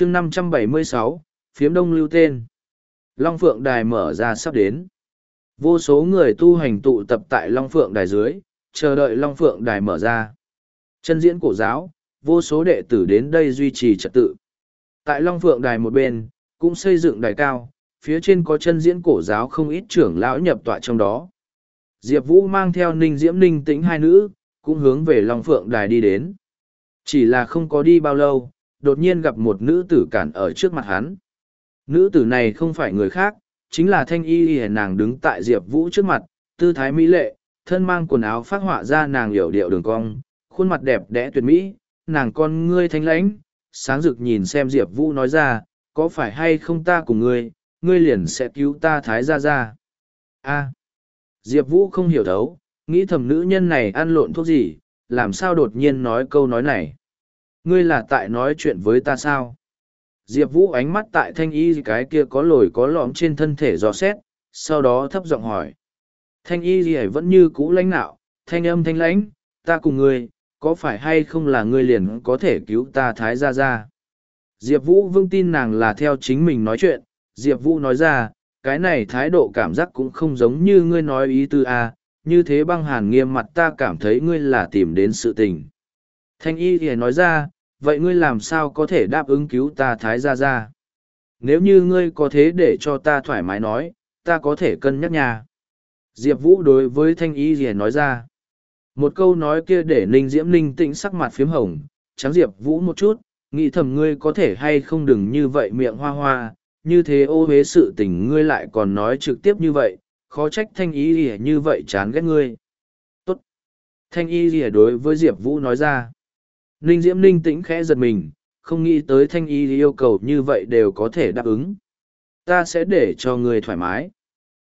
chương năm trăm bảy mươi sáu, phiếm đông lưu tên. Long phượng đài mở ra sắp đến. Vô số người tu hành tụ tập tại long phượng đài dưới, chờ đợi long phượng đài mở ra. Chân diễn cổ giáo, vô số đệ tử đến đây duy trì trật tự. Tại long phượng đài một bên, cũng xây dựng đài cao, phía trên có chân diễn cổ giáo không ít trưởng lão nhập tọa trong đó. Diệp vũ mang theo ninh diễm ninh tĩnh hai nữ, cũng hướng về long phượng đài đi đến. Chỉ là không có đi bao lâu đột nhiên gặp một nữ tử cản ở trước mặt hắn. Nữ tử này không phải người khác, chính là thanh y hề nàng đứng tại Diệp Vũ trước mặt, tư thái mỹ lệ, thân mang quần áo phát họa ra nàng hiểu điệu đường cong, khuôn mặt đẹp đẽ tuyệt mỹ, nàng con ngươi thanh lãnh, sáng rực nhìn xem Diệp Vũ nói ra, có phải hay không ta cùng ngươi, ngươi liền sẽ cứu ta thái ra ra. a Diệp Vũ không hiểu thấu, nghĩ thầm nữ nhân này ăn lộn thuốc gì, làm sao đột nhiên nói câu nói này. Ngươi là tại nói chuyện với ta sao? Diệp Vũ ánh mắt tại thanh y cái kia có lồi có lõm trên thân thể dò xét, sau đó thấp giọng hỏi. Thanh y gì ấy vẫn như cũ lãnh nạo, thanh âm thanh lãnh, ta cùng ngươi, có phải hay không là ngươi liền có thể cứu ta thái ra ra? Diệp Vũ vững tin nàng là theo chính mình nói chuyện, Diệp Vũ nói ra, cái này thái độ cảm giác cũng không giống như ngươi nói ý tư a như thế băng hàn nghiêm mặt ta cảm thấy ngươi là tìm đến sự tình. Thanh y thì nói ra, vậy ngươi làm sao có thể đáp ứng cứu ta thái Gia Gia? Nếu như ngươi có thế để cho ta thoải mái nói, ta có thể cân nhắc nhà. Diệp Vũ đối với thanh y thì nói ra. Một câu nói kia để ninh diễm ninh tĩnh sắc mặt phiếm hồng, trắng Diệp Vũ một chút, nghĩ thầm ngươi có thể hay không đừng như vậy miệng hoa hoa, như thế ô hế sự tình ngươi lại còn nói trực tiếp như vậy, khó trách thanh y gì như vậy chán ghét ngươi. Tốt. Thanh y gì đối với Diệp Vũ nói ra. Ninh Diễm Ninh tĩnh khẽ giật mình, không nghĩ tới thanh y yêu cầu như vậy đều có thể đáp ứng. Ta sẽ để cho người thoải mái.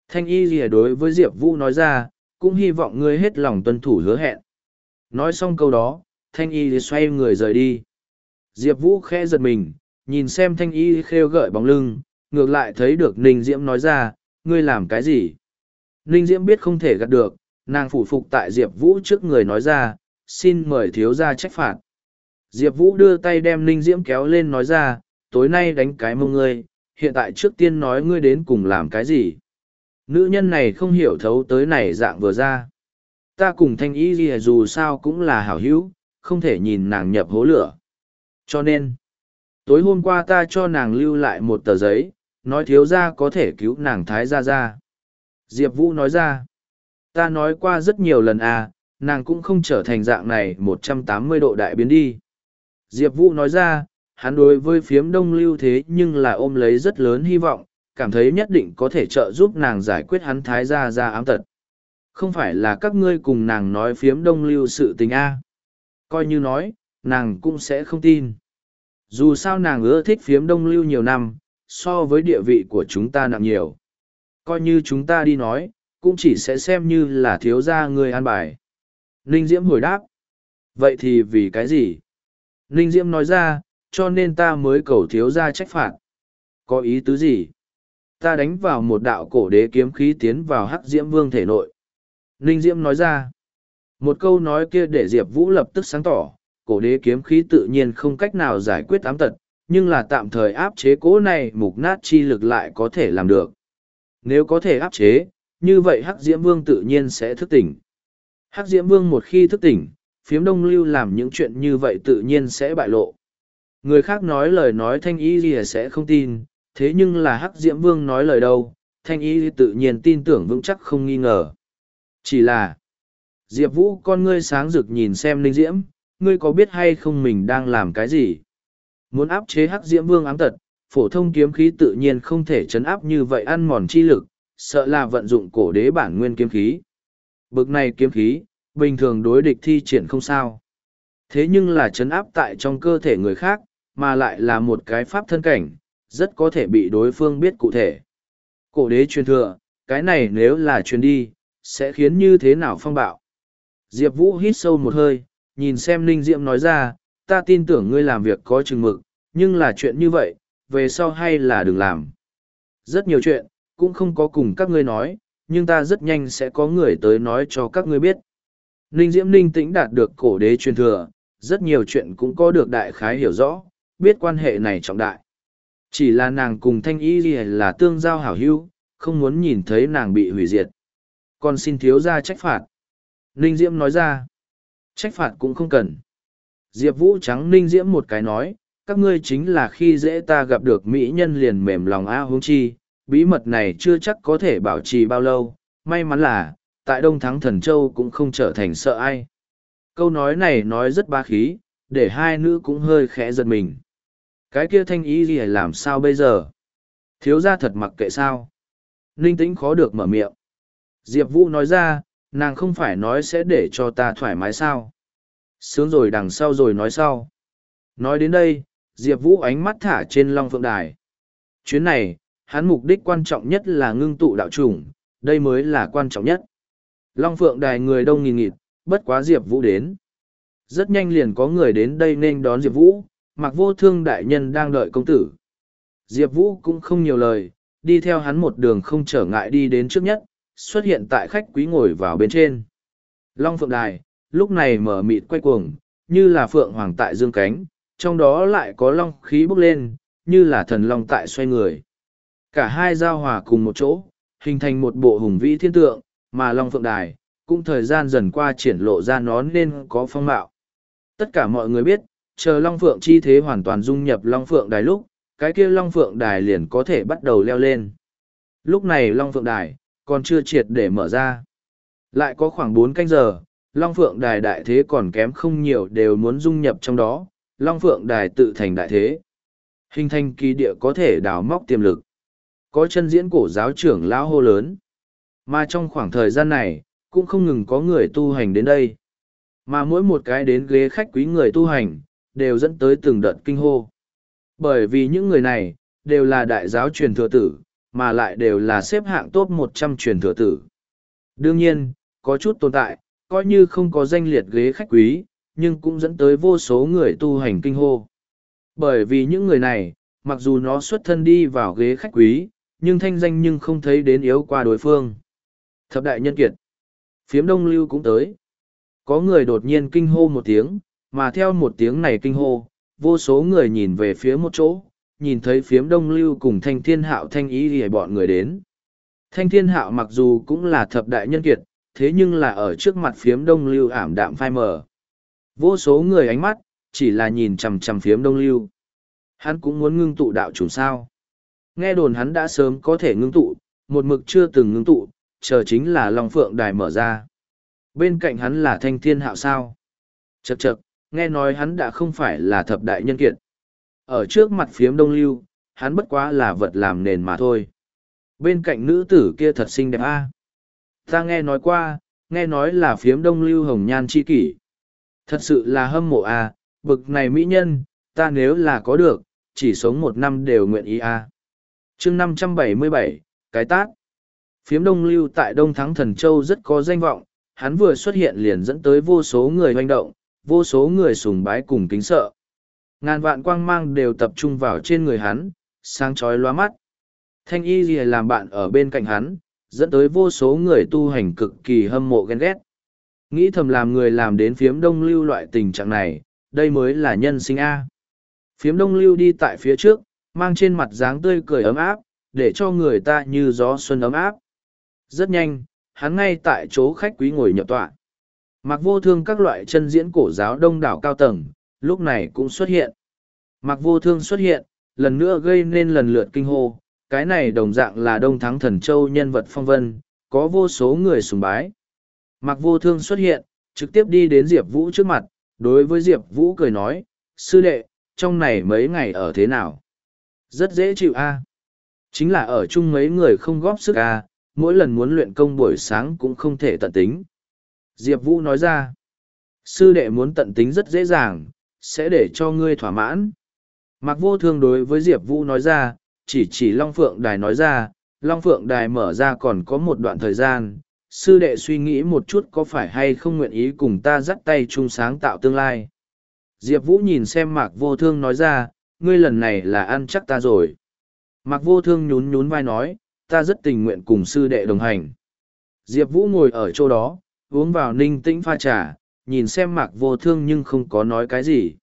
Thanh y lìa đối với Diệp Vũ nói ra, cũng hy vọng ngươi hết lòng tuân thủ hứa hẹn. Nói xong câu đó, thanh y lìa xoay người rời đi. Diệp Vũ khẽ giật mình, nhìn xem thanh y khêu gợi bóng lưng, ngược lại thấy được Ninh Diễm nói ra, ngươi làm cái gì? Ninh Diễm biết không thể gạt được, nàng phủ phục tại Diệp Vũ trước người nói ra, xin mời thiếu gia trách phạt. Diệp Vũ đưa tay đem Ninh Diễm kéo lên nói ra, tối nay đánh cái mông ngươi, hiện tại trước tiên nói ngươi đến cùng làm cái gì. Nữ nhân này không hiểu thấu tới này dạng vừa ra. Ta cùng thanh ý gì dù sao cũng là hảo hữu, không thể nhìn nàng nhập hố lửa. Cho nên, tối hôm qua ta cho nàng lưu lại một tờ giấy, nói thiếu ra có thể cứu nàng thái ra ra. Diệp Vũ nói ra, ta nói qua rất nhiều lần à, nàng cũng không trở thành dạng này một trăm tám mươi độ đại biến đi. Diệp Vũ nói ra, hắn đối với phiếm đông lưu thế nhưng là ôm lấy rất lớn hy vọng, cảm thấy nhất định có thể trợ giúp nàng giải quyết hắn thái gia ra ám tật. Không phải là các ngươi cùng nàng nói phiếm đông lưu sự tình A. Coi như nói, nàng cũng sẽ không tin. Dù sao nàng ưa thích phiếm đông lưu nhiều năm, so với địa vị của chúng ta nặng nhiều. Coi như chúng ta đi nói, cũng chỉ sẽ xem như là thiếu gia người an bài. Ninh Diễm hồi đáp. Vậy thì vì cái gì? Ninh Diễm nói ra, cho nên ta mới cầu thiếu ra trách phạt. Có ý tứ gì? Ta đánh vào một đạo cổ đế kiếm khí tiến vào hắc Diễm Vương thể nội. Ninh Diễm nói ra, một câu nói kia để Diệp Vũ lập tức sáng tỏ, cổ đế kiếm khí tự nhiên không cách nào giải quyết ám tật, nhưng là tạm thời áp chế cố này mục nát chi lực lại có thể làm được. Nếu có thể áp chế, như vậy Hắc Diễm Vương tự nhiên sẽ thức tỉnh. Hắc Diễm Vương một khi thức tỉnh, phiếm đông lưu làm những chuyện như vậy tự nhiên sẽ bại lộ. Người khác nói lời nói thanh y gì sẽ không tin, thế nhưng là hắc diễm vương nói lời đâu, thanh y tự nhiên tin tưởng vững chắc không nghi ngờ. Chỉ là, Diệp Vũ con ngươi sáng rực nhìn xem Ninh Diễm, ngươi có biết hay không mình đang làm cái gì? Muốn áp chế hắc diễm vương ám tật, phổ thông kiếm khí tự nhiên không thể chấn áp như vậy ăn mòn chi lực, sợ là vận dụng cổ đế bản nguyên kiếm khí. Bực này kiếm khí, bình thường đối địch thi triển không sao. Thế nhưng là chấn áp tại trong cơ thể người khác, mà lại là một cái pháp thân cảnh, rất có thể bị đối phương biết cụ thể. Cổ đế truyền thừa, cái này nếu là truyền đi, sẽ khiến như thế nào phong bạo. Diệp Vũ hít sâu một hơi, nhìn xem Ninh Diệm nói ra, ta tin tưởng ngươi làm việc có chừng mực, nhưng là chuyện như vậy, về sau hay là đừng làm. Rất nhiều chuyện, cũng không có cùng các ngươi nói, nhưng ta rất nhanh sẽ có người tới nói cho các ngươi biết. Ninh Diễm Ninh tĩnh đạt được cổ đế truyền thừa, rất nhiều chuyện cũng có được đại khái hiểu rõ, biết quan hệ này trọng đại. Chỉ là nàng cùng thanh y gì là tương giao hảo hữu, không muốn nhìn thấy nàng bị hủy diệt. Còn xin thiếu ra trách phạt. Ninh Diễm nói ra. Trách phạt cũng không cần. Diệp Vũ trắng Ninh Diễm một cái nói, các ngươi chính là khi dễ ta gặp được mỹ nhân liền mềm lòng a hướng chi, bí mật này chưa chắc có thể bảo trì bao lâu, may mắn là, tại Đông Thắng Thần Châu cũng không trở thành sợ ai. Câu nói này nói rất ba khí, để hai nữ cũng hơi khẽ giật mình. Cái kia thanh ý gì làm sao bây giờ? Thiếu ra thật mặc kệ sao? Ninh tĩnh khó được mở miệng. Diệp Vũ nói ra, nàng không phải nói sẽ để cho ta thoải mái sao? Sướng rồi đằng sau rồi nói sau. Nói đến đây, Diệp Vũ ánh mắt thả trên Long Phượng Đài. Chuyến này, hắn mục đích quan trọng nhất là ngưng tụ đạo chủng, đây mới là quan trọng nhất. Long Phượng Đài người đông nghìn nghịt, bất quá Diệp Vũ đến. Rất nhanh liền có người đến đây nên đón Diệp Vũ, mặc vô thương đại nhân đang đợi công tử. Diệp Vũ cũng không nhiều lời, đi theo hắn một đường không trở ngại đi đến trước nhất, xuất hiện tại khách quý ngồi vào bên trên. Long Phượng Đài, lúc này mở mịt quay cuồng, như là Phượng Hoàng tại dương cánh, trong đó lại có long khí bốc lên, như là thần long tại xoay người. Cả hai giao hòa cùng một chỗ, hình thành một bộ hùng vĩ thiên tượng, mà Long Phượng Đài, cũng thời gian dần qua triển lộ ra nó nên có phong mạo. Tất cả mọi người biết, chờ Long Phượng chi thế hoàn toàn dung nhập Long Phượng Đài lúc, cái kia Long Phượng Đài liền có thể bắt đầu leo lên. Lúc này Long Phượng Đài, còn chưa triệt để mở ra. Lại có khoảng bốn canh giờ, Long Phượng Đài đại thế còn kém không nhiều đều muốn dung nhập trong đó, Long Phượng Đài tự thành đại thế. Hình thành kỳ địa có thể đào móc tiềm lực. Có chân diễn cổ giáo trưởng lão hô lớn. Mà trong khoảng thời gian này, cũng không ngừng có người tu hành đến đây. Mà mỗi một cái đến ghế khách quý người tu hành, đều dẫn tới từng đợt kinh hô. Bởi vì những người này, đều là đại giáo truyền thừa tử, mà lại đều là xếp hạng top một trăm truyền thừa tử. Đương nhiên, có chút tồn tại, coi như không có danh liệt ghế khách quý, nhưng cũng dẫn tới vô số người tu hành kinh hô. Bởi vì những người này, mặc dù nó xuất thân đi vào ghế khách quý, nhưng thanh danh nhưng không thấy đến yếu qua đối phương. Thập đại nhân kiệt. Phiếm đông lưu cũng tới. Có người đột nhiên kinh hô một tiếng, mà theo một tiếng này kinh hô, vô số người nhìn về phía một chỗ, nhìn thấy phiếm đông lưu cùng thanh thiên hạo thanh ý thì bọn người đến. Thanh thiên hạo mặc dù cũng là thập đại nhân kiệt, thế nhưng là ở trước mặt phiếm đông lưu ảm đạm phai mờ. Vô số người ánh mắt, chỉ là nhìn chằm chằm phiếm đông lưu. Hắn cũng muốn ngưng tụ đạo chủ sao. Nghe đồn hắn đã sớm có thể ngưng tụ, một mực chưa từng ngưng tụ, chờ chính là Long Phượng Đài mở ra. Bên cạnh hắn là thanh thiên hạo sao. Chậc chậc, nghe nói hắn đã không phải là thập đại nhân kiệt. Ở trước mặt phiếm đông lưu, hắn bất quá là vật làm nền mà thôi. Bên cạnh nữ tử kia thật xinh đẹp a. Ta nghe nói qua, nghe nói là phiếm đông lưu hồng nhan chi kỷ. Thật sự là hâm mộ a, bực này mỹ nhân, ta nếu là có được, chỉ sống một năm đều nguyện ý a. chương năm trăm bảy mươi bảy cái tát. Phiếm đông lưu tại Đông Thắng Thần Châu rất có danh vọng, hắn vừa xuất hiện liền dẫn tới vô số người hoành động, vô số người sùng bái cùng kính sợ. Ngàn vạn quang mang đều tập trung vào trên người hắn, sáng chói loa mắt. Thanh y gì làm bạn ở bên cạnh hắn, dẫn tới vô số người tu hành cực kỳ hâm mộ ghen ghét. Nghĩ thầm làm người làm đến phiếm đông lưu loại tình trạng này, đây mới là nhân sinh A. Phiếm đông lưu đi tại phía trước, mang trên mặt dáng tươi cười ấm áp, để cho người ta như gió xuân ấm áp. Rất nhanh, hắn ngay tại chỗ khách quý ngồi nhập tọa. Mặc vô thương các loại chân diễn cổ giáo đông đảo cao tầng, lúc này cũng xuất hiện. Mặc vô thương xuất hiện, lần nữa gây nên lần lượt kinh hô, cái này đồng dạng là đông thắng thần châu nhân vật phong vân, có vô số người sùng bái. Mặc vô thương xuất hiện, trực tiếp đi đến Diệp Vũ trước mặt, đối với Diệp Vũ cười nói, sư đệ, trong này mấy ngày ở thế nào? Rất dễ chịu a Chính là ở chung mấy người không góp sức a mỗi lần muốn luyện công buổi sáng cũng không thể tận tính. Diệp Vũ nói ra, sư đệ muốn tận tính rất dễ dàng, sẽ để cho ngươi thỏa mãn. Mạc vô thương đối với Diệp Vũ nói ra, chỉ chỉ Long Phượng Đài nói ra, Long Phượng Đài mở ra còn có một đoạn thời gian, sư đệ suy nghĩ một chút có phải hay không nguyện ý cùng ta dắt tay chung sáng tạo tương lai. Diệp Vũ nhìn xem Mạc vô thương nói ra, ngươi lần này là ăn chắc ta rồi. Mạc vô thương nhún nhún vai nói, ta rất tình nguyện cùng sư đệ đồng hành. Diệp Vũ ngồi ở chỗ đó, uống vào ninh tĩnh pha trà, nhìn xem mạc vô thương nhưng không có nói cái gì.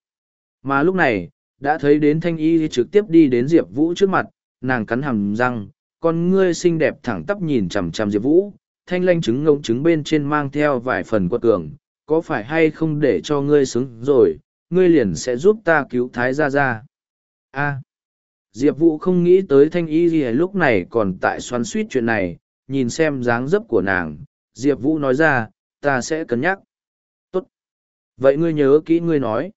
Mà lúc này, đã thấy đến thanh y trực tiếp đi đến diệp vũ trước mặt nàng cắn hàm răng con ngươi xinh đẹp thẳng tắp nhìn chằm chằm diệp vũ thanh lanh trứng ngông trứng bên trên mang theo vài phần quật cường có phải hay không để cho ngươi xứng rồi ngươi liền sẽ giúp ta cứu thái gia gia. a diệp vũ không nghĩ tới thanh y gì lúc này còn tại xoắn suýt chuyện này, nhìn xem dáng dấp của nàng, diệp vũ nói ra, ta sẽ cân nhắc. Tốt. Vậy ngươi nhớ kỹ ngươi nói.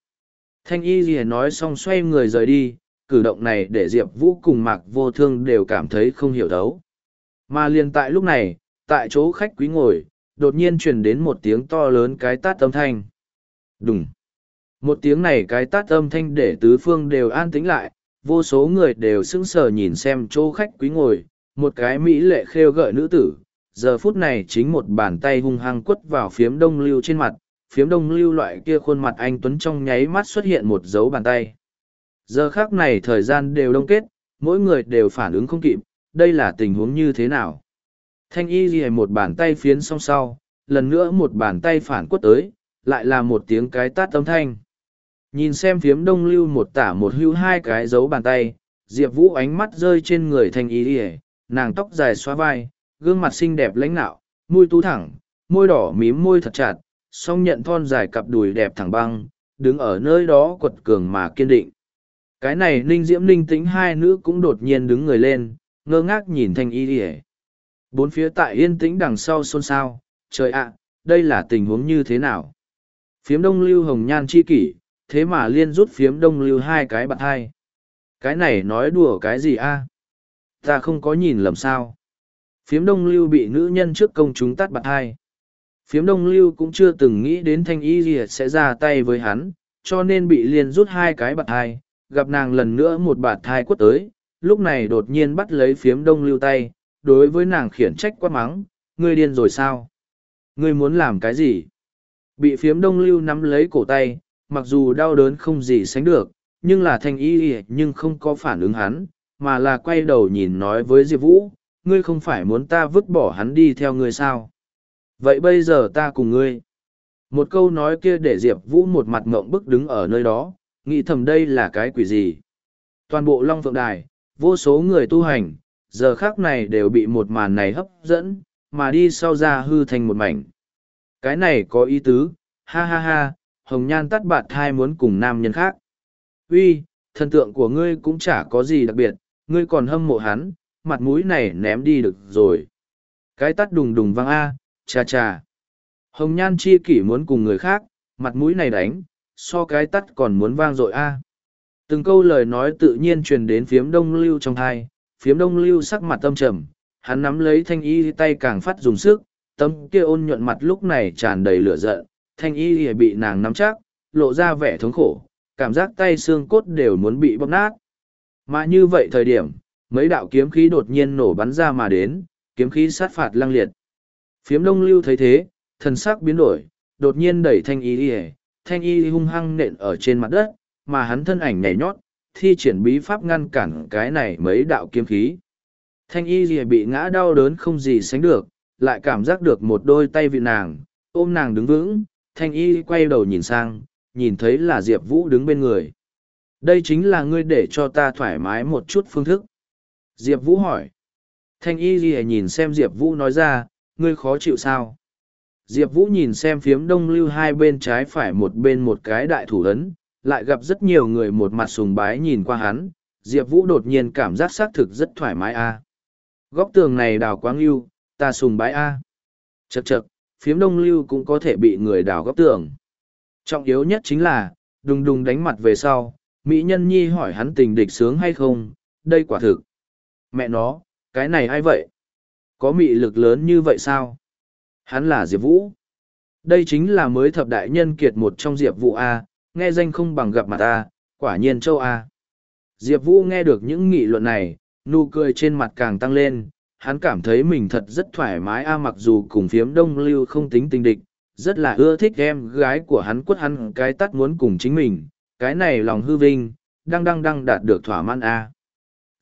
Thanh y gì nói xong xoay người rời đi, cử động này để diệp vũ cùng mạc vô thương đều cảm thấy không hiểu thấu mà liền tại lúc này, tại chỗ khách quý ngồi, đột nhiên truyền đến một tiếng to lớn cái tát âm thanh. Đúng một tiếng này cái tát âm thanh để tứ phương đều an tĩnh lại vô số người đều sững sờ nhìn xem chỗ khách quý ngồi, một cái mỹ lệ khêu gợi nữ tử. Giờ phút này chính một bàn tay hung hăng quất vào phiếm đông lưu trên mặt, phiếm đông lưu loại kia khuôn mặt anh tuấn trong nháy mắt xuất hiện một dấu bàn tay. Giờ khác này thời gian đều đông kết, mỗi người đều phản ứng không kịp, đây là tình huống như thế nào? Thanh y ghi một bàn tay phiến song sau, lần nữa một bàn tay phản quất tới, lại là một tiếng cái tát âm thanh nhìn xem phiếm đông lưu một tả một hưu hai cái dấu bàn tay, diệp vũ ánh mắt rơi trên người thanh y ỉa nàng tóc dài xóa vai, gương mặt xinh đẹp lãnh nạo, môi tú thẳng, môi đỏ mím môi thật chặt, song nhận thon dài cặp đùi đẹp thẳng băng, đứng ở nơi đó quật cường mà kiên định. Cái này ninh diễm ninh tĩnh hai nữ cũng đột nhiên đứng người lên, ngơ ngác nhìn thanh y ỉa bốn phía tại yên tĩnh đằng sau xôn xao, trời ạ, đây là tình huống như thế nào? Phiếm đông lưu hồng nhan chi kỷ thế mà liên rút phiếm đông lưu hai cái bạn hai. Cái này nói đùa cái gì a? Ta không có nhìn lầm sao. Phiếm đông lưu bị nữ nhân trước công chúng tắt bạn hai. Phiếm đông lưu cũng chưa từng nghĩ đến thanh y gì sẽ ra tay với hắn, cho nên bị liên rút hai cái bạn hai. Gặp nàng lần nữa một bạt thai quất tới, lúc này đột nhiên bắt lấy phiếm đông lưu tay, đối với nàng khiển trách quát mắng, ngươi điên rồi sao? Ngươi muốn làm cái gì? Bị phiếm đông lưu nắm lấy cổ tay mặc dù đau đớn không gì sánh được, nhưng là thanh y ỉa nhưng không có phản ứng hắn, mà là quay đầu nhìn nói với diệp vũ, ngươi không phải muốn ta vứt bỏ hắn đi theo ngươi sao? Vậy bây giờ ta cùng ngươi. Một câu nói kia để diệp vũ một mặt ngộng bức đứng ở nơi đó, nghĩ thầm đây là cái quỷ gì. Toàn bộ long phượng đài, vô số người tu hành, giờ khác này đều bị một màn này hấp dẫn, mà đi sau ra hư thành một mảnh. Cái này có ý tứ, ha ha ha hồng nhan tắt bạt thai muốn cùng nam nhân khác. Uy, thần tượng của ngươi cũng chả có gì đặc biệt, ngươi còn hâm mộ hắn, mặt mũi này ném đi được rồi. Cái tắt đùng đùng vang a, cha cha. Hồng nhan chi kỷ muốn cùng người khác, mặt mũi này đánh, so cái tắt còn muốn vang dội a. Từng câu lời nói tự nhiên truyền đến phiếm đông lưu trong thai, phiếm đông lưu sắc mặt tâm trầm, hắn nắm lấy thanh y tay càng phát dùng sức, tâm kia ôn nhuận mặt lúc này tràn đầy lửa giận thanh y ỉa bị nàng nắm chắc, lộ ra vẻ thống khổ, cảm giác tay xương cốt đều muốn bị bóp nát. Mà như vậy thời điểm, mấy đạo kiếm khí đột nhiên nổ bắn ra mà đến, kiếm khí sát phạt lăng liệt. Phiếm đông lưu thấy thế, thần sắc biến đổi, đột nhiên đẩy thanh y ỉa thanh y hung hăng nện ở trên mặt đất, mà hắn thân ảnh nhảy nhót, thi triển bí pháp ngăn cản cái này mấy đạo kiếm khí. Thanh y ỉa bị ngã đau đớn không gì sánh được, lại cảm giác được một đôi tay vị nàng, ôm nàng đứng vững thanh y quay đầu nhìn sang, nhìn thấy là Diệp Vũ đứng bên người. Đây chính là ngươi để cho ta thoải mái một chút phương thức. Diệp Vũ hỏi. Thanh y ghi nhìn xem Diệp Vũ nói ra, ngươi khó chịu sao? Diệp Vũ nhìn xem phiếm đông lưu hai bên trái phải một bên một cái đại thủ ấn, lại gặp rất nhiều người một mặt sùng bái nhìn qua hắn. Diệp Vũ đột nhiên cảm giác xác thực rất thoải mái a Góc tường này đào quáng yêu, ta sùng bái a à. Chậc chậc, phiếm đông lưu cũng có thể bị người đào góc tường. Trọng yếu nhất chính là, đùng đùng đánh mặt về sau, Mỹ Nhân Nhi hỏi hắn tình địch sướng hay không, đây quả thực. Mẹ nó, cái này ai vậy? Có mị lực lớn như vậy sao? Hắn là Diệp Vũ. Đây chính là mới thập đại nhân kiệt một trong Diệp Vũ A, nghe danh không bằng gặp mặt A, quả nhiên châu A. Diệp Vũ nghe được những nghị luận này, nụ cười trên mặt càng tăng lên, hắn cảm thấy mình thật rất thoải mái. A, mặc dù cùng phiếm đông lưu không tính tình địch, rất là ưa thích em gái của hắn quất hắn cái tắt muốn cùng chính mình. Cái này lòng hư vinh, đang đang đang đạt được thỏa mãn a.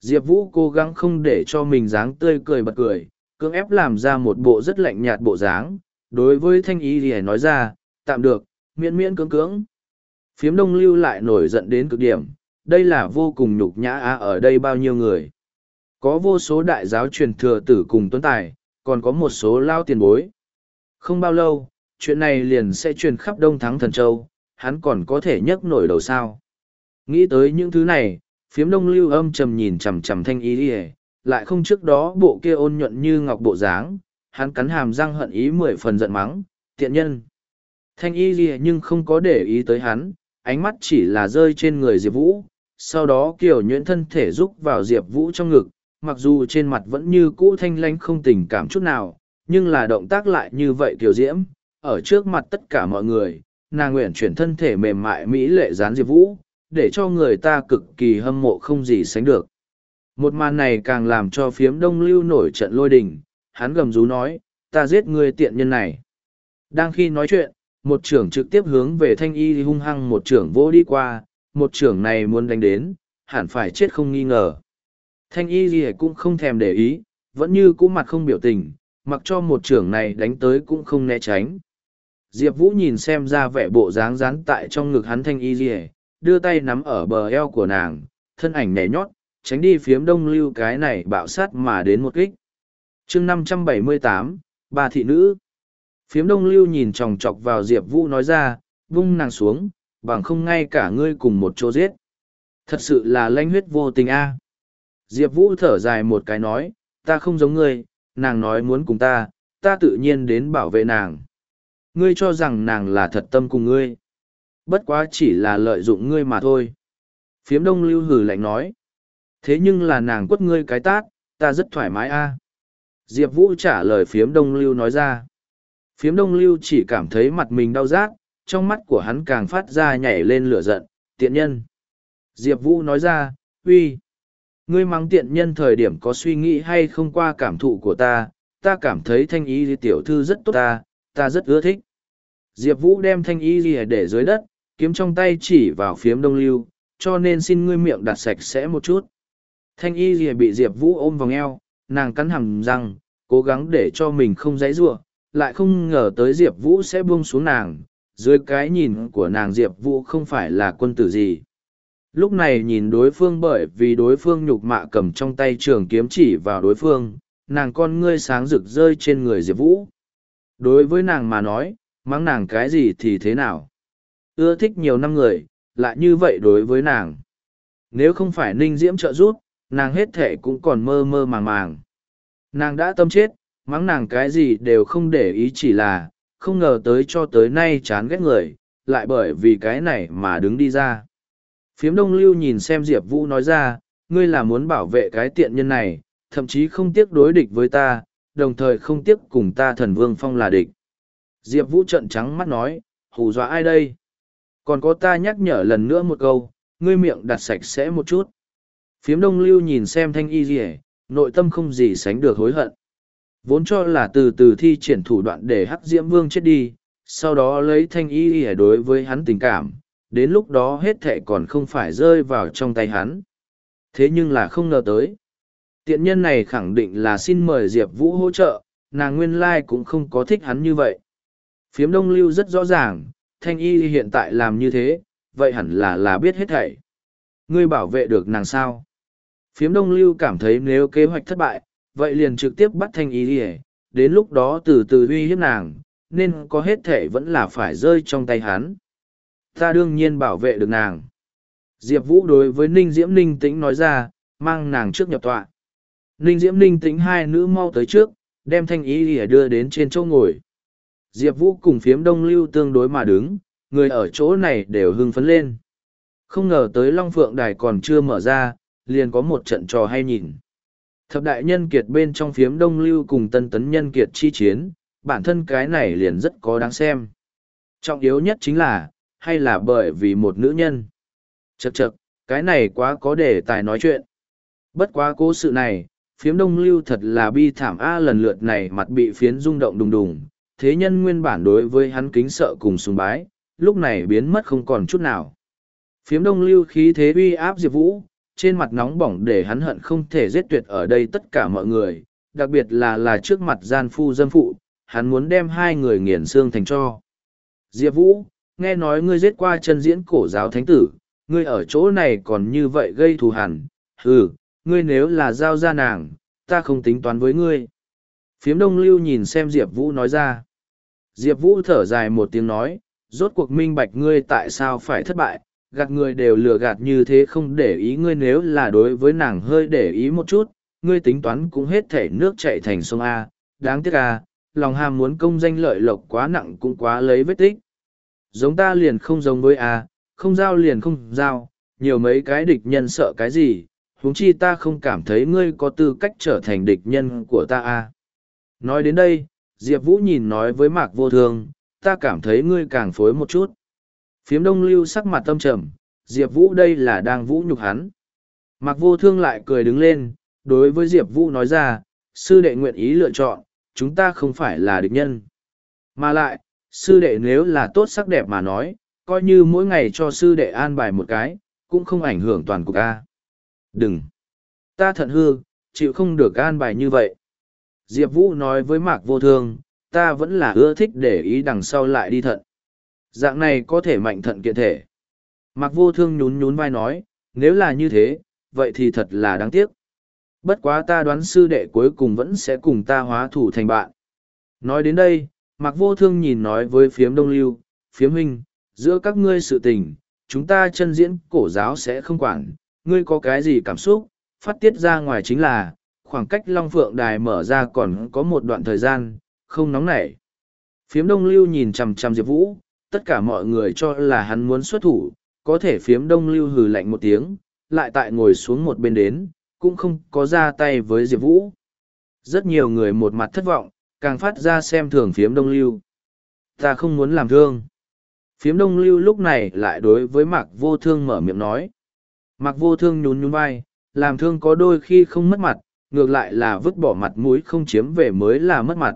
Diệp vũ cố gắng không để cho mình dáng tươi cười bật cười, cưỡng ép làm ra một bộ rất lạnh nhạt bộ dáng. Đối với thanh ý thì nói ra, tạm được, miễn miễn cưỡng cưỡng. Phiếm đông lưu lại nổi giận đến cực điểm. Đây là vô cùng nhục nhã á ở đây bao nhiêu người. Có vô số đại giáo truyền thừa tử cùng tuấn tài, còn có một số lao tiền bối. Không bao lâu, chuyện này liền sẽ truyền khắp Đông Thắng Thần Châu, hắn còn có thể nhấc nổi đầu sao. Nghĩ tới những thứ này, phiếm đông lưu âm trầm nhìn chằm chằm thanh ý ỉa lại không trước đó bộ kia ôn nhuận như ngọc bộ dáng hắn cắn hàm răng hận ý mười phần giận mắng tiện nhân thanh y ỉa nhưng không có để ý tới hắn ánh mắt chỉ là rơi trên người diệp vũ sau đó kiểu nhuyễn thân thể rúc vào diệp vũ trong ngực mặc dù trên mặt vẫn như cũ thanh lanh không tình cảm chút nào nhưng là động tác lại như vậy kiểu diễm ở trước mặt tất cả mọi người nàng nguyện chuyển thân thể mềm mại mỹ lệ dán diệp vũ để cho người ta cực kỳ hâm mộ không gì sánh được. Một màn này càng làm cho phiếm đông lưu nổi trận lôi đình, hắn gầm rú nói, ta giết người tiện nhân này. Đang khi nói chuyện, một trưởng trực tiếp hướng về thanh y hung hăng một trưởng vô đi qua, một trưởng này muốn đánh đến, hẳn phải chết không nghi ngờ. Thanh y gì cũng không thèm để ý, vẫn như cũ mặt không biểu tình, mặc cho một trưởng này đánh tới cũng không né tránh. Diệp Vũ nhìn xem ra vẻ bộ dáng rán tại trong ngực hắn thanh y gì đưa tay nắm ở bờ eo của nàng, thân ảnh nhảy nhót, tránh đi phiếm đông lưu cái này bạo sát mà đến một kích. chương năm trăm bảy mươi tám bà thị nữ. Phiếm đông lưu nhìn chòng chọc vào Diệp Vũ nói ra, vung nàng xuống, bằng không ngay cả ngươi cùng một chỗ giết. Thật sự là lanh huyết vô tình a Diệp Vũ thở dài một cái nói, ta không giống ngươi, nàng nói muốn cùng ta, ta tự nhiên đến bảo vệ nàng. Ngươi cho rằng nàng là thật tâm cùng ngươi bất quá chỉ là lợi dụng ngươi mà thôi. Phiếm đông lưu hử lạnh nói. Thế nhưng là nàng quất ngươi cái tát, ta rất thoải mái a. Diệp Vũ trả lời phiếm đông lưu nói ra. Phiếm đông lưu chỉ cảm thấy mặt mình đau rát, trong mắt của hắn càng phát ra nhảy lên lửa giận, tiện nhân. Diệp Vũ nói ra, uy, ngươi mắng tiện nhân thời điểm có suy nghĩ hay không qua cảm thụ của ta, ta cảm thấy thanh y tiểu thư rất tốt ta, ta rất ưa thích. Diệp Vũ đem thanh ý để dưới đất, kiếm trong tay chỉ vào phiếm đông lưu, cho nên xin ngươi miệng đặt sạch sẽ một chút. Thanh y rìa bị Diệp Vũ ôm vòng eo, nàng cắn hẳn răng, cố gắng để cho mình không dãy giụa lại không ngờ tới Diệp Vũ sẽ buông xuống nàng, dưới cái nhìn của nàng Diệp Vũ không phải là quân tử gì. Lúc này nhìn đối phương bởi vì đối phương nhục mạ cầm trong tay trường kiếm chỉ vào đối phương, nàng con ngươi sáng rực rơi trên người Diệp Vũ. Đối với nàng mà nói, mắng nàng cái gì thì thế nào? ưa thích nhiều năm người, lại như vậy đối với nàng. Nếu không phải ninh diễm trợ giúp, nàng hết thệ cũng còn mơ mơ màng màng. Nàng đã tâm chết, mắng nàng cái gì đều không để ý chỉ là, không ngờ tới cho tới nay chán ghét người, lại bởi vì cái này mà đứng đi ra. Phiếm đông lưu nhìn xem Diệp Vũ nói ra, ngươi là muốn bảo vệ cái tiện nhân này, thậm chí không tiếc đối địch với ta, đồng thời không tiếc cùng ta thần vương phong là địch. Diệp Vũ trận trắng mắt nói, hù dọa ai đây? còn có ta nhắc nhở lần nữa một câu ngươi miệng đặt sạch sẽ một chút phiếm đông lưu nhìn xem thanh y gì nội tâm không gì sánh được hối hận vốn cho là từ từ thi triển thủ đoạn để hắc diễm vương chết đi sau đó lấy thanh y gì đối với hắn tình cảm đến lúc đó hết thệ còn không phải rơi vào trong tay hắn thế nhưng là không ngờ tới tiện nhân này khẳng định là xin mời diệp vũ hỗ trợ nàng nguyên lai cũng không có thích hắn như vậy phiếm đông lưu rất rõ ràng thanh y hiện tại làm như thế, vậy hẳn là là biết hết thảy. Ngươi bảo vệ được nàng sao? Phiếm đông lưu cảm thấy nếu kế hoạch thất bại, vậy liền trực tiếp bắt thanh y đi đến lúc đó từ từ uy hiếp nàng, nên có hết thể vẫn là phải rơi trong tay hắn. Ta đương nhiên bảo vệ được nàng. Diệp Vũ đối với Ninh Diễm Ninh Tĩnh nói ra, mang nàng trước nhập tọa. Ninh Diễm Ninh Tĩnh hai nữ mau tới trước, đem thanh ý lìa đưa đến trên chỗ ngồi. Diệp Vũ cùng phiếm đông lưu tương đối mà đứng, người ở chỗ này đều hưng phấn lên. Không ngờ tới Long Phượng Đài còn chưa mở ra, liền có một trận trò hay nhìn. Thập đại nhân kiệt bên trong phiếm đông lưu cùng tân tấn nhân kiệt chi chiến, bản thân cái này liền rất có đáng xem. Trọng yếu nhất chính là, hay là bởi vì một nữ nhân. Chậc chậc, cái này quá có đề tài nói chuyện. Bất quá cố sự này, phiếm đông lưu thật là bi thảm A lần lượt này mặt bị phiến rung động đùng đùng, thế nhân nguyên bản đối với hắn kính sợ cùng sùng bái, lúc này biến mất không còn chút nào. Phiếm đông lưu khí thế uy áp Diệp Vũ, trên mặt nóng bỏng để hắn hận không thể giết tuyệt ở đây tất cả mọi người, đặc biệt là là trước mặt gian phu dâm phụ, hắn muốn đem hai người nghiền xương thành cho. Diệp Vũ, nghe nói ngươi giết qua chân diễn cổ giáo thánh tử, ngươi ở chỗ này còn như vậy gây thù hẳn, ừ, ngươi nếu là giao ra nàng, ta không tính toán với ngươi. Phiếm đông lưu nhìn xem Diệp Vũ nói ra. Diệp Vũ thở dài một tiếng nói, rốt cuộc minh bạch ngươi tại sao phải thất bại, gạt người đều lừa gạt như thế không để ý ngươi nếu là đối với nàng hơi để ý một chút, ngươi tính toán cũng hết thể nước chạy thành sông A, đáng tiếc A, lòng ham muốn công danh lợi lộc quá nặng cũng quá lấy vết tích. Giống ta liền không giống với A, không giao liền không giao, nhiều mấy cái địch nhân sợ cái gì, huống chi ta không cảm thấy ngươi có tư cách trở thành địch nhân của ta A. Nói đến đây, Diệp Vũ nhìn nói với Mạc Vô Thương, ta cảm thấy ngươi càng phối một chút. Phiếm đông lưu sắc mặt tâm trầm, Diệp Vũ đây là đang vũ nhục hắn. Mạc Vô Thương lại cười đứng lên, đối với Diệp Vũ nói ra, sư đệ nguyện ý lựa chọn, chúng ta không phải là địch nhân. Mà lại, sư đệ nếu là tốt sắc đẹp mà nói, coi như mỗi ngày cho sư đệ an bài một cái, cũng không ảnh hưởng toàn cục A. Đừng! Ta thận hư, chịu không được an bài như vậy. Diệp Vũ nói với Mạc Vô Thương, ta vẫn là ưa thích để ý đằng sau lại đi thận. Dạng này có thể mạnh thận kiện thể. Mạc Vô Thương nhún nhún vai nói, nếu là như thế, vậy thì thật là đáng tiếc. Bất quá ta đoán sư đệ cuối cùng vẫn sẽ cùng ta hóa thủ thành bạn. Nói đến đây, Mạc Vô Thương nhìn nói với phiếm đông lưu, phiếm huynh, giữa các ngươi sự tình, chúng ta chân diễn cổ giáo sẽ không quản, ngươi có cái gì cảm xúc, phát tiết ra ngoài chính là, khoảng cách Long Phượng Đài mở ra còn có một đoạn thời gian, không nóng nảy. Phiếm đông lưu nhìn chằm chằm Diệp Vũ, tất cả mọi người cho là hắn muốn xuất thủ, có thể phiếm đông lưu hừ lạnh một tiếng, lại tại ngồi xuống một bên đến, cũng không có ra tay với Diệp Vũ. Rất nhiều người một mặt thất vọng, càng phát ra xem thường phiếm đông lưu. Ta không muốn làm thương. Phiếm đông lưu lúc này lại đối với mạc vô thương mở miệng nói. Mạc vô thương nhún nhún vai, làm thương có đôi khi không mất mặt, ngược lại là vứt bỏ mặt mũi không chiếm về mới là mất mặt.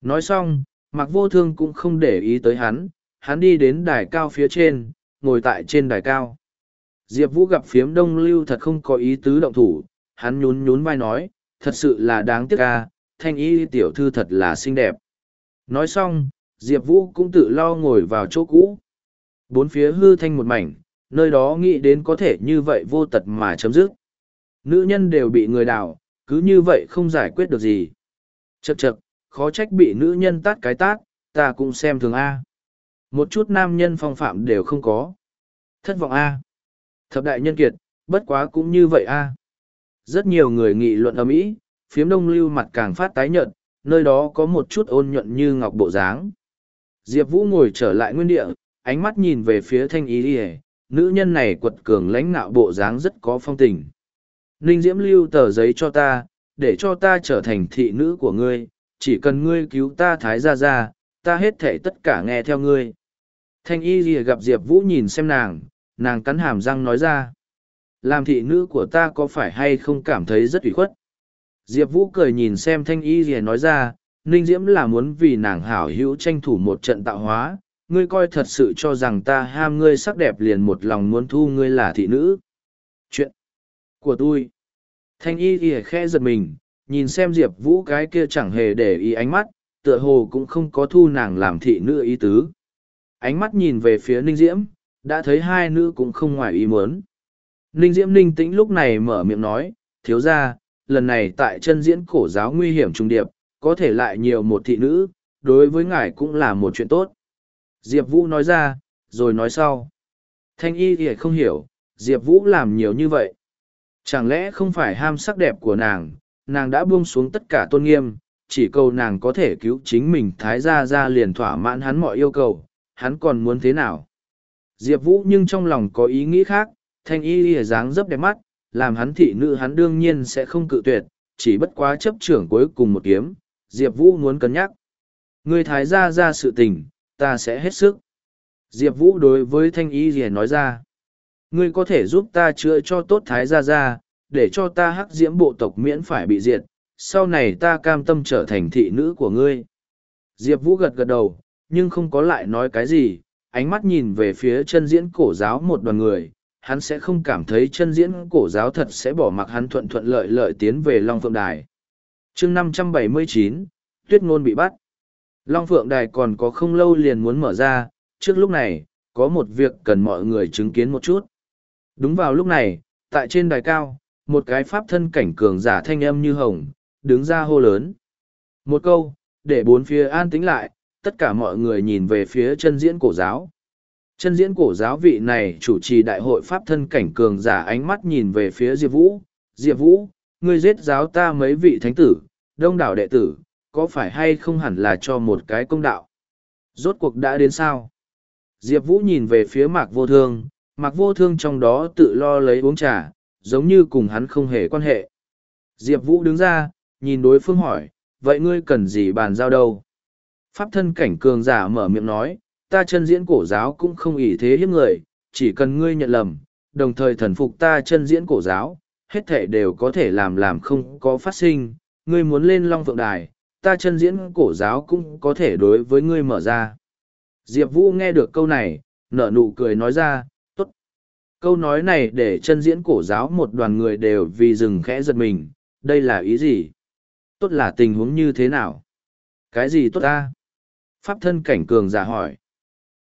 Nói xong, Mạc Vô Thương cũng không để ý tới hắn, hắn đi đến đài cao phía trên, ngồi tại trên đài cao. Diệp Vũ gặp phiếm đông lưu thật không có ý tứ động thủ, hắn nhún nhún vai nói, thật sự là đáng tiếc ca, thanh y tiểu thư thật là xinh đẹp. Nói xong, Diệp Vũ cũng tự lo ngồi vào chỗ cũ. Bốn phía hư thanh một mảnh, nơi đó nghĩ đến có thể như vậy vô tật mà chấm dứt. Nữ nhân đều bị người đào, cứ như vậy không giải quyết được gì. Chậc chậc, khó trách bị nữ nhân tát cái tát, ta cũng xem thường A. Một chút nam nhân phong phạm đều không có. Thất vọng A. Thập đại nhân kiệt, bất quá cũng như vậy A. Rất nhiều người nghị luận ở mỹ, phiếm đông lưu mặt càng phát tái nhợt, nơi đó có một chút ôn nhuận như ngọc bộ dáng. Diệp Vũ ngồi trở lại nguyên địa, ánh mắt nhìn về phía thanh ý đi nữ nhân này quật cường lãnh nạo bộ dáng rất có phong tình. Ninh Diễm lưu tờ giấy cho ta, để cho ta trở thành thị nữ của ngươi, chỉ cần ngươi cứu ta thái ra ra, ta hết thể tất cả nghe theo ngươi. Thanh y gì gặp Diệp Vũ nhìn xem nàng, nàng cắn hàm răng nói ra. Làm thị nữ của ta có phải hay không cảm thấy rất ủy khuất? Diệp Vũ cười nhìn xem thanh y gì nói ra, Ninh Diễm là muốn vì nàng hảo hữu tranh thủ một trận tạo hóa, ngươi coi thật sự cho rằng ta ham ngươi sắc đẹp liền một lòng muốn thu ngươi là thị nữ. Chuyện của tôi. Thanh y thì khe giật mình, nhìn xem Diệp Vũ cái kia chẳng hề để ý ánh mắt, tựa hồ cũng không có thu nàng làm thị nữ ý tứ. Ánh mắt nhìn về phía Ninh Diễm, đã thấy hai nữ cũng không ngoài ý muốn. Ninh Diễm ninh tĩnh lúc này mở miệng nói, thiếu ra, lần này tại chân diễn cổ giáo nguy hiểm trung điệp, có thể lại nhiều một thị nữ, đối với ngài cũng là một chuyện tốt. Diệp Vũ nói ra, rồi nói sau. Thanh y thì không hiểu, Diệp Vũ làm nhiều như vậy. Chẳng lẽ không phải ham sắc đẹp của nàng, nàng đã buông xuống tất cả tôn nghiêm, chỉ cầu nàng có thể cứu chính mình thái gia ra liền thỏa mãn hắn mọi yêu cầu, hắn còn muốn thế nào. Diệp Vũ nhưng trong lòng có ý nghĩ khác, thanh y lìa dáng dấp đẹp mắt, làm hắn thị nữ hắn đương nhiên sẽ không cự tuyệt, chỉ bất quá chấp trưởng cuối cùng một kiếm, Diệp Vũ muốn cân nhắc. Người thái gia ra sự tình, ta sẽ hết sức. Diệp Vũ đối với thanh y lìa nói ra, ngươi có thể giúp ta chữa cho tốt thái gia ra, để cho ta hắc diễm bộ tộc miễn phải bị diệt, sau này ta cam tâm trở thành thị nữ của ngươi. Diệp Vũ gật gật đầu, nhưng không có lại nói cái gì, ánh mắt nhìn về phía chân diễn cổ giáo một đoàn người, hắn sẽ không cảm thấy chân diễn cổ giáo thật sẽ bỏ mặc hắn thuận thuận lợi lợi tiến về Long Phượng Đài. chương 579, Tuyết Ngôn bị bắt. Long Phượng Đài còn có không lâu liền muốn mở ra, trước lúc này, có một việc cần mọi người chứng kiến một chút. Đúng vào lúc này, tại trên đài cao, một cái pháp thân cảnh cường giả thanh âm như hồng, đứng ra hô lớn. Một câu, để bốn phía an tĩnh lại, tất cả mọi người nhìn về phía chân diễn cổ giáo. Chân diễn cổ giáo vị này chủ trì đại hội pháp thân cảnh cường giả ánh mắt nhìn về phía Diệp Vũ. Diệp Vũ, ngươi giết giáo ta mấy vị thánh tử, đông đảo đệ tử, có phải hay không hẳn là cho một cái công đạo? Rốt cuộc đã đến sao? Diệp Vũ nhìn về phía mạc vô thương, mạc vô thương trong đó tự lo lấy uống trà, giống như cùng hắn không hề quan hệ. Diệp Vũ đứng ra, nhìn đối phương hỏi, vậy ngươi cần gì bàn giao đâu? Pháp thân cảnh cường giả mở miệng nói, ta chân diễn cổ giáo cũng không ỷ thế hiếp người, chỉ cần ngươi nhận lầm, đồng thời thần phục ta chân diễn cổ giáo, hết thể đều có thể làm làm không có phát sinh, ngươi muốn lên Long Phượng Đài, ta chân diễn cổ giáo cũng có thể đối với ngươi mở ra. Diệp Vũ nghe được câu này, nở nụ cười nói ra, tốt. Câu nói này để chân diễn cổ giáo một đoàn người đều vì rừng khẽ giật mình, đây là ý gì? Tốt là tình huống như thế nào? Cái gì tốt ta? Pháp thân cảnh cường giả hỏi.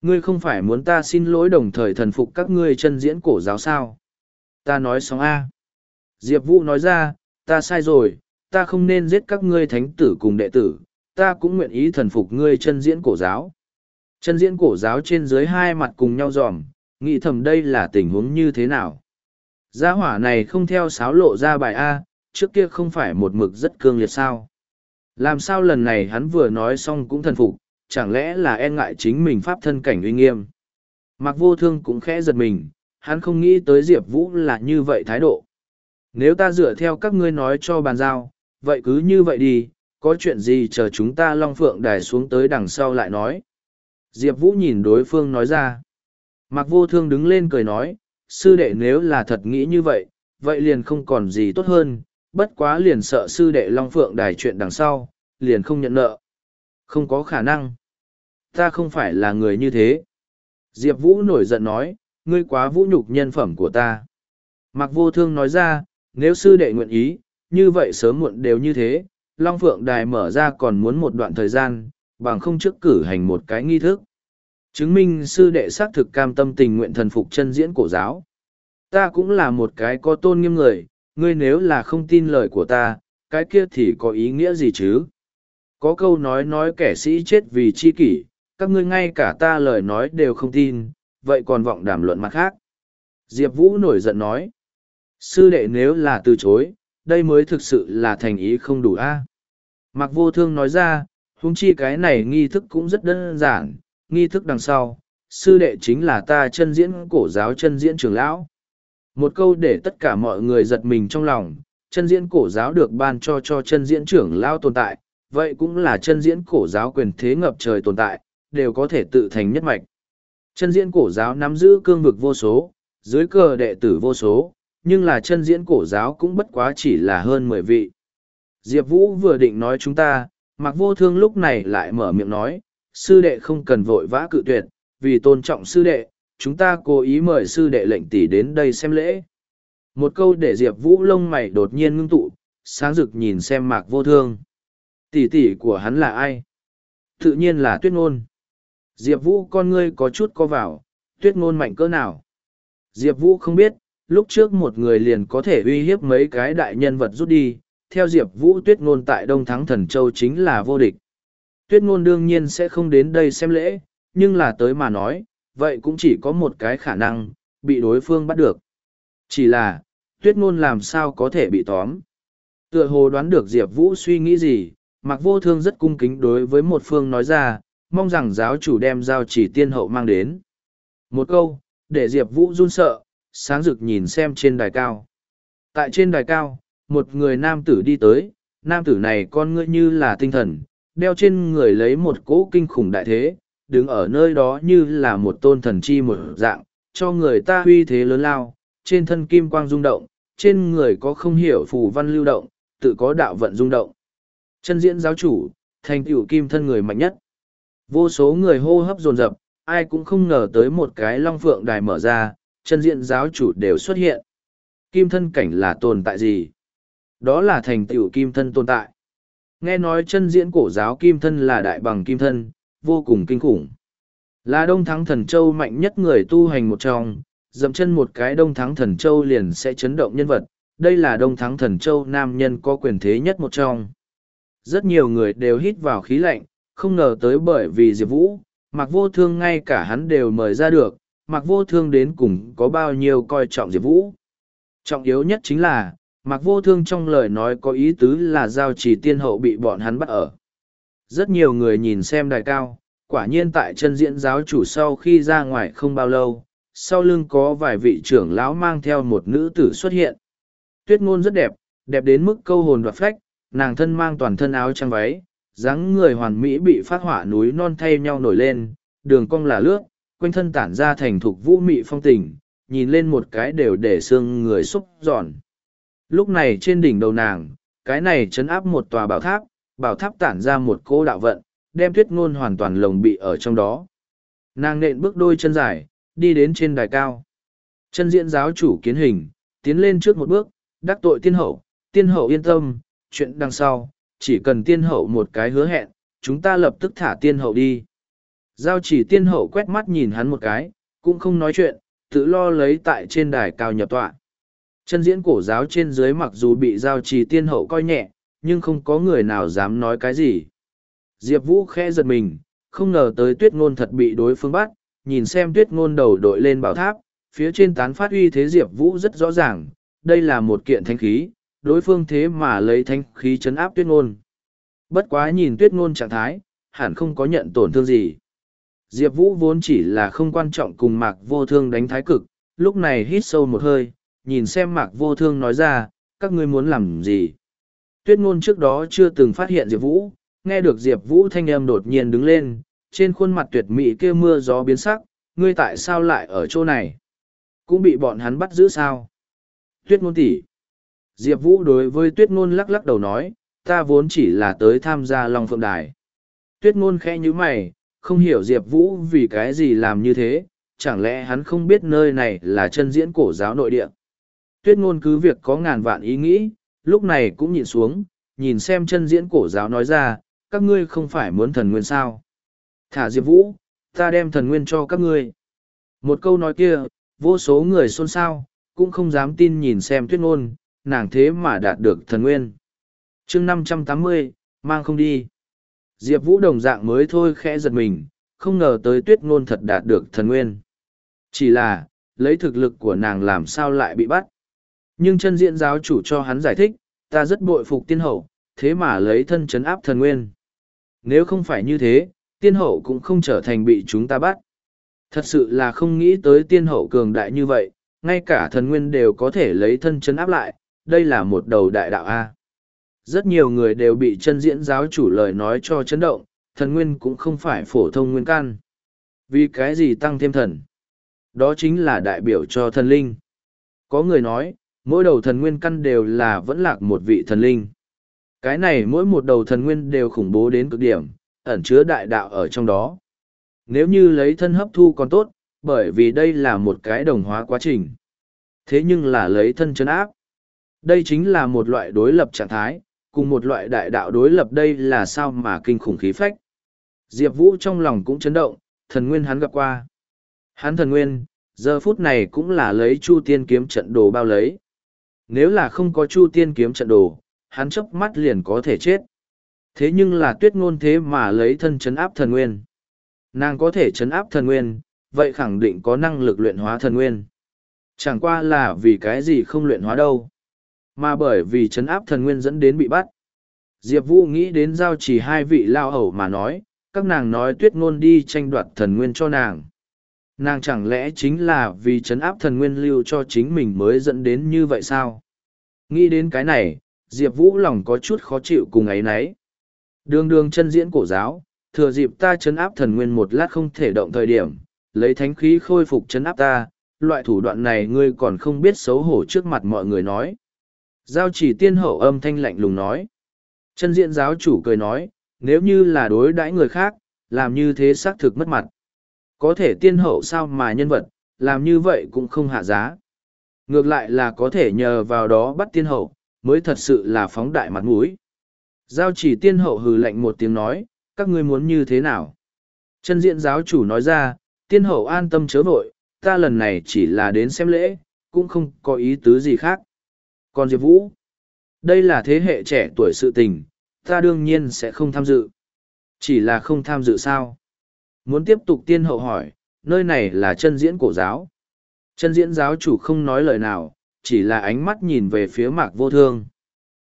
Ngươi không phải muốn ta xin lỗi đồng thời thần phục các ngươi chân diễn cổ giáo sao? Ta nói xong A. Diệp Vũ nói ra, ta sai rồi, ta không nên giết các ngươi thánh tử cùng đệ tử, ta cũng nguyện ý thần phục ngươi chân diễn cổ giáo. Chân diễn cổ giáo trên dưới hai mặt cùng nhau dòm, nghĩ thầm đây là tình huống như thế nào. Gia hỏa này không theo sáo lộ ra bài A, trước kia không phải một mực rất cương liệt sao. Làm sao lần này hắn vừa nói xong cũng thần phục, chẳng lẽ là e ngại chính mình pháp thân cảnh uy nghiêm. Mặc vô thương cũng khẽ giật mình, hắn không nghĩ tới Diệp Vũ là như vậy thái độ. Nếu ta dựa theo các ngươi nói cho bàn giao, vậy cứ như vậy đi, có chuyện gì chờ chúng ta Long Phượng Đài xuống tới đằng sau lại nói. Diệp Vũ nhìn đối phương nói ra. Mặc vô thương đứng lên cười nói, sư đệ nếu là thật nghĩ như vậy, vậy liền không còn gì tốt hơn, bất quá liền sợ sư đệ Long Phượng Đài chuyện đằng sau, liền không nhận nợ. Không có khả năng. Ta không phải là người như thế. Diệp Vũ nổi giận nói, ngươi quá vũ nhục nhân phẩm của ta. Mặc vô thương nói ra, nếu sư đệ nguyện ý, như vậy sớm muộn đều như thế, Long Phượng Đài mở ra còn muốn một đoạn thời gian, bằng không trước cử hành một cái nghi thức. Chứng minh sư đệ xác thực cam tâm tình nguyện thần phục chân diễn cổ giáo. Ta cũng là một cái có tôn nghiêm người, ngươi nếu là không tin lời của ta, cái kia thì có ý nghĩa gì chứ? Có câu nói nói kẻ sĩ chết vì chi kỷ, các ngươi ngay cả ta lời nói đều không tin, vậy còn vọng đàm luận mặt khác. Diệp Vũ nổi giận nói. Sư đệ nếu là từ chối, đây mới thực sự là thành ý không đủ a. À? Mặc vô thương nói ra, huống chi cái này nghi thức cũng rất đơn giản, nghi thức đằng sau, sư đệ chính là ta chân diễn cổ giáo chân diễn trưởng lão. Một câu để tất cả mọi người giật mình trong lòng, chân diễn cổ giáo được ban cho cho chân diễn trưởng lão tồn tại, vậy cũng là chân diễn cổ giáo quyền thế ngập trời tồn tại, đều có thể tự thành nhất mạch. Chân diễn cổ giáo nắm giữ cương vực vô số, dưới cờ đệ tử vô số, nhưng là chân diễn cổ giáo cũng bất quá chỉ là hơn mười vị. Diệp Vũ vừa định nói chúng ta, mạc vô thương lúc này lại mở miệng nói, sư đệ không cần vội vã cự tuyệt, vì tôn trọng sư đệ, chúng ta cố ý mời sư đệ lệnh tỷ đến đây xem lễ. Một câu để Diệp Vũ lông mày đột nhiên ngưng tụ, sáng rực nhìn xem mạc vô thương. Tỷ tỷ của hắn là ai? Tự nhiên là tuyết ngôn. Diệp Vũ con ngươi có chút co vào, tuyết ngôn mạnh cỡ nào? Diệp Vũ không biết, lúc trước một người liền có thể uy hiếp mấy cái đại nhân vật rút đi, theo Diệp Vũ tuyết ngôn tại Đông Thắng Thần Châu chính là vô địch. Tuyết ngôn đương nhiên sẽ không đến đây xem lễ, nhưng là tới mà nói, vậy cũng chỉ có một cái khả năng, bị đối phương bắt được. Chỉ là, tuyết ngôn làm sao có thể bị tóm. Tựa hồ đoán được Diệp Vũ suy nghĩ gì, Mạc Vô Thương rất cung kính đối với một phương nói ra, mong rằng giáo chủ đem giao chỉ tiên hậu mang đến. Một câu, để Diệp Vũ run sợ, sáng rực nhìn xem trên đài cao. Tại trên đài cao, một người nam tử đi tới, nam tử này con ngươi như là tinh thần, đeo trên người lấy một cỗ kinh khủng đại thế, đứng ở nơi đó như là một tôn thần chi một dạng, cho người ta huy thế lớn lao, trên thân kim quang rung động, trên người có không hiểu phù văn lưu động, tự có đạo vận rung động. Chân diễn giáo chủ, thành tựu kim thân người mạnh nhất. Vô số người hô hấp dồn dập, ai cũng không ngờ tới một cái long phượng đài mở ra, chân diện giáo chủ đều xuất hiện. Kim thân cảnh là tồn tại gì? Đó là thành tựu kim thân tồn tại. Nghe nói chân diễn cổ giáo kim thân là đại bằng kim thân, vô cùng kinh khủng. Là đông thắng thần châu mạnh nhất người tu hành một trong, dậm chân một cái đông thắng thần châu liền sẽ chấn động nhân vật, đây là đông thắng thần châu nam nhân có quyền thế nhất một trong. Rất nhiều người đều hít vào khí lạnh, không ngờ tới bởi vì Diệp Vũ, mặc vô thương ngay cả hắn đều mời ra được, mặc vô thương đến cùng có bao nhiêu coi trọng Diệp Vũ. Trọng yếu nhất chính là, mặc vô thương trong lời nói có ý tứ là giao chỉ tiên hậu bị bọn hắn bắt ở. Rất nhiều người nhìn xem đài cao, quả nhiên tại chân diễn giáo chủ sau khi ra ngoài không bao lâu, sau lưng có vài vị trưởng lão mang theo một nữ tử xuất hiện. Tuyết ngôn rất đẹp, đẹp đến mức câu hồn và phách, nàng thân mang toàn thân áo trăng váy, dáng người hoàn mỹ bị phát hỏa núi non thay nhau nổi lên, đường cong là lướt, quanh thân tản ra thành thục vũ mị phong tình, nhìn lên một cái đều để xương người xúc giòn. Lúc này trên đỉnh đầu nàng, cái này chấn áp một tòa bảo tháp, bảo tháp tản ra một cô đạo vận, đem tuyết ngôn hoàn toàn lồng bị ở trong đó. Nàng nện bước đôi chân dài, đi đến trên đài cao. Chân diễn giáo chủ kiến hình, tiến lên trước một bước, đắc tội tiên hậu, tiên hậu yên tâm, chuyện đằng sau, chỉ cần tiên hậu một cái hứa hẹn, chúng ta lập tức thả tiên hậu đi. Giao chỉ tiên hậu quét mắt nhìn hắn một cái, cũng không nói chuyện, tự lo lấy tại trên đài cao nhập tọa. Chân diễn cổ giáo trên dưới mặc dù bị giao trì tiên hậu coi nhẹ, nhưng không có người nào dám nói cái gì. Diệp Vũ khẽ giật mình, không ngờ tới tuyết ngôn thật bị đối phương bắt, nhìn xem tuyết ngôn đầu đội lên bảo tháp, phía trên tán phát uy thế Diệp Vũ rất rõ ràng, đây là một kiện thanh khí, đối phương thế mà lấy thanh khí chấn áp tuyết ngôn. Bất quá nhìn tuyết ngôn trạng thái, hẳn không có nhận tổn thương gì. Diệp Vũ vốn chỉ là không quan trọng cùng mạc vô thương đánh thái cực, lúc này hít sâu một hơi, nhìn xem mạc vô thương nói ra, các ngươi muốn làm gì. Tuyết ngôn trước đó chưa từng phát hiện Diệp Vũ, nghe được Diệp Vũ thanh âm đột nhiên đứng lên, trên khuôn mặt tuyệt mỹ kia mưa gió biến sắc, ngươi tại sao lại ở chỗ này? Cũng bị bọn hắn bắt giữ sao? Tuyết ngôn tỷ. Diệp Vũ đối với tuyết ngôn lắc lắc đầu nói, ta vốn chỉ là tới tham gia Long Phượng Đài. Tuyết ngôn khẽ như mày, không hiểu Diệp Vũ vì cái gì làm như thế, chẳng lẽ hắn không biết nơi này là chân diễn cổ giáo nội địa. Tuyết ngôn cứ việc có ngàn vạn ý nghĩ, lúc này cũng nhìn xuống, nhìn xem chân diễn cổ giáo nói ra, các ngươi không phải muốn thần nguyên sao. Thả Diệp Vũ, ta đem thần nguyên cho các ngươi. Một câu nói kia, vô số người xôn xao, cũng không dám tin nhìn xem tuyết ngôn, nàng thế mà đạt được thần nguyên. chương năm trăm tám mươi mang không đi. Diệp Vũ đồng dạng mới thôi khẽ giật mình, không ngờ tới tuyết ngôn thật đạt được thần nguyên. Chỉ là, lấy thực lực của nàng làm sao lại bị bắt. Nhưng chân diện giáo chủ cho hắn giải thích, ta rất bội phục tiên hậu, thế mà lấy thân chấn áp thần nguyên. Nếu không phải như thế, tiên hậu cũng không trở thành bị chúng ta bắt. Thật sự là không nghĩ tới tiên hậu cường đại như vậy, ngay cả thần nguyên đều có thể lấy thân chấn áp lại, đây là một đầu đại đạo A. Rất nhiều người đều bị chân diễn giáo chủ lời nói cho chấn động, thần nguyên cũng không phải phổ thông nguyên căn. Vì cái gì tăng thêm thần? Đó chính là đại biểu cho thần linh. Có người nói, mỗi đầu thần nguyên căn đều là vẫn lạc một vị thần linh. Cái này mỗi một đầu thần nguyên đều khủng bố đến cực điểm, ẩn chứa đại đạo ở trong đó. Nếu như lấy thân hấp thu còn tốt, bởi vì đây là một cái đồng hóa quá trình. Thế nhưng là lấy thân chấn áp. Đây chính là một loại đối lập trạng thái, cùng một loại đại đạo đối lập đây là sao mà kinh khủng khí phách. Diệp Vũ trong lòng cũng chấn động, thần nguyên hắn gặp qua. Hắn thần nguyên, giờ phút này cũng là lấy Chu Tiên kiếm trận đồ bao lấy. Nếu là không có Chu Tiên kiếm trận đồ, hắn chớp mắt liền có thể chết. Thế nhưng là tuyết ngôn thế mà lấy thân chấn áp thần nguyên. Nàng có thể chấn áp thần nguyên, vậy khẳng định có năng lực luyện hóa thần nguyên. Chẳng qua là vì cái gì không luyện hóa đâu. Mà bởi vì chấn áp thần nguyên dẫn đến bị bắt. Diệp Vũ nghĩ đến giao chỉ hai vị lao hầu mà nói, các nàng nói tuyết ngôn đi tranh đoạt thần nguyên cho nàng. Nàng chẳng lẽ chính là vì chấn áp thần nguyên lưu cho chính mình mới dẫn đến như vậy sao? Nghĩ đến cái này, Diệp Vũ lòng có chút khó chịu cùng ấy nấy. Đường đường chân diễn cổ giáo, thừa dịp ta chấn áp thần nguyên một lát không thể động thời điểm, lấy thánh khí khôi phục chấn áp ta, loại thủ đoạn này ngươi còn không biết xấu hổ trước mặt mọi người nói. Giao chỉ tiên hậu âm thanh lạnh lùng nói. Chân diện giáo chủ cười nói, nếu như là đối đãi người khác, làm như thế xác thực mất mặt. Có thể tiên hậu sao mà nhân vật, làm như vậy cũng không hạ giá. Ngược lại là có thể nhờ vào đó bắt tiên hậu, mới thật sự là phóng đại mặt mũi. Giao chỉ tiên hậu hừ lạnh một tiếng nói, các ngươi muốn như thế nào? Chân diện giáo chủ nói ra, tiên hậu an tâm chớ vội, ta lần này chỉ là đến xem lễ, cũng không có ý tứ gì khác. Còn Diệp Vũ, đây là thế hệ trẻ tuổi sự tình, ta đương nhiên sẽ không tham dự. Chỉ là không tham dự sao? Muốn tiếp tục tiên hậu hỏi, nơi này là chân diễn cổ giáo. Chân diễn giáo chủ không nói lời nào, chỉ là ánh mắt nhìn về phía mạc vô thương.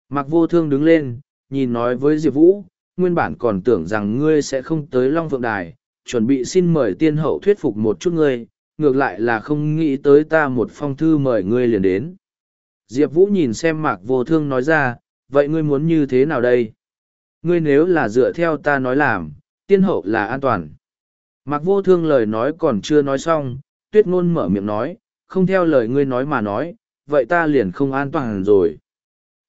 Mạc vô thương đứng lên, nhìn nói với Diệp Vũ, nguyên bản còn tưởng rằng ngươi sẽ không tới Long Phượng Đài, chuẩn bị xin mời tiên hậu thuyết phục một chút ngươi, ngược lại là không nghĩ tới ta một phong thư mời ngươi liền đến. Diệp Vũ nhìn xem mạc vô thương nói ra, vậy ngươi muốn như thế nào đây? Ngươi nếu là dựa theo ta nói làm, tiên hậu là an toàn. Mạc vô thương lời nói còn chưa nói xong, tuyết ngôn mở miệng nói, không theo lời ngươi nói mà nói, vậy ta liền không an toàn rồi.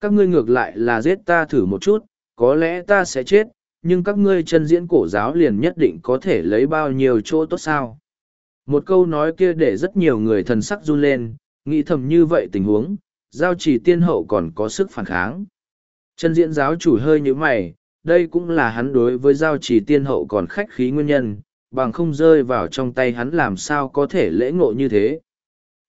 Các ngươi ngược lại là giết ta thử một chút, có lẽ ta sẽ chết, nhưng các ngươi chân diễn cổ giáo liền nhất định có thể lấy bao nhiêu chỗ tốt sao. Một câu nói kia để rất nhiều người thần sắc run lên, nghĩ thầm như vậy tình huống, giao chỉ tiên hậu còn có sức phản kháng. Chân diễn giáo chủ hơi như mày, đây cũng là hắn đối với giao chỉ tiên hậu còn khách khí nguyên nhân, bằng không rơi vào trong tay hắn làm sao có thể lễ ngộ như thế.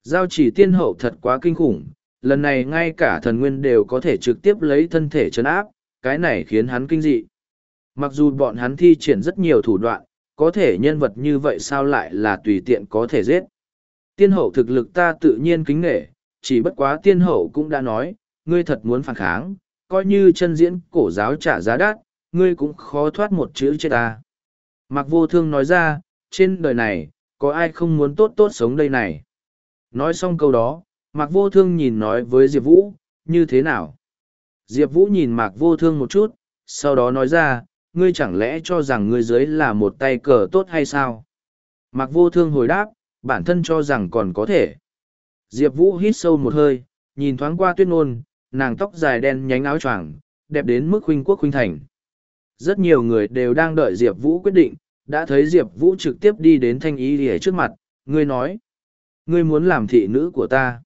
Giao chỉ tiên hậu thật quá kinh khủng, lần này ngay cả thần nguyên đều có thể trực tiếp lấy thân thể chấn áp, cái này khiến hắn kinh dị. Mặc dù bọn hắn thi triển rất nhiều thủ đoạn, có thể nhân vật như vậy sao lại là tùy tiện có thể giết. Tiên hậu thực lực ta tự nhiên kính nghệ, chỉ bất quá tiên hậu cũng đã nói, ngươi thật muốn phản kháng, coi như chân diễn cổ giáo trả giá đắt, ngươi cũng khó thoát một chữ chết ta. Mạc vô thương nói ra, trên đời này, có ai không muốn tốt tốt sống đây này. Nói xong câu đó, Mạc vô thương nhìn nói với Diệp Vũ, như thế nào? Diệp Vũ nhìn Mạc vô thương một chút, sau đó nói ra, ngươi chẳng lẽ cho rằng ngươi dưới là một tay cờ tốt hay sao? Mạc vô thương hồi đáp, bản thân cho rằng còn có thể. Diệp Vũ hít sâu một hơi, nhìn thoáng qua tuyết nôn, nàng tóc dài đen nhánh áo choàng đẹp đến mức huynh quốc huynh thành. Rất nhiều người đều đang đợi Diệp Vũ quyết định, đã thấy Diệp Vũ trực tiếp đi đến thanh y lìa trước mặt, ngươi nói, ngươi muốn làm thị nữ của ta.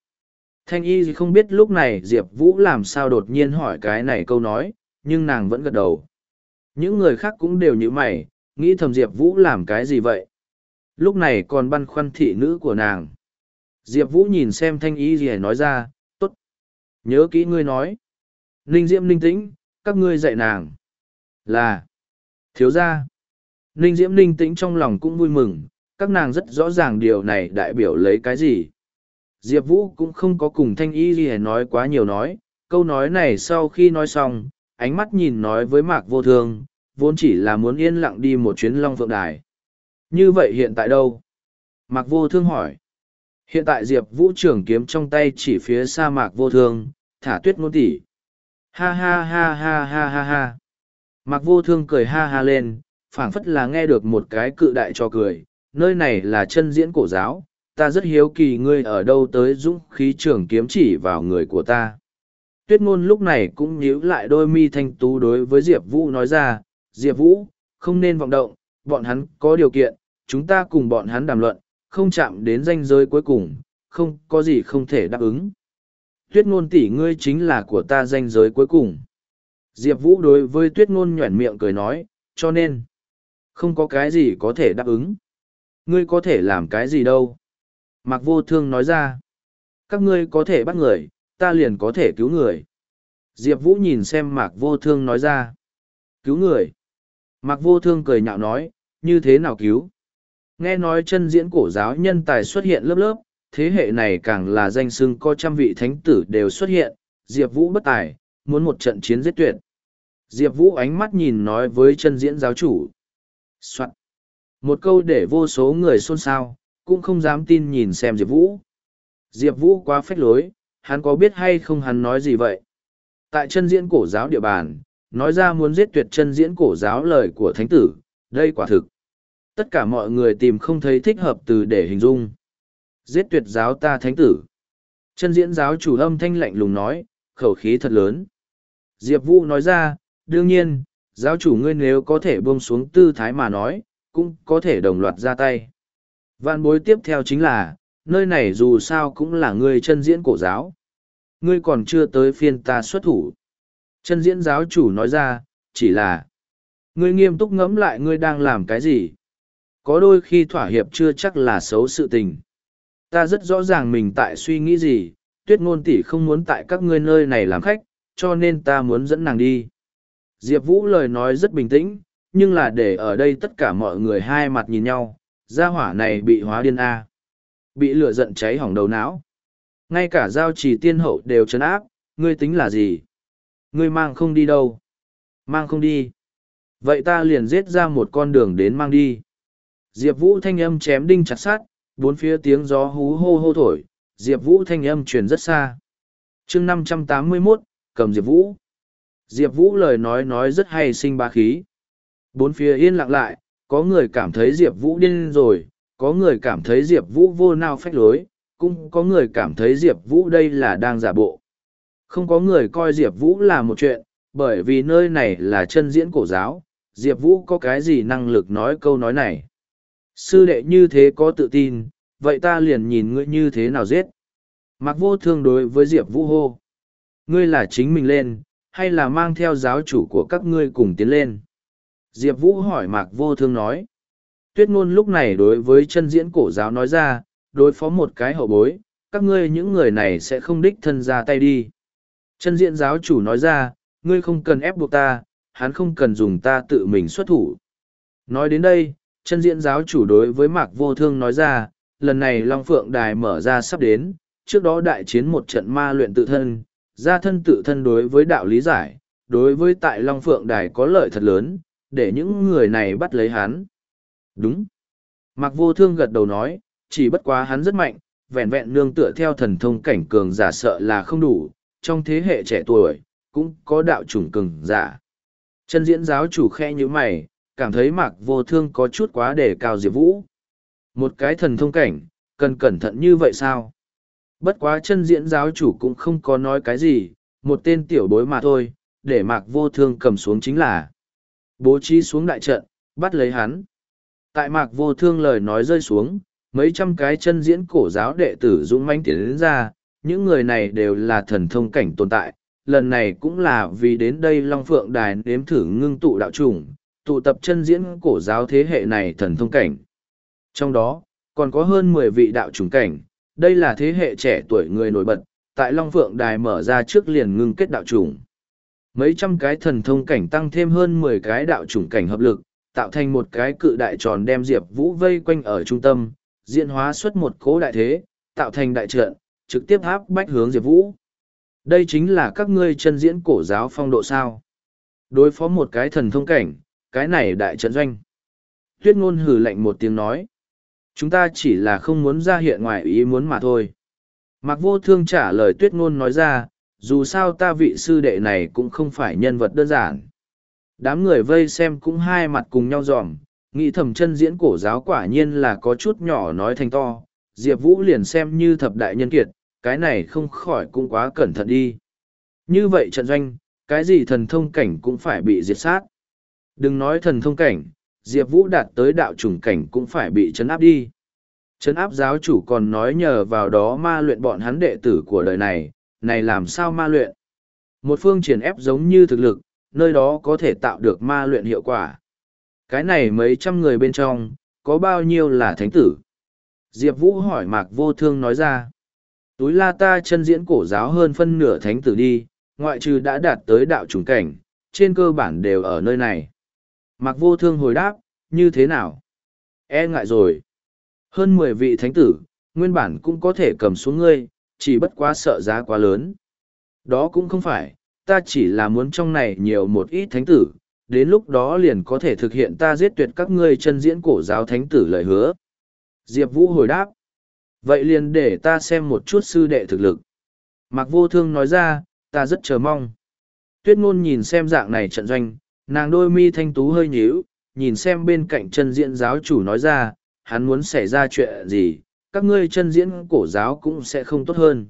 Thanh y không biết lúc này Diệp Vũ làm sao đột nhiên hỏi cái này câu nói, nhưng nàng vẫn gật đầu. Những người khác cũng đều như mày, nghĩ thầm Diệp Vũ làm cái gì vậy? Lúc này còn băn khoăn thị nữ của nàng. Diệp Vũ nhìn xem thanh y gì nói ra, tốt. Nhớ kỹ ngươi nói. Ninh Diễm ninh tĩnh, các ngươi dạy nàng. Là. Thiếu gia. Ninh Diễm ninh tĩnh trong lòng cũng vui mừng, các nàng rất rõ ràng điều này đại biểu lấy cái gì. Diệp Vũ cũng không có cùng thanh y gì nói quá nhiều nói, câu nói này sau khi nói xong, ánh mắt nhìn nói với mạc vô thương, vốn chỉ là muốn yên lặng đi một chuyến long phượng đài. Như vậy hiện tại đâu? Mạc vô thương hỏi. Hiện tại Diệp Vũ trưởng kiếm trong tay chỉ phía sa mạc vô thương, thả tuyết ngôn tỷ. Ha ha ha ha ha ha ha. Mạc vô thương cười ha ha lên, phảng phất là nghe được một cái cự đại cho cười. Nơi này là chân diễn cổ giáo, ta rất hiếu kỳ ngươi ở đâu tới dũng khí trưởng kiếm chỉ vào người của ta. Tuyết ngôn lúc này cũng nhíu lại đôi mi thanh tú đối với Diệp Vũ nói ra, Diệp Vũ, không nên vọng động, bọn hắn có điều kiện, chúng ta cùng bọn hắn đàm luận, không chạm đến danh giới cuối cùng, không có gì không thể đáp ứng. Tuyết ngôn tỷ ngươi chính là của ta danh giới cuối cùng. Diệp Vũ đối với tuyết ngôn nhuẩn miệng cười nói, cho nên, không có cái gì có thể đáp ứng. Ngươi có thể làm cái gì đâu. Mạc vô thương nói ra, các ngươi có thể bắt người, ta liền có thể cứu người. Diệp Vũ nhìn xem Mạc vô thương nói ra, cứu người. Mạc vô thương cười nhạo nói, như thế nào cứu? Nghe nói chân diễn cổ giáo nhân tài xuất hiện lớp lớp, thế hệ này càng là danh xưng có trăm vị thánh tử đều xuất hiện, Diệp Vũ bất tài, muốn một trận chiến giết tuyệt. Diệp Vũ ánh mắt nhìn nói với chân diễn giáo chủ. Soạn. Một câu để vô số người xôn xao, cũng không dám tin nhìn xem Diệp Vũ. Diệp Vũ quá phách lối, hắn có biết hay không hắn nói gì vậy? Tại chân diễn cổ giáo địa bàn, nói ra muốn giết tuyệt chân diễn cổ giáo lời của thánh tử, đây quả thực. Tất cả mọi người tìm không thấy thích hợp từ để hình dung. Giết tuyệt giáo ta thánh tử. Chân diễn giáo chủ âm thanh lạnh lùng nói, khẩu khí thật lớn. Diệp Vũ nói ra, đương nhiên, giáo chủ ngươi nếu có thể buông xuống tư thái mà nói, cũng có thể đồng loạt ra tay. Vạn bối tiếp theo chính là, nơi này dù sao cũng là ngươi chân diễn cổ giáo. Ngươi còn chưa tới phiên ta xuất thủ. Chân diễn giáo chủ nói ra, chỉ là, ngươi nghiêm túc ngẫm lại ngươi đang làm cái gì. Có đôi khi thỏa hiệp chưa chắc là xấu sự tình. ta rất rõ ràng mình tại suy nghĩ gì, tuyết ngôn tỷ không muốn tại các ngươi nơi này làm khách, cho nên ta muốn dẫn nàng đi. Diệp Vũ lời nói rất bình tĩnh, nhưng là để ở đây tất cả mọi người hai mặt nhìn nhau, gia hỏa này bị hóa điên A. Bị lửa giận cháy hỏng đầu não. Ngay cả giao trì tiên hậu đều chấn áp, ngươi tính là gì? Ngươi mang không đi đâu? Mang không đi. Vậy ta liền giết ra một con đường đến mang đi. Diệp Vũ thanh âm chém đinh chặt sát, bốn phía tiếng gió hú hô hô thổi, Diệp Vũ thanh âm truyền rất xa. chương năm trăm tám mươi 581, cầm Diệp Vũ. Diệp Vũ lời nói nói rất hay sinh ba khí. Bốn phía yên lặng lại, có người cảm thấy Diệp Vũ điên rồi, có người cảm thấy Diệp Vũ vô nao phách lối, cũng có người cảm thấy Diệp Vũ đây là đang giả bộ. Không có người coi Diệp Vũ là một chuyện, bởi vì nơi này là chân diễn cổ giáo, Diệp Vũ có cái gì năng lực nói câu nói này. Sư đệ như thế có tự tin, vậy ta liền nhìn ngươi như thế nào giết. Mặc vô thương đối với Diệp Vũ hô. Ngươi là chính mình lên, hay là mang theo giáo chủ của các ngươi cùng tiến lên? Diệp Vũ hỏi Mạc Vô Thương nói. Tuyết ngôn lúc này đối với chân diễn cổ giáo nói ra, đối phó một cái hậu bối, các ngươi những người này sẽ không đích thân ra tay đi. Chân diễn giáo chủ nói ra, ngươi không cần ép buộc ta, hắn không cần dùng ta tự mình xuất thủ. Nói đến đây, chân diễn giáo chủ đối với Mạc Vô Thương nói ra, lần này Long Phượng Đài mở ra sắp đến, trước đó đại chiến một trận ma luyện tự thân, gia thân tự thân đối với đạo lý giải, đối với tại Long Phượng Đài có lợi thật lớn, để những người này bắt lấy hắn. Đúng. Mạc Vô Thương gật đầu nói, chỉ bất quá hắn rất mạnh, vẹn vẹn nương tựa theo thần thông cảnh cường giả sợ là không đủ, trong thế hệ trẻ tuổi, cũng có đạo chủng cường giả. Chân diễn giáo chủ khe như mày, cảm thấy Mạc Vô Thương có chút quá để cao Diệp Vũ. Một cái thần thông cảnh, cần cẩn thận như vậy sao? Bất quá chân diễn giáo chủ cũng không có nói cái gì, một tên tiểu bối mà thôi, để Mạc Vô Thương cầm xuống chính là bố trí xuống đại trận, bắt lấy hắn. Tại Mạc Vô Thương lời nói rơi xuống, mấy trăm cái chân diễn cổ giáo đệ tử dũng manh tiến đến ra, những người này đều là thần thông cảnh tồn tại. Lần này cũng là vì đến đây Long Phượng Đài nếm thử ngưng tụ đạo chủng, tụ tập chân diễn cổ giáo thế hệ này thần thông cảnh. Trong đó, còn có hơn mười vị đạo chủng cảnh, đây là thế hệ trẻ tuổi người nổi bật, tại Long Phượng Đài mở ra trước liền ngưng kết đạo chủng. Mấy trăm cái thần thông cảnh tăng thêm hơn mười cái đạo chủng cảnh hợp lực, tạo thành một cái cự đại tròn đem Diệp Vũ vây quanh ở trung tâm, diễn hóa xuất một cố đại thế, tạo thành đại trận, trực tiếp áp bách hướng Diệp Vũ. Đây chính là các ngươi chân diễn cổ giáo phong độ sao. Đối phó một cái thần thông cảnh, cái này đại trận doanh. Tuyết ngôn hừ lạnh một tiếng nói. Chúng ta chỉ là không muốn ra hiện ngoài ý muốn mà thôi. Mạc vô thương trả lời tuyết ngôn nói ra, dù sao ta vị sư đệ này cũng không phải nhân vật đơn giản. Đám người vây xem cũng hai mặt cùng nhau dòm, nghĩ thầm chân diễn cổ giáo quả nhiên là có chút nhỏ nói thành to. Diệp Vũ liền xem như thập đại nhân kiệt, cái này không khỏi cũng quá cẩn thận đi. Như vậy trận doanh, cái gì thần thông cảnh cũng phải bị diệt sát. Đừng nói thần thông cảnh, Diệp Vũ đạt tới đạo chủng cảnh cũng phải bị chấn áp đi. Chấn áp giáo chủ còn nói nhờ vào đó ma luyện bọn hắn đệ tử của đời này, này làm sao ma luyện? Một phương triển ép giống như thực lực, nơi đó có thể tạo được ma luyện hiệu quả. Cái này mấy trăm người bên trong, có bao nhiêu là thánh tử? Diệp Vũ hỏi Mạc Vô Thương nói ra. Túi la ta chân diễn cổ giáo hơn phân nửa thánh tử đi, ngoại trừ đã đạt tới đạo chủng cảnh, trên cơ bản đều ở nơi này. Mạc Vô Thương hồi đáp, như thế nào? E ngại rồi. Hơn mười vị thánh tử, nguyên bản cũng có thể cầm xuống ngươi, chỉ bất quá sợ giá quá lớn. Đó cũng không phải, ta chỉ là muốn trong này nhiều một ít thánh tử, đến lúc đó liền có thể thực hiện ta giết tuyệt các ngươi chân diễn cổ giáo thánh tử lời hứa. Diệp Vũ hồi đáp. Vậy liền để ta xem một chút sư đệ thực lực. Mạc Vô Thương nói ra, ta rất chờ mong. Tuyết ngôn nhìn xem dạng này trận doanh, nàng đôi mi thanh tú hơi nhíu, nhìn xem bên cạnh chân diễn giáo chủ nói ra, hắn muốn xảy ra chuyện gì, các ngươi chân diễn cổ giáo cũng sẽ không tốt hơn.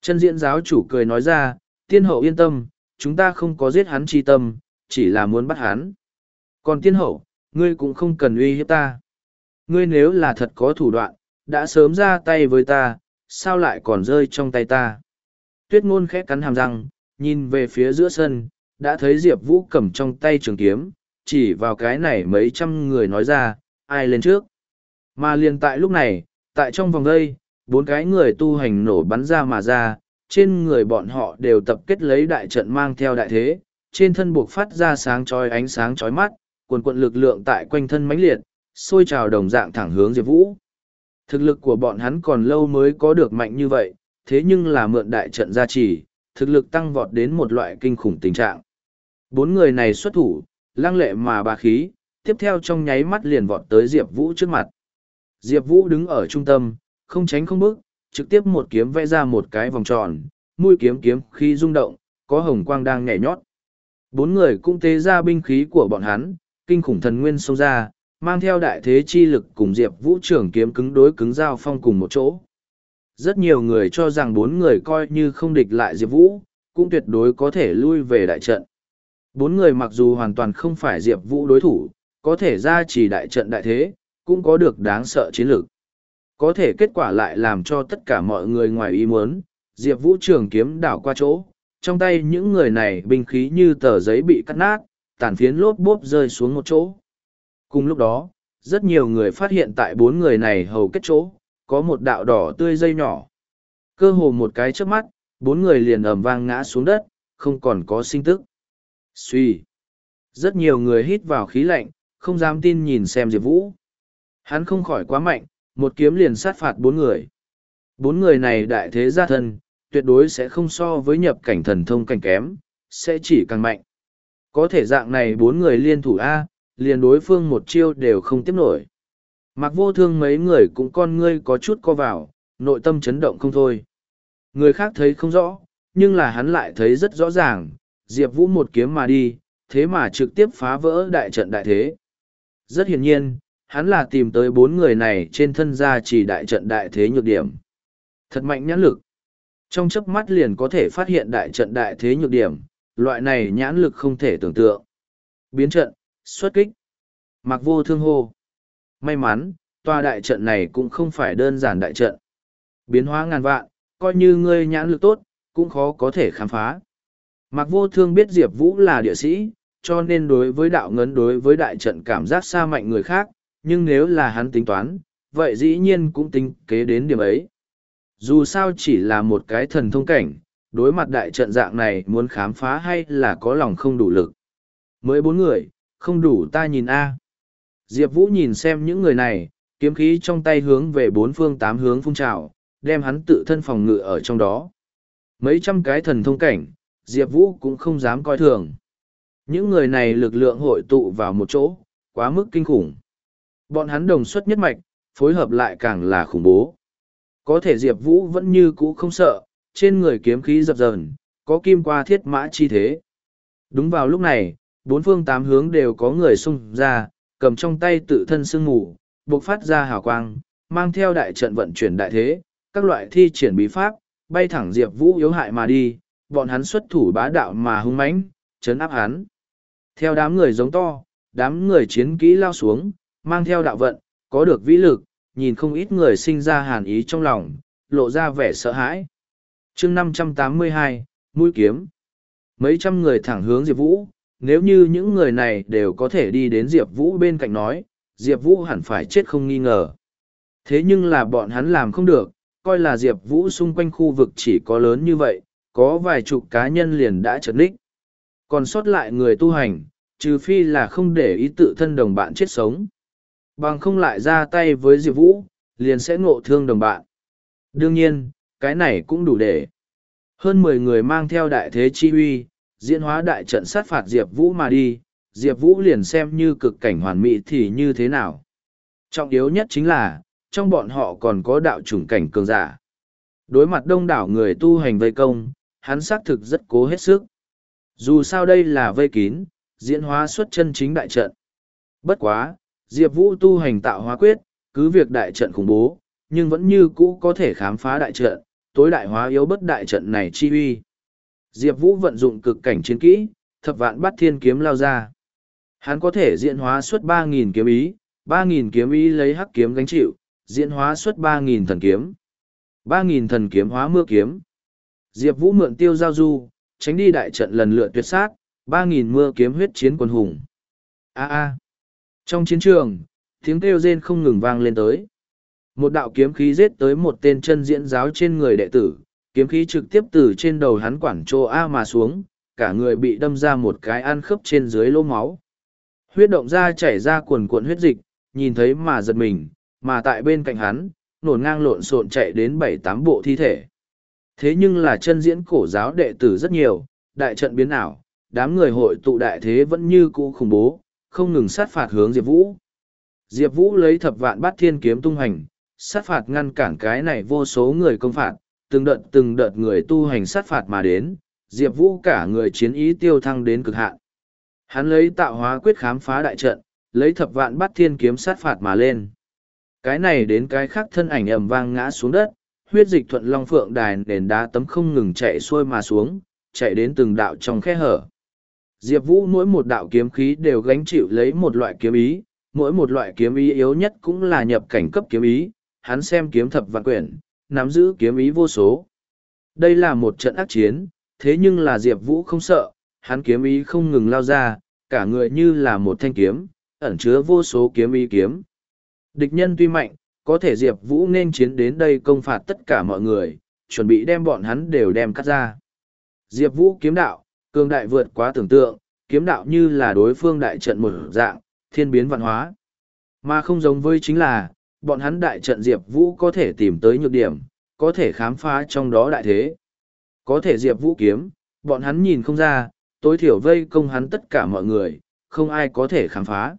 Chân diễn giáo chủ cười nói ra, tiên hậu yên tâm, chúng ta không có giết hắn chi tâm, chỉ là muốn bắt hắn. Còn tiên hậu, ngươi cũng không cần uy hiếp ta. Ngươi nếu là thật có thủ đoạn, đã sớm ra tay với ta, sao lại còn rơi trong tay ta? Tuyết ngôn khẽ cắn hàm răng, nhìn về phía giữa sân, đã thấy Diệp Vũ cầm trong tay trường kiếm, chỉ vào cái này mấy trăm người nói ra, ai lên trước. Mà liền tại lúc này, tại trong vòng đây, bốn cái người tu hành nổ bắn ra mà ra, trên người bọn họ đều tập kết lấy đại trận mang theo đại thế, trên thân buộc phát ra sáng chói ánh sáng chói mắt, quần quận lực lượng tại quanh thân mãnh liệt, sôi trào đồng dạng thẳng hướng Diệp Vũ. Thực lực của bọn hắn còn lâu mới có được mạnh như vậy, thế nhưng là mượn đại trận gia trì, thực lực tăng vọt đến một loại kinh khủng tình trạng. Bốn người này xuất thủ, lăng lệ mà bà khí, tiếp theo trong nháy mắt liền vọt tới Diệp Vũ trước mặt. Diệp Vũ đứng ở trung tâm, không tránh không bước, trực tiếp một kiếm vẽ ra một cái vòng tròn, mũi kiếm kiếm khi rung động, có hồng quang đang nhảy nhót. Bốn người cũng tế ra binh khí của bọn hắn, kinh khủng thần nguyên xông ra, mang theo đại thế chi lực cùng Diệp Vũ trưởng kiếm cứng đối cứng giao phong cùng một chỗ. Rất nhiều người cho rằng bốn người coi như không địch lại Diệp Vũ, cũng tuyệt đối có thể lui về đại trận. Bốn người mặc dù hoàn toàn không phải Diệp Vũ đối thủ, có thể ra chỉ đại trận đại thế, cũng có được đáng sợ chiến lược. Có thể kết quả lại làm cho tất cả mọi người ngoài ý muốn, Diệp Vũ trường kiếm đảo qua chỗ, trong tay những người này binh khí như tờ giấy bị cắt nát, tàn phiến lốp bốp rơi xuống một chỗ. Cùng lúc đó, rất nhiều người phát hiện tại bốn người này hầu kết chỗ, có một đạo đỏ tươi dây nhỏ. Cơ hồ một cái trước mắt, bốn người liền ầm vang ngã xuống đất, không còn có sinh tức. Suy. Rất nhiều người hít vào khí lạnh, không dám tin nhìn xem Diệp Vũ. Hắn không khỏi quá mạnh, một kiếm liền sát phạt bốn người. Bốn người này đại thế gia thân, tuyệt đối sẽ không so với nhập cảnh thần thông cảnh kém, sẽ chỉ càng mạnh. Có thể dạng này bốn người liên thủ A, liền đối phương một chiêu đều không tiếp nổi. Mặc vô thương mấy người cũng con ngươi có chút co vào, nội tâm chấn động không thôi. Người khác thấy không rõ, nhưng là hắn lại thấy rất rõ ràng, Diệp Vũ một kiếm mà đi, thế mà trực tiếp phá vỡ đại trận đại thế. Rất hiển nhiên, hắn là tìm tới bốn người này trên thân gia chỉ đại trận đại thế nhược điểm. Thật mạnh nhãn lực. Trong chớp mắt liền có thể phát hiện đại trận đại thế nhược điểm, loại này nhãn lực không thể tưởng tượng. Biến trận, xuất kích. Mặc vô thương hô. May mắn, tòa đại trận này cũng không phải đơn giản đại trận. Biến hóa ngàn vạn, coi như ngươi nhãn lực tốt, cũng khó có thể khám phá. Mạc vô thương biết Diệp Vũ là địa sĩ, cho nên đối với đạo ngấn đối với đại trận cảm giác xa mạnh người khác, nhưng nếu là hắn tính toán, vậy dĩ nhiên cũng tính kế đến điểm ấy. Dù sao chỉ là một cái thần thông cảnh, đối mặt đại trận dạng này muốn khám phá hay là có lòng không đủ lực. Mới bốn người, không đủ ta nhìn a Diệp Vũ nhìn xem những người này, kiếm khí trong tay hướng về bốn phương tám hướng phun trào, đem hắn tự thân phòng ngự ở trong đó. Mấy trăm cái thần thông cảnh, Diệp Vũ cũng không dám coi thường. Những người này lực lượng hội tụ vào một chỗ, quá mức kinh khủng. Bọn hắn đồng xuất nhất mạch, phối hợp lại càng là khủng bố. Có thể Diệp Vũ vẫn như cũ không sợ, trên người kiếm khí dập dờn, có kim qua thiết mã chi thế. Đúng vào lúc này, bốn phương tám hướng đều có người xung ra, cầm trong tay tự thân sương mù, bộc phát ra hào quang, mang theo đại trận vận chuyển đại thế, các loại thi triển bí pháp, bay thẳng Diệp Vũ yếu hại mà đi, bọn hắn xuất thủ bá đạo mà hung mãnh, chấn áp hắn. Theo đám người giống to, đám người chiến kỹ lao xuống, mang theo đạo vận, có được vĩ lực, nhìn không ít người sinh ra hàn ý trong lòng, lộ ra vẻ sợ hãi. chương 582, mũi kiếm. Mấy trăm người thẳng hướng Diệp Vũ, nếu như những người này đều có thể đi đến Diệp Vũ bên cạnh nói, Diệp Vũ hẳn phải chết không nghi ngờ. Thế nhưng là bọn hắn làm không được, coi là Diệp Vũ xung quanh khu vực chỉ có lớn như vậy, có vài chục cá nhân liền đã trật ních, Còn sót lại người tu hành, trừ phi là không để ý tự thân đồng bạn chết sống. Bằng không lại ra tay với Diệp Vũ, liền sẽ ngộ thương đồng bạn. Đương nhiên, cái này cũng đủ để. Hơn mười người mang theo đại thế chi huy, diễn hóa đại trận sát phạt Diệp Vũ mà đi, Diệp Vũ liền xem như cực cảnh hoàn mỹ thì như thế nào. Trọng yếu nhất chính là, trong bọn họ còn có đạo chủng cảnh cường giả. Đối mặt đông đảo người tu hành vây công, hắn xác thực rất cố hết sức. Dù sao đây là vây kín, diễn hóa xuất chân chính đại trận. Bất quá, Diệp Vũ tu hành tạo hóa quyết, cứ việc đại trận khủng bố, nhưng vẫn như cũ có thể khám phá đại trận, tối đại hóa yếu bất đại trận này chi uy. Diệp Vũ vận dụng cực cảnh chiến kỹ, thập vạn bắt thiên kiếm lao ra. Hắn có thể diễn hóa xuất 3.000 kiếm ý, 3.000 kiếm ý lấy hắc kiếm gánh chịu, diễn hóa xuất 3.000 thần kiếm. 3.000 thần kiếm hóa mưa kiếm. Diệp Vũ mượn tiêu giao du, tránh đi đại trận lần lượt tuyệt sát, 3.000 mưa kiếm huyết chiến quân hùng. A a. Trong chiến trường, tiếng kêu rên không ngừng vang lên tới. Một đạo kiếm khí giết tới một tên chân diễn giáo trên người đệ tử, kiếm khí trực tiếp từ trên đầu hắn quản trô A mà xuống, cả người bị đâm ra một cái ăn khớp trên dưới lỗ máu. Huyết động ra chảy ra cuồn cuộn huyết dịch, nhìn thấy mà giật mình, mà tại bên cạnh hắn, nổn ngang lộn xộn chạy đến bảy tám bộ thi thể. Thế nhưng là chân diễn cổ giáo đệ tử rất nhiều, đại trận biến ảo, đám người hội tụ đại thế vẫn như cũ khủng bố, không ngừng sát phạt hướng Diệp Vũ. Diệp Vũ lấy thập vạn bát thiên kiếm tung hành, sát phạt ngăn cản cái này vô số người công phạt, từng đợt từng đợt người tu hành sát phạt mà đến, Diệp Vũ cả người chiến ý tiêu thăng đến cực hạn. Hắn lấy tạo hóa quyết khám phá đại trận, lấy thập vạn bát thiên kiếm sát phạt mà lên. Cái này đến cái khác thân ảnh ầm vang ngã xuống đất, huyết dịch thuận long phượng đài nền đá tấm không ngừng chạy xuôi mà xuống, chạy đến từng đạo trong khe hở. Diệp Vũ mỗi một đạo kiếm khí đều gánh chịu lấy một loại kiếm ý, mỗi một loại kiếm ý yếu nhất cũng là nhập cảnh cấp kiếm ý, hắn xem kiếm thập vạn quyển, nắm giữ kiếm ý vô số. Đây là một trận ác chiến, thế nhưng là Diệp Vũ không sợ, hắn kiếm ý không ngừng lao ra, cả người như là một thanh kiếm, ẩn chứa vô số kiếm ý kiếm. Địch nhân tuy mạnh, có thể Diệp Vũ nên chiến đến đây công phạt tất cả mọi người, chuẩn bị đem bọn hắn đều đem cắt ra. Diệp Vũ kiếm đạo, cường đại vượt quá tưởng tượng, kiếm đạo như là đối phương đại trận một dạng, thiên biến văn hóa. Mà không giống với chính là, bọn hắn đại trận Diệp Vũ có thể tìm tới nhược điểm, có thể khám phá trong đó đại thế. Có thể Diệp Vũ kiếm, bọn hắn nhìn không ra, tối thiểu vây công hắn tất cả mọi người, không ai có thể khám phá.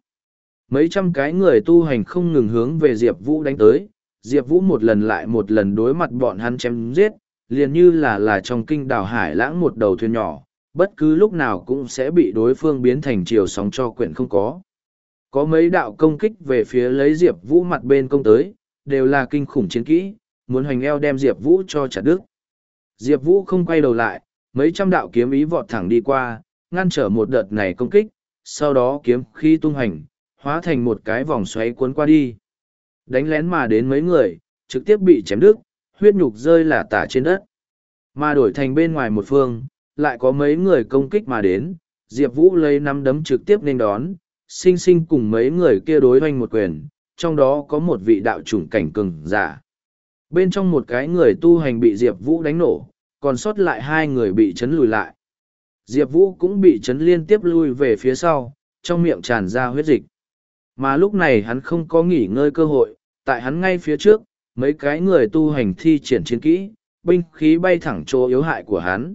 Mấy trăm cái người tu hành không ngừng hướng về Diệp Vũ đánh tới, Diệp Vũ một lần lại một lần đối mặt bọn hắn chém giết, liền như là là trong kinh đảo hải lãng một đầu thuyền nhỏ, bất cứ lúc nào cũng sẽ bị đối phương biến thành chiều sóng cho quyển không có. Có mấy đạo công kích về phía lấy Diệp Vũ mặt bên công tới, đều là kinh khủng chiến kỹ, muốn hoành eo đem Diệp Vũ cho chặt đứt. Diệp Vũ không quay đầu lại, mấy trăm đạo kiếm ý vọt thẳng đi qua, ngăn trở một đợt này công kích, sau đó kiếm khi tung hành, hóa thành một cái vòng xoáy cuốn qua đi. Đánh lén mà đến mấy người, trực tiếp bị chém đứt, huyết nhục rơi là tả trên đất. Mà đổi thành bên ngoài một phương, lại có mấy người công kích mà đến, Diệp Vũ lấy nắm đấm trực tiếp nên đón, sinh sinh cùng mấy người kia đối hoanh một quyền, trong đó có một vị đạo chủng cảnh cường giả. Bên trong một cái người tu hành bị Diệp Vũ đánh nổ, còn sót lại hai người bị chấn lùi lại. Diệp Vũ cũng bị chấn liên tiếp lui về phía sau, trong miệng tràn ra huyết dịch. Mà lúc này hắn không có nghỉ ngơi cơ hội, tại hắn ngay phía trước, mấy cái người tu hành thi triển chiến kỹ, binh khí bay thẳng chỗ yếu hại của hắn.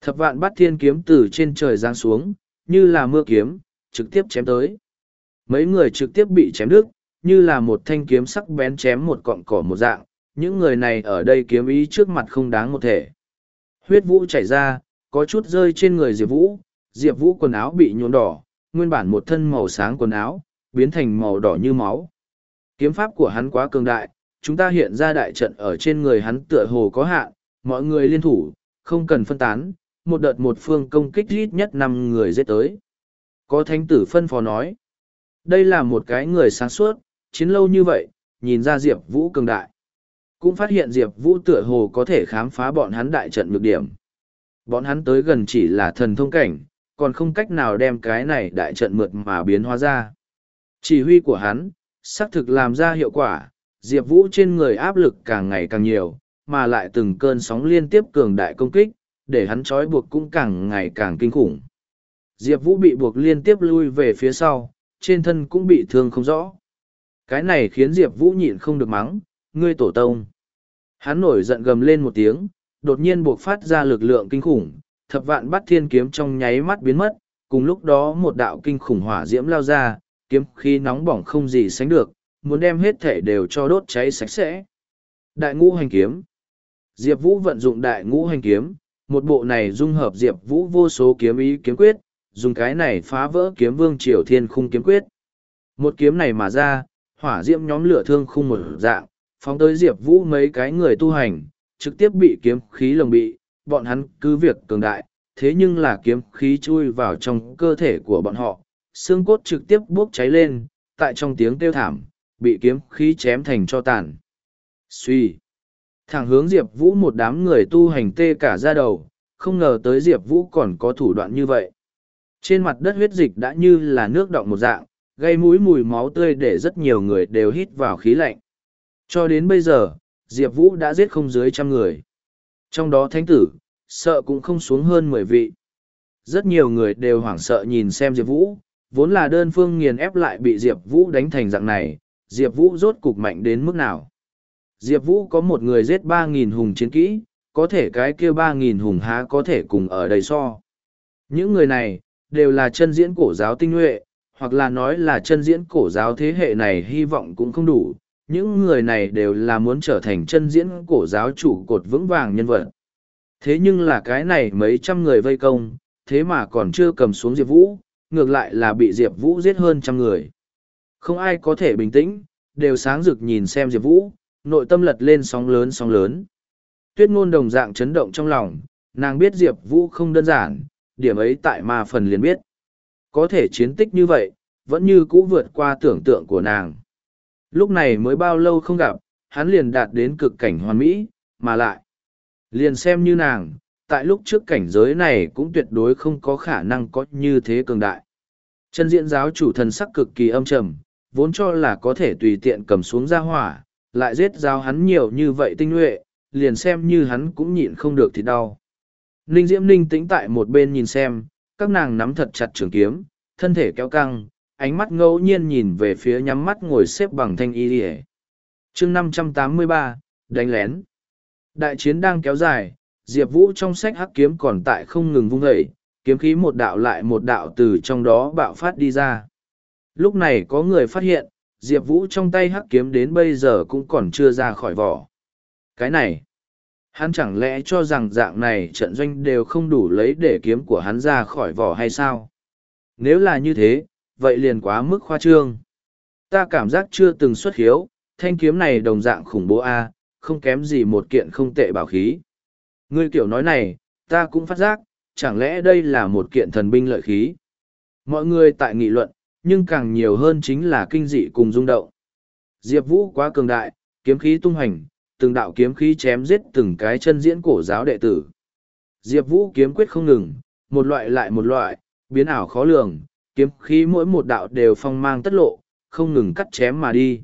Thập vạn bắt thiên kiếm từ trên trời giáng xuống, như là mưa kiếm, trực tiếp chém tới. Mấy người trực tiếp bị chém đứt, như là một thanh kiếm sắc bén chém một cọng cỏ một dạng, những người này ở đây kiếm ý trước mặt không đáng một thể. Huyết vũ chảy ra, có chút rơi trên người Diệp Vũ, Diệp Vũ quần áo bị nhuộm đỏ, nguyên bản một thân màu sáng quần áo, biến thành màu đỏ như máu. Kiếm pháp của hắn quá cường đại, chúng ta hiện ra đại trận ở trên người hắn tựa hồ có hạn, mọi người liên thủ, không cần phân tán, một đợt một phương công kích ít nhất năm người giết tới. Có thánh tử phân phó nói, đây là một cái người sáng suốt, chiến lâu như vậy, nhìn ra Diệp Vũ cường đại. Cũng phát hiện Diệp Vũ tựa hồ có thể khám phá bọn hắn đại trận nhược điểm. Bọn hắn tới gần chỉ là thần thông cảnh, còn không cách nào đem cái này đại trận mượt mà biến hóa ra. Chỉ huy của hắn, xác thực làm ra hiệu quả, Diệp Vũ trên người áp lực càng ngày càng nhiều, mà lại từng cơn sóng liên tiếp cường đại công kích, để hắn trói buộc cũng càng ngày càng kinh khủng. Diệp Vũ bị buộc liên tiếp lui về phía sau, trên thân cũng bị thương không rõ. Cái này khiến Diệp Vũ nhịn không được mắng, ngươi tổ tông. Hắn nổi giận gầm lên một tiếng, đột nhiên buộc phát ra lực lượng kinh khủng, thập vạn bắt thiên kiếm trong nháy mắt biến mất, cùng lúc đó một đạo kinh khủng hỏa diễm lao ra, kiếm khí nóng bỏng không gì sánh được, muốn đem hết thể đều cho đốt cháy sạch sẽ. Đại ngũ hành kiếm Diệp Vũ vận dụng đại ngũ hành kiếm, một bộ này dung hợp Diệp Vũ vô số kiếm ý kiếm quyết, dùng cái này phá vỡ kiếm vương triều thiên khung kiếm quyết. Một kiếm này mà ra, hỏa diễm nhóm lửa thương khung một dạng, phóng tới Diệp Vũ mấy cái người tu hành, trực tiếp bị kiếm khí lồng bị, bọn hắn cứ việc cường đại, thế nhưng là kiếm khí chui vào trong cơ thể của bọn họ, xương cốt trực tiếp bốc cháy lên, tại trong tiếng kêu thảm, bị kiếm khí chém thành cho tàn. Suy! Thẳng hướng Diệp Vũ một đám người tu hành tê cả ra đầu, không ngờ tới Diệp Vũ còn có thủ đoạn như vậy. Trên mặt đất huyết dịch đã như là nước động một dạng, gây mũi mùi máu tươi để rất nhiều người đều hít vào khí lạnh. Cho đến bây giờ, Diệp Vũ đã giết không dưới trăm người. Trong đó thánh tử, sợ cũng không xuống hơn mười vị. Rất nhiều người đều hoảng sợ nhìn xem Diệp Vũ, vốn là đơn phương nghiền ép lại bị Diệp Vũ đánh thành dạng này, Diệp Vũ rốt cục mạnh đến mức nào. Diệp Vũ có một người giết ba nghìn hùng chiến kỹ, có thể cái kia ba nghìn hùng há có thể cùng ở đây so. Những người này, đều là chân diễn cổ giáo tinh nhuệ, hoặc là nói là chân diễn cổ giáo thế hệ này hy vọng cũng không đủ. Những người này đều là muốn trở thành chân diễn cổ giáo chủ cột vững vàng nhân vật. Thế nhưng là cái này mấy trăm người vây công, thế mà còn chưa cầm xuống Diệp Vũ, ngược lại là bị Diệp Vũ giết hơn trăm người. Không ai có thể bình tĩnh, đều sáng rực nhìn xem Diệp Vũ, nội tâm lật lên sóng lớn sóng lớn. Tuyết ngôn đồng dạng chấn động trong lòng, nàng biết Diệp Vũ không đơn giản, điểm ấy tại ma phần liền biết. Có thể chiến tích như vậy, vẫn như cũ vượt qua tưởng tượng của nàng. Lúc này mới bao lâu không gặp, hắn liền đạt đến cực cảnh hoàn mỹ, mà lại. Liền xem như nàng, tại lúc trước cảnh giới này cũng tuyệt đối không có khả năng có như thế cường đại. Chân diễn giáo chủ thần sắc cực kỳ âm trầm, vốn cho là có thể tùy tiện cầm xuống ra hỏa, lại giết giáo hắn nhiều như vậy tinh nhuệ, liền xem như hắn cũng nhịn không được thì đau. Ninh Diễm Ninh tĩnh tại một bên nhìn xem, các nàng nắm thật chặt trường kiếm, thân thể kéo căng, ánh mắt ngẫu nhiên nhìn về phía nhắm mắt ngồi xếp bằng thanh y đi chương 583, đánh lén. Đại chiến đang kéo dài, Diệp Vũ trong sách hắc kiếm còn tại không ngừng vung dậy, kiếm khí một đạo lại một đạo từ trong đó bạo phát đi ra. Lúc này có người phát hiện, Diệp Vũ trong tay hắc kiếm đến bây giờ cũng còn chưa ra khỏi vỏ. Cái này, hắn chẳng lẽ cho rằng dạng này trận doanh đều không đủ lấy để kiếm của hắn ra khỏi vỏ hay sao? Nếu là như thế, vậy liền quá mức khoa trương. Ta cảm giác chưa từng xuất hiếu, thanh kiếm này đồng dạng khủng bố A, không kém gì một kiện không tệ bảo khí. Ngươi kiểu nói này, ta cũng phát giác, chẳng lẽ đây là một kiện thần binh lợi khí? Mọi người tại nghị luận, nhưng càng nhiều hơn chính là kinh dị cùng rung động. Diệp Vũ quá cường đại, kiếm khí tung hành, từng đạo kiếm khí chém giết từng cái chân diễn cổ giáo đệ tử. Diệp Vũ kiếm quyết không ngừng, một loại lại một loại, biến ảo khó lường, kiếm khí mỗi một đạo đều phong mang tất lộ, không ngừng cắt chém mà đi.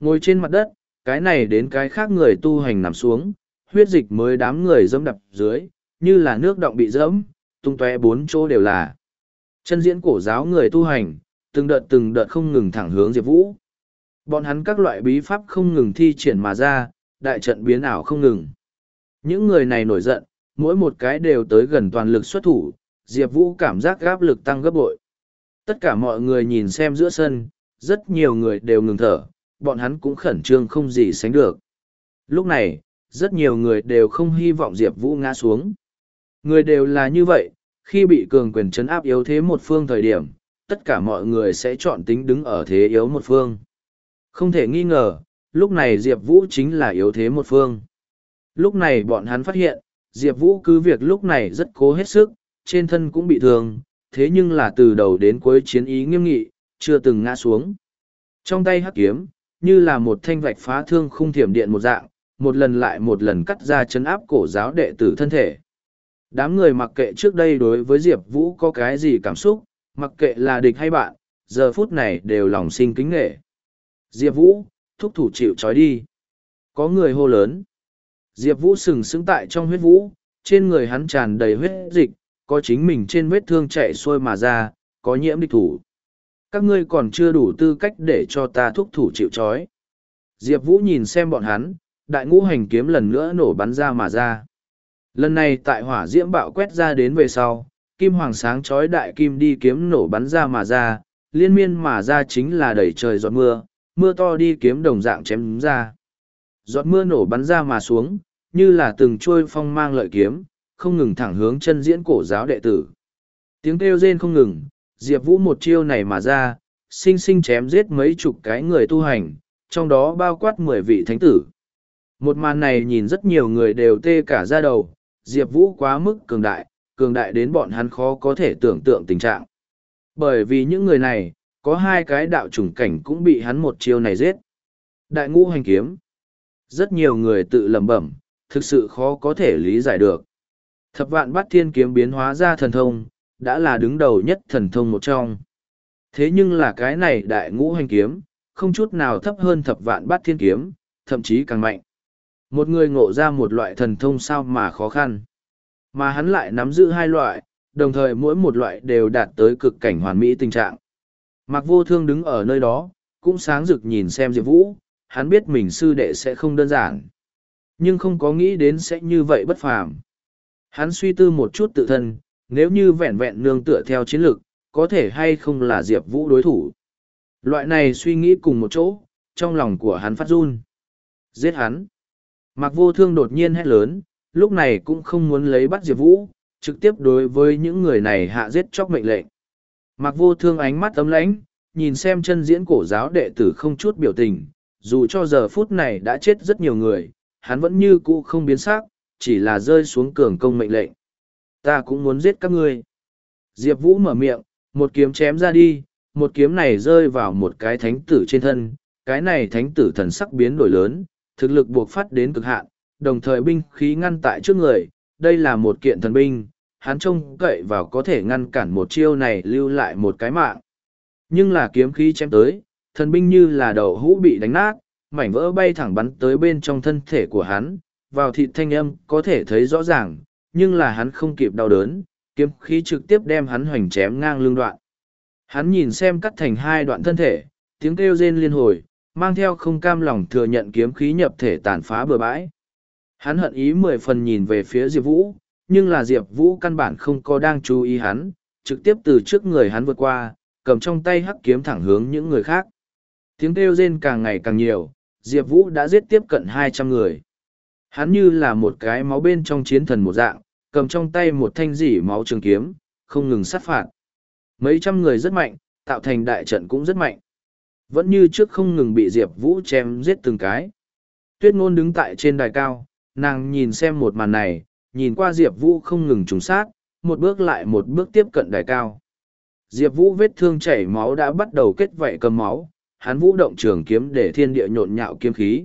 Ngồi trên mặt đất, cái này đến cái khác người tu hành nằm xuống, huyết dịch mới đám người dẫm đập dưới, như là nước động bị dẫm, tung tóe bốn chỗ đều là. Chân diễn cổ giáo người tu hành, từng đợt từng đợt không ngừng thẳng hướng Diệp Vũ. Bọn hắn các loại bí pháp không ngừng thi triển mà ra, đại trận biến ảo không ngừng. Những người này nổi giận, mỗi một cái đều tới gần toàn lực xuất thủ, Diệp Vũ cảm giác gáp lực tăng gấp bội. Tất cả mọi người nhìn xem giữa sân, rất nhiều người đều ngừng thở, bọn hắn cũng khẩn trương không gì sánh được. Lúc này, rất nhiều người đều không hy vọng Diệp Vũ ngã xuống. Người đều là như vậy, khi bị cường quyền chấn áp yếu thế một phương thời điểm, tất cả mọi người sẽ chọn tính đứng ở thế yếu một phương. Không thể nghi ngờ, lúc này Diệp Vũ chính là yếu thế một phương. Lúc này bọn hắn phát hiện, Diệp Vũ cứ việc lúc này rất cố hết sức, trên thân cũng bị thương, thế nhưng là từ đầu đến cuối chiến ý nghiêm nghị, chưa từng ngã xuống. Trong tay hắc kiếm, như là một thanh vạch phá thương khung thiểm điện một dạng, một lần lại một lần cắt ra chấn áp cổ giáo đệ tử thân thể. Đám người mặc kệ trước đây đối với Diệp Vũ có cái gì cảm xúc, mặc kệ là địch hay bạn, giờ phút này đều lòng sinh kính nghệ. Diệp Vũ, thúc thủ chịu trói đi. Có người hô lớn. Diệp Vũ sừng sững tại trong huyết vũ, trên người hắn tràn đầy huyết dịch, có chính mình trên vết thương chạy xuôi mà ra, có nhiễm địch thủ. Các ngươi còn chưa đủ tư cách để cho ta thúc thủ chịu trói. Diệp Vũ nhìn xem bọn hắn, đại ngũ hành kiếm lần nữa nổ bắn ra mà ra. Lần này tại hỏa diễm bạo quét ra đến về sau, kim hoàng sáng chói đại kim đi kiếm nổ bắn ra mà ra, liên miên mà ra chính là đẩy trời giọt mưa, mưa to đi kiếm đồng dạng chém ra. Giọt mưa nổ bắn ra mà xuống, như là từng trôi phong mang lợi kiếm, không ngừng thẳng hướng chân diễn cổ giáo đệ tử. Tiếng kêu rên không ngừng, Diệp Vũ một chiêu này mà ra, sinh sinh chém giết mấy chục cái người tu hành, trong đó bao quát mười vị thánh tử. Một màn này nhìn rất nhiều người đều tê cả da đầu, Diệp Vũ quá mức cường đại, cường đại đến bọn hắn khó có thể tưởng tượng tình trạng. Bởi vì những người này, có hai cái đạo chủng cảnh cũng bị hắn một chiêu này giết. Đại ngũ hành kiếm. Rất nhiều người tự lẩm bẩm, thực sự khó có thể lý giải được. Thập vạn bát thiên kiếm biến hóa ra thần thông, đã là đứng đầu nhất thần thông một trong. Thế nhưng là cái này đại ngũ hành kiếm, không chút nào thấp hơn thập vạn bát thiên kiếm, thậm chí càng mạnh. Một người ngộ ra một loại thần thông sao mà khó khăn. Mà hắn lại nắm giữ hai loại, đồng thời mỗi một loại đều đạt tới cực cảnh hoàn mỹ tình trạng. Mặc vô thương đứng ở nơi đó, cũng sáng rực nhìn xem Diệp Vũ, hắn biết mình sư đệ sẽ không đơn giản. Nhưng không có nghĩ đến sẽ như vậy bất phàm. Hắn suy tư một chút tự thân, nếu như vẹn vẹn nương tựa theo chiến lược, có thể hay không là Diệp Vũ đối thủ. Loại này suy nghĩ cùng một chỗ, trong lòng của hắn phát run. Giết hắn. Mạc vô thương đột nhiên hét lớn, lúc này cũng không muốn lấy bắt Diệp Vũ, trực tiếp đối với những người này hạ giết chóc mệnh lệnh. Mạc vô thương ánh mắt ấm lãnh, nhìn xem chân diễn cổ giáo đệ tử không chút biểu tình, dù cho giờ phút này đã chết rất nhiều người, hắn vẫn như cũ không biến sắc, chỉ là rơi xuống cường công mệnh lệnh. Ta cũng muốn giết các ngươi. Diệp Vũ mở miệng, một kiếm chém ra đi, một kiếm này rơi vào một cái thánh tử trên thân, cái này thánh tử thần sắc biến đổi lớn, thực lực buộc phát đến cực hạn, đồng thời binh khí ngăn tại trước người, đây là một kiện thần binh, hắn trông cậy vào có thể ngăn cản một chiêu này lưu lại một cái mạng. Nhưng là kiếm khí chém tới, thần binh như là đầu hũ bị đánh nát, mảnh vỡ bay thẳng bắn tới bên trong thân thể của hắn, vào thịt thanh âm có thể thấy rõ ràng, nhưng là hắn không kịp đau đớn, kiếm khí trực tiếp đem hắn hoành chém ngang lưng đoạn. Hắn nhìn xem cắt thành hai đoạn thân thể, tiếng kêu rên liên hồi, mang theo không cam lòng thừa nhận kiếm khí nhập thể tàn phá bừa bãi. Hắn hận ý mười phần nhìn về phía Diệp Vũ, nhưng là Diệp Vũ căn bản không có đang chú ý hắn, trực tiếp từ trước người hắn vượt qua, cầm trong tay hắc kiếm thẳng hướng những người khác. Tiếng kêu rên càng ngày càng nhiều, Diệp Vũ đã giết tiếp cận hai trăm người. Hắn như là một cái máu bên trong chiến thần một dạng, cầm trong tay một thanh dỉ máu trường kiếm, không ngừng sát phạt. Mấy trăm người rất mạnh, tạo thành đại trận cũng rất mạnh. Vẫn như trước không ngừng bị Diệp Vũ chém giết từng cái. Tuyết ngôn đứng tại trên đài cao, nàng nhìn xem một màn này, nhìn qua Diệp Vũ không ngừng trùng sát, một bước lại một bước tiếp cận đài cao. Diệp Vũ vết thương chảy máu đã bắt đầu kết vảy cầm máu, hắn vũ động trường kiếm để thiên địa nhộn nhạo kiếm khí.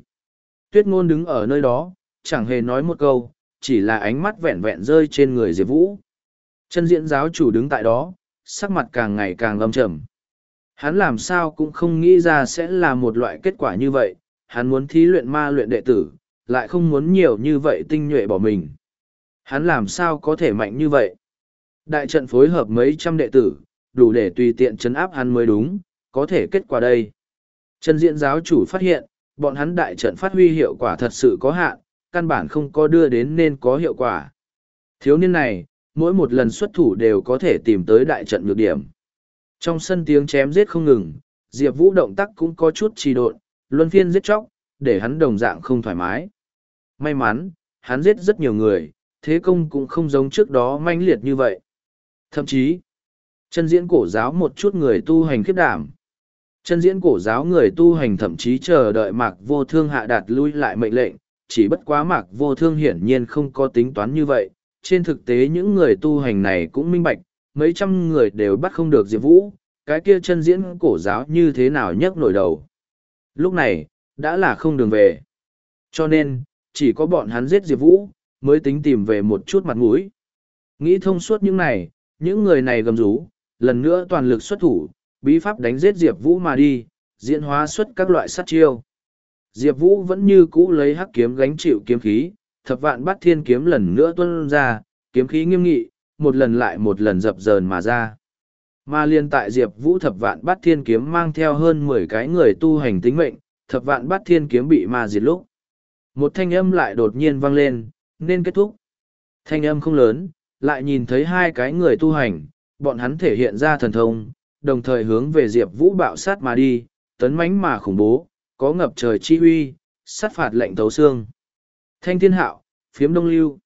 Tuyết ngôn đứng ở nơi đó, chẳng hề nói một câu, chỉ là ánh mắt vẹn vẹn rơi trên người Diệp Vũ. Chân diễn giáo chủ đứng tại đó, sắc mặt càng ngày càng âm trầm. Hắn làm sao cũng không nghĩ ra sẽ là một loại kết quả như vậy, hắn muốn thí luyện ma luyện đệ tử, lại không muốn nhiều như vậy tinh nhuệ bỏ mình. Hắn làm sao có thể mạnh như vậy? Đại trận phối hợp mấy trăm đệ tử, đủ để tùy tiện chấn áp hắn mới đúng, có thể kết quả đây. Trần diễn giáo chủ phát hiện, bọn hắn đại trận phát huy hiệu quả thật sự có hạn, căn bản không có đưa đến nên có hiệu quả. Thiếu niên này, mỗi một lần xuất thủ đều có thể tìm tới đại trận nhược điểm. Trong sân tiếng chém giết không ngừng, Diệp Vũ động tác cũng có chút trì độn, luân phiên giết chóc, để hắn đồng dạng không thoải mái. May mắn, hắn giết rất nhiều người, thế công cũng không giống trước đó manh liệt như vậy. Thậm chí, chân diễn cổ giáo một chút người tu hành khiếp đảm. Chân diễn cổ giáo người tu hành thậm chí chờ đợi mạc vô thương hạ đạt lui lại mệnh lệnh, chỉ bất quá mạc vô thương hiển nhiên không có tính toán như vậy. Trên thực tế những người tu hành này cũng minh bạch, mấy trăm người đều bắt không được Diệp Vũ, cái kia chân diễn cổ giáo như thế nào nhấc nổi đầu. Lúc này, đã là không đường về. Cho nên, chỉ có bọn hắn giết Diệp Vũ, mới tính tìm về một chút mặt mũi. Nghĩ thông suốt những này, những người này gầm rú, lần nữa toàn lực xuất thủ, bí pháp đánh giết Diệp Vũ mà đi, diễn hóa xuất các loại sát chiêu. Diệp Vũ vẫn như cũ lấy hắc kiếm gánh chịu kiếm khí, thập vạn bắt thiên kiếm lần nữa tuân ra, kiếm khí nghiêm nghị, một lần lại một lần dập dờn mà ra. Mà liên tại Diệp Vũ thập vạn bắt thiên kiếm mang theo hơn mười cái người tu hành tính mệnh, thập vạn bắt thiên kiếm bị ma diệt lúc. Một thanh âm lại đột nhiên vang lên, nên kết thúc. Thanh âm không lớn, lại nhìn thấy hai cái người tu hành, bọn hắn thể hiện ra thần thông, đồng thời hướng về Diệp Vũ bạo sát mà đi, tấn mãnh mà khủng bố, có ngập trời chi huy, sát phạt lệnh tấu xương. Thanh thiên hạo, phiếm đông lưu.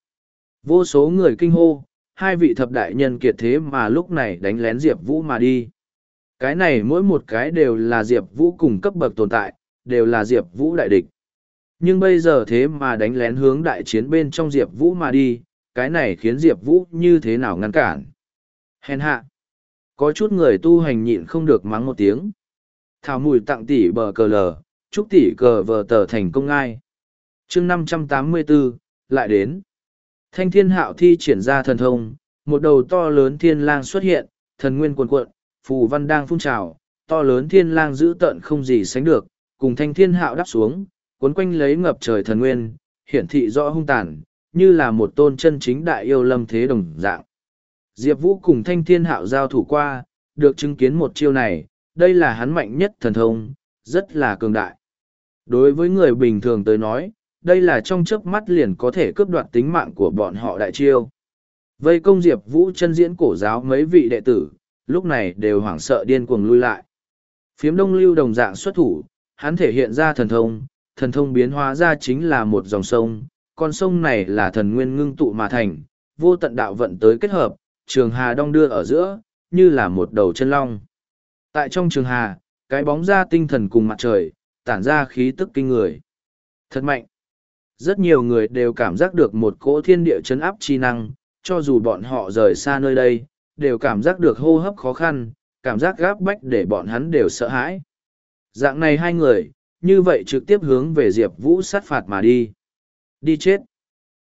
Vô số người kinh hô, hai vị thập đại nhân kiệt thế mà lúc này đánh lén Diệp Vũ mà đi. Cái này mỗi một cái đều là Diệp Vũ cùng cấp bậc tồn tại, đều là Diệp Vũ đại địch. Nhưng bây giờ thế mà đánh lén hướng đại chiến bên trong Diệp Vũ mà đi, cái này khiến Diệp Vũ như thế nào ngăn cản. Hèn hạ. Có chút người tu hành nhịn không được mắng một tiếng. Thảo mùi tặng tỷ bờ cờ lờ, chúc tỷ cờ vờ tờ thành công ngai. chương năm trăm tám mươi 584, lại đến. Thanh thiên hạo thi triển ra thần thông, một đầu to lớn thiên lang xuất hiện, thần nguyên cuồn cuộn, phù văn đang phun trào, to lớn thiên lang giữ tận không gì sánh được, cùng thanh thiên hạo đáp xuống, cuốn quanh lấy ngập trời thần nguyên, hiển thị rõ hung tàn, như là một tôn chân chính đại yêu lâm thế đồng dạng. Diệp Vũ cùng thanh thiên hạo giao thủ qua, được chứng kiến một chiêu này, đây là hắn mạnh nhất thần thông, rất là cường đại. Đối với người bình thường tới nói, đây là trong chớp mắt liền có thể cướp đoạt tính mạng của bọn họ đại chiêu. Vây công Diệp Vũ chân diễn cổ giáo mấy vị đệ tử, lúc này đều hoảng sợ điên cuồng lui lại. Phiếm đông lưu đồng dạng xuất thủ, hắn thể hiện ra thần thông, thần thông biến hóa ra chính là một dòng sông, con sông này là thần nguyên ngưng tụ mà thành, vô tận đạo vận tới kết hợp, trường hà đong đưa ở giữa, như là một đầu chân long. Tại trong trường hà, cái bóng ra tinh thần cùng mặt trời, tản ra khí tức kinh người. Thật mạnh. Rất nhiều người đều cảm giác được một cỗ thiên địa chấn áp chi năng, cho dù bọn họ rời xa nơi đây, đều cảm giác được hô hấp khó khăn, cảm giác gáp bách để bọn hắn đều sợ hãi. Dạng này hai người, như vậy trực tiếp hướng về Diệp Vũ sát phạt mà đi. Đi chết.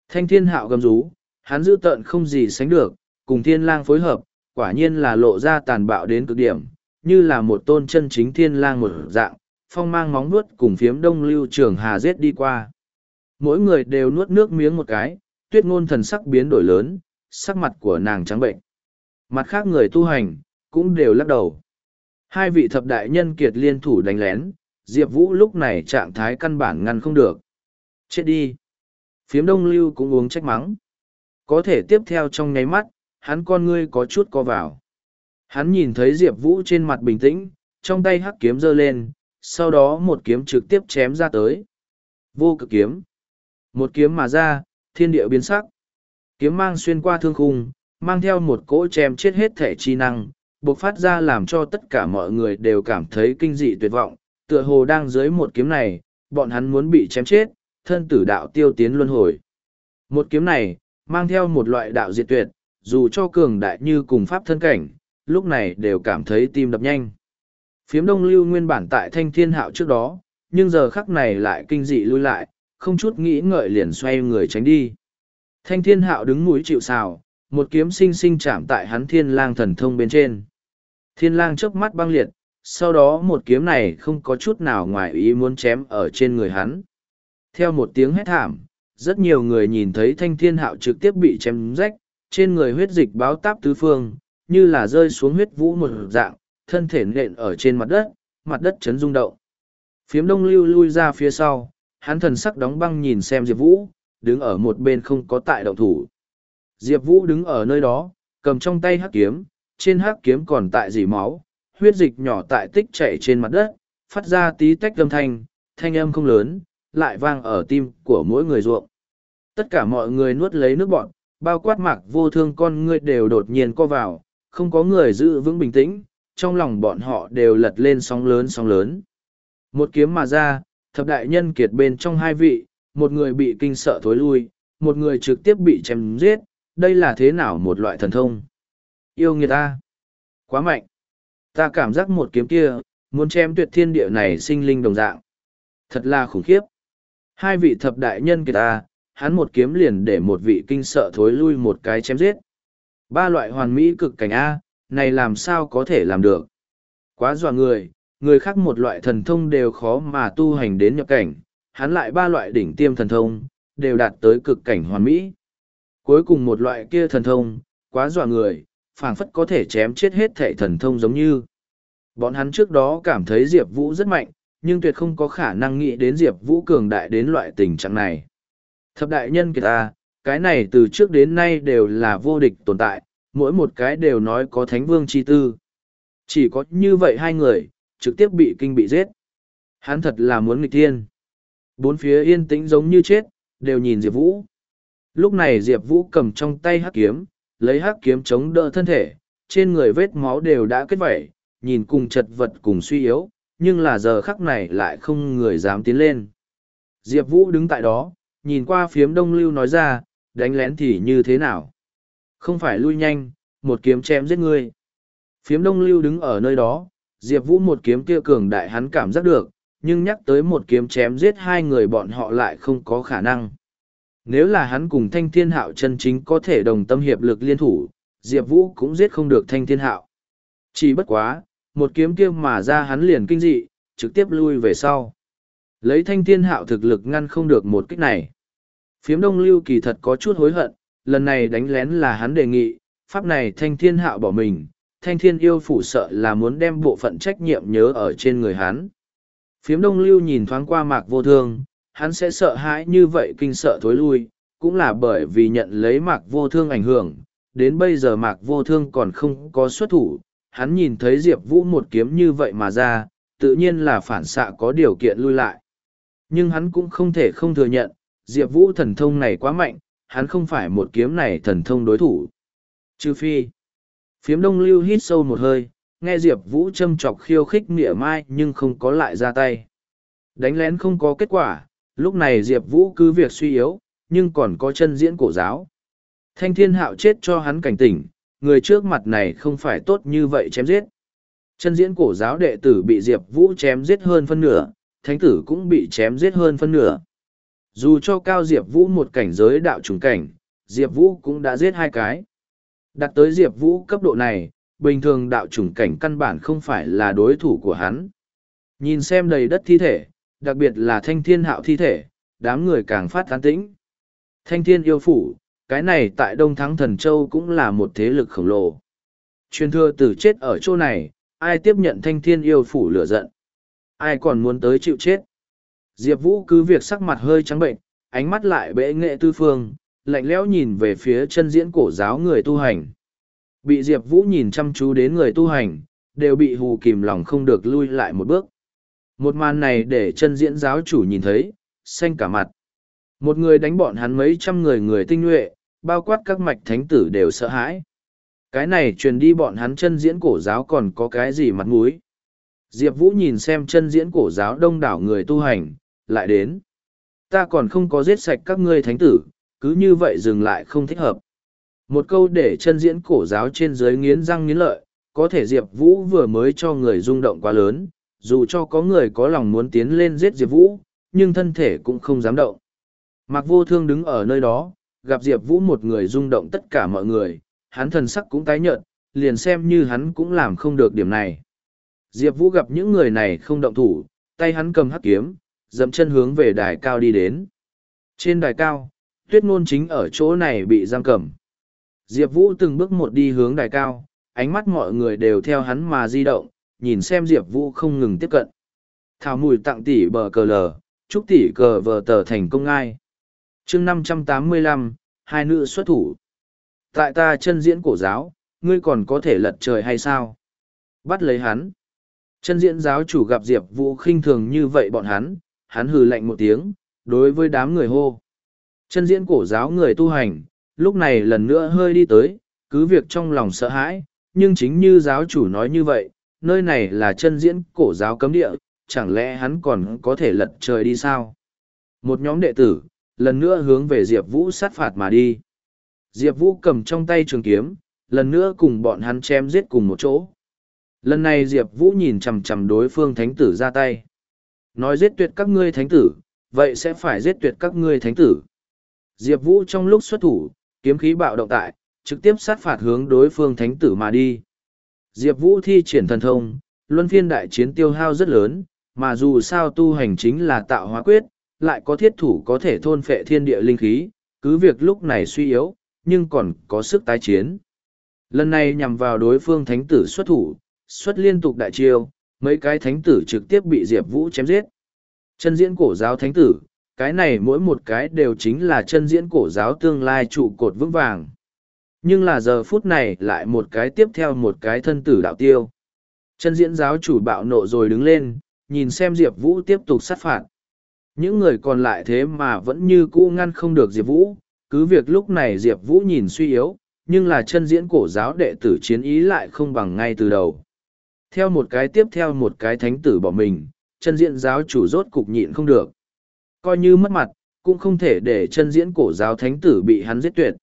Thanh thiên hạo gầm rú, hắn giữ tợn không gì sánh được, cùng thiên lang phối hợp, quả nhiên là lộ ra tàn bạo đến cực điểm, như là một tôn chân chính thiên lang một dạng, phong mang móng nuốt cùng phiếm đông lưu trường hà giết đi qua. Mỗi người đều nuốt nước miếng một cái, tuyết ngôn thần sắc biến đổi lớn, sắc mặt của nàng trắng bệnh. Mặt khác người tu hành, cũng đều lắc đầu. Hai vị thập đại nhân kiệt liên thủ đánh lén, Diệp Vũ lúc này trạng thái căn bản ngăn không được. Chết đi. Phiếm đông lưu cũng uống trách mắng. Có thể tiếp theo trong nháy mắt, hắn con ngươi có chút co vào. Hắn nhìn thấy Diệp Vũ trên mặt bình tĩnh, trong tay hắc kiếm giơ lên, sau đó một kiếm trực tiếp chém ra tới. Vô cực kiếm. Một kiếm mà ra, thiên địa biến sắc. Kiếm mang xuyên qua thương khung, mang theo một cỗ chém chết hết thể chi năng, bộc phát ra làm cho tất cả mọi người đều cảm thấy kinh dị tuyệt vọng, tựa hồ đang dưới một kiếm này, bọn hắn muốn bị chém chết, thân tử đạo tiêu tiến luân hồi. Một kiếm này, mang theo một loại đạo diệt tuyệt, dù cho cường đại như cùng pháp thân cảnh, lúc này đều cảm thấy tim đập nhanh. Phiếm đông lưu nguyên bản tại thanh thiên hạo trước đó, nhưng giờ khắc này lại kinh dị lui lại, không chút nghĩ ngợi liền xoay người tránh đi. Thanh thiên hạo đứng mũi chịu xào, một kiếm sinh sinh chạm tại hắn thiên lang thần thông bên trên. Thiên lang chớp mắt băng liệt, sau đó một kiếm này không có chút nào ngoài ý muốn chém ở trên người hắn. Theo một tiếng hét thảm, rất nhiều người nhìn thấy thanh thiên hạo trực tiếp bị chém rách, trên người huyết dịch báo táp tứ phương, như là rơi xuống huyết vũ một dạng, thân thể nện ở trên mặt đất, mặt đất chấn rung động. Phiếm đông lưu lui ra phía sau, hắn thần sắc đóng băng nhìn xem Diệp Vũ, đứng ở một bên không có tại động thủ. Diệp Vũ đứng ở nơi đó, cầm trong tay hắc kiếm, trên hắc kiếm còn tại dỉ máu, huyết dịch nhỏ tại tích chảy trên mặt đất, phát ra tí tách âm thanh, thanh âm không lớn, lại vang ở tim của mỗi người ruộng. Tất cả mọi người nuốt lấy nước bọn, bao quát mạc vô thương con ngươi đều đột nhiên co vào, không có người giữ vững bình tĩnh, trong lòng bọn họ đều lật lên sóng lớn sóng lớn. Một kiếm mà ra, thập đại nhân kiệt bên trong hai vị, một người bị kinh sợ thối lui, một người trực tiếp bị chém giết, đây là thế nào một loại thần thông? Yêu người ta! Quá mạnh! Ta cảm giác một kiếm kia, muốn chém tuyệt thiên địa này sinh linh đồng dạng. Thật là khủng khiếp! Hai vị thập đại nhân kiệt ta, hắn một kiếm liền để một vị kinh sợ thối lui một cái chém giết. Ba loại hoàn mỹ cực cảnh A, này làm sao có thể làm được? Quá dọa người, người khác một loại thần thông đều khó mà tu hành đến nhập cảnh, hắn lại ba loại đỉnh tiêm thần thông, đều đạt tới cực cảnh hoàn mỹ. Cuối cùng một loại kia thần thông, quá dọa người, phảng phất có thể chém chết hết thể thần thông giống như. Bọn hắn trước đó cảm thấy Diệp Vũ rất mạnh, nhưng tuyệt không có khả năng nghĩ đến Diệp Vũ cường đại đến loại tình trạng này. Thập đại nhân kiệt ta, cái này từ trước đến nay đều là vô địch tồn tại, mỗi một cái đều nói có thánh vương chi tư. Chỉ có như vậy hai người, trực tiếp bị kinh bị giết. Hắn thật là muốn nghịch thiên. Bốn phía yên tĩnh giống như chết, đều nhìn Diệp Vũ. Lúc này Diệp Vũ cầm trong tay hắc kiếm, lấy hắc kiếm chống đỡ thân thể, trên người vết máu đều đã kết vẩy, nhìn cùng chật vật cùng suy yếu, nhưng là giờ khắc này lại không người dám tiến lên. Diệp Vũ đứng tại đó, nhìn qua phiếm đông lưu nói ra, đánh lén thì như thế nào? Không phải lui nhanh, một kiếm chém giết ngươi. Phiếm đông lưu đứng ở nơi đó, Diệp Vũ một kiếm kia cường đại hắn cảm giác được, nhưng nhắc tới một kiếm chém giết hai người bọn họ lại không có khả năng. Nếu là hắn cùng thanh thiên hạo chân chính có thể đồng tâm hiệp lực liên thủ, Diệp Vũ cũng giết không được thanh thiên hạo. Chỉ bất quá, một kiếm kia mà ra hắn liền kinh dị, trực tiếp lui về sau. Lấy thanh thiên hạo thực lực ngăn không được một kích này. Phiếm đông lưu kỳ thật có chút hối hận, lần này đánh lén là hắn đề nghị, pháp này thanh thiên hạo bỏ mình, thanh thiên yêu phủ sợ là muốn đem bộ phận trách nhiệm nhớ ở trên người hắn. Phiếm đông lưu nhìn thoáng qua mạc vô thương, hắn sẽ sợ hãi như vậy kinh sợ thối lui, cũng là bởi vì nhận lấy mạc vô thương ảnh hưởng, đến bây giờ mạc vô thương còn không có xuất thủ, hắn nhìn thấy Diệp Vũ một kiếm như vậy mà ra, tự nhiên là phản xạ có điều kiện lui lại. Nhưng hắn cũng không thể không thừa nhận, Diệp Vũ thần thông này quá mạnh, hắn không phải một kiếm này thần thông đối thủ. Trừ phi, phiếm đông lưu hít sâu một hơi, nghe Diệp Vũ châm chọc khiêu khích mỉa mai nhưng không có lại ra tay. Đánh lén không có kết quả, lúc này Diệp Vũ cứ việc suy yếu, nhưng còn có chân diễn cổ giáo. Thanh thiên hạo chết cho hắn cảnh tỉnh, người trước mặt này không phải tốt như vậy chém giết. Chân diễn cổ giáo đệ tử bị Diệp Vũ chém giết hơn phân nửa, thánh tử cũng bị chém giết hơn phân nửa. Dù cho cao Diệp Vũ một cảnh giới đạo trùng cảnh, Diệp Vũ cũng đã giết hai cái. Đặt tới Diệp Vũ cấp độ này, bình thường đạo chủng cảnh căn bản không phải là đối thủ của hắn. Nhìn xem đầy đất thi thể, đặc biệt là thanh thiên hạo thi thể, đám người càng phát tán tĩnh. Thanh thiên yêu phủ, cái này tại Đông Thắng Thần Châu cũng là một thế lực khổng lồ. Truyền thừa tử chết ở chỗ này, ai tiếp nhận thanh thiên yêu phủ lửa giận. Ai còn muốn tới chịu chết. Diệp Vũ cứ việc sắc mặt hơi trắng bệnh, ánh mắt lại bệ nghệ tư phương, lạnh lẽo nhìn về phía chân diễn cổ giáo người tu hành. Bị Diệp Vũ nhìn chăm chú đến người tu hành, đều bị hù kìm lòng không được lui lại một bước. Một màn này để chân diễn giáo chủ nhìn thấy, xanh cả mặt. Một người đánh bọn hắn mấy trăm người người tinh nhuệ, bao quát các mạch thánh tử đều sợ hãi. Cái này truyền đi bọn hắn chân diễn cổ giáo còn có cái gì mặt mũi. Diệp Vũ nhìn xem chân diễn cổ giáo đông đảo người tu hành, lại đến. Ta còn không có giết sạch các ngươi thánh tử, cứ như vậy dừng lại không thích hợp. Một câu để chân diễn cổ giáo trên dưới nghiến răng nghiến lợi, có thể Diệp Vũ vừa mới cho người rung động quá lớn, dù cho có người có lòng muốn tiến lên giết Diệp Vũ, nhưng thân thể cũng không dám động. Mạc vô thương đứng ở nơi đó, gặp Diệp Vũ một người rung động tất cả mọi người, hắn thần sắc cũng tái nhợt, liền xem như hắn cũng làm không được điểm này. Diệp Vũ gặp những người này không động thủ, tay hắn cầm hắc kiếm, dậm chân hướng về đài cao đi đến. Trên đài cao, tuyết ngôn chính ở chỗ này bị giam cầm. Diệp Vũ từng bước một đi hướng đài cao, ánh mắt mọi người đều theo hắn mà di động, nhìn xem Diệp Vũ không ngừng tiếp cận. Thảo mùi tặng tỷ bờ cờ lờ, chúc tỷ cờ vờ tờ thành công ngai. chương năm trăm tám mươi lăm hai nữ xuất thủ. Tại ta chân diễn cổ giáo, ngươi còn có thể lật trời hay sao? Bắt lấy hắn. Chân diễn giáo chủ gặp Diệp Vũ khinh thường như vậy bọn hắn, hắn hừ lạnh một tiếng, đối với đám người hô. Chân diễn cổ giáo người tu hành, lúc này lần nữa hơi đi tới, cứ việc trong lòng sợ hãi, nhưng chính như giáo chủ nói như vậy, nơi này là chân diễn cổ giáo cấm địa, chẳng lẽ hắn còn có thể lật trời đi sao? Một nhóm đệ tử, lần nữa hướng về Diệp Vũ sát phạt mà đi. Diệp Vũ cầm trong tay trường kiếm, lần nữa cùng bọn hắn chém giết cùng một chỗ. Lần này Diệp Vũ nhìn chằm chằm đối phương thánh tử ra tay. Nói giết tuyệt các ngươi thánh tử, vậy sẽ phải giết tuyệt các ngươi thánh tử. Diệp Vũ trong lúc xuất thủ, kiếm khí bạo động tại, trực tiếp sát phạt hướng đối phương thánh tử mà đi. Diệp Vũ thi triển thần thông, luân phiên đại chiến tiêu hao rất lớn, mà dù sao tu hành chính là tạo hóa quyết, lại có thiết thủ có thể thôn phệ thiên địa linh khí, cứ việc lúc này suy yếu, nhưng còn có sức tái chiến. Lần này nhằm vào đối phương thánh tử xuất thủ, xuất liên tục đại chiêu, mấy cái thánh tử trực tiếp bị Diệp Vũ chém giết. Chân diễn cổ giáo thánh tử, cái này mỗi một cái đều chính là chân diễn cổ giáo tương lai trụ cột vững vàng. Nhưng là giờ phút này lại một cái tiếp theo một cái thân tử đạo tiêu. Chân diễn giáo chủ bạo nộ rồi đứng lên, nhìn xem Diệp Vũ tiếp tục sát phạt. Những người còn lại thế mà vẫn như cũ ngăn không được Diệp Vũ, cứ việc lúc này Diệp Vũ nhìn suy yếu, nhưng là chân diễn cổ giáo đệ tử chiến ý lại không bằng ngay từ đầu. Theo một cái tiếp theo một cái thánh tử bỏ mình, chân diễn giáo chủ rốt cục nhịn không được. Coi như mất mặt, cũng không thể để chân diễn cổ giáo thánh tử bị hắn giết tuyệt.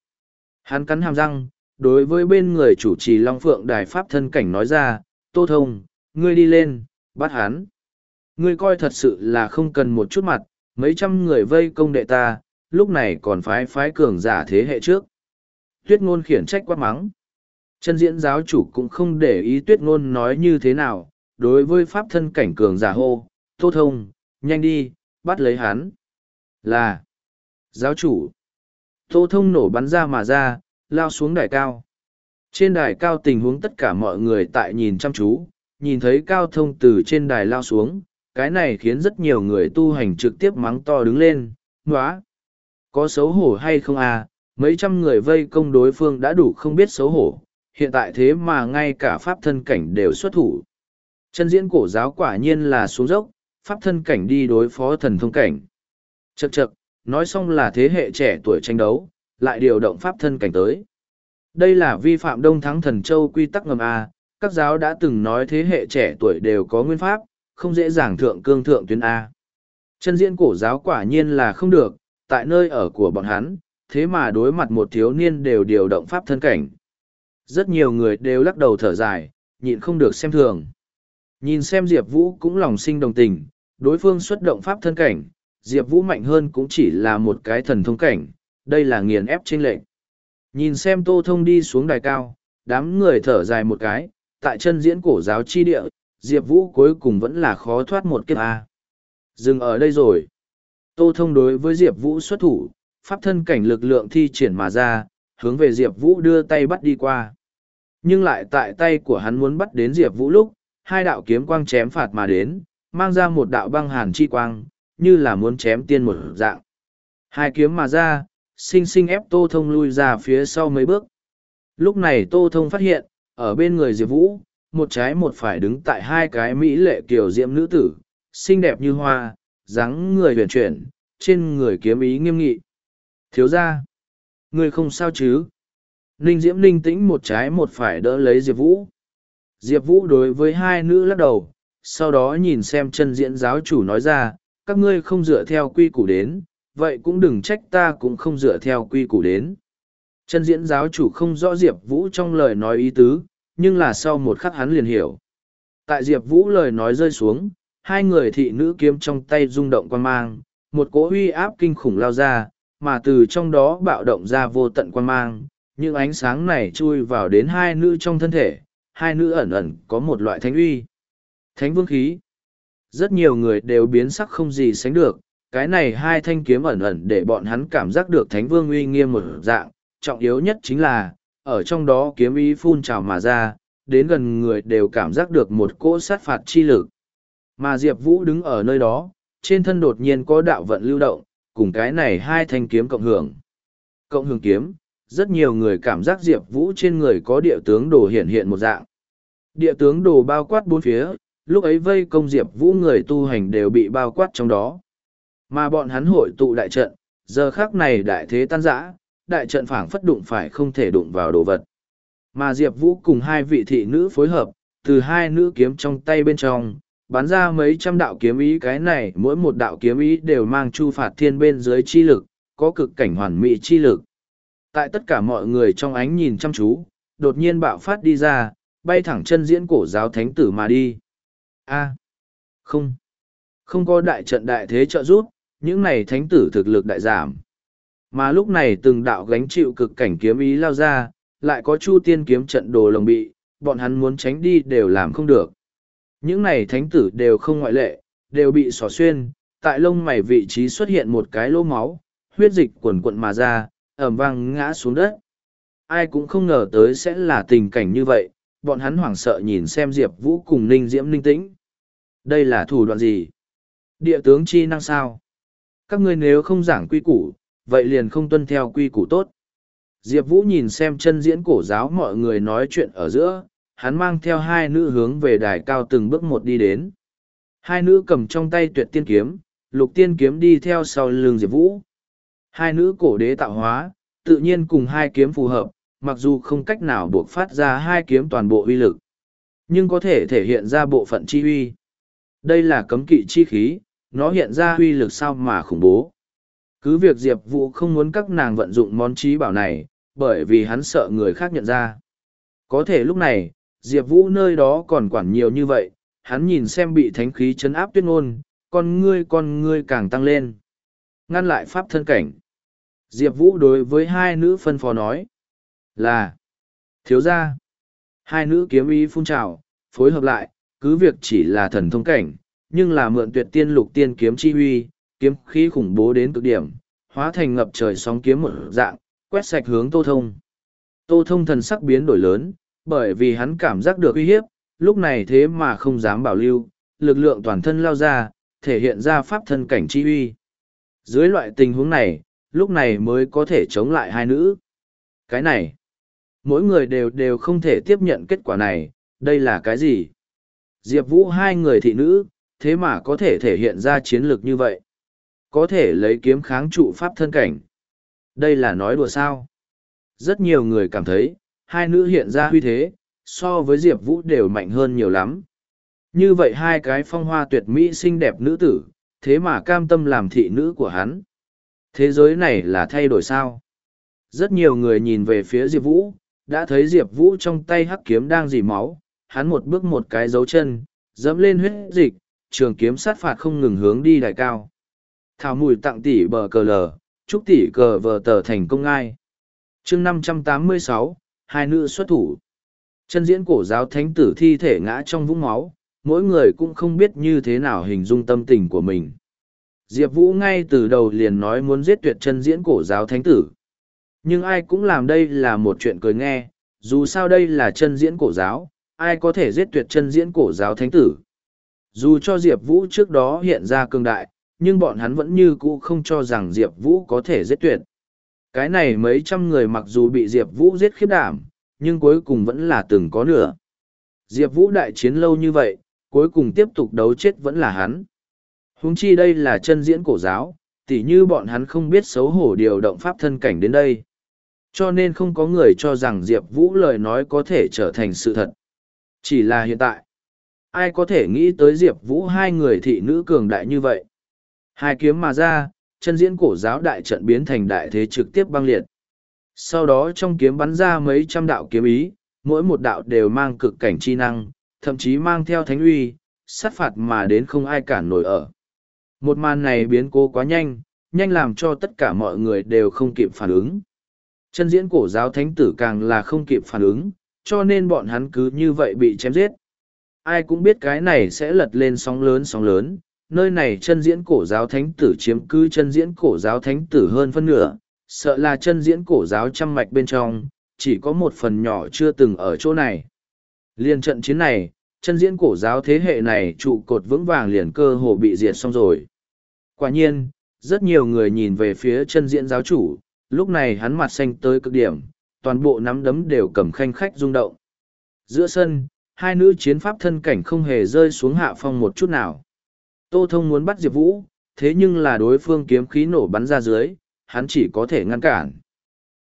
Hắn cắn hàm răng, đối với bên người chủ trì Long Phượng Đài Pháp thân cảnh nói ra, Tô Thông, ngươi đi lên, bắt hắn. Ngươi coi thật sự là không cần một chút mặt, mấy trăm người vây công đệ ta, lúc này còn phái phái cường giả thế hệ trước. Tuyết ngôn khiển trách quát mắng. Chân diễn giáo chủ cũng không để ý tuyết ngôn nói như thế nào, đối với pháp thân cảnh cường giả hô, Tô Thông, nhanh đi, bắt lấy hắn. Là giáo chủ. Tô thông nổ bắn ra mà ra, lao xuống đài cao. Trên đài cao tình huống tất cả mọi người tại nhìn chăm chú, nhìn thấy cao thông từ trên đài lao xuống, cái này khiến rất nhiều người tu hành trực tiếp mắng to đứng lên, nóa. Có xấu hổ hay không à, mấy trăm người vây công đối phương đã đủ không biết xấu hổ, hiện tại thế mà ngay cả pháp thân cảnh đều xuất thủ. Chân diễn cổ giáo quả nhiên là xuống dốc, pháp thân cảnh đi đối phó thần thông cảnh. Chậc chậc, nói xong là thế hệ trẻ tuổi tranh đấu, lại điều động pháp thân cảnh tới. Đây là vi phạm Đông Thắng Thần Châu quy tắc ngầm A, các giáo đã từng nói thế hệ trẻ tuổi đều có nguyên pháp, không dễ dàng thượng cương thượng tuyến A. Chân diễn cổ giáo quả nhiên là không được, tại nơi ở của bọn hắn, thế mà đối mặt một thiếu niên đều điều động pháp thân cảnh. Rất nhiều người đều lắc đầu thở dài, nhịn không được xem thường. Nhìn xem Diệp Vũ cũng lòng sinh đồng tình, đối phương xuất động pháp thân cảnh, Diệp Vũ mạnh hơn cũng chỉ là một cái thần thông cảnh, đây là nghiền ép trên lệnh. Nhìn xem Tô Thông đi xuống đài cao, đám người thở dài một cái, tại chân diễn cổ giáo chi địa, Diệp Vũ cuối cùng vẫn là khó thoát một kiếp A. Dừng ở đây rồi. Tô Thông đối với Diệp Vũ xuất thủ, pháp thân cảnh lực lượng thi triển mà ra, hướng về Diệp Vũ đưa tay bắt đi qua. Nhưng lại tại tay của hắn muốn bắt đến Diệp Vũ lúc, hai đạo kiếm quang chém phạt mà đến, mang ra một đạo băng hàn chi quang, như là muốn chém tiên một dạng. Hai kiếm mà ra, sinh sinh ép Tô Thông lui ra phía sau mấy bước. Lúc này Tô Thông phát hiện, ở bên người Diệp Vũ, một trái một phải đứng tại hai cái mỹ lệ kiểu diễm nữ tử, xinh đẹp như hoa, dáng người huyền chuyển, trên người kiếm ý nghiêm nghị. Thiếu ra, người không sao chứ? Ninh Diễm ninh tĩnh một trái một phải đỡ lấy Diệp Vũ. Diệp Vũ đối với hai nữ lắc đầu, sau đó nhìn xem chân diễn giáo chủ nói ra, các ngươi không dựa theo quy củ đến, vậy cũng đừng trách ta cũng không dựa theo quy củ đến. Chân diễn giáo chủ không rõ Diệp Vũ trong lời nói ý tứ, nhưng là sau một khắc hắn liền hiểu. Tại Diệp Vũ lời nói rơi xuống, hai người thị nữ kiếm trong tay rung động quan mang, một cỗ huy áp kinh khủng lao ra, mà từ trong đó bạo động ra vô tận quan mang, những ánh sáng này chui vào đến hai nữ trong thân thể, hai nữ ẩn ẩn có một loại thánh uy. Thánh vương khí. Rất nhiều người đều biến sắc không gì sánh được, cái này hai thanh kiếm ẩn ẩn để bọn hắn cảm giác được thánh vương uy nghiêm một dạng, trọng yếu nhất chính là, ở trong đó kiếm ý phun trào mà ra, đến gần người đều cảm giác được một cỗ sát phạt chi lực. Mà Diệp Vũ đứng ở nơi đó, trên thân đột nhiên có đạo vận lưu động, cùng cái này hai thanh kiếm cộng hưởng. Cộng hưởng kiếm, rất nhiều người cảm giác Diệp Vũ trên người có địa tướng đồ hiện hiện một dạng. Địa tướng đồ bao quát bốn phía, lúc ấy vây công Diệp Vũ người tu hành đều bị bao quát trong đó. Mà bọn hắn hội tụ đại trận, giờ khác này đại thế tan rã, đại trận phảng phất đụng phải không thể đụng vào đồ vật. Mà Diệp Vũ cùng hai vị thị nữ phối hợp, từ hai nữ kiếm trong tay bên trong, bắn ra mấy trăm đạo kiếm ý cái này, mỗi một đạo kiếm ý đều mang chu phạt thiên bên dưới chi lực, có cực cảnh hoàn mỹ chi lực. Tại tất cả mọi người trong ánh nhìn chăm chú, đột nhiên bạo phát đi ra, bay thẳng chân diễn cổ giáo thánh tử mà đi. A. không. Không có đại trận đại thế trợ giúp, những này thánh tử thực lực đại giảm. Mà lúc này từng đạo gánh chịu cực cảnh kiếm ý lao ra, lại có chu tiên kiếm trận đồ lồng bị, bọn hắn muốn tránh đi đều làm không được. Những này thánh tử đều không ngoại lệ, đều bị xỏ xuyên, tại lông mày vị trí xuất hiện một cái lỗ máu, huyết dịch quần quận mà ra, ẩm vang ngã xuống đất. Ai cũng không ngờ tới sẽ là tình cảnh như vậy, bọn hắn hoảng sợ nhìn xem Diệp Vũ cùng Ninh Diễm Ninh Tĩnh. Đây là thủ đoạn gì? Địa tướng chi năng sao? Các ngươi nếu không giảng quy củ, vậy liền không tuân theo quy củ tốt. Diệp Vũ nhìn xem chân diễn cổ giáo mọi người nói chuyện ở giữa, hắn mang theo hai nữ hướng về đài cao từng bước một đi đến. Hai nữ cầm trong tay tuyệt tiên kiếm, lục tiên kiếm đi theo sau lưng Diệp Vũ. Hai nữ cổ đế tạo hóa, tự nhiên cùng hai kiếm phù hợp, mặc dù không cách nào buộc phát ra hai kiếm toàn bộ uy lực, nhưng có thể thể hiện ra bộ phận chi uy. Đây là cấm kỵ chi khí, nó hiện ra uy lực sao mà khủng bố. Cứ việc Diệp Vũ không muốn các nàng vận dụng món trí bảo này, bởi vì hắn sợ người khác nhận ra. Có thể lúc này, Diệp Vũ nơi đó còn quản nhiều như vậy, hắn nhìn xem bị thánh khí chấn áp tuyết ngôn, con ngươi con ngươi càng tăng lên. Ngăn lại pháp thân cảnh. Diệp Vũ đối với hai nữ phân phó nói là thiếu gia. Hai nữ kiếm ý phun trào, phối hợp lại, cứ việc chỉ là thần thông cảnh, nhưng là mượn tuyệt tiên lục tiên kiếm chi huy, kiếm khí khủng bố đến cực điểm, hóa thành ngập trời sóng kiếm một dạng, quét sạch hướng Tô Thông. Tô Thông thần sắc biến đổi lớn, bởi vì hắn cảm giác được uy hiếp, lúc này thế mà không dám bảo lưu, lực lượng toàn thân lao ra, thể hiện ra pháp thân cảnh chi uy. Dưới loại tình huống này, lúc này mới có thể chống lại hai nữ. Cái này, mỗi người đều đều không thể tiếp nhận kết quả này, đây là cái gì? Diệp Vũ hai người thị nữ, thế mà có thể thể hiện ra chiến lược như vậy. Có thể lấy kiếm kháng trụ pháp thân cảnh. Đây là nói đùa sao? Rất nhiều người cảm thấy, hai nữ hiện ra huy thế, so với Diệp Vũ đều mạnh hơn nhiều lắm. Như vậy hai cái phong hoa tuyệt mỹ xinh đẹp nữ tử, thế mà cam tâm làm thị nữ của hắn. Thế giới này là thay đổi sao? Rất nhiều người nhìn về phía Diệp Vũ, đã thấy Diệp Vũ trong tay hắc kiếm đang dì máu, hắn một bước một cái dấu chân, dẫm lên huyết dịch, trường kiếm sát phạt không ngừng hướng đi đại cao. Thảo mùi tặng tỷ bờ cờ lờ, chúc tỷ cờ vờ tờ thành công ngai. chương năm trăm tám mươi sáu hai nữ xuất thủ. Chân diễn cổ giáo thánh tử thi thể ngã trong vũng máu, mỗi người cũng không biết như thế nào hình dung tâm tình của mình. Diệp Vũ ngay từ đầu liền nói muốn giết tuyệt chân diễn cổ giáo thánh tử. Nhưng ai cũng làm đây là một chuyện cười nghe, dù sao đây là chân diễn cổ giáo, ai có thể giết tuyệt chân diễn cổ giáo thánh tử. Dù cho Diệp Vũ trước đó hiện ra cường đại, nhưng bọn hắn vẫn như cũ không cho rằng Diệp Vũ có thể giết tuyệt. Cái này mấy trăm người mặc dù bị Diệp Vũ giết khiếp đảm, nhưng cuối cùng vẫn là từng có nửa. Diệp Vũ đại chiến lâu như vậy, cuối cùng tiếp tục đấu chết vẫn là hắn. Húng chi đây là chân diễn cổ giáo, tỉ như bọn hắn không biết xấu hổ điều động pháp thân cảnh đến đây. Cho nên không có người cho rằng Diệp Vũ lời nói có thể trở thành sự thật. Chỉ là hiện tại, ai có thể nghĩ tới Diệp Vũ hai người thị nữ cường đại như vậy. Hai kiếm mà ra, chân diễn cổ giáo đại trận biến thành đại thế trực tiếp băng liệt. Sau đó trong kiếm bắn ra mấy trăm đạo kiếm ý, mỗi một đạo đều mang cực cảnh chi năng, thậm chí mang theo thánh uy, sát phạt mà đến không ai cản nổi ở. Một màn này biến cố quá nhanh, nhanh làm cho tất cả mọi người đều không kịp phản ứng. Chân diễn cổ giáo thánh tử càng là không kịp phản ứng, cho nên bọn hắn cứ như vậy bị chém giết. Ai cũng biết cái này sẽ lật lên sóng lớn sóng lớn, nơi này chân diễn cổ giáo thánh tử chiếm cứ chân diễn cổ giáo thánh tử hơn phân nửa, sợ là chân diễn cổ giáo trăm mạch bên trong, chỉ có một phần nhỏ chưa từng ở chỗ này. Liên trận chiến này, chân diễn cổ giáo thế hệ này trụ cột vững vàng liền cơ hồ bị diệt xong rồi. Quả nhiên, rất nhiều người nhìn về phía chân diễn giáo chủ, lúc này hắn mặt xanh tới cực điểm, toàn bộ nắm đấm đều cầm khanh khách rung động. Giữa sân, hai nữ chiến pháp thân cảnh không hề rơi xuống hạ phong một chút nào. Tô Thông muốn bắt Diệp Vũ, thế nhưng là đối phương kiếm khí nổ bắn ra dưới, hắn chỉ có thể ngăn cản.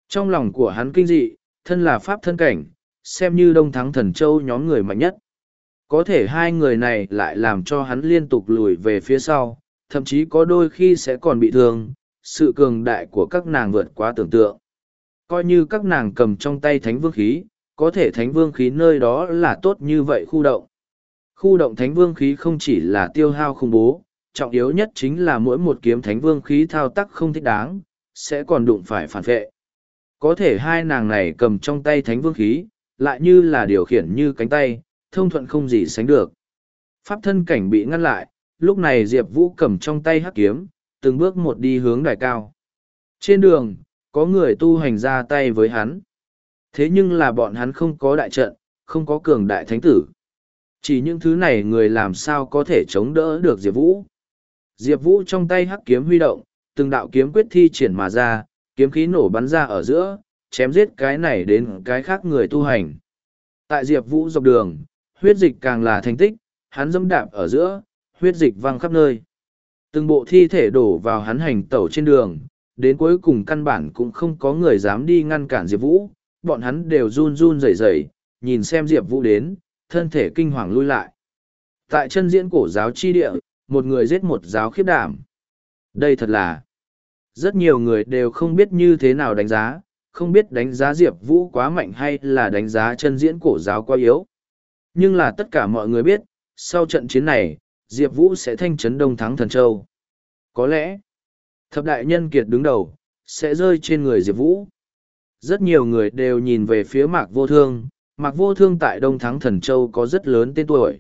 Trong lòng của hắn kinh dị, thân là pháp thân cảnh, xem như đông thắng thần châu nhóm người mạnh nhất. Có thể hai người này lại làm cho hắn liên tục lùi về phía sau, thậm chí có đôi khi sẽ còn bị thương, sự cường đại của các nàng vượt quá tưởng tượng. Coi như các nàng cầm trong tay thánh vương khí, có thể thánh vương khí nơi đó là tốt như vậy khu động. Khu động thánh vương khí không chỉ là tiêu hao khủng bố, trọng yếu nhất chính là mỗi một kiếm thánh vương khí thao tác không thích đáng, sẽ còn đụng phải phản vệ. Có thể hai nàng này cầm trong tay thánh vương khí, lại như là điều khiển như cánh tay, thông thuận không gì sánh được. Pháp thân cảnh bị ngăn lại, lúc này Diệp Vũ cầm trong tay hắc kiếm, từng bước một đi hướng đài cao. Trên đường, có người tu hành ra tay với hắn. Thế nhưng là bọn hắn không có đại trận, không có cường đại thánh tử. Chỉ những thứ này người làm sao có thể chống đỡ được Diệp Vũ. Diệp Vũ trong tay hắc kiếm huy động, từng đạo kiếm quyết thi triển mà ra, kiếm khí nổ bắn ra ở giữa, chém giết cái này đến cái khác người tu hành. Tại Diệp Vũ dọc đường, huyết dịch càng là thành tích, hắn dẫm đạp ở giữa, huyết dịch văng khắp nơi. Từng bộ thi thể đổ vào hắn hành tẩu trên đường, đến cuối cùng căn bản cũng không có người dám đi ngăn cản Diệp Vũ, bọn hắn đều run run rẩy rẩy, nhìn xem Diệp Vũ đến, thân thể kinh hoàng lui lại. Tại chân diễn cổ giáo chi địa, một người giết một giáo khiếp đảm. Đây thật là, rất nhiều người đều không biết như thế nào đánh giá, không biết đánh giá Diệp Vũ quá mạnh hay là đánh giá chân diễn cổ giáo quá yếu. Nhưng là tất cả mọi người biết, sau trận chiến này, Diệp Vũ sẽ thanh chấn đông thắng thần châu. Có lẽ, thập đại nhân kiệt đứng đầu, sẽ rơi trên người Diệp Vũ. Rất nhiều người đều nhìn về phía Mạc Vô Thương, Mạc Vô Thương tại Đông Thắng Thần Châu có rất lớn tên tuổi.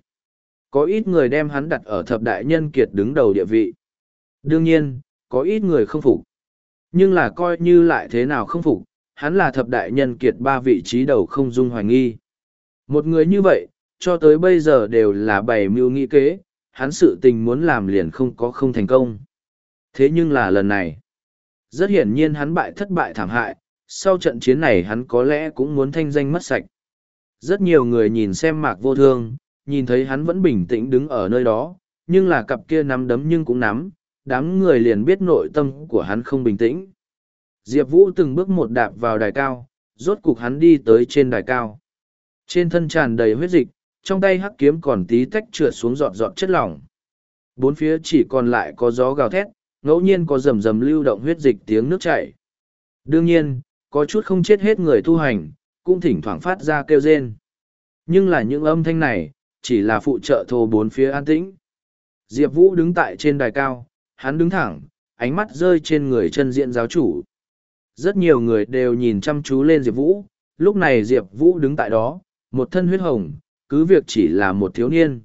Có ít người đem hắn đặt ở thập đại nhân kiệt đứng đầu địa vị. Đương nhiên, có ít người không phục. Nhưng là coi như lại thế nào không phục, hắn là thập đại nhân kiệt ba vị trí đầu không dung hoài nghi. Một người như vậy, cho tới bây giờ đều là bày mưu nghĩ kế, hắn sự tình muốn làm liền không có không thành công. Thế nhưng là lần này, rất hiển nhiên hắn bại thất bại thảm hại, sau trận chiến này hắn có lẽ cũng muốn thanh danh mất sạch. Rất nhiều người nhìn xem mạc vô thương, nhìn thấy hắn vẫn bình tĩnh đứng ở nơi đó, nhưng là cặp kia nắm đấm nhưng cũng nắm, đám người liền biết nội tâm của hắn không bình tĩnh. Diệp Vũ từng bước một đạp vào đài cao, rốt cục hắn đi tới trên đài cao. Trên thân tràn đầy huyết dịch, trong tay hắc kiếm còn tí tách trượt xuống giọt giọt chất lỏng. Bốn phía chỉ còn lại có gió gào thét, ngẫu nhiên có rầm rầm lưu động huyết dịch tiếng nước chảy. Đương nhiên, có chút không chết hết người tu hành, cũng thỉnh thoảng phát ra kêu rên. Nhưng là những âm thanh này, chỉ là phụ trợ thô bốn phía an tĩnh. Diệp Vũ đứng tại trên đài cao, hắn đứng thẳng, ánh mắt rơi trên người chân diện giáo chủ. Rất nhiều người đều nhìn chăm chú lên Diệp Vũ, lúc này Diệp Vũ đứng tại đó, một thân huyết hồng, cứ việc chỉ là một thiếu niên.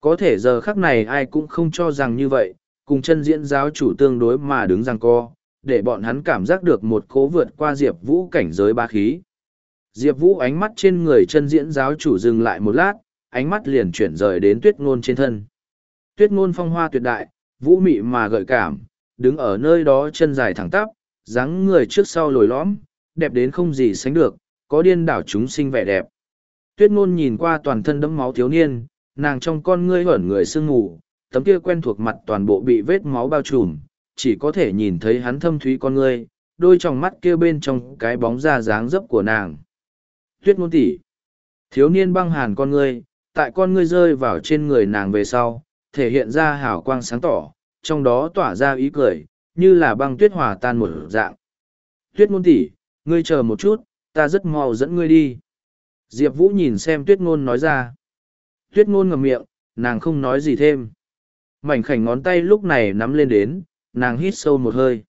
Có thể giờ khắc này ai cũng không cho rằng như vậy, cùng chân diễn giáo chủ tương đối mà đứng rằng co, để bọn hắn cảm giác được một cố vượt qua Diệp Vũ cảnh giới ba khí. Diệp Vũ ánh mắt trên người chân diễn giáo chủ dừng lại một lát, ánh mắt liền chuyển rời đến tuyết ngôn trên thân. Tuyết ngôn phong hoa tuyệt đại, vũ mị mà gợi cảm, đứng ở nơi đó chân dài thẳng tắp, dáng người trước sau lồi lõm, đẹp đến không gì sánh được, có điên đảo chúng sinh vẻ đẹp. Tuyết ngôn nhìn qua toàn thân đẫm máu thiếu niên, nàng trong con ngươi hởn người sương ngủ, tấm kia quen thuộc mặt toàn bộ bị vết máu bao trùm, chỉ có thể nhìn thấy hắn thâm thúy con ngươi, đôi tròng mắt kia bên trong cái bóng da dáng dấp của nàng. Tuyết ngôn tỷ, thiếu niên băng hàn con ngươi, tại con ngươi rơi vào trên người nàng về sau, thể hiện ra hào quang sáng tỏ, trong đó tỏa ra ý cười, như là băng tuyết hòa tan một dạng. Tuyết ngôn tỷ, ngươi chờ một chút, ta rất mau dẫn ngươi đi. Diệp Vũ nhìn xem tuyết ngôn nói ra. Tuyết ngôn ngầm miệng, nàng không nói gì thêm. Mảnh khảnh ngón tay lúc này nắm lên đến, nàng hít sâu một hơi.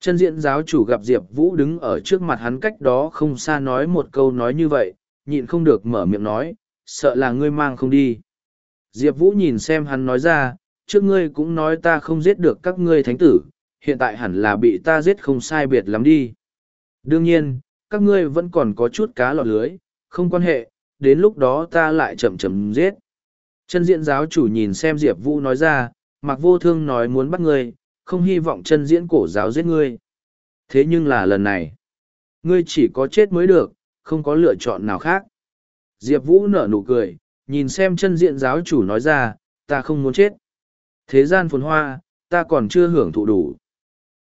Chân diện giáo chủ gặp Diệp Vũ đứng ở trước mặt hắn cách đó không xa nói một câu nói như vậy, nhịn không được mở miệng nói, sợ là ngươi mang không đi. Diệp Vũ nhìn xem hắn nói ra, trước ngươi cũng nói ta không giết được các ngươi thánh tử, hiện tại hẳn là bị ta giết không sai biệt lắm đi. Đương nhiên, các ngươi vẫn còn có chút cá lọt lưới, không quan hệ, đến lúc đó ta lại chậm chậm giết. Chân diễn giáo chủ nhìn xem Diệp Vũ nói ra, mặc vô thương nói muốn bắt ngươi, không hy vọng chân diễn cổ giáo giết ngươi. Thế nhưng là lần này, ngươi chỉ có chết mới được, không có lựa chọn nào khác. Diệp Vũ nở nụ cười, nhìn xem chân diện giáo chủ nói ra, ta không muốn chết. Thế gian phồn hoa, ta còn chưa hưởng thụ đủ.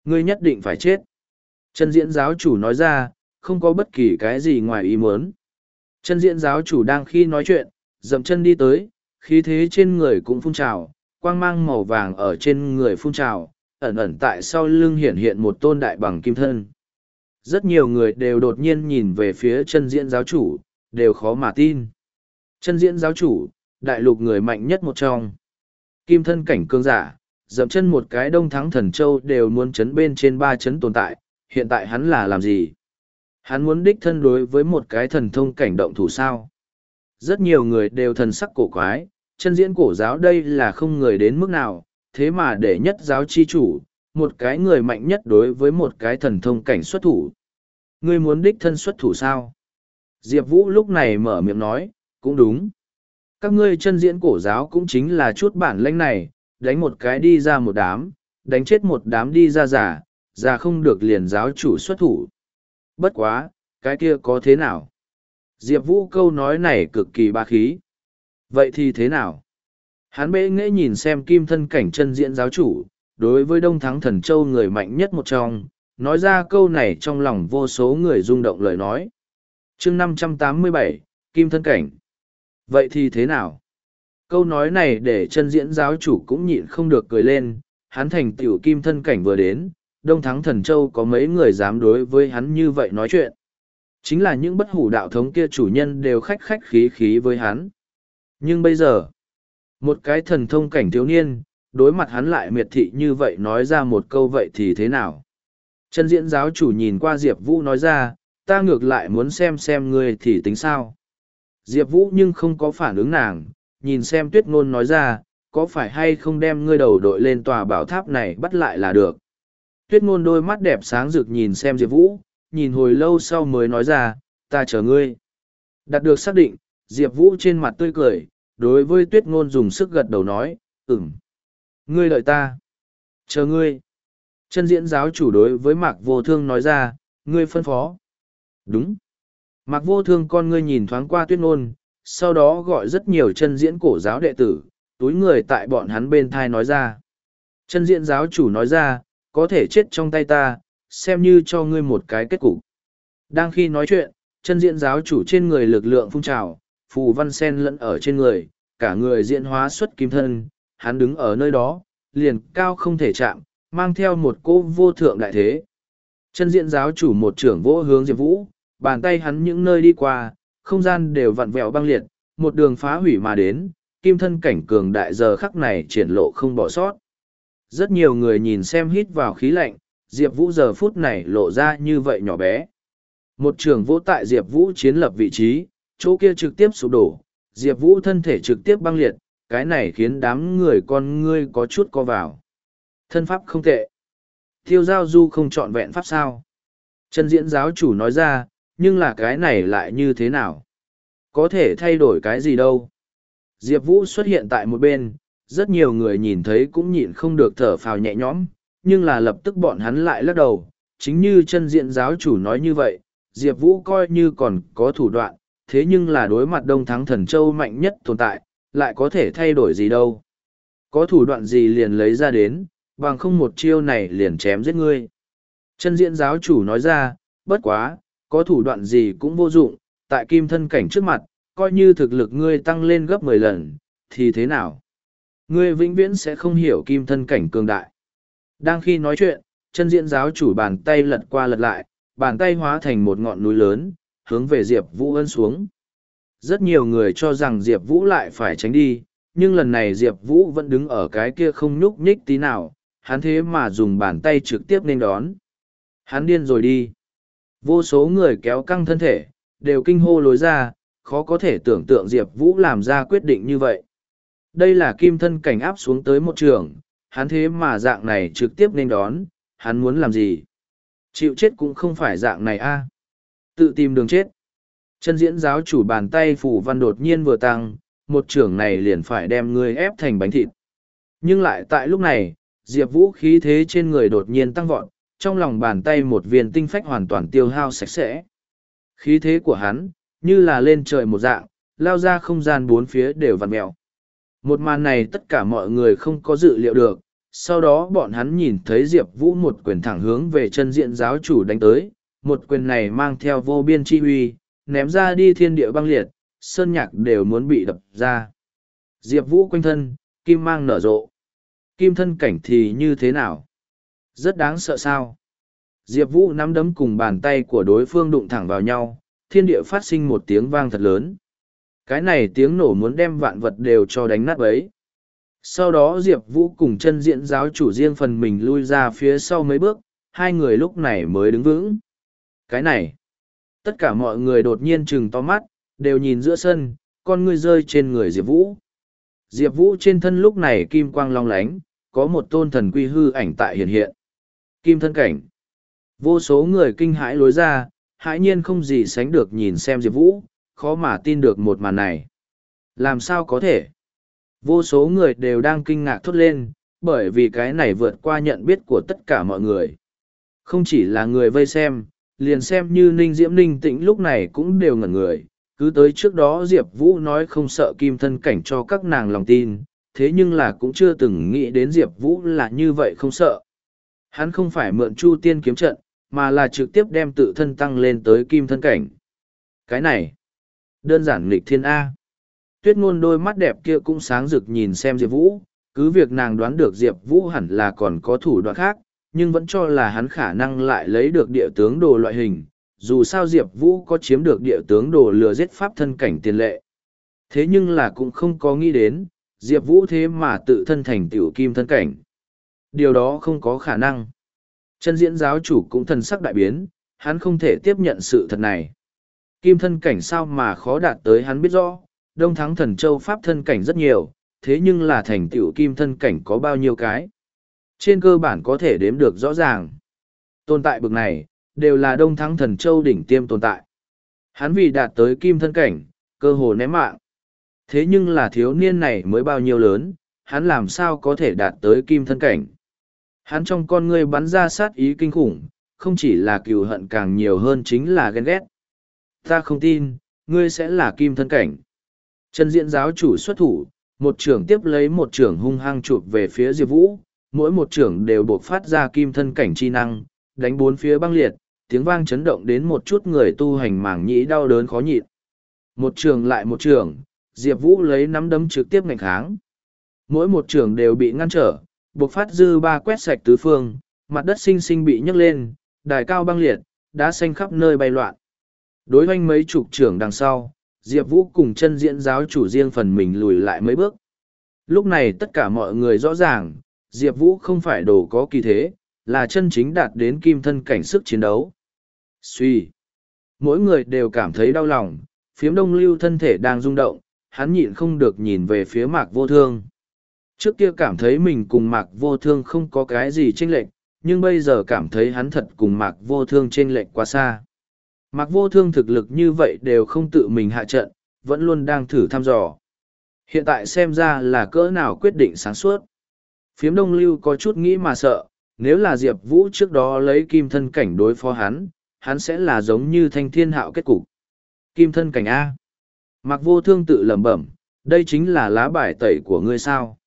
Ngươi nhất định phải chết. Chân diễn giáo chủ nói ra, không có bất kỳ cái gì ngoài ý muốn. Chân diễn giáo chủ đang khi nói chuyện, dậm chân đi tới, khí thế trên người cũng phun trào, quang mang màu vàng ở trên người phun trào, ẩn ẩn tại sau lưng hiện hiện một tôn đại bằng kim thân. Rất nhiều người đều đột nhiên nhìn về phía chân diễn giáo chủ, đều khó mà tin. Chân diễn giáo chủ, đại lục người mạnh nhất một trong. Kim thân cảnh cương giả, dậm chân một cái đông thắng thần châu đều muốn chấn bên trên ba chấn tồn tại, hiện tại hắn là làm gì? Hắn muốn đích thân đối với một cái thần thông cảnh động thủ sao. Rất nhiều người đều thần sắc cổ quái, chân diễn cổ giáo đây là không người đến mức nào, thế mà để nhất giáo chi chủ, một cái người mạnh nhất đối với một cái thần thông cảnh xuất thủ. Ngươi muốn đích thân xuất thủ sao? Diệp Vũ lúc này mở miệng nói, cũng đúng. Các ngươi chân diễn cổ giáo cũng chính là chút bản lãnh này, đánh một cái đi ra một đám, đánh chết một đám đi ra giả, giả không được liền giáo chủ xuất thủ. Bất quá, cái kia có thế nào? Diệp Vũ câu nói này cực kỳ ba khí. Vậy thì thế nào? Hán bệ nghệ nhìn xem kim thân cảnh chân diễn giáo chủ, đối với Đông Thắng Thần Châu người mạnh nhất một trong, nói ra câu này trong lòng vô số người rung động lời nói. chương năm trăm tám mươi bảy Kim thân cảnh. Vậy thì thế nào? Câu nói này để chân diễn giáo chủ cũng nhịn không được cười lên, hắn thành tiểu kim thân cảnh vừa đến, Đông Thắng Thần Châu có mấy người dám đối với hắn như vậy nói chuyện. Chính là những bất hủ đạo thống kia chủ nhân đều khách khách khí khí với hắn. Nhưng bây giờ, một cái thần thông cảnh thiếu niên, đối mặt hắn lại miệt thị như vậy nói ra một câu vậy thì thế nào? Chân diễn giáo chủ nhìn qua Diệp Vũ nói ra, ta ngược lại muốn xem xem ngươi thì tính sao? Diệp Vũ nhưng không có phản ứng nàng, nhìn xem tuyết ngôn nói ra, có phải hay không đem ngươi đầu đội lên tòa bảo tháp này bắt lại là được. Tuyết ngôn đôi mắt đẹp sáng rực nhìn xem Diệp Vũ, nhìn hồi lâu sau mới nói ra, ta chờ ngươi. Đạt được xác định, Diệp Vũ trên mặt tươi cười, đối với tuyết ngôn dùng sức gật đầu nói, ừm. Ngươi đợi ta. Chờ ngươi. Chân diễn giáo chủ đối với Mạc Vô Thương nói ra, ngươi phân phó. Đúng. Mạc Vô Thương con ngươi nhìn thoáng qua tuyết ngôn, sau đó gọi rất nhiều chân diễn cổ giáo đệ tử, túi người tại bọn hắn bên thai nói ra. Chân diễn giáo chủ nói ra, có thể chết trong tay ta, xem như cho ngươi một cái kết cục. Đang khi nói chuyện, chân diễn giáo chủ trên người lực lượng phun trào, phù văn sen lẫn ở trên người, cả người diễn hóa xuất kim thân, hắn đứng ở nơi đó, liền cao không thể chạm, mang theo một cô vô thượng đại thế. Chân diện giáo chủ một trưởng vỗ hướng Diệp Vũ, bàn tay hắn những nơi đi qua, không gian đều vặn vẹo băng liệt, một đường phá hủy mà đến, kim thân cảnh cường đại giờ khắc này triển lộ không bỏ sót. Rất nhiều người nhìn xem hít vào khí lạnh, Diệp Vũ giờ phút này lộ ra như vậy nhỏ bé. Một trường vỗ tại Diệp Vũ chiến lập vị trí, chỗ kia trực tiếp sụp đổ, Diệp Vũ thân thể trực tiếp băng liệt, cái này khiến đám người con ngươi có chút co vào. Thân pháp không tệ. Thiêu giao du không chọn vẹn pháp sao. Chân diễn giáo chủ nói ra, nhưng là cái này lại như thế nào? Có thể thay đổi cái gì đâu? Diệp Vũ xuất hiện tại một bên, rất nhiều người nhìn thấy cũng nhịn không được thở phào nhẹ nhõm, nhưng là lập tức bọn hắn lại lắc đầu. Chính như chân diện giáo chủ nói như vậy, Diệp Vũ coi như còn có thủ đoạn, thế nhưng là đối mặt Đông Thắng Thần Châu mạnh nhất tồn tại, lại có thể thay đổi gì đâu. Có thủ đoạn gì liền lấy ra đến, bằng không một chiêu này liền chém giết ngươi. Chân diện giáo chủ nói ra, bất quá, có thủ đoạn gì cũng vô dụng, tại kim thân cảnh trước mặt, coi như thực lực ngươi tăng lên gấp mười lần, thì thế nào? Ngươi vĩnh viễn sẽ không hiểu kim thân cảnh cường đại. Đang khi nói chuyện, chân diện giáo chủ bàn tay lật qua lật lại, bàn tay hóa thành một ngọn núi lớn, hướng về Diệp Vũ ân xuống. Rất nhiều người cho rằng Diệp Vũ lại phải tránh đi, nhưng lần này Diệp Vũ vẫn đứng ở cái kia không nhúc nhích tí nào, hắn thế mà dùng bàn tay trực tiếp nên đón. Hắn điên rồi đi. Vô số người kéo căng thân thể, đều kinh hô lối ra, khó có thể tưởng tượng Diệp Vũ làm ra quyết định như vậy. Đây là kim thân cảnh áp xuống tới một trường, hắn thế mà dạng này trực tiếp nên đón, hắn muốn làm gì? Chịu chết cũng không phải dạng này a Tự tìm đường chết. Chân diễn giáo chủ bàn tay phủ văn đột nhiên vừa tăng, một trưởng này liền phải đem người ép thành bánh thịt. Nhưng lại tại lúc này, Diệp Vũ khí thế trên người đột nhiên tăng vọt, trong lòng bàn tay một viên tinh phách hoàn toàn tiêu hao sạch sẽ. Khí thế của hắn, như là lên trời một dạng, lao ra không gian bốn phía đều vặn mẹo. Một màn này tất cả mọi người không có dự liệu được, sau đó bọn hắn nhìn thấy Diệp Vũ một quyền thẳng hướng về chân diện giáo chủ đánh tới, một quyền này mang theo vô biên chi huy, ném ra đi thiên địa băng liệt, sơn nhạc đều muốn bị đập ra. Diệp Vũ quanh thân, kim mang nở rộ. Kim thân cảnh thì như thế nào? Rất đáng sợ sao? Diệp Vũ nắm đấm cùng bàn tay của đối phương đụng thẳng vào nhau, thiên địa phát sinh một tiếng vang thật lớn. Cái này tiếng nổ muốn đem vạn vật đều cho đánh nát ấy Sau đó Diệp Vũ cùng chân diện giáo chủ riêng phần mình lui ra phía sau mấy bước, hai người lúc này mới đứng vững. Cái này, tất cả mọi người đột nhiên chừng to mắt, đều nhìn giữa sân, con ngươi rơi trên người Diệp Vũ. Diệp Vũ trên thân lúc này kim quang long lánh, có một tôn thần quy hư ảnh tại hiện hiện. Kim thân cảnh. Vô số người kinh hãi lối ra, hãi nhiên không gì sánh được nhìn xem Diệp Vũ, khó mà tin được một màn này. Làm sao có thể? Vô số người đều đang kinh ngạc thốt lên, bởi vì cái này vượt qua nhận biết của tất cả mọi người. Không chỉ là người vây xem, liền xem như Ninh Diễm Ninh Tĩnh lúc này cũng đều ngẩn người. Cứ tới trước đó Diệp Vũ nói không sợ kim thân cảnh cho các nàng lòng tin, thế nhưng là cũng chưa từng nghĩ đến Diệp Vũ là như vậy không sợ. Hắn không phải mượn Chu Tiên kiếm trận, mà là trực tiếp đem tự thân tăng lên tới kim thân cảnh. Cái này, đơn giản nghịch thiên A. Tuyết ngôn đôi mắt đẹp kia cũng sáng rực nhìn xem Diệp Vũ, cứ việc nàng đoán được Diệp Vũ hẳn là còn có thủ đoạn khác, nhưng vẫn cho là hắn khả năng lại lấy được địa tướng đồ loại hình, dù sao Diệp Vũ có chiếm được địa tướng đồ lừa giết pháp thân cảnh tiền lệ. Thế nhưng là cũng không có nghĩ đến, Diệp Vũ thế mà tự thân thành tiểu kim thân cảnh. Điều đó không có khả năng. Chân diễn giáo chủ cũng thần sắc đại biến, hắn không thể tiếp nhận sự thật này. Kim thân cảnh sao mà khó đạt tới hắn biết rõ, Đông Thắng Thần Châu Pháp thân cảnh rất nhiều, thế nhưng là thành tiểu kim thân cảnh có bao nhiêu cái. Trên cơ bản có thể đếm được rõ ràng. Tồn tại bực này, đều là đông thắng thần châu đỉnh tiêm tồn tại. Hắn vì đạt tới kim thân cảnh, cơ hồ ném mạng. Thế nhưng là thiếu niên này mới bao nhiêu lớn, hắn làm sao có thể đạt tới kim thân cảnh. Hắn trong con ngươi bắn ra sát ý kinh khủng, không chỉ là cừu hận càng nhiều hơn chính là ghen ghét. Ta không tin, ngươi sẽ là kim thân cảnh. Chân diễn giáo chủ xuất thủ, một trưởng tiếp lấy một trưởng hung hăng chụp về phía Diệp Vũ, mỗi một trưởng đều buộc phát ra kim thân cảnh chi năng, đánh bốn phía băng liệt, tiếng vang chấn động đến một chút người tu hành mảng nhĩ đau đớn khó nhịn. Một trường lại một trường, Diệp Vũ lấy nắm đấm trực tiếp ngành kháng. Mỗi một trường đều bị ngăn trở, buộc phát dư ba quét sạch tứ phương, mặt đất xinh xinh bị nhấc lên, đài cao băng liệt, đá xanh khắp nơi bay loạn. Đối hoanh mấy chục trưởng đằng sau, Diệp Vũ cùng chân diễn giáo chủ riêng phần mình lùi lại mấy bước. Lúc này tất cả mọi người rõ ràng, Diệp Vũ không phải đồ có kỳ thế, là chân chính đạt đến kim thân cảnh sức chiến đấu. Suy. Mỗi người đều cảm thấy đau lòng, phiếm đông lưu thân thể đang rung động, hắn nhịn không được nhìn về phía mạc vô thương. Trước kia cảm thấy mình cùng mạc vô thương không có cái gì chênh lệch, nhưng bây giờ cảm thấy hắn thật cùng mạc vô thương chênh lệch quá xa. Mạc vô thương thực lực như vậy đều không tự mình hạ trận, vẫn luôn đang thử thăm dò. Hiện tại xem ra là cỡ nào quyết định sáng suốt. Phiếm đông lưu có chút nghĩ mà sợ, nếu là Diệp Vũ trước đó lấy kim thân cảnh đối phó hắn, hắn sẽ là giống như thanh thiên hạo kết cục. Kim thân cảnh A. Mặc vô thương tự lẩm bẩm, đây chính là lá bài tẩy của ngươi sao.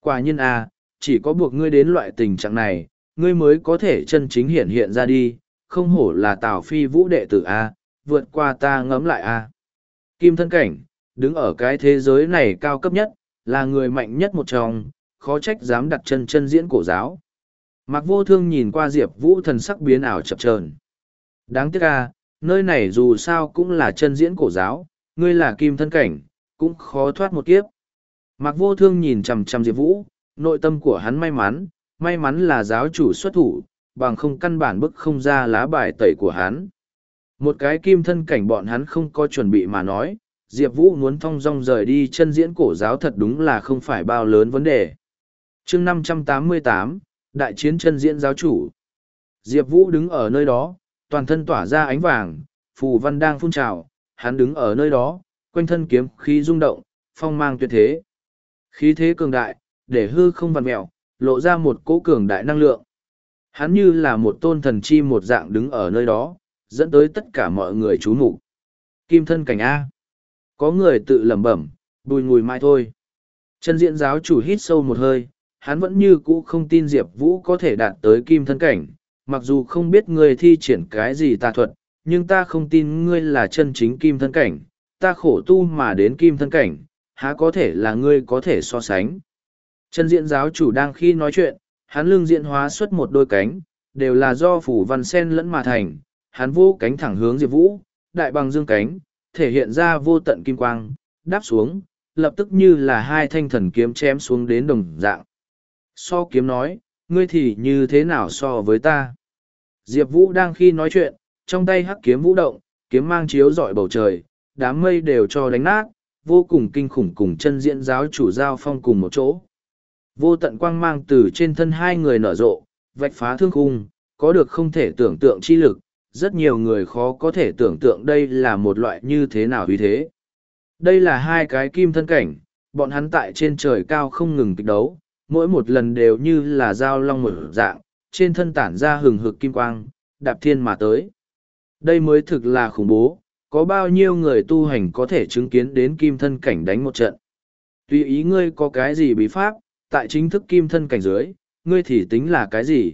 Quả nhiên A, chỉ có buộc ngươi đến loại tình trạng này, ngươi mới có thể chân chính hiện hiện ra đi, không hổ là tào phi vũ đệ tử A, vượt qua ta ngấm lại A. Kim thân cảnh, đứng ở cái thế giới này cao cấp nhất, là người mạnh nhất một trong, khó trách dám đặt chân chân diễn cổ giáo. Mặc vô thương nhìn qua Diệp Vũ thần sắc biến ảo chập chờn Đáng tiếc à, nơi này dù sao cũng là chân diễn cổ giáo, ngươi là kim thân cảnh, cũng khó thoát một kiếp. Mặc vô thương nhìn chằm chằm Diệp Vũ, nội tâm của hắn may mắn, may mắn là giáo chủ xuất thủ, bằng không căn bản bức không ra lá bài tẩy của hắn. Một cái kim thân cảnh bọn hắn không có chuẩn bị mà nói, Diệp Vũ muốn thong dong rời đi chân diễn cổ giáo thật đúng là không phải bao lớn vấn đề chương năm trăm tám mươi tám Đại chiến chân diễn giáo chủ. Diệp Vũ đứng ở nơi đó, toàn thân tỏa ra ánh vàng, phù văn đang phun trào, hắn đứng ở nơi đó, quanh thân kiếm khí rung động, phong mang tuyệt thế. Khí thế cường đại, để hư không vằn mẹo, lộ ra một cỗ cường đại năng lượng. Hắn như là một tôn thần chi một dạng đứng ở nơi đó, dẫn tới tất cả mọi người chú mục Kim thân cảnh A. Có người tự lẩm bẩm, bùi ngùi mai thôi. Chân diện giáo chủ hít sâu một hơi, hắn vẫn như cũ không tin Diệp Vũ có thể đạt tới kim thân cảnh, mặc dù không biết ngươi thi triển cái gì tà thuật, nhưng ta không tin ngươi là chân chính kim thân cảnh, ta khổ tu mà đến kim thân cảnh, há có thể là ngươi có thể so sánh. Chân diện giáo chủ đang khi nói chuyện, hắn lưng diện hóa xuất một đôi cánh, đều là do phủ văn sen lẫn mà thành, hắn vô cánh thẳng hướng Diệp Vũ, đại bằng dương cánh, thể hiện ra vô tận kim quang, đáp xuống, lập tức như là hai thanh thần kiếm chém xuống đến đồng dạng. So kiếm nói, ngươi thì như thế nào so với ta? Diệp Vũ đang khi nói chuyện, trong tay hắc kiếm vũ động, kiếm mang chiếu rọi bầu trời, đám mây đều cho đánh nát, vô cùng kinh khủng cùng chân diễn giáo chủ giao phong cùng một chỗ. Vô tận quang mang từ trên thân hai người nở rộ, vạch phá thương khung, có được không thể tưởng tượng chi lực, rất nhiều người khó có thể tưởng tượng đây là một loại như thế nào vì thế. Đây là hai cái kim thân cảnh, bọn hắn tại trên trời cao không ngừng kịch đấu, mỗi một lần đều như là dao long một dạng, trên thân tản ra hừng hực kim quang, đạp thiên mà tới. Đây mới thực là khủng bố, có bao nhiêu người tu hành có thể chứng kiến đến kim thân cảnh đánh một trận. Tùy ý ngươi có cái gì bí pháp, tại chính thức kim thân cảnh dưới, ngươi thì tính là cái gì?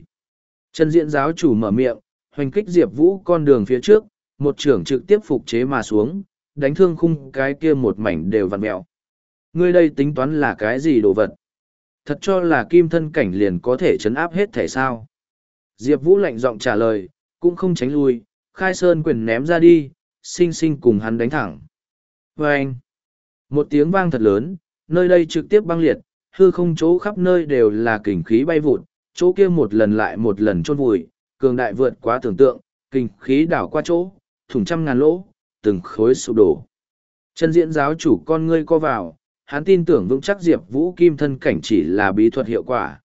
Chân diện giáo chủ mở miệng, hoành kích Diệp Vũ con đường phía trước, một trưởng trực tiếp phục chế mà xuống, đánh thương khung cái kia một mảnh đều vặn mẹo. Ngươi đây tính toán là cái gì đồ vật? Thật cho là kim thân cảnh liền có thể chấn áp hết thể sao. Diệp Vũ lạnh giọng trả lời, cũng không tránh lui, khai sơn quyền ném ra đi, sinh sinh cùng hắn đánh thẳng. Và anh, một tiếng vang thật lớn, nơi đây trực tiếp băng liệt, hư không chỗ khắp nơi đều là kình khí bay vụt, chỗ kia một lần lại một lần trôn vùi, cường đại vượt quá tưởng tượng, kình khí đảo qua chỗ, thủng trăm ngàn lỗ, từng khối sụp đổ. Chân diễn giáo chủ con ngươi co vào, hắn tin tưởng vững chắc Diệp Vũ kim thân cảnh chỉ là bí thuật hiệu quả.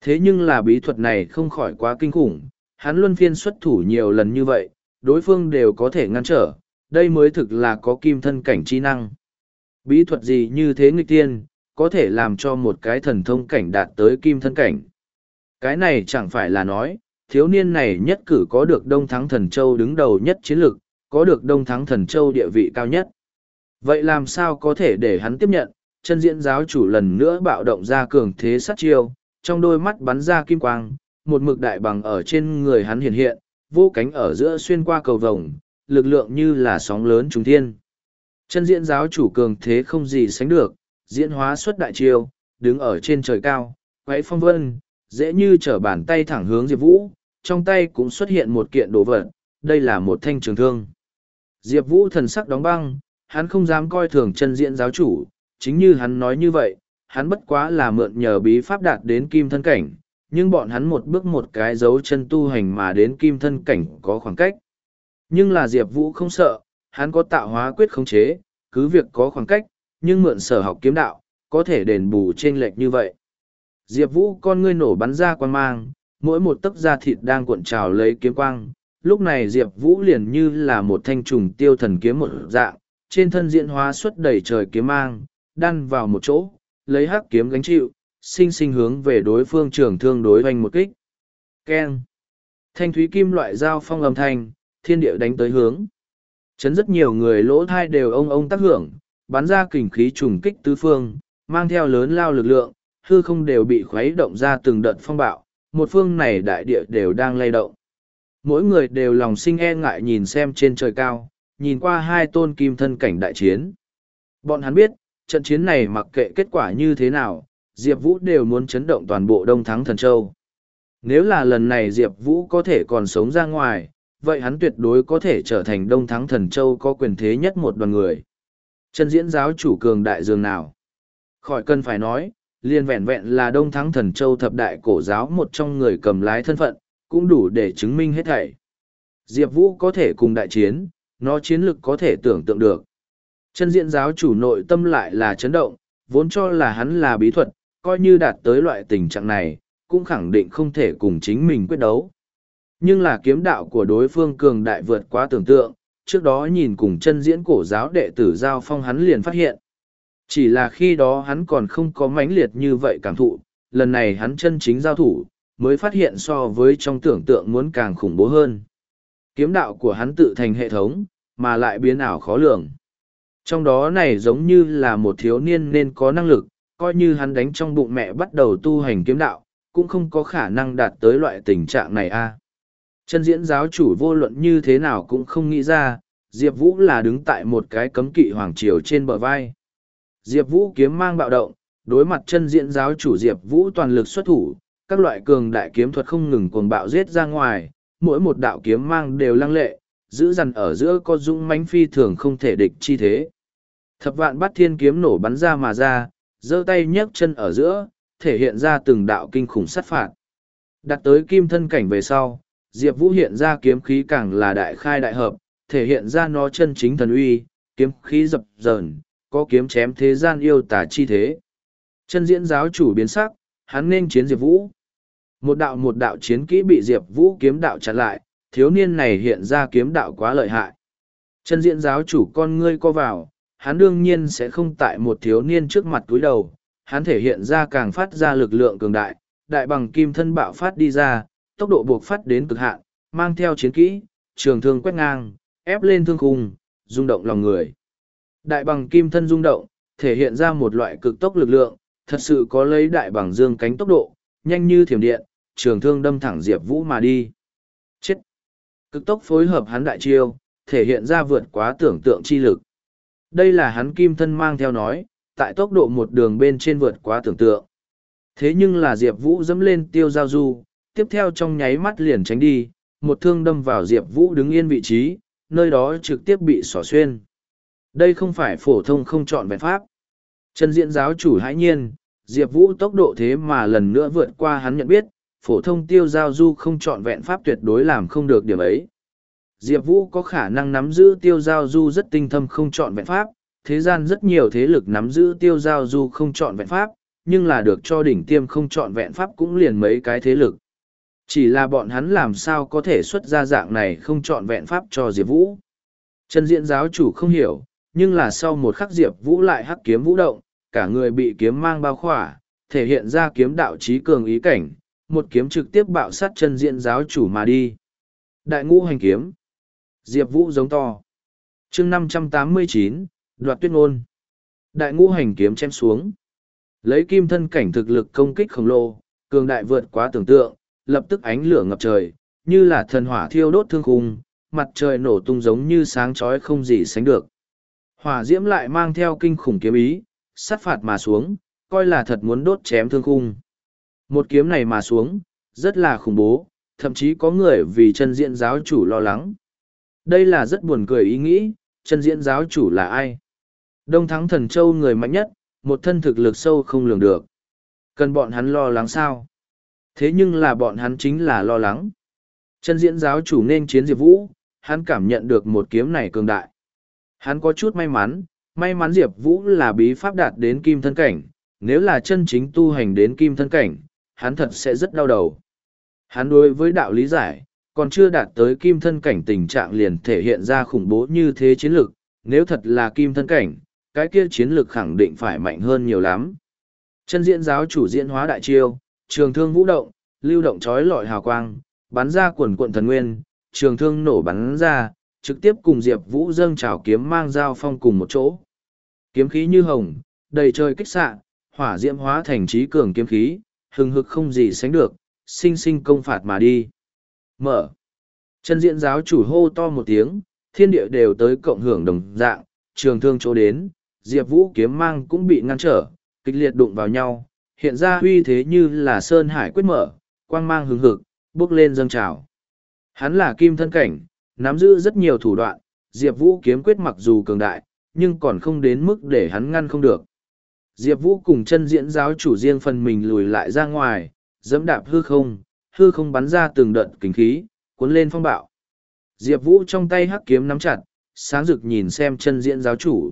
Thế nhưng là bí thuật này không khỏi quá kinh khủng, hắn luân phiên xuất thủ nhiều lần như vậy, đối phương đều có thể ngăn trở, đây mới thực là có kim thân cảnh chi năng. Bí thuật gì như thế nghịch tiên, có thể làm cho một cái thần thông cảnh đạt tới kim thân cảnh. Cái này chẳng phải là nói, thiếu niên này nhất cử có được Đông Thắng Thần Châu đứng đầu nhất chiến lược, có được Đông Thắng Thần Châu địa vị cao nhất. Vậy làm sao có thể để hắn tiếp nhận, chân diễn giáo chủ lần nữa bạo động ra cường thế sát chiêu, trong đôi mắt bắn ra kim quang, một mực đại bằng ở trên người hắn hiện hiện, vô cánh ở giữa xuyên qua cầu vồng, lực lượng như là sóng lớn trùng thiên. Chân diễn giáo chủ cường thế không gì sánh được, diễn hóa xuất đại chiêu, đứng ở trên trời cao, quấy phong vân, dễ như trở bàn tay thẳng hướng Diệp Vũ, trong tay cũng xuất hiện một kiện đồ vật, đây là một thanh trường thương. Diệp Vũ thần sắc đóng băng, hắn không dám coi thường chân diễn giáo chủ, chính như hắn nói như vậy, hắn bất quá là mượn nhờ bí pháp đạt đến kim thân cảnh, nhưng bọn hắn một bước một cái dấu chân tu hành mà đến kim thân cảnh có khoảng cách. Nhưng là Diệp Vũ không sợ, hắn có tạo hóa quyết khống chế, cứ việc có khoảng cách, nhưng mượn sở học kiếm đạo, có thể đền bù trên lệch như vậy. Diệp Vũ con ngươi nổ bắn ra quan mang, mỗi một tấc da thịt đang cuộn trào lấy kiếm quang. Lúc này Diệp Vũ liền như là một thanh trùng tiêu thần kiếm một dạng, trên thân diễn hóa xuất đầy trời kiếm mang, đan vào một chỗ, lấy hắc kiếm gánh chịu, sinh sinh hướng về đối phương trường thương đối hoành một kích. Keng! Thanh thúy kim loại dao phong âm thanh, thiên địa đánh tới hướng. Chấn rất nhiều người lỗ thai đều ông ông tác hưởng, bắn ra kình khí trùng kích tứ phương, mang theo lớn lao lực lượng, hư không đều bị khuấy động ra từng đợt phong bạo, một phương này đại địa đều đang lay động. Mỗi người đều lòng sinh e ngại nhìn xem trên trời cao, nhìn qua hai tôn kim thân cảnh đại chiến. Bọn hắn biết, trận chiến này mặc kệ kết quả như thế nào, Diệp Vũ đều muốn chấn động toàn bộ Đông Thắng Thần Châu. Nếu là lần này Diệp Vũ có thể còn sống ra ngoài, vậy hắn tuyệt đối có thể trở thành Đông Thắng Thần Châu có quyền thế nhất một đoàn người. Chân diễn giáo chủ cường đại dường nào? Khỏi cần phải nói, liền vẹn vẹn là Đông Thắng Thần Châu thập đại cổ giáo một trong người cầm lái thân phận, cũng đủ để chứng minh hết thảy. Diệp Vũ có thể cùng đại chiến, nó chiến lực có thể tưởng tượng được. Chân diễn giáo chủ nội tâm lại là chấn động, vốn cho là hắn là bí thuật, coi như đạt tới loại tình trạng này, cũng khẳng định không thể cùng chính mình quyết đấu. Nhưng là kiếm đạo của đối phương cường đại vượt quá tưởng tượng, trước đó nhìn cùng chân diễn cổ giáo đệ tử giao phong hắn liền phát hiện. Chỉ là khi đó hắn còn không có mãnh liệt như vậy cảm thụ, lần này hắn chân chính giao thủ, mới phát hiện so với trong tưởng tượng muốn càng khủng bố hơn. Kiếm đạo của hắn tự thành hệ thống, mà lại biến ảo khó lường. Trong đó này giống như là một thiếu niên nên có năng lực, coi như hắn đánh trong bụng mẹ bắt đầu tu hành kiếm đạo, cũng không có khả năng đạt tới loại tình trạng này a. Chân diễn giáo chủ vô luận như thế nào cũng không nghĩ ra, Diệp Vũ là đứng tại một cái cấm kỵ hoàng triều trên bờ vai. Diệp Vũ kiếm mang bạo động, đối mặt chân diễn giáo chủ Diệp Vũ toàn lực xuất thủ, các loại cường đại kiếm thuật không ngừng cuồng bạo giết ra ngoài, mỗi một đạo kiếm mang đều lăng lệ, giữ dằn ở giữa có dũng mãnh phi thường không thể địch chi thế. Thập vạn bắt thiên kiếm nổ bắn ra mà ra, giơ tay nhấc chân ở giữa, thể hiện ra từng đạo kinh khủng sát phạt. Đặt tới kim thân cảnh về sau, Diệp Vũ hiện ra kiếm khí càng là đại khai đại hợp, thể hiện ra nó chân chính thần uy, kiếm khí dập dờn, có kiếm chém thế gian yêu tả chi thế. Chân diễn giáo chủ biến sắc, hắn nên chiến Diệp Vũ. Một đạo một đạo chiến kỹ bị Diệp Vũ kiếm đạo chặn lại, thiếu niên này hiện ra kiếm đạo quá lợi hại. Chân diễn giáo chủ con ngươi co vào, hắn đương nhiên sẽ không tại một thiếu niên trước mặt túi đầu, hắn thể hiện ra càng phát ra lực lượng cường đại, đại bằng kim thân bạo phát đi ra, tốc độ buộc phát đến cực hạn, mang theo chiến kỹ, trường thương quét ngang, ép lên thương khung, rung động lòng người. Đại bằng kim thân rung động, thể hiện ra một loại cực tốc lực lượng, thật sự có lấy đại bằng dương cánh tốc độ, nhanh như thiểm điện, trường thương đâm thẳng Diệp Vũ mà đi. Chết! Cực tốc phối hợp hắn đại chiêu, thể hiện ra vượt quá tưởng tượng chi lực. Đây là hắn kim thân mang theo nói, tại tốc độ một đường bên trên vượt quá tưởng tượng. Thế nhưng là Diệp Vũ dẫm lên tiêu giao du, tiếp theo trong nháy mắt liền tránh đi, một thương đâm vào Diệp Vũ đứng yên vị trí, nơi đó trực tiếp bị xỏ xuyên. Đây không phải phổ thông không chọn vẹn pháp. Chân diễn giáo chủ hãi nhiên, Diệp Vũ tốc độ thế mà lần nữa vượt qua hắn nhận biết, phổ thông tiêu giao du không chọn vẹn pháp tuyệt đối làm không được điểm ấy. Diệp Vũ có khả năng nắm giữ tiêu giao du rất tinh thâm không chọn vẹn pháp, thế gian rất nhiều thế lực nắm giữ tiêu giao du không chọn vẹn pháp, nhưng là được cho đỉnh tiêm không chọn vẹn pháp cũng liền mấy cái thế lực. Chỉ là bọn hắn làm sao có thể xuất ra dạng này không chọn vẹn pháp cho Diệp Vũ. Trần diện giáo chủ không hiểu, nhưng là sau một khắc Diệp Vũ lại hắc kiếm vũ động, cả người bị kiếm mang bao khỏa, thể hiện ra kiếm đạo trí cường ý cảnh, một kiếm trực tiếp bạo sát chân diện giáo chủ mà đi. Đại ngũ hành kiếm. Diệp Vũ giống to. chương năm trăm tám mươi chín đoạt tuyết ngôn. Đại ngũ hành kiếm chém xuống. Lấy kim thân cảnh thực lực công kích khổng lồ, cường đại vượt quá tưởng tượng, lập tức ánh lửa ngập trời, như là thần hỏa thiêu đốt thương khung, mặt trời nổ tung giống như sáng chói không gì sánh được. Hỏa diễm lại mang theo kinh khủng kiếm ý, sát phạt mà xuống, coi là thật muốn đốt chém thương khung. Một kiếm này mà xuống, rất là khủng bố, thậm chí có người vì chân diện giáo chủ lo lắng. Đây là rất buồn cười ý nghĩ, chân diện giáo chủ là ai? Đông thắng thần châu người mạnh nhất, một thân thực lực sâu không lường được. Cần bọn hắn lo lắng sao? Thế nhưng là bọn hắn chính là lo lắng. Chân diễn giáo chủ nên chiến Diệp Vũ, hắn cảm nhận được một kiếm này cường đại. Hắn có chút may mắn, may mắn Diệp Vũ là bí pháp đạt đến kim thân cảnh, nếu là chân chính tu hành đến kim thân cảnh, hắn thật sẽ rất đau đầu. Hắn đối với đạo lý giải, còn chưa đạt tới kim thân cảnh tình trạng liền thể hiện ra khủng bố như thế chiến lược, nếu thật là kim thân cảnh, cái kia chiến lược khẳng định phải mạnh hơn nhiều lắm. Chân diễn giáo chủ diễn hóa đại chiêu, trường thương vũ động, lưu động trói lọi hào quang, bắn ra quần quận thần nguyên, trường thương nổ bắn ra, trực tiếp cùng Diệp Vũ dâng trào kiếm mang dao phong cùng một chỗ. Kiếm khí như hồng, đầy trời kích xạ, hỏa diễm hóa thành trí cường kiếm khí, hừng hực không gì sánh được, sinh sinh công phạt mà đi. Mở. Chân diện giáo chủ hô to một tiếng, thiên địa đều tới cộng hưởng đồng dạng, trường thương chỗ đến, Diệp Vũ kiếm mang cũng bị ngăn trở, kịch liệt đụng vào nhau, hiện ra huy thế như là sơn hải quyết mở, quang mang hừng hực, bước lên dâng trào. Hắn là kim thân cảnh, nắm giữ rất nhiều thủ đoạn, Diệp Vũ kiếm quyết mặc dù cường đại, nhưng còn không đến mức để hắn ngăn không được. Diệp Vũ cùng chân diễn giáo chủ riêng phần mình lùi lại ra ngoài, dẫm đạp hư không, hư không bắn ra từng đợt kính khí, cuốn lên phong bạo. Diệp Vũ trong tay hắc kiếm nắm chặt, sáng rực nhìn xem chân diễn giáo chủ.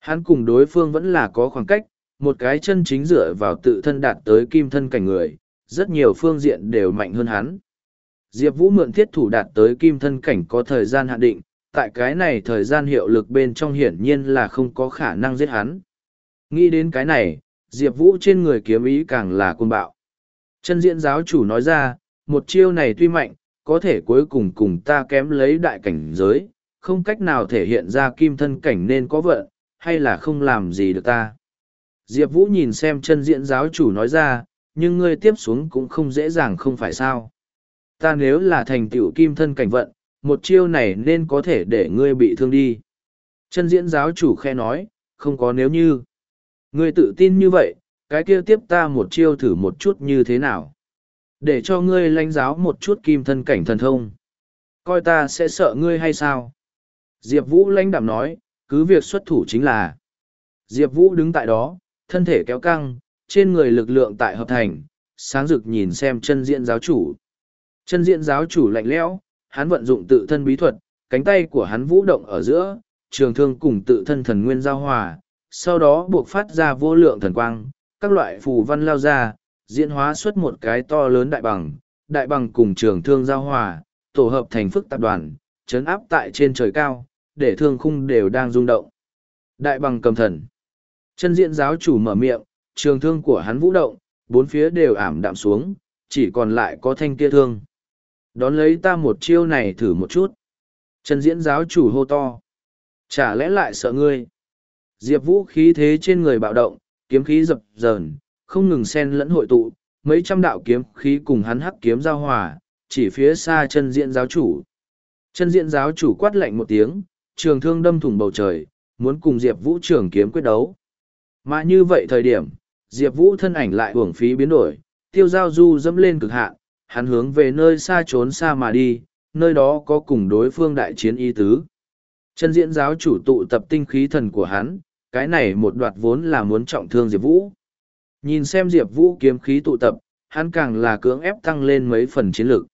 Hắn cùng đối phương vẫn là có khoảng cách, một cái chân chính dựa vào tự thân đạt tới kim thân cảnh người, rất nhiều phương diện đều mạnh hơn hắn. Diệp Vũ mượn thiết thủ đạt tới kim thân cảnh có thời gian hạn định, tại cái này thời gian hiệu lực bên trong hiển nhiên là không có khả năng giết hắn. Nghĩ đến cái này, Diệp Vũ trên người kiếm ý càng là côn bạo. Chân diễn giáo chủ nói ra, một chiêu này tuy mạnh, có thể cuối cùng cùng ta kém lấy đại cảnh giới, không cách nào thể hiện ra kim thân cảnh nên có vận, hay là không làm gì được ta. Diệp Vũ nhìn xem chân diễn giáo chủ nói ra, nhưng ngươi tiếp xuống cũng không dễ dàng không phải sao. Ta nếu là thành tựu kim thân cảnh vận, một chiêu này nên có thể để ngươi bị thương đi. Chân diễn giáo chủ khe nói, không có nếu như. Ngươi tự tin như vậy, cái kia tiếp ta một chiêu thử một chút như thế nào. Để cho ngươi lãnh giáo một chút kim thân cảnh thần thông. Coi ta sẽ sợ ngươi hay sao? Diệp Vũ lãnh đạm nói, cứ việc xuất thủ chính là. Diệp Vũ đứng tại đó, thân thể kéo căng, trên người lực lượng tại hợp thành, sáng rực nhìn xem chân diện giáo chủ. Chân diện giáo chủ lạnh lẽo, hắn vận dụng tự thân bí thuật, cánh tay của hắn vũ động ở giữa, trường thương cùng tự thân thần nguyên giao hòa, sau đó buộc phát ra vô lượng thần quang, các loại phù văn lao ra, diễn hóa xuất một cái to lớn đại bằng, đại bằng cùng trường thương giao hòa, tổ hợp thành phức tạp đoàn, chấn áp tại trên trời cao, để thương khung đều đang rung động. Đại bằng cầm thần. Chân diện giáo chủ mở miệng, trường thương của hắn vũ động, bốn phía đều ảm đạm xuống, chỉ còn lại có thanh kia thương. Đón lấy ta một chiêu này thử một chút. Chân diễn giáo chủ hô to. Chả lẽ lại sợ ngươi? Diệp vũ khí thế trên người bạo động, kiếm khí dập dờn, không ngừng xen lẫn hội tụ, mấy trăm đạo kiếm khí cùng hắn hắc kiếm giao hòa, chỉ phía xa chân diện giáo chủ. Chân diện giáo chủ quát lạnh một tiếng, trường thương đâm thủng bầu trời, muốn cùng Diệp Vũ trường kiếm quyết đấu. Mà như vậy thời điểm, Diệp Vũ thân ảnh lại hưởng phí biến đổi, tiêu giao du dẫm lên cực hạn, hắn hướng về nơi xa trốn xa mà đi, nơi đó có cùng đối phương đại chiến y tứ. Chân diễn giáo chủ tụ tập tinh khí thần của hắn, cái này một đoạt vốn là muốn trọng thương Diệp Vũ. Nhìn xem Diệp Vũ kiếm khí tụ tập, hắn càng là cưỡng ép tăng lên mấy phần chiến lực.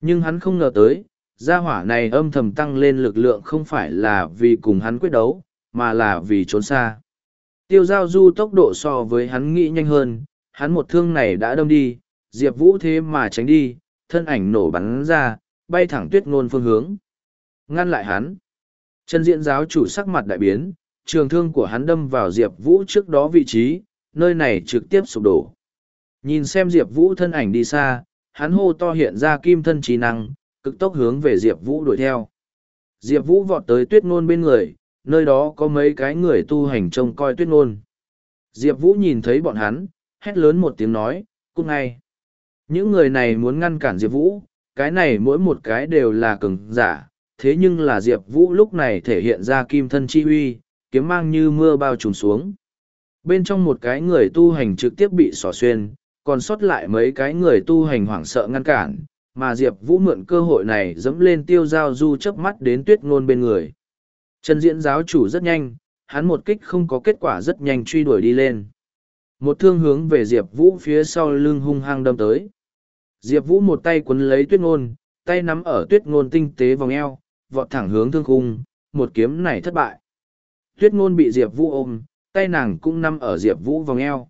Nhưng hắn không ngờ tới, gia hỏa này âm thầm tăng lên lực lượng không phải là vì cùng hắn quyết đấu, mà là vì trốn xa. Tiêu giao du tốc độ so với hắn nghĩ nhanh hơn, hắn một thương này đã đâm đi, Diệp Vũ thế mà tránh đi, thân ảnh nổ bắn ra, bay thẳng tuyết ngôn phương hướng. Ngăn lại hắn. Chân diễn giáo chủ sắc mặt đại biến, trường thương của hắn đâm vào Diệp Vũ trước đó vị trí, nơi này trực tiếp sụp đổ. Nhìn xem Diệp Vũ thân ảnh đi xa, hắn hô to hiện ra kim thân trí năng, cực tốc hướng về Diệp Vũ đuổi theo. Diệp Vũ vọt tới tuyết ngôn bên người, nơi đó có mấy cái người tu hành trông coi tuyết ngôn. Diệp Vũ nhìn thấy bọn hắn, hét lớn một tiếng nói, cung ngay. Những người này muốn ngăn cản Diệp Vũ, cái này mỗi một cái đều là cường giả, thế nhưng là Diệp Vũ lúc này thể hiện ra kim thân chi huy, kiếm mang như mưa bao trùm xuống. Bên trong một cái người tu hành trực tiếp bị xỏ xuyên, còn sót lại mấy cái người tu hành hoảng sợ ngăn cản, mà Diệp Vũ mượn cơ hội này dẫm lên tiêu giao du chớp mắt đến tuyết ngôn bên người. Trần diễn giáo chủ rất nhanh, hắn một kích không có kết quả rất nhanh truy đuổi đi lên. Một thương hướng về Diệp Vũ phía sau lưng hung hăng đâm tới. Diệp Vũ một tay quấn lấy tuyết ngôn, tay nắm ở tuyết ngôn tinh tế vòng eo, vọt thẳng hướng thương khung, một kiếm này thất bại. Tuyết ngôn bị Diệp Vũ ôm, tay nàng cũng nằm ở Diệp Vũ vòng eo.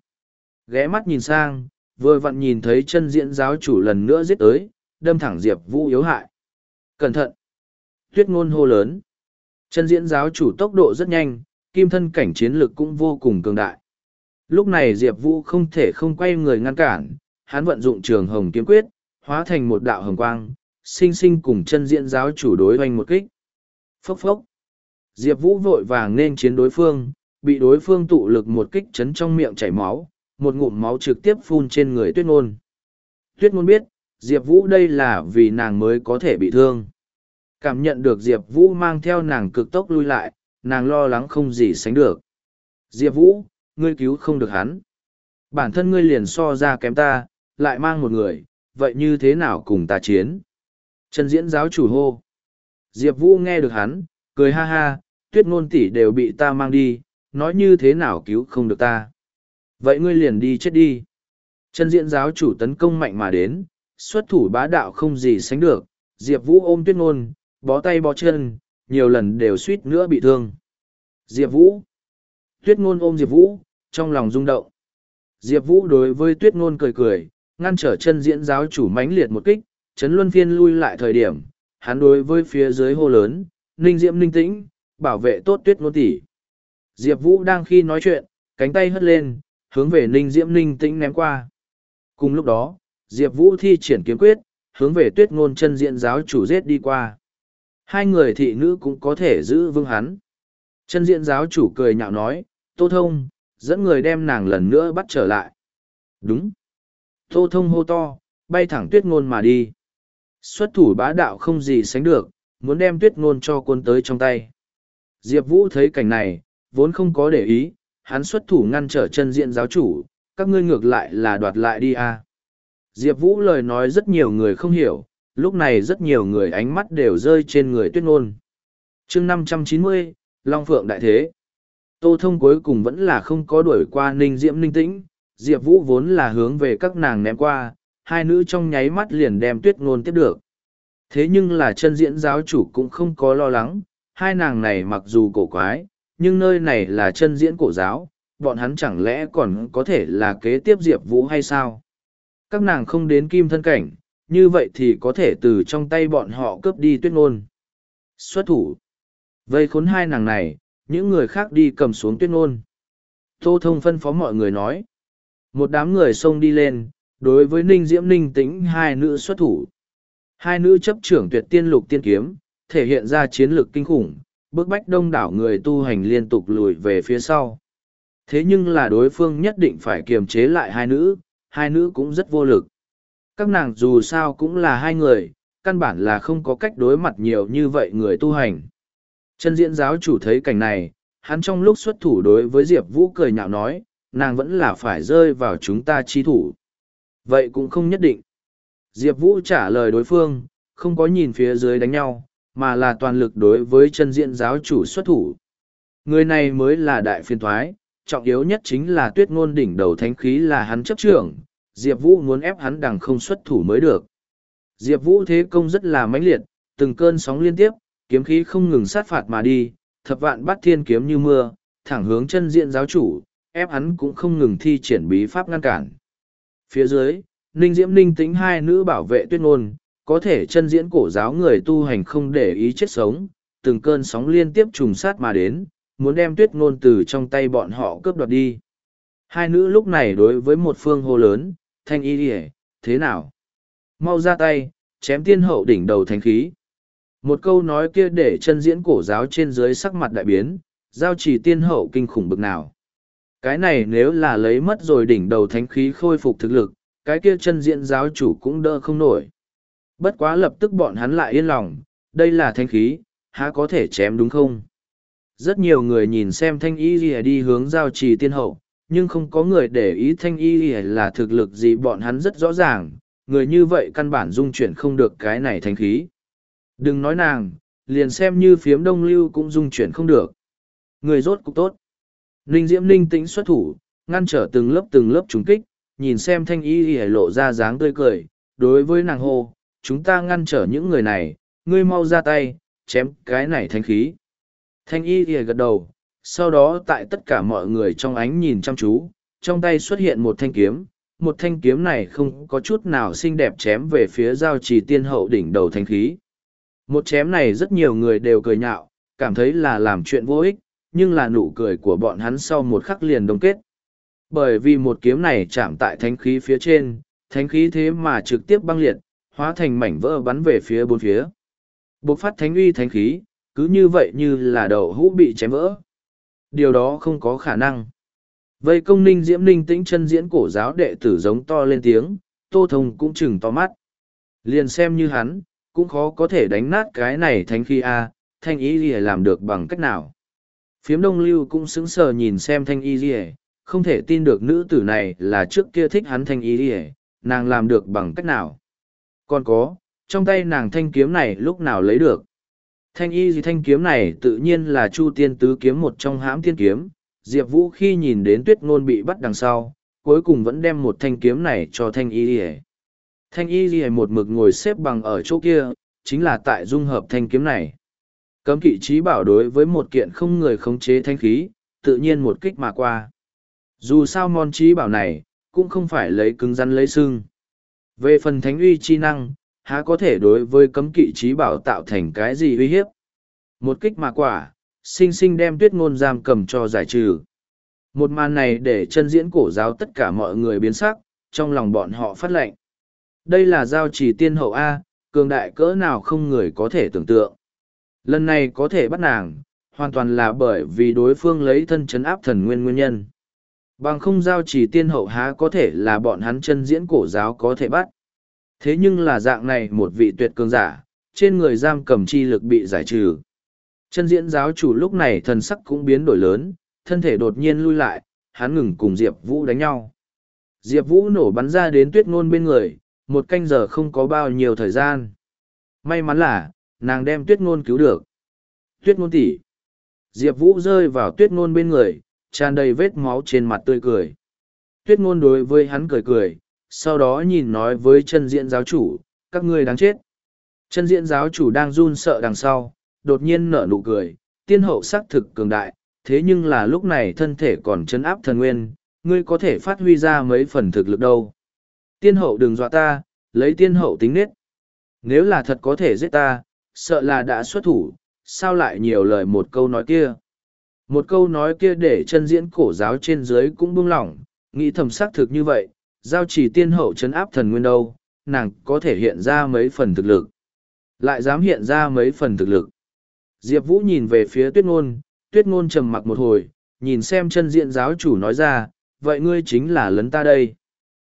Ghé mắt nhìn sang, vừa vặn nhìn thấy chân diễn giáo chủ lần nữa giết tới, đâm thẳng Diệp Vũ yếu hại. Cẩn thận! Tuyết ngôn hô lớn. Chân diễn giáo chủ tốc độ rất nhanh, kim thân cảnh chiến lực cũng vô cùng cường đại. Lúc này Diệp Vũ không thể không quay người ngăn cản, hắn vận dụng trường hồng kiếm quyết, hóa thành một đạo hồng quang, sinh sinh cùng chân diễn giáo chủ đối hoành một kích. Phốc phốc. Diệp Vũ vội vàng nên chiến đối phương, bị đối phương tụ lực một kích chấn trong miệng chảy máu, một ngụm máu trực tiếp phun trên người tuyết ngôn. Tuyết ngôn biết, Diệp Vũ đây là vì nàng mới có thể bị thương. Cảm nhận được Diệp Vũ mang theo nàng cực tốc lui lại, nàng lo lắng không gì sánh được. Diệp Vũ, ngươi cứu không được hắn. Bản thân ngươi liền so ra kém ta, lại mang một người, vậy như thế nào cùng ta chiến? Trần diễn giáo chủ hô. Diệp Vũ nghe được hắn, cười ha ha, tuyết ngôn tỷ đều bị ta mang đi, nói như thế nào cứu không được ta. Vậy ngươi liền đi chết đi. chân diện giáo chủ tấn công mạnh mà đến, xuất thủ bá đạo không gì sánh được, Diệp Vũ ôm tuyết ngôn, bó tay bó chân, nhiều lần đều suýt nữa bị thương. Diệp Vũ. Tuyết ngôn ôm Diệp Vũ, trong lòng rung động. Diệp Vũ đối với tuyết ngôn cười cười, ngăn trở chân diễn giáo chủ mãnh liệt một kích, chấn luân phiên lui lại thời điểm, hắn đối với phía dưới hô lớn, ninh diễm ninh tĩnh, bảo vệ tốt tuyết ngôn tỷ. Diệp Vũ đang khi nói chuyện, cánh tay hất lên, hướng về ninh diễm ninh tĩnh ném qua. Cùng lúc đó, Diệp Vũ thi triển kiếm quyết, hướng về tuyết ngôn chân diện giáo chủ giết đi qua. Hai người thị nữ cũng có thể giữ vương hắn. Chân diện giáo chủ cười nhạo nói, Tô Thông, dẫn người đem nàng lần nữa bắt trở lại. Đúng. Tô Thông hô to, bay thẳng tuyết ngôn mà đi. Xuất thủ bá đạo không gì sánh được, muốn đem tuyết ngôn cho quân tới trong tay. Diệp Vũ thấy cảnh này, vốn không có để ý, hắn xuất thủ ngăn trở chân diện giáo chủ, các ngươi ngược lại là đoạt lại đi à. Diệp Vũ lời nói rất nhiều người không hiểu, lúc này rất nhiều người ánh mắt đều rơi trên người tuyết ngôn. chương năm trăm chín mươi Long Phượng Đại Thế Tô Thông cuối cùng vẫn là không có đuổi qua Ninh Diễm Ninh Tĩnh, Diệp Vũ vốn là hướng về các nàng ném qua, hai nữ trong nháy mắt liền đem tuyết ngôn tiếp được. Thế nhưng là chân diễn giáo chủ cũng không có lo lắng, hai nàng này mặc dù cổ quái, nhưng nơi này là chân diễn cổ giáo, bọn hắn chẳng lẽ còn có thể là kế tiếp Diệp Vũ hay sao? Các nàng không đến kim thân cảnh, như vậy thì có thể từ trong tay bọn họ cướp đi tuyết ngôn. Xuất thủ. Vây khốn hai nàng này, những người khác đi cầm xuống tuyết ngôn. Tô Thông phân phó mọi người nói. Một đám người xông đi lên, đối với Ninh Diễm Ninh tĩnh hai nữ xuất thủ. Hai nữ chấp trưởng tuyệt tiên lục tiên kiếm, thể hiện ra chiến lược kinh khủng, bức bách đông đảo người tu hành liên tục lùi về phía sau. Thế nhưng là đối phương nhất định phải kiềm chế lại hai nữ, hai nữ cũng rất vô lực. Các nàng dù sao cũng là hai người, căn bản là không có cách đối mặt nhiều như vậy người tu hành. Chân diễn giáo chủ thấy cảnh này, hắn trong lúc xuất thủ đối với Diệp Vũ cười nhạo nói, nàng vẫn là phải rơi vào chúng ta chi thủ. Vậy cũng không nhất định. Diệp Vũ trả lời đối phương, không có nhìn phía dưới đánh nhau, mà là toàn lực đối với chân diện giáo chủ xuất thủ. Người này mới là đại phiên thoái, trọng yếu nhất chính là tuyết ngôn đỉnh đầu thánh khí là hắn chấp trưởng, Diệp Vũ muốn ép hắn đằng không xuất thủ mới được. Diệp Vũ thế công rất là mãnh liệt, từng cơn sóng liên tiếp, kiếm khí không ngừng sát phạt mà đi, thập vạn bắt thiên kiếm như mưa, thẳng hướng chân diện giáo chủ, ép hắn cũng không ngừng thi triển bí pháp ngăn cản. Phía dưới, Ninh Diễm Ninh tính hai nữ bảo vệ tuyết ngôn, có thể chân diễn cổ giáo người tu hành không để ý chết sống, từng cơn sóng liên tiếp trùng sát mà đến, muốn đem tuyết ngôn từ trong tay bọn họ cướp đoạt đi. Hai nữ lúc này đối với một phương hô lớn, thanh y ỉa thế nào? Mau ra tay, chém tiên hậu đỉnh đầu thánh khí. Một câu nói kia để chân diễn cổ giáo trên dưới sắc mặt đại biến, giao chỉ tiên hậu kinh khủng bực nào. Cái này nếu là lấy mất rồi đỉnh đầu thánh khí khôi phục thực lực, cái kia chân diện giáo chủ cũng đỡ không nổi. Bất quá lập tức bọn hắn lại yên lòng, đây là thanh khí, há có thể chém đúng không? Rất nhiều người nhìn xem thanh y gì đi hướng giao trì tiên hậu, nhưng không có người để ý thanh y gì là thực lực gì bọn hắn rất rõ ràng, người như vậy căn bản dung chuyển không được cái này thanh khí. Đừng nói nàng, liền xem như phiếm đông lưu cũng dung chuyển không được. Người rốt cục tốt. Ninh Diễm Ninh tĩnh xuất thủ, ngăn trở từng lớp từng lớp trúng kích, nhìn xem thanh y y lộ ra dáng tươi cười, đối với nàng hô, chúng ta ngăn trở những người này, ngươi mau ra tay, chém cái này thanh khí. Thanh y y gật đầu, sau đó tại tất cả mọi người trong ánh nhìn chăm chú, trong tay xuất hiện một thanh kiếm, một thanh kiếm này không có chút nào xinh đẹp chém về phía giao trì tiên hậu đỉnh đầu thanh khí. Một chém này rất nhiều người đều cười nhạo, cảm thấy là làm chuyện vô ích, nhưng là nụ cười của bọn hắn sau một khắc liền đồng kết. Bởi vì một kiếm này chạm tại thánh khí phía trên, thánh khí thế mà trực tiếp băng liệt, hóa thành mảnh vỡ bắn về phía bốn phía. Bộc phát thánh uy thánh khí, cứ như vậy như là đầu hũ bị chém vỡ. Điều đó không có khả năng. Vây công ninh diễm ninh tĩnh chân diễn cổ giáo đệ tử giống to lên tiếng, tô thông cũng chừng to mắt. Liền xem như hắn, cũng khó có thể đánh nát cái này thánh khí A, thanh ý gì làm được bằng cách nào. Phiếm đông lưu cũng sững sờ nhìn xem thanh y gì không thể tin được nữ tử này là trước kia thích hắn thanh y gì nàng làm được bằng cách nào. Còn có, trong tay nàng thanh kiếm này lúc nào lấy được. Thanh y gì thanh kiếm này tự nhiên là Chu Tiên Tứ kiếm một trong hãm tiên kiếm. Diệp Vũ khi nhìn đến tuyết ngôn bị bắt đằng sau, cuối cùng vẫn đem một thanh kiếm này cho thanh y ỉa Thanh y ỉa một mực ngồi xếp bằng ở chỗ kia, chính là tại dung hợp thanh kiếm này. Cấm kỵ trí bảo đối với một kiện không người khống chế thanh khí, tự nhiên một kích mà qua. Dù sao món trí bảo này, cũng không phải lấy cứng rắn lấy xương. Về phần thánh uy chi năng, há có thể đối với cấm kỵ trí bảo tạo thành cái gì uy hiếp. Một kích mà quả, sinh sinh đem tuyết ngôn giam cầm cho giải trừ. Một màn này để chân diễn cổ giáo tất cả mọi người biến sắc, trong lòng bọn họ phát lệnh. Đây là giao chỉ tiên hậu A, cường đại cỡ nào không người có thể tưởng tượng. Lần này có thể bắt nàng, hoàn toàn là bởi vì đối phương lấy thân chấn áp thần nguyên nguyên nhân. Bằng không giao chỉ tiên hậu há có thể là bọn hắn chân diễn cổ giáo có thể bắt. Thế nhưng là dạng này một vị tuyệt cường giả, trên người giam cầm chi lực bị giải trừ. Chân diễn giáo chủ lúc này thần sắc cũng biến đổi lớn, thân thể đột nhiên lui lại, hắn ngừng cùng Diệp Vũ đánh nhau. Diệp Vũ nổ bắn ra đến tuyết ngôn bên người, một canh giờ không có bao nhiêu thời gian. May mắn là, nàng đem tuyết ngôn cứu được. Tuyết ngôn tỉ. Diệp Vũ rơi vào tuyết ngôn bên người, tràn đầy vết máu trên mặt tươi cười. Tuyết ngôn đối với hắn cười cười, sau đó nhìn nói với chân diện giáo chủ, các ngươi đáng chết. Chân diện giáo chủ đang run sợ đằng sau, đột nhiên nở nụ cười, tiên hậu sắc thực cường đại, thế nhưng là lúc này thân thể còn chấn áp thần nguyên, ngươi có thể phát huy ra mấy phần thực lực đâu. Tiên hậu đừng dọa ta, lấy tiên hậu tính nết. Nếu là thật có thể giết ta, sợ là đã xuất thủ, sao lại nhiều lời một câu nói kia. Một câu nói kia để chân diễn cổ giáo trên dưới cũng buông lỏng, nghĩ thầm xác thực như vậy, giao chỉ tiên hậu chấn áp thần nguyên đâu, nàng có thể hiện ra mấy phần thực lực. Lại dám hiện ra mấy phần thực lực. Diệp Vũ nhìn về phía tuyết ngôn, tuyết ngôn trầm mặc một hồi, nhìn xem chân diện giáo chủ nói ra, vậy ngươi chính là lấn ta đây.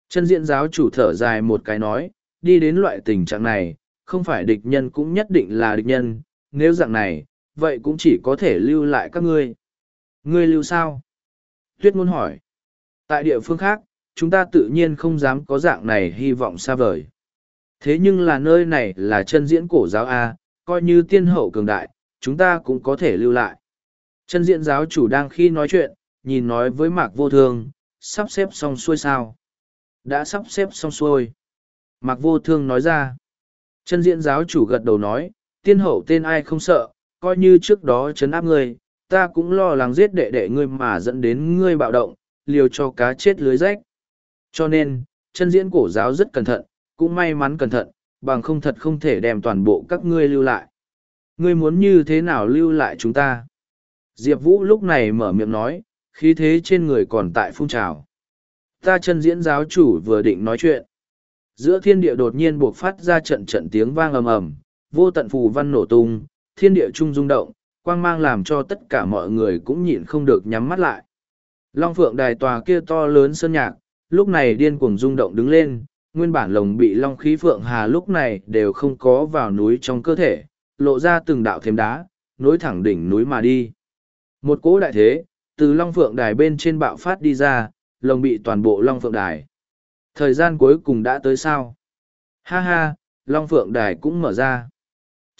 Chân diện giáo chủ thở dài một cái nói, đi đến loại tình trạng này, không phải địch nhân cũng nhất định là địch nhân, nếu dạng này, vậy cũng chỉ có thể lưu lại các ngươi. Ngươi lưu sao? Tuyết ngôn hỏi. Tại địa phương khác, chúng ta tự nhiên không dám có dạng này hy vọng xa vời. Thế nhưng là nơi này là chân diễn cổ giáo A, coi như tiên hậu cường đại, chúng ta cũng có thể lưu lại. Chân diễn giáo chủ đang khi nói chuyện, nhìn nói với mạc vô thương, sắp xếp xong xuôi sao. Đã sắp xếp xong xuôi. Mạc vô thương nói ra. Chân diễn giáo chủ gật đầu nói, tiên hậu tên ai không sợ, coi như trước đó chấn áp ngươi, ta cũng lo lắng giết đệ đệ ngươi mà dẫn đến ngươi bạo động, liều cho cá chết lưới rách. Cho nên, chân diễn cổ giáo rất cẩn thận, cũng may mắn cẩn thận, bằng không thật không thể đem toàn bộ các ngươi lưu lại. Ngươi muốn như thế nào lưu lại chúng ta? Diệp Vũ lúc này mở miệng nói, khí thế trên người còn tại phun trào. Ta chân diễn giáo chủ vừa định nói chuyện. Giữa thiên địa đột nhiên buộc phát ra trận trận tiếng vang ầm ầm, vô tận phù văn nổ tung, thiên địa trung rung động, quang mang làm cho tất cả mọi người cũng nhịn không được nhắm mắt lại. Long phượng đài tòa kia to lớn sơn nhạc, lúc này điên cuồng rung động đứng lên, nguyên bản lồng bị long khí phượng hà lúc này đều không có vào núi trong cơ thể, lộ ra từng đạo thêm đá, nối thẳng đỉnh núi mà đi. Một cỗ đại thế, từ long phượng đài bên trên bạo phát đi ra, lồng bị toàn bộ long phượng đài. Thời gian cuối cùng đã tới sao? Ha ha, long phượng đài cũng mở ra.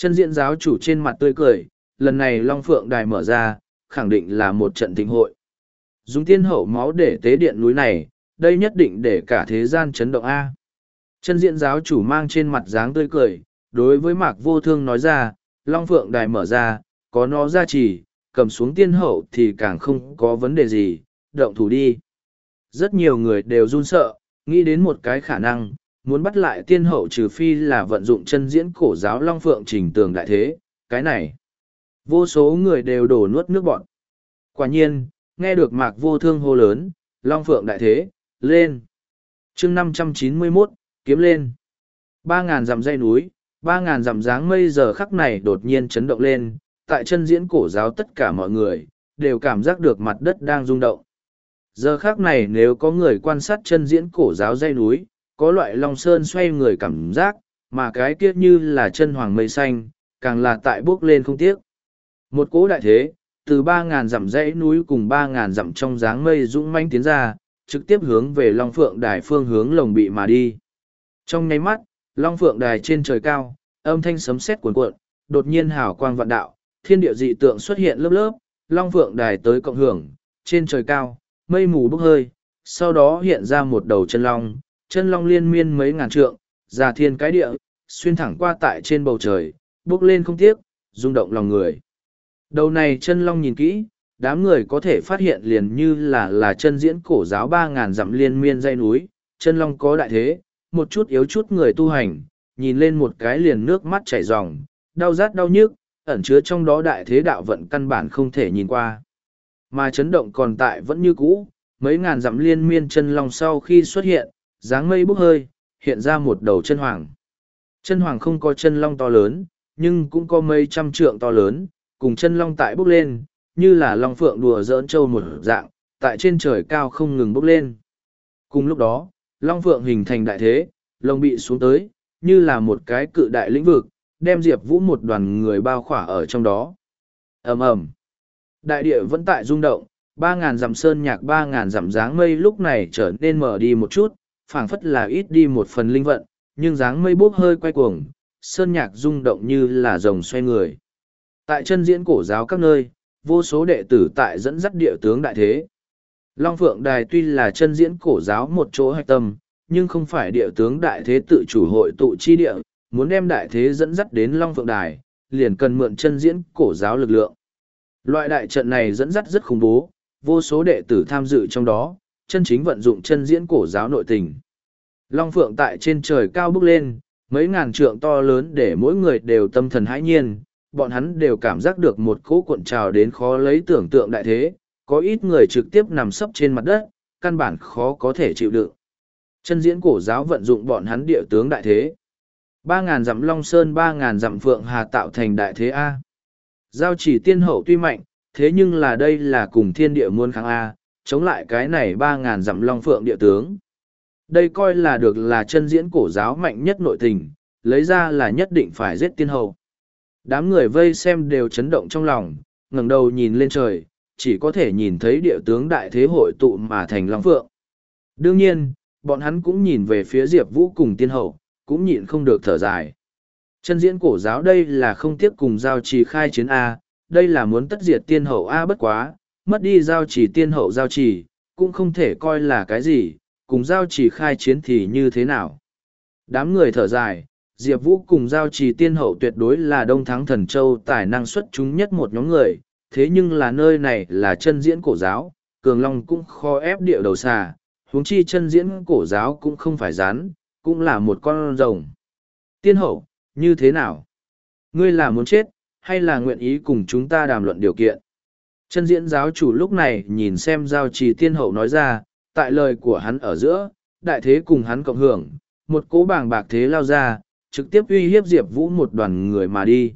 Chân diện giáo chủ trên mặt tươi cười, lần này long phượng đài mở ra, khẳng định là một trận thịnh hội. Dùng tiên hậu máu để tế điện núi này, đây nhất định để cả thế gian chấn động A. Chân diện giáo chủ mang trên mặt dáng tươi cười, đối với mạc vô thương nói ra, Long Phượng Đài mở ra, có nó ra chỉ, cầm xuống tiên hậu thì càng không có vấn đề gì, động thủ đi. Rất nhiều người đều run sợ, nghĩ đến một cái khả năng, muốn bắt lại tiên hậu trừ phi là vận dụng chân diễn cổ giáo Long Phượng trình tường đại thế, cái này. Vô số người đều đổ nuốt nước bọn. Quả nhiên, nghe được mạc vô thương hô lớn, Long Phượng đại thế, lên. chương năm trăm chín mươi mốt kiếm lên. Ba ngàn dặm dây núi, ba ngàn dặm dáng mây giờ khắc này đột nhiên chấn động lên, tại chân diễn cổ giáo tất cả mọi người, đều cảm giác được mặt đất đang rung động. Giờ khắc này nếu có người quan sát chân diễn cổ giáo dây núi, có loại long sơn xoay người cảm giác, mà cái kia như là chân hoàng mây xanh, càng là tại bước lên không tiếc. Một cỗ đại thế, từ ba ngàn dặm dãy núi cùng ba ngàn dặm trong dáng mây dũng manh tiến ra, trực tiếp hướng về Long Phượng Đài phương hướng lồng bị mà đi. Trong nháy mắt, Long Phượng Đài trên trời cao, âm thanh sấm sét cuồn cuộn, đột nhiên hào quang vạn đạo, thiên địa dị tượng xuất hiện lớp lớp, Long Phượng Đài tới cộng hưởng, trên trời cao, mây mù bốc hơi, sau đó hiện ra một đầu chân long, chân long liên miên mấy ngàn trượng, già thiên cái địa, xuyên thẳng qua tại trên bầu trời, bước lên không tiếc, rung động lòng người. Đầu này chân long nhìn kỹ, đám người có thể phát hiện liền như là là chân diễn cổ giáo ba ngàn dặm liên miên dây núi, chân long có đại thế, một chút yếu chút người tu hành, nhìn lên một cái liền nước mắt chảy ròng, đau rát đau nhức, ẩn chứa trong đó đại thế đạo vận căn bản không thể nhìn qua. Mà chấn động còn tại vẫn như cũ, mấy ngàn dặm liên miên chân long sau khi xuất hiện, dáng mây bốc hơi, hiện ra một đầu chân hoàng. Chân hoàng không có chân long to lớn, nhưng cũng có mấy trăm trượng to lớn, cùng chân long tại bốc lên, như là long phượng đùa dỡn trâu một dạng, tại trên trời cao không ngừng bốc lên. Cùng lúc đó, long phượng hình thành đại thế, lông bị xuống tới, như là một cái cự đại lĩnh vực, đem Diệp Vũ một đoàn người bao khỏa ở trong đó. ầm ầm Đại địa vẫn tại rung động, ba ngàn dặm sơn nhạc ba ngàn dặm dáng mây lúc này trở nên mở đi một chút, phảng phất là ít đi một phần linh vận, nhưng dáng mây bốc hơi quay cuồng, sơn nhạc rung động như là rồng xoay người. Tại chân diễn cổ giáo các nơi, vô số đệ tử tại dẫn dắt địa tướng đại thế. Long Phượng Đài tuy là chân diễn cổ giáo một chỗ hạch tâm, nhưng không phải địa tướng đại thế tự chủ hội tụ chi địa, muốn đem đại thế dẫn dắt đến Long Phượng Đài, liền cần mượn chân diễn cổ giáo lực lượng. Loại đại trận này dẫn dắt rất khủng bố, vô số đệ tử tham dự trong đó, chân chính vận dụng chân diễn cổ giáo nội tình. Long Phượng tại trên trời cao bước lên, mấy ngàn trượng to lớn để mỗi người đều tâm thần hãi nhiên, bọn hắn đều cảm giác được một cỗ cuộn trào đến khó lấy tưởng tượng đại thế, có ít người trực tiếp nằm sấp trên mặt đất, căn bản khó có thể chịu đựng. Chân diễn cổ giáo vận dụng bọn hắn địa tướng đại thế. Ba ngàn dặm Long Sơn ba ngàn dặm Phượng Hà tạo thành đại thế A. Giao chỉ tiên hậu tuy mạnh, thế nhưng là đây là cùng thiên địa muôn kháng A, chống lại cái này ba ngàn dặm Long Phượng địa tướng. Đây coi là được là chân diễn cổ giáo mạnh nhất nội tình, lấy ra là nhất định phải giết tiên hậu. Đám người vây xem đều chấn động trong lòng, ngẩng đầu nhìn lên trời, chỉ có thể nhìn thấy địa tướng đại thế hội tụ mà thành Long Phượng. Đương nhiên, bọn hắn cũng nhìn về phía Diệp Vũ cùng tiên hậu, cũng nhịn không được thở dài. Chân diễn cổ giáo đây là không tiếc cùng giao trì khai chiến A, đây là muốn tất diệt tiên hậu A bất quá, mất đi giao chỉ tiên hậu giao chỉ cũng không thể coi là cái gì, cùng giao chỉ khai chiến thì như thế nào. Đám người thở dài, Diệp Vũ cùng giao trì tiên hậu tuyệt đối là đông thắng thần châu tài năng xuất chúng nhất một nhóm người, thế nhưng là nơi này là chân diễn cổ giáo, cường long cũng khó ép địa đầu xà, huống chi chân diễn cổ giáo cũng không phải rán, cũng là một con rồng. Tiên hậu, như thế nào? Ngươi là muốn chết, hay là nguyện ý cùng chúng ta đàm luận điều kiện? Chân diễn giáo chủ lúc này nhìn xem giao trì tiên hậu nói ra, tại lời của hắn ở giữa, đại thế cùng hắn cộng hưởng, một cố bảng bạc thế lao ra, trực tiếp uy hiếp Diệp Vũ một đoàn người mà đi.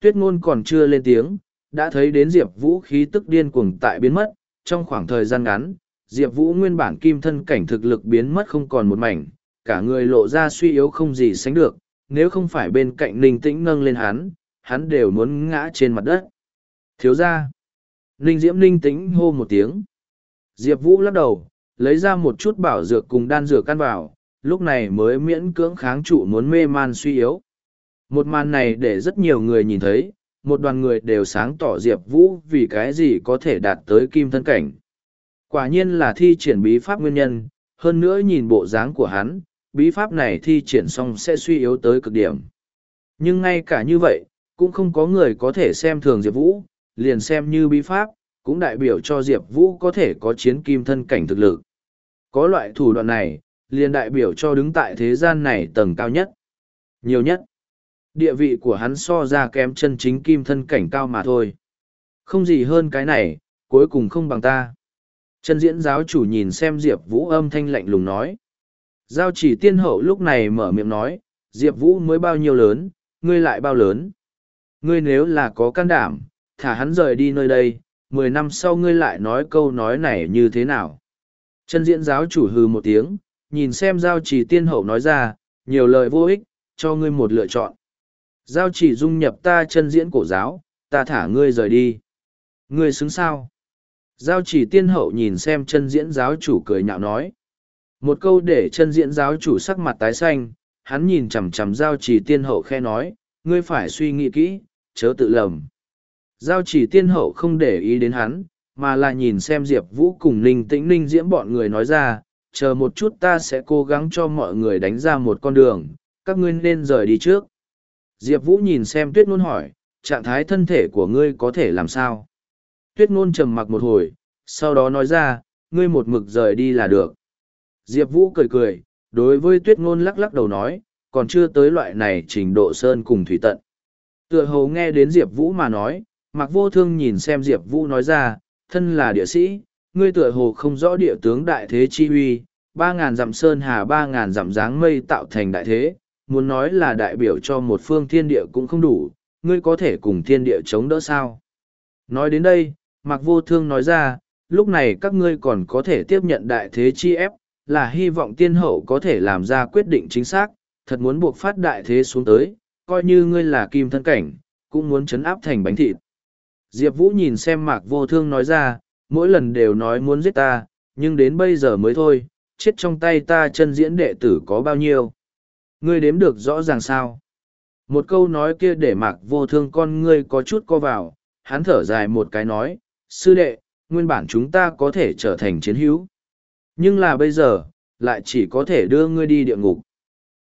Tuyết ngôn còn chưa lên tiếng, đã thấy đến Diệp Vũ khí tức điên cuồng tại biến mất, trong khoảng thời gian ngắn, Diệp Vũ nguyên bản kim thân cảnh thực lực biến mất không còn một mảnh, cả người lộ ra suy yếu không gì sánh được, nếu không phải bên cạnh Ninh Tĩnh nâng lên hắn, hắn đều muốn ngã trên mặt đất. Thiếu ra. Ninh Diễm Ninh Tĩnh hô một tiếng. Diệp Vũ lắc đầu, lấy ra một chút bảo dược cùng đan dược căn vào, lúc này mới miễn cưỡng kháng trụ muốn mê man suy yếu. Một màn này để rất nhiều người nhìn thấy, một đoàn người đều sáng tỏ Diệp Vũ vì cái gì có thể đạt tới kim thân cảnh. Quả nhiên là thi triển bí pháp nguyên nhân, hơn nữa nhìn bộ dáng của hắn, bí pháp này thi triển xong sẽ suy yếu tới cực điểm. Nhưng ngay cả như vậy, cũng không có người có thể xem thường Diệp Vũ, liền xem như bí pháp, cũng đại biểu cho Diệp Vũ có thể có chiến kim thân cảnh thực lực. Có loại thủ đoạn này, liền đại biểu cho đứng tại thế gian này tầng cao nhất, nhiều nhất. Địa vị của hắn so ra kém chân chính kim thân cảnh cao mà thôi. Không gì hơn cái này, cuối cùng không bằng ta. Chân diễn giáo chủ nhìn xem Diệp Vũ âm thanh lạnh lùng nói. Giao chỉ tiên hậu lúc này mở miệng nói, Diệp Vũ mới bao nhiêu lớn, ngươi lại bao lớn. Ngươi nếu là có can đảm, thả hắn rời đi nơi đây, mười năm sau ngươi lại nói câu nói này như thế nào. Chân diễn giáo chủ hừ một tiếng, nhìn xem giao chỉ tiên hậu nói ra, nhiều lời vô ích, cho ngươi một lựa chọn. Giao chỉ dung nhập ta chân diễn cổ giáo, ta thả ngươi rời đi. Ngươi xứng sao? Giao chỉ tiên hậu nhìn xem chân diễn giáo chủ cười nhạo nói. Một câu để chân diễn giáo chủ sắc mặt tái xanh, hắn nhìn chằm chằm giao chỉ tiên hậu khe nói, ngươi phải suy nghĩ kỹ, chớ tự lầm. Giao chỉ tiên hậu không để ý đến hắn, mà là nhìn xem Diệp Vũ cùng Ninh Tĩnh Ninh diễm bọn người nói ra, chờ một chút ta sẽ cố gắng cho mọi người đánh ra một con đường, các ngươi nên rời đi trước. Diệp Vũ nhìn xem tuyết ngôn hỏi, trạng thái thân thể của ngươi có thể làm sao? Tuyết ngôn trầm mặc một hồi, sau đó nói ra, ngươi một mực rời đi là được. Diệp Vũ cười cười, đối với tuyết ngôn lắc lắc đầu nói, còn chưa tới loại này trình độ sơn cùng thủy tận. Tựa hồ nghe đến Diệp Vũ mà nói, Mạc vô thương nhìn xem Diệp Vũ nói ra, thân là địa sĩ, ngươi tựa hồ không rõ địa tướng đại thế chi huy, ba ngàn dặm sơn hà ba ngàn dặm dáng mây tạo thành đại thế, muốn nói là đại biểu cho một phương thiên địa cũng không đủ, ngươi có thể cùng thiên địa chống đỡ sao. Nói đến đây, Mạc Vô Thương nói ra, lúc này các ngươi còn có thể tiếp nhận đại thế chi ép, là hy vọng tiên hậu có thể làm ra quyết định chính xác, thật muốn buộc phát đại thế xuống tới, coi như ngươi là kim thân cảnh, cũng muốn chấn áp thành bánh thịt. Diệp Vũ nhìn xem Mạc Vô Thương nói ra, mỗi lần đều nói muốn giết ta, nhưng đến bây giờ mới thôi, chết trong tay ta chân diễn đệ tử có bao nhiêu. Ngươi đếm được rõ ràng sao? Một câu nói kia để Mạc Vô Thương con ngươi có chút co vào, hắn thở dài một cái nói, sư đệ, nguyên bản chúng ta có thể trở thành chiến hữu. Nhưng là bây giờ, lại chỉ có thể đưa ngươi đi địa ngục.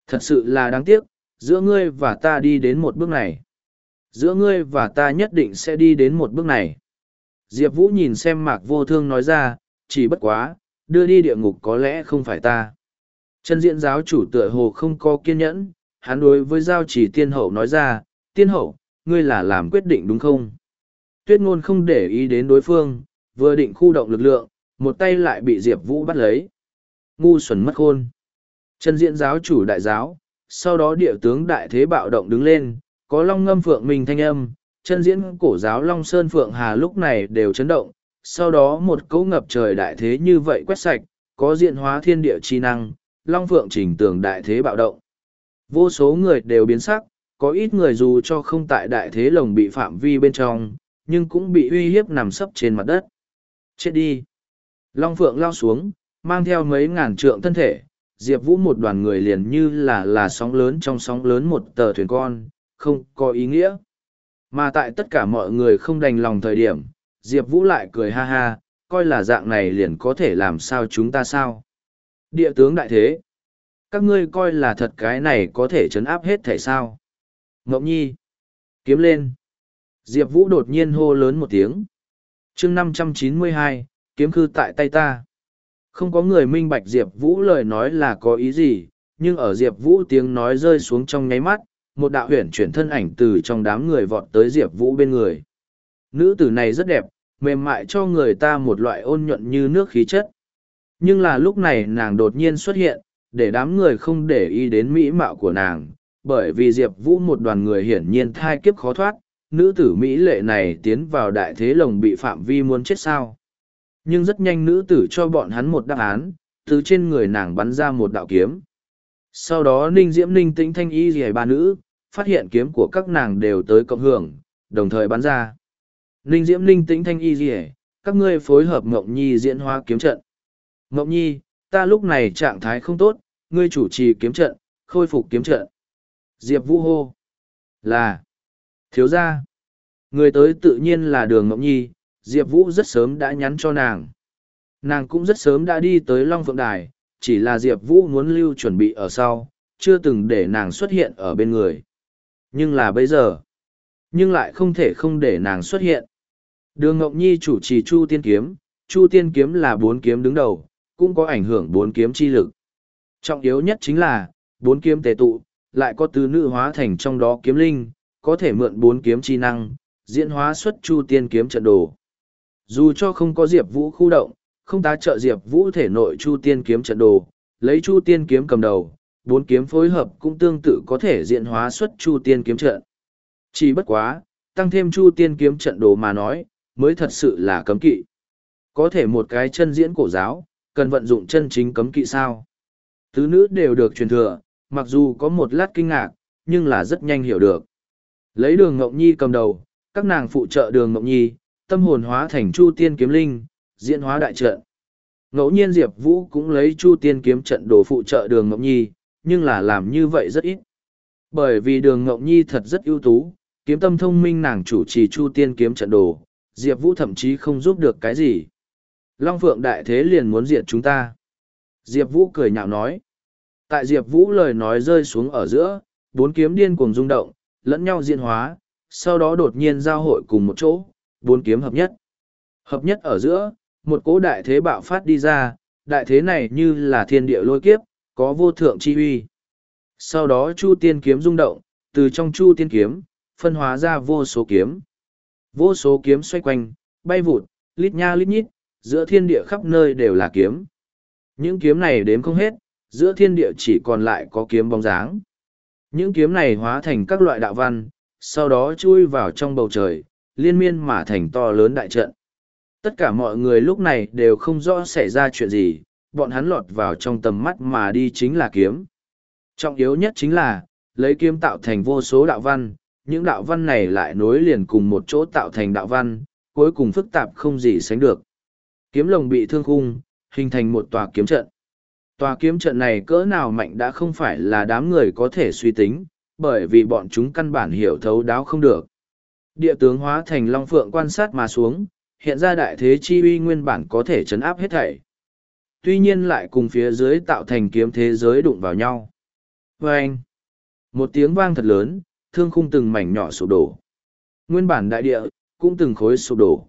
Thật sự là đáng tiếc, giữa ngươi và ta đi đến một bước này. Giữa ngươi và ta nhất định sẽ đi đến một bước này. Diệp Vũ nhìn xem mạc vô thương nói ra, chỉ bất quá, đưa đi địa ngục có lẽ không phải ta. Chân diện giáo chủ tựa hồ không có kiên nhẫn, hắn đối với giao chỉ tiên hậu nói ra, tiên hậu, ngươi là làm quyết định đúng không? Tuyết ngôn không để ý đến đối phương, vừa định khu động lực lượng, một tay lại bị Diệp Vũ bắt lấy. Ngu xuẩn mất khôn. Chân diện giáo chủ đại giáo, sau đó địa tướng đại thế bạo động đứng lên, có long ngâm phượng mình thanh âm, chân diễn cổ giáo Long Sơn Phượng Hà lúc này đều chấn động, sau đó một cấu ngập trời đại thế như vậy quét sạch, có diện hóa thiên địa chi năng, Long Phượng chỉnh tường đại thế bạo động. Vô số người đều biến sắc, có ít người dù cho không tại đại thế lồng bị phạm vi bên trong, nhưng cũng bị uy hiếp nằm sấp trên mặt đất. Chết đi! Long Phượng lao xuống, mang theo mấy ngàn trượng thân thể, Diệp Vũ một đoàn người liền như là là sóng lớn trong sóng lớn một tờ thuyền con, không có ý nghĩa. Mà tại tất cả mọi người không đành lòng thời điểm, Diệp Vũ lại cười ha ha, coi là dạng này liền có thể làm sao chúng ta sao. Địa tướng đại thế. Các ngươi coi là thật cái này có thể chấn áp hết thể sao. Ngọc Nhi. Kiếm lên. Diệp Vũ đột nhiên hô lớn một tiếng. chương năm trăm chín mươi hai kiếm khư tại tay ta. Không có người minh bạch Diệp Vũ lời nói là có ý gì, nhưng ở Diệp Vũ tiếng nói rơi xuống trong nháy mắt, một đạo huyền chuyển thân ảnh từ trong đám người vọt tới Diệp Vũ bên người. Nữ tử này rất đẹp, mềm mại cho người ta một loại ôn nhuận như nước khí chất. Nhưng là lúc này nàng đột nhiên xuất hiện, để đám người không để ý đến mỹ mạo của nàng, bởi vì Diệp Vũ một đoàn người hiển nhiên thai kiếp khó thoát, nữ tử Mỹ lệ này tiến vào đại thế lồng bị phạm vi muốn chết sao. Nhưng rất nhanh nữ tử cho bọn hắn một đáp án, từ trên người nàng bắn ra một đạo kiếm. Sau đó ninh diễm ninh tĩnh thanh y dì ba nữ, phát hiện kiếm của các nàng đều tới cộng hưởng, đồng thời bắn ra. Ninh diễm ninh tĩnh thanh y dì các ngươi phối hợp Ngọc Nhi diễn hóa kiếm trận. Ngọc Nhi, ta lúc này trạng thái không tốt, ngươi chủ trì kiếm trận, khôi phục kiếm trận. Diệp Vũ hô. Là. Thiếu gia. Người tới tự nhiên là đường Ngọc Nhi, Diệp Vũ rất sớm đã nhắn cho nàng. Nàng cũng rất sớm đã đi tới Long Phượng Đài, chỉ là Diệp Vũ muốn lưu chuẩn bị ở sau, chưa từng để nàng xuất hiện ở bên người. Nhưng là bây giờ, nhưng lại không thể không để nàng xuất hiện. Đường Ngọc Nhi chủ trì Chu Tiên Kiếm, Chu Tiên Kiếm là bốn kiếm đứng đầu, cũng có ảnh hưởng bốn kiếm chi lực. Trọng yếu nhất chính là, bốn kiếm tề tụ, lại có tứ nữ hóa thành trong đó kiếm linh, có thể mượn bốn kiếm chi năng, diễn hóa xuất Chu Tiên Kiếm trận đồ. Dù cho không có Diệp Vũ khu động, không tá trợ Diệp Vũ thể nội Chu Tiên kiếm trận đồ, lấy Chu Tiên kiếm cầm đầu, bốn kiếm phối hợp cũng tương tự có thể diện hóa xuất Chu Tiên kiếm trận. Chỉ bất quá, tăng thêm Chu Tiên kiếm trận đồ mà nói, mới thật sự là cấm kỵ. Có thể một cái chân diễn cổ giáo, cần vận dụng chân chính cấm kỵ sao? Tứ nữ đều được truyền thừa, mặc dù có một lát kinh ngạc, nhưng là rất nhanh hiểu được. Lấy đường Ngọc Nhi cầm đầu, các nàng phụ trợ đường Ngọc Nhi, tâm hồn hóa thành Chu Tiên kiếm linh, diễn hóa đại trận. Ngẫu nhiên Diệp Vũ cũng lấy Chu Tiên kiếm trận đồ phụ trợ đường Ngọc Nhi, nhưng là làm như vậy rất ít. Bởi vì đường Ngọc Nhi thật rất ưu tú, kiếm tâm thông minh nàng chủ trì Chu Tiên kiếm trận đồ, Diệp Vũ thậm chí không giúp được cái gì. Long Phượng Đại Thế liền muốn diệt chúng ta. Diệp Vũ cười nhạo nói. Tại Diệp Vũ lời nói rơi xuống ở giữa, bốn kiếm điên cuồng rung động, lẫn nhau diễn hóa, sau đó đột nhiên giao hội cùng một chỗ, bốn kiếm hợp nhất. Hợp nhất ở giữa, một cỗ đại thế bạo phát đi ra, đại thế này như là thiên địa lôi kiếp, có vô thượng chi uy. Sau đó Chu Tiên kiếm rung động, từ trong Chu Tiên kiếm, phân hóa ra vô số kiếm. Vô số kiếm xoay quanh, bay vụt, lít nha lít nhít, giữa thiên địa khắp nơi đều là kiếm. Những kiếm này đếm không hết, giữa thiên địa chỉ còn lại có kiếm bóng dáng. Những kiếm này hóa thành các loại đạo văn, sau đó chui vào trong bầu trời, liên miên mà thành to lớn đại trận. Tất cả mọi người lúc này đều không rõ xảy ra chuyện gì, bọn hắn lọt vào trong tầm mắt mà đi chính là kiếm. Trọng yếu nhất chính là, lấy kiếm tạo thành vô số đạo văn, những đạo văn này lại nối liền cùng một chỗ tạo thành đạo văn, cuối cùng phức tạp không gì sánh được. Kiếm lồng bị thương khung, hình thành một tòa kiếm trận. Tòa kiếm trận này cỡ nào mạnh đã không phải là đám người có thể suy tính, bởi vì bọn chúng căn bản hiểu thấu đáo không được. Địa tướng hóa thành Long Phượng quan sát mà xuống, hiện ra đại thế chi uy nguyên bản có thể chấn áp hết thảy. Tuy nhiên lại cùng phía dưới tạo thành kiếm thế giới đụng vào nhau. Và anh, một tiếng vang thật lớn, thương khung từng mảnh nhỏ sụp đổ. Nguyên bản đại địa, cũng từng khối sụp đổ.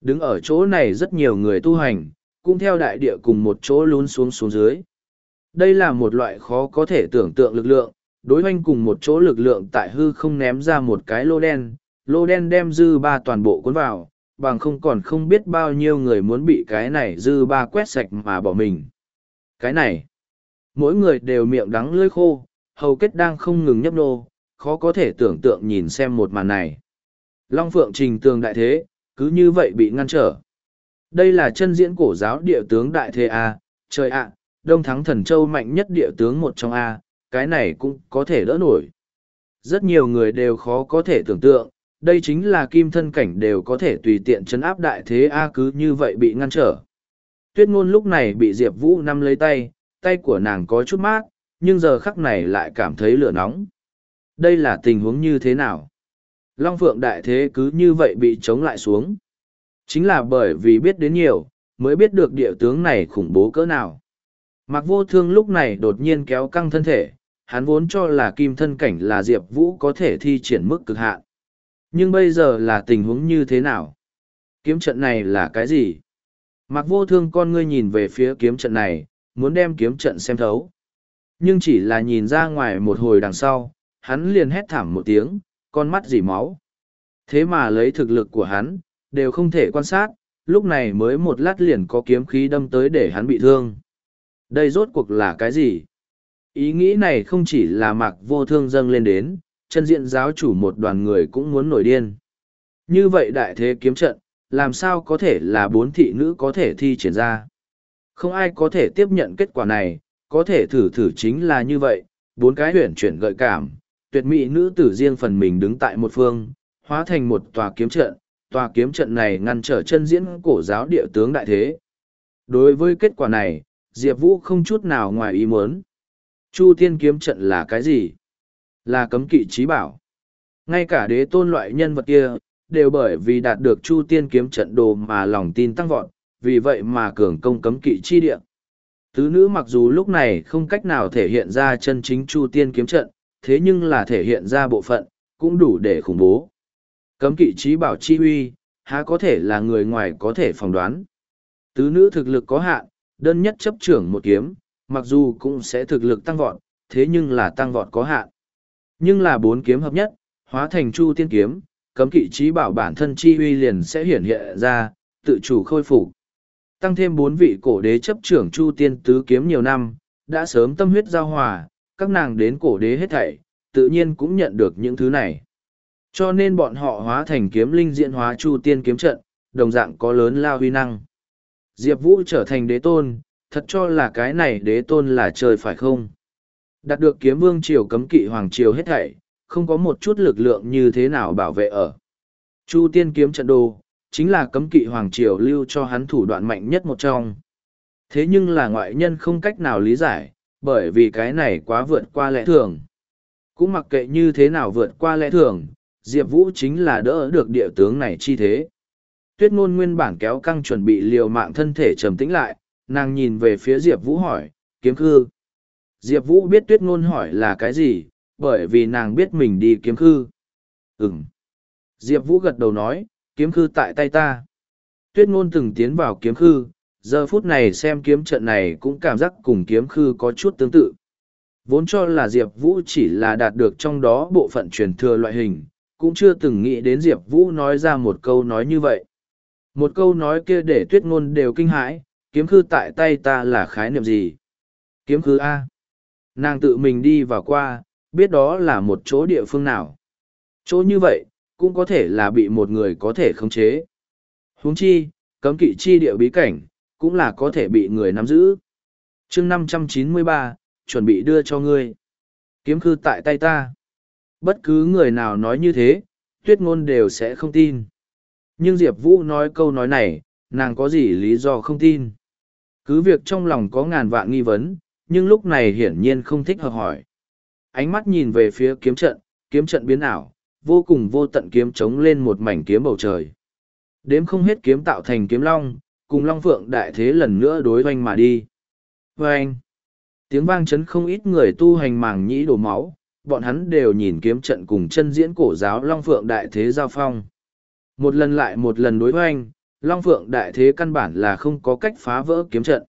Đứng ở chỗ này rất nhiều người tu hành, cũng theo đại địa cùng một chỗ lún xuống xuống dưới. Đây là một loại khó có thể tưởng tượng lực lượng, đối hoanh cùng một chỗ lực lượng tại hư không ném ra một cái lô đen, lô đen đem dư ba toàn bộ cuốn vào, bằng không còn không biết bao nhiêu người muốn bị cái này dư ba quét sạch mà bỏ mình. Cái này, mỗi người đều miệng đắng lưỡi khô, hầu kết đang không ngừng nhấp nô, khó có thể tưởng tượng nhìn xem một màn này. Long Phượng trình tường đại thế, cứ như vậy bị ngăn trở. Đây là chân diễn cổ giáo địa tướng đại thế A, trời ạ, đông thắng thần châu mạnh nhất địa tướng một trong A, cái này cũng có thể đỡ nổi. Rất nhiều người đều khó có thể tưởng tượng, đây chính là kim thân cảnh đều có thể tùy tiện chấn áp đại thế A cứ như vậy bị ngăn trở. Tuyết ngôn lúc này bị Diệp Vũ nắm lấy tay, tay của nàng có chút mát, nhưng giờ khắc này lại cảm thấy lửa nóng. Đây là tình huống như thế nào? Long Phượng đại thế cứ như vậy bị chống lại xuống. Chính là bởi vì biết đến nhiều, mới biết được địa tướng này khủng bố cỡ nào. Mạc vô thương lúc này đột nhiên kéo căng thân thể, hắn vốn cho là kim thân cảnh là Diệp Vũ có thể thi triển mức cực hạn. Nhưng bây giờ là tình huống như thế nào? Kiếm trận này là cái gì? mặc vô thương con ngươi nhìn về phía kiếm trận này, muốn đem kiếm trận xem thấu. Nhưng chỉ là nhìn ra ngoài một hồi đằng sau, hắn liền hét thảm một tiếng, con mắt dỉ máu. Thế mà lấy thực lực của hắn, đều không thể quan sát, lúc này mới một lát liền có kiếm khí đâm tới để hắn bị thương. Đây rốt cuộc là cái gì? Ý nghĩ này không chỉ là mạc vô thương dâng lên đến, chân diện giáo chủ một đoàn người cũng muốn nổi điên. Như vậy đại thế kiếm trận, làm sao có thể là bốn thị nữ có thể thi triển ra? Không ai có thể tiếp nhận kết quả này, có thể thử thử chính là như vậy, bốn cái huyển chuyển gợi cảm, tuyệt mỹ nữ tử riêng phần mình đứng tại một phương, hóa thành một tòa kiếm trận, tòa kiếm trận này ngăn trở chân diễn cổ giáo địa tướng đại thế. Đối với kết quả này, Diệp Vũ không chút nào ngoài ý muốn. Chu tiên kiếm trận là cái gì? Là cấm kỵ trí bảo. Ngay cả đế tôn loại nhân vật kia, đều bởi vì đạt được chu tiên kiếm trận đồ mà lòng tin tăng vọt, vì vậy mà cường công cấm kỵ chi địa. Tứ nữ mặc dù lúc này không cách nào thể hiện ra chân chính chu tiên kiếm trận, thế nhưng là thể hiện ra bộ phận, cũng đủ để khủng bố. Cấm kỵ trí bảo chi huy, há có thể là người ngoài có thể phỏng đoán. Tứ nữ thực lực có hạn, đơn nhất chấp trưởng một kiếm, mặc dù cũng sẽ thực lực tăng vọt, thế nhưng là tăng vọt có hạn. Nhưng là bốn kiếm hợp nhất, hóa thành chu tiên kiếm, cấm kỵ trí bảo bản thân chi huy liền sẽ hiển hiện ra, tự chủ khôi phục. Tăng thêm bốn vị cổ đế chấp trưởng chu tiên tứ kiếm nhiều năm, đã sớm tâm huyết giao hòa, các nàng đến cổ đế hết thảy, tự nhiên cũng nhận được những thứ này. Cho nên bọn họ hóa thành kiếm linh diện hóa chu tiên kiếm trận, đồng dạng có lớn lao huy năng. Diệp Vũ trở thành đế tôn, thật cho là cái này đế tôn là trời phải không? Đạt được kiếm vương triều cấm kỵ hoàng triều hết thảy, không có một chút lực lượng như thế nào bảo vệ ở. Chu tiên kiếm trận đồ, chính là cấm kỵ hoàng triều lưu cho hắn thủ đoạn mạnh nhất một trong. Thế nhưng là ngoại nhân không cách nào lý giải, bởi vì cái này quá vượt qua lẽ thường. Cũng mặc kệ như thế nào vượt qua lẽ thường, Diệp Vũ chính là đỡ được địa tướng này chi thế. Tuyết ngôn nguyên bản kéo căng chuẩn bị liều mạng thân thể trầm tĩnh lại, nàng nhìn về phía Diệp Vũ hỏi, kiếm khư. Diệp Vũ biết tuyết ngôn hỏi là cái gì, bởi vì nàng biết mình đi kiếm khư. Ừm. Diệp Vũ gật đầu nói, kiếm khư tại tay ta. Tuyết ngôn từng tiến vào kiếm khư, giờ phút này xem kiếm trận này cũng cảm giác cùng kiếm khư có chút tương tự. Vốn cho là Diệp Vũ chỉ là đạt được trong đó bộ phận truyền thừa loại hình, cũng chưa từng nghĩ đến Diệp Vũ nói ra một câu nói như vậy. Một câu nói kia để tuyết ngôn đều kinh hãi, kiếm khư tại tay ta là khái niệm gì? Kiếm khư A. Nàng tự mình đi vào qua, biết đó là một chỗ địa phương nào. Chỗ như vậy, cũng có thể là bị một người có thể khống chế. huống chi, cấm kỵ chi địa bí cảnh, cũng là có thể bị người nắm giữ. chương năm trăm chín mươi ba chuẩn bị đưa cho ngươi. Kiếm khư tại tay ta. Bất cứ người nào nói như thế, tuyết ngôn đều sẽ không tin. Nhưng Diệp Vũ nói câu nói này, nàng có gì lý do không tin. Cứ việc trong lòng có ngàn vạn nghi vấn, nhưng lúc này hiển nhiên không thích hợp hỏi. Ánh mắt nhìn về phía kiếm trận, kiếm trận biến ảo, vô cùng vô tận kiếm trống lên một mảnh kiếm bầu trời. Đếm không hết kiếm tạo thành kiếm long, cùng long phượng đại thế lần nữa đối hoanh mà đi. Vâng! Tiếng vang chấn không ít người tu hành màng nhĩ đổ máu, bọn hắn đều nhìn kiếm trận cùng chân diễn cổ giáo long phượng đại thế giao phong. Một lần lại một lần đối hoanh, long phượng đại thế căn bản là không có cách phá vỡ kiếm trận.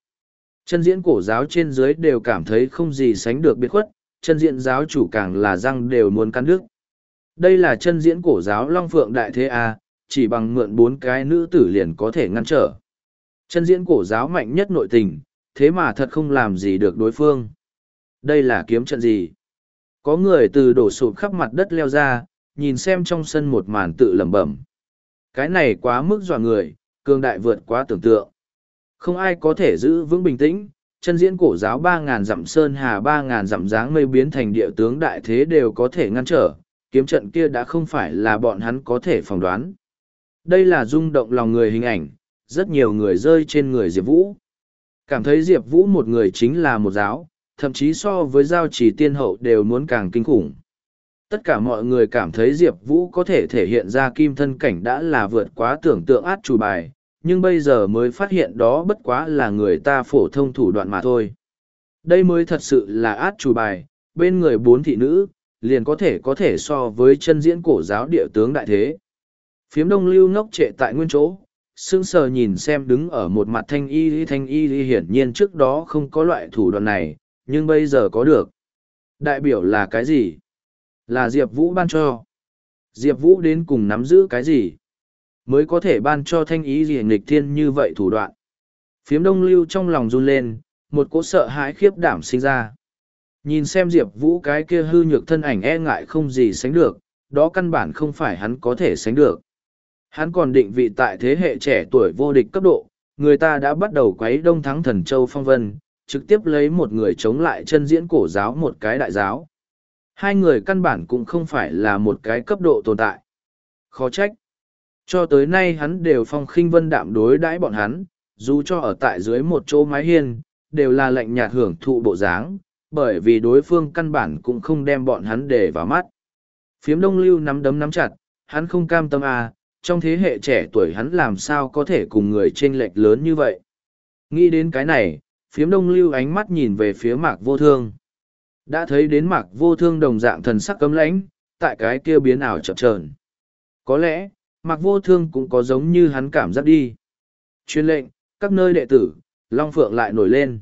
Chân diễn cổ giáo trên dưới đều cảm thấy không gì sánh được biệt khuất, chân diễn giáo chủ càng là răng đều muốn cắn đứt. Đây là chân diễn cổ giáo Long Phượng Đại Thế A, chỉ bằng mượn bốn cái nữ tử liền có thể ngăn trở. Chân diễn cổ giáo mạnh nhất nội tình, thế mà thật không làm gì được đối phương. Đây là kiếm trận gì? Có người từ đổ sụp khắp mặt đất leo ra, nhìn xem trong sân một màn tự lẩm bẩm. Cái này quá mức dọa người, cường đại vượt quá tưởng tượng. Không ai có thể giữ vững bình tĩnh, chân diễn cổ giáo ba ngàn dặm sơn hà ba ngàn dặm dáng mây biến thành địa tướng đại thế đều có thể ngăn trở, kiếm trận kia đã không phải là bọn hắn có thể phỏng đoán. Đây là rung động lòng người hình ảnh, rất nhiều người rơi trên người Diệp Vũ. Cảm thấy Diệp Vũ một người chính là một giáo, thậm chí so với giao trì tiên hậu đều muốn càng kinh khủng. Tất cả mọi người cảm thấy Diệp Vũ có thể thể hiện ra kim thân cảnh đã là vượt quá tưởng tượng át chủ bài, nhưng bây giờ mới phát hiện đó bất quá là người ta phổ thông thủ đoạn mà thôi. Đây mới thật sự là át chủ bài, bên người bốn thị nữ, liền có thể có thể so với chân diễn cổ giáo địa tướng đại thế. Phiếm đông lưu ngốc trệ tại nguyên chỗ, sững sờ nhìn xem đứng ở một mặt thanh y thanh y hiển nhiên trước đó không có loại thủ đoạn này, nhưng bây giờ có được. Đại biểu là cái gì? Là Diệp Vũ ban cho. Diệp Vũ đến cùng nắm giữ cái gì? Mới có thể ban cho thanh ý gì nghịch thiên như vậy thủ đoạn. Phiếm đông lưu trong lòng run lên, một cỗ sợ hãi khiếp đảm sinh ra. Nhìn xem Diệp Vũ cái kia hư nhược thân ảnh e ngại không gì sánh được, đó căn bản không phải hắn có thể sánh được. Hắn còn định vị tại thế hệ trẻ tuổi vô địch cấp độ, người ta đã bắt đầu quấy đông thắng thần châu phong vân, trực tiếp lấy một người chống lại chân diễn cổ giáo một cái đại giáo. Hai người căn bản cũng không phải là một cái cấp độ tồn tại. Khó trách. Cho tới nay hắn đều phong khinh vân đạm đối đãi bọn hắn, dù cho ở tại dưới một chỗ mái hiên, đều là lệnh nhạt hưởng thụ bộ dáng, bởi vì đối phương căn bản cũng không đem bọn hắn để vào mắt. Phiếm đông lưu nắm đấm nắm chặt, hắn không cam tâm à, trong thế hệ trẻ tuổi hắn làm sao có thể cùng người chênh lệch lớn như vậy. Nghĩ đến cái này, phiếm đông lưu ánh mắt nhìn về phía mạc vô thương. Đã thấy đến mạc vô thương đồng dạng thần sắc cấm lãnh, tại cái kia biến ảo chập trờn. Có lẽ, mạc vô thương cũng có giống như hắn cảm giác đi. Chuyên lệnh, các nơi đệ tử, Long Phượng lại nổi lên.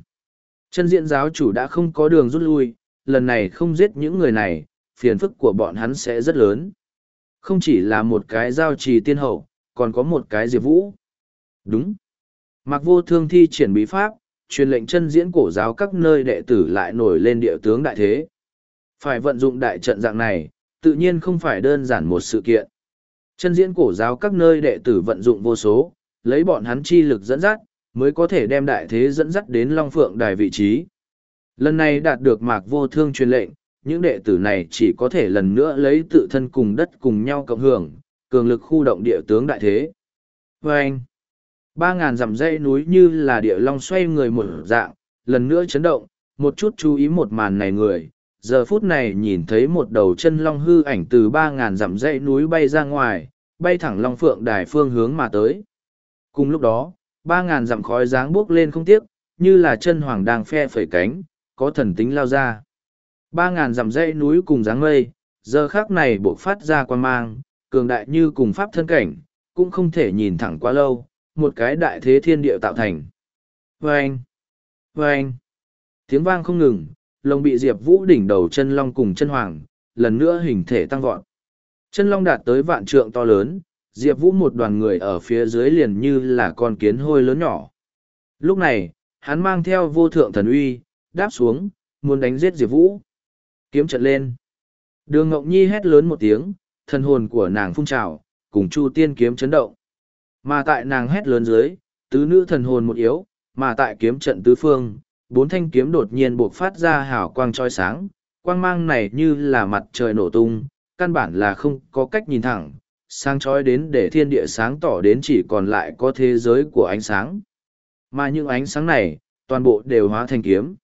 Chân diện giáo chủ đã không có đường rút lui, lần này không giết những người này, phiền phức của bọn hắn sẽ rất lớn. Không chỉ là một cái giao trì tiên hậu, còn có một cái diệp vũ. Đúng. Mặc vô thương thi triển bí pháp, truyền lệnh chân diễn cổ giáo các nơi đệ tử lại nổi lên địa tướng đại thế. Phải vận dụng đại trận dạng này, tự nhiên không phải đơn giản một sự kiện. Chân diễn cổ giáo các nơi đệ tử vận dụng vô số, lấy bọn hắn chi lực dẫn dắt, mới có thể đem đại thế dẫn dắt đến Long Phượng đài vị trí. Lần này đạt được mạc vô thương truyền lệnh, những đệ tử này chỉ có thể lần nữa lấy tự thân cùng đất cùng nhau cộng hưởng, cường lực khu động địa tướng đại thế. Và anh, ba ngàn dặm dãy núi như là địa long xoay người một dạng, lần nữa chấn động, một chút chú ý một màn này người. Giờ phút này nhìn thấy một đầu chân long hư ảnh từ ba ngàn dặm dãy núi bay ra ngoài, bay thẳng long phượng đài phương hướng mà tới. Cùng lúc đó, ba ngàn dặm khói dáng bước lên không tiếc, như là chân hoàng đang phe phẩy cánh, có thần tính lao ra. Ba ngàn dặm dãy núi cùng dáng mây, giờ khác này buộc phát ra quan mang, cường đại như cùng pháp thân cảnh, cũng không thể nhìn thẳng quá lâu, một cái đại thế thiên địa tạo thành. Vâng! Vâng! Tiếng vang không ngừng, lồng bị diệp vũ đỉnh đầu chân long cùng chân hoàng, lần nữa hình thể tăng vọt. Chân long đạt tới vạn trượng to lớn, diệp vũ một đoàn người ở phía dưới liền như là con kiến hôi lớn nhỏ. Lúc này, hắn mang theo vô thượng thần uy, đáp xuống, muốn đánh giết diệp vũ. Kiếm trận lên. Đường Ngọc Nhi hét lớn một tiếng, thần hồn của nàng phun trào, cùng Chu Tiên kiếm chấn động. Mà tại nàng hét lớn dưới, tứ nữ thần hồn một yếu, mà tại kiếm trận tứ phương, bốn thanh kiếm đột nhiên buộc phát ra hào quang trói sáng, quang mang này như là mặt trời nổ tung, căn bản là không có cách nhìn thẳng, sáng trói đến để thiên địa sáng tỏ đến chỉ còn lại có thế giới của ánh sáng. Mà những ánh sáng này, toàn bộ đều hóa thành kiếm.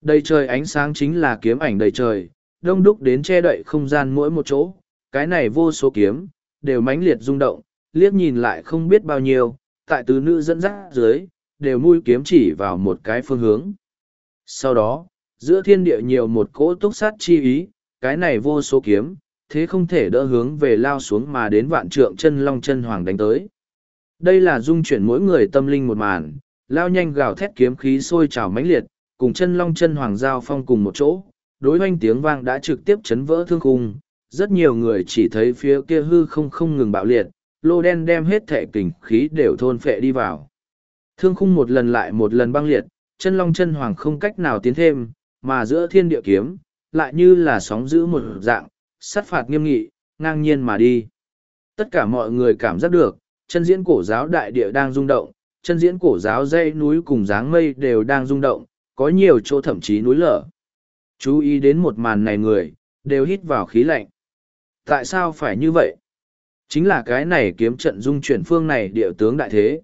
Đầy trời ánh sáng chính là kiếm ảnh đầy trời, đông đúc đến che đậy không gian mỗi một chỗ, cái này vô số kiếm, đều mãnh liệt rung động, liếc nhìn lại không biết bao nhiêu, tại tứ nữ dẫn dắt dưới, đều mũi kiếm chỉ vào một cái phương hướng. Sau đó, giữa thiên địa nhiều một cỗ túc sát chi ý, cái này vô số kiếm, thế không thể đỡ hướng về lao xuống mà đến vạn trượng chân long chân hoàng đánh tới. Đây là dung chuyển mỗi người tâm linh một màn, lao nhanh gào thét kiếm khí sôi trào mãnh liệt, cùng chân long chân hoàng giao phong cùng một chỗ, đối hoanh tiếng vang đã trực tiếp chấn vỡ thương khung. Rất nhiều người chỉ thấy phía kia hư không không ngừng bạo liệt, lô đen đem hết thể kình khí đều thôn phệ đi vào. Thương khung một lần lại một lần băng liệt, chân long chân hoàng không cách nào tiến thêm, mà giữa thiên địa kiếm, lại như là sóng giữ một dạng, sát phạt nghiêm nghị, ngang nhiên mà đi. Tất cả mọi người cảm giác được, chân diễn cổ giáo đại địa đang rung động, chân diễn cổ giáo dây núi cùng dáng mây đều đang rung động, có nhiều chỗ thậm chí núi lở. Chú ý đến một màn này người, đều hít vào khí lạnh. Tại sao phải như vậy? Chính là cái này kiếm trận dung chuyển phương này địa tướng đại thế.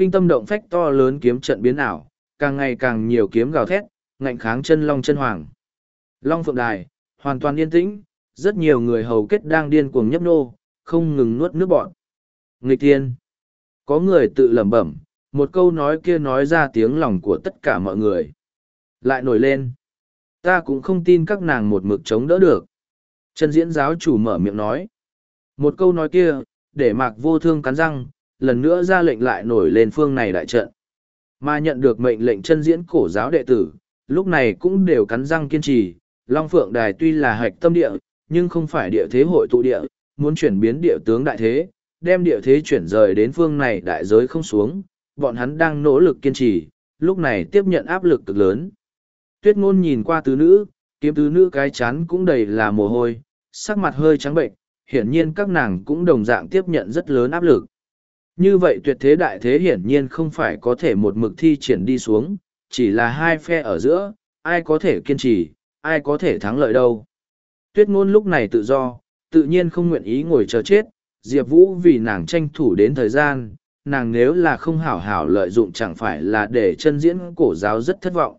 Kinh tâm động phách to lớn kiếm trận biến ảo, càng ngày càng nhiều kiếm gào thét, ngạnh kháng chân long chân hoàng. Long phượng đài, hoàn toàn yên tĩnh, rất nhiều người hầu kết đang điên cuồng nhấp nô, không ngừng nuốt nước bọn. Nghịch tiên. Có người tự lẩm bẩm, một câu nói kia nói ra tiếng lòng của tất cả mọi người. Lại nổi lên. Ta cũng không tin các nàng một mực chống đỡ được. Chân diễn giáo chủ mở miệng nói. Một câu nói kia, để mạc vô thương cắn răng, lần nữa ra lệnh lại nổi lên phương này đại trận. Mà nhận được mệnh lệnh chân diễn cổ giáo đệ tử, lúc này cũng đều cắn răng kiên trì. Long Phượng Đài tuy là hạch tâm địa, nhưng không phải địa thế hội tụ địa, muốn chuyển biến địa tướng đại thế, đem địa thế chuyển rời đến phương này đại giới không xuống, bọn hắn đang nỗ lực kiên trì, lúc này tiếp nhận áp lực cực lớn. Tuyết ngôn nhìn qua tứ nữ, kiếm tứ nữ cái chán cũng đầy là mồ hôi, sắc mặt hơi trắng bệnh, hiển nhiên các nàng cũng đồng dạng tiếp nhận rất lớn áp lực. Như vậy tuyệt thế đại thế hiển nhiên không phải có thể một mực thi triển đi xuống, chỉ là hai phe ở giữa, ai có thể kiên trì, ai có thể thắng lợi đâu. Tuyết ngôn lúc này tự do, tự nhiên không nguyện ý ngồi chờ chết, Diệp Vũ vì nàng tranh thủ đến thời gian, nàng nếu là không hảo hảo lợi dụng chẳng phải là để chân diễn cổ giáo rất thất vọng.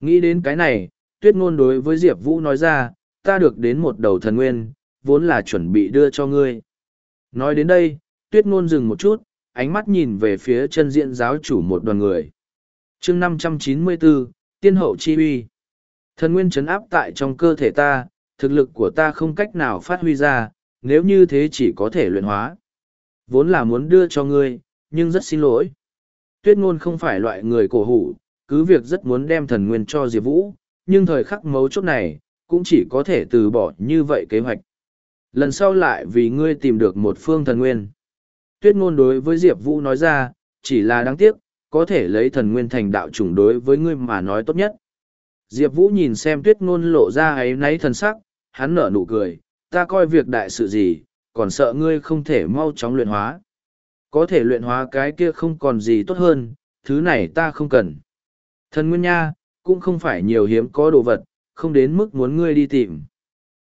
Nghĩ đến cái này, tuyết ngôn đối với Diệp Vũ nói ra, ta được đến một đầu thần nguyên, vốn là chuẩn bị đưa cho ngươi. Nói đến đây, tuyết ngôn dừng một chút, ánh mắt nhìn về phía chân diện giáo chủ một đoàn người. chương 594, Tiên hậu chi uy Thần nguyên chấn áp tại trong cơ thể ta, thực lực của ta không cách nào phát huy ra, nếu như thế chỉ có thể luyện hóa. Vốn là muốn đưa cho ngươi, nhưng rất xin lỗi. Tuyết ngôn không phải loại người cổ hủ, cứ việc rất muốn đem thần nguyên cho Diệp Vũ, nhưng thời khắc mấu chốt này, cũng chỉ có thể từ bỏ như vậy kế hoạch. Lần sau lại vì ngươi tìm được một phương thần nguyên. Tuyết ngôn đối với Diệp Vũ nói ra, chỉ là đáng tiếc, có thể lấy thần nguyên thành đạo chủng đối với ngươi mà nói tốt nhất. Diệp Vũ nhìn xem tuyết ngôn lộ ra ấy náy thần sắc, hắn nở nụ cười, ta coi việc đại sự gì, còn sợ ngươi không thể mau chóng luyện hóa. Có thể luyện hóa cái kia không còn gì tốt hơn, thứ này ta không cần. Thần Nguyên Nha, cũng không phải nhiều hiếm có đồ vật, không đến mức muốn ngươi đi tìm.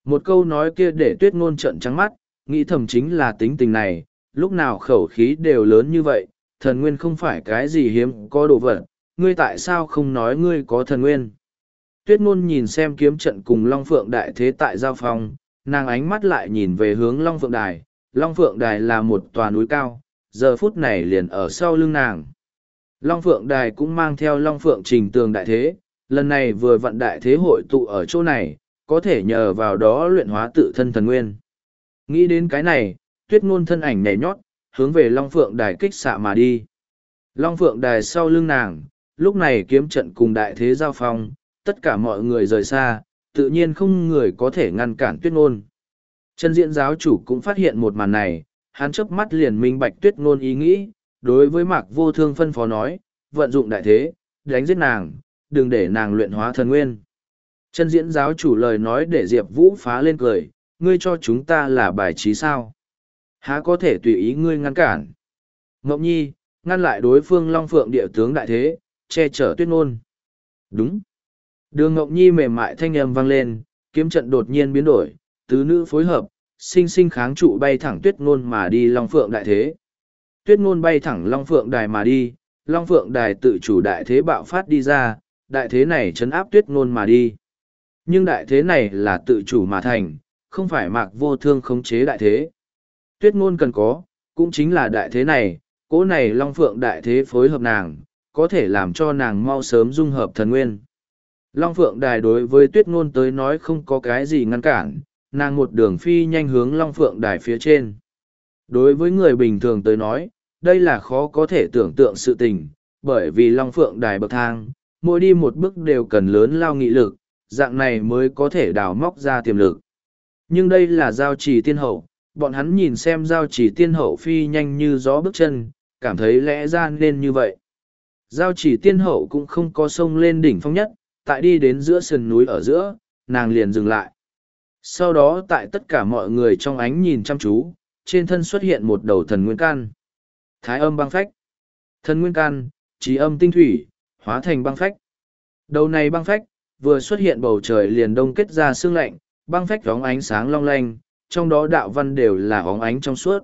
Một câu nói kia để tuyết ngôn trận trắng mắt, nghĩ thầm chính là tính tình này, lúc nào khẩu khí đều lớn như vậy, thần nguyên không phải cái gì hiếm có đồ vật, ngươi tại sao không nói ngươi có thần nguyên. Tuyết ngôn nhìn xem kiếm trận cùng Long Phượng Đại Thế tại giao phong, nàng ánh mắt lại nhìn về hướng Long Phượng Đài. Long Phượng Đài là một tòa núi cao, giờ phút này liền ở sau lưng nàng. Long Phượng Đài cũng mang theo Long Phượng trình tường đại thế, lần này vừa vận đại thế hội tụ ở chỗ này, có thể nhờ vào đó luyện hóa tự thân thần nguyên. Nghĩ đến cái này, tuyết ngôn thân ảnh nhảy nhót, hướng về Long Phượng Đài kích xạ mà đi. Long Phượng Đài sau lưng nàng, lúc này kiếm trận cùng đại thế giao phong, tất cả mọi người rời xa, tự nhiên không người có thể ngăn cản tuyết ngôn. Chân diễn giáo chủ cũng phát hiện một màn này, hắn chớp mắt liền minh bạch tuyết ngôn ý nghĩ, đối với mạc vô thương phân phó nói, vận dụng đại thế, đánh giết nàng, đừng để nàng luyện hóa thần nguyên. Chân diễn giáo chủ lời nói để Diệp Vũ phá lên cười, ngươi cho chúng ta là bài trí sao? Há có thể tùy ý ngươi ngăn cản? Ngọc Nhi, ngăn lại đối phương Long Phượng địa tướng đại thế, che chở tuyết ngôn. Đúng. Đường Ngọc Nhi mềm mại thanh âm vang lên, kiếm trận đột nhiên biến đổi, tứ nữ phối hợp, sinh sinh kháng trụ bay thẳng tuyết ngôn mà đi Long Phượng đại thế. Tuyết ngôn bay thẳng Long Phượng đài mà đi, Long Phượng đài tự chủ đại thế bạo phát đi ra, đại thế này chấn áp tuyết ngôn mà đi. Nhưng đại thế này là tự chủ mà thành, không phải mạc vô thương khống chế đại thế. Tuyết ngôn cần có, cũng chính là đại thế này, cỗ này Long Phượng đại thế phối hợp nàng, có thể làm cho nàng mau sớm dung hợp thần nguyên. Long Phượng Đài đối với Tuyết Ngôn tới nói không có cái gì ngăn cản, nàng một đường phi nhanh hướng Long Phượng Đài phía trên. Đối với người bình thường tới nói, đây là khó có thể tưởng tượng sự tình, bởi vì Long Phượng Đài bậc thang, mỗi đi một bước đều cần lớn lao nghị lực, dạng này mới có thể đào móc ra tiềm lực. Nhưng đây là giao trì tiên hậu, bọn hắn nhìn xem giao chỉ tiên hậu phi nhanh như gió bước chân, cảm thấy lẽ ra nên như vậy. Giao chỉ tiên hậu cũng không có sông lên đỉnh phong nhất, tại đi đến giữa sườn núi ở giữa, nàng liền dừng lại. Sau đó tại tất cả mọi người trong ánh nhìn chăm chú, trên thân xuất hiện một đầu thần nguyên can. Thái âm băng phách. Thần nguyên can, trí âm tinh thủy, hóa thành băng phách. Đầu này băng phách, vừa xuất hiện bầu trời liền đông kết ra sương lạnh, băng phách đóng ánh sáng long lanh, trong đó đạo văn đều là óng ánh trong suốt.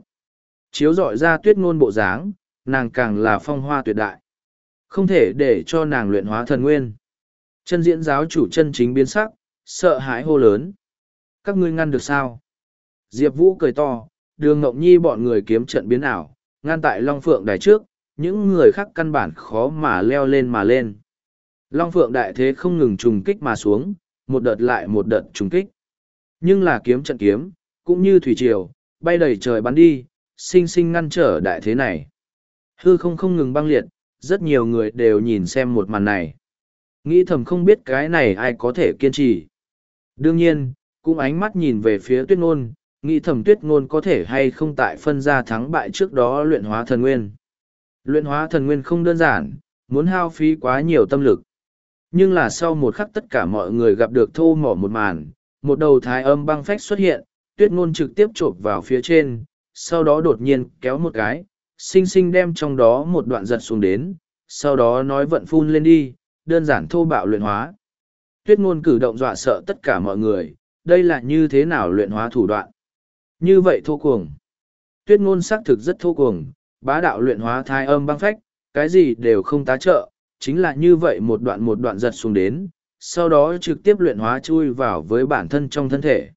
Chiếu dọi ra tuyết ngôn bộ dáng, nàng càng là phong hoa tuyệt đại. Không thể để cho nàng luyện hóa thần nguyên. Chân diễn giáo chủ chân chính biến sắc, sợ hãi hô lớn. Các ngươi ngăn được sao? Diệp Vũ cười to, đường Ngọc Nhi bọn người kiếm trận biến ảo, ngăn tại Long Phượng đài trước, những người khác căn bản khó mà leo lên mà lên. Long Phượng đại thế không ngừng trùng kích mà xuống, một đợt lại một đợt trùng kích. Nhưng là kiếm trận kiếm, cũng như thủy triều, bay đầy trời bắn đi, sinh sinh ngăn trở đại thế này. Hư không không ngừng băng liệt, rất nhiều người đều nhìn xem một màn này. Nghĩ thầm không biết cái này ai có thể kiên trì. Đương nhiên, cũng ánh mắt nhìn về phía tuyết ngôn, nghĩ thầm tuyết ngôn có thể hay không tại phân ra thắng bại trước đó luyện hóa thần nguyên. Luyện hóa thần nguyên không đơn giản, muốn hao phí quá nhiều tâm lực. Nhưng là sau một khắc tất cả mọi người gặp được thô mỏ một màn, một đầu thái âm băng phách xuất hiện, tuyết ngôn trực tiếp chộp vào phía trên, sau đó đột nhiên kéo một cái, xinh xinh đem trong đó một đoạn giật xuống đến, sau đó nói vận phun lên đi, đơn giản thô bạo luyện hóa. Tuyết ngôn cử động dọa sợ tất cả mọi người, đây là như thế nào luyện hóa thủ đoạn. Như vậy thô cuồng. Tuyết ngôn xác thực rất thô cuồng, bá đạo luyện hóa thai âm băng phách, cái gì đều không tá trợ, chính là như vậy một đoạn một đoạn giật xuống đến, sau đó trực tiếp luyện hóa chui vào với bản thân trong thân thể.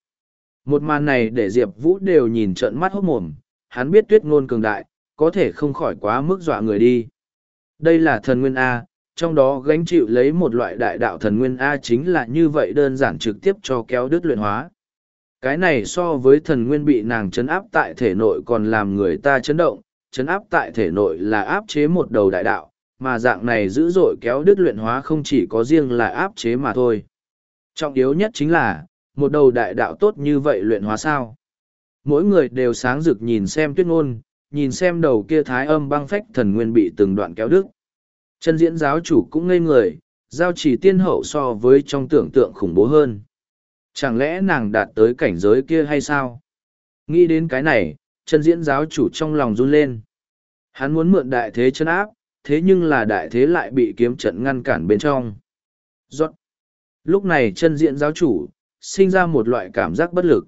Một màn này để Diệp Vũ đều nhìn trận mắt hốt mồm, hắn biết tuyết ngôn cường đại, có thể không khỏi quá mức dọa người đi. Đây là thần nguyên A, trong đó gánh chịu lấy một loại đại đạo thần nguyên A chính là như vậy đơn giản trực tiếp cho kéo đứt luyện hóa. Cái này so với thần nguyên bị nàng chấn áp tại thể nội còn làm người ta chấn động, chấn áp tại thể nội là áp chế một đầu đại đạo, mà dạng này dữ dội kéo đứt luyện hóa không chỉ có riêng là áp chế mà thôi. Trọng yếu nhất chính là, một đầu đại đạo tốt như vậy luyện hóa sao. Mỗi người đều sáng rực nhìn xem tuyết ngôn, nhìn xem đầu kia thái âm băng phách thần nguyên bị từng đoạn kéo đứt. Chân diễn giáo chủ cũng ngây người, giao chỉ tiên hậu so với trong tưởng tượng khủng bố hơn. Chẳng lẽ nàng đạt tới cảnh giới kia hay sao? Nghĩ đến cái này, chân diễn giáo chủ trong lòng run lên. Hắn muốn mượn đại thế chân áp, thế nhưng là đại thế lại bị kiếm trận ngăn cản bên trong. Giọt. Lúc này chân diễn giáo chủ, sinh ra một loại cảm giác bất lực.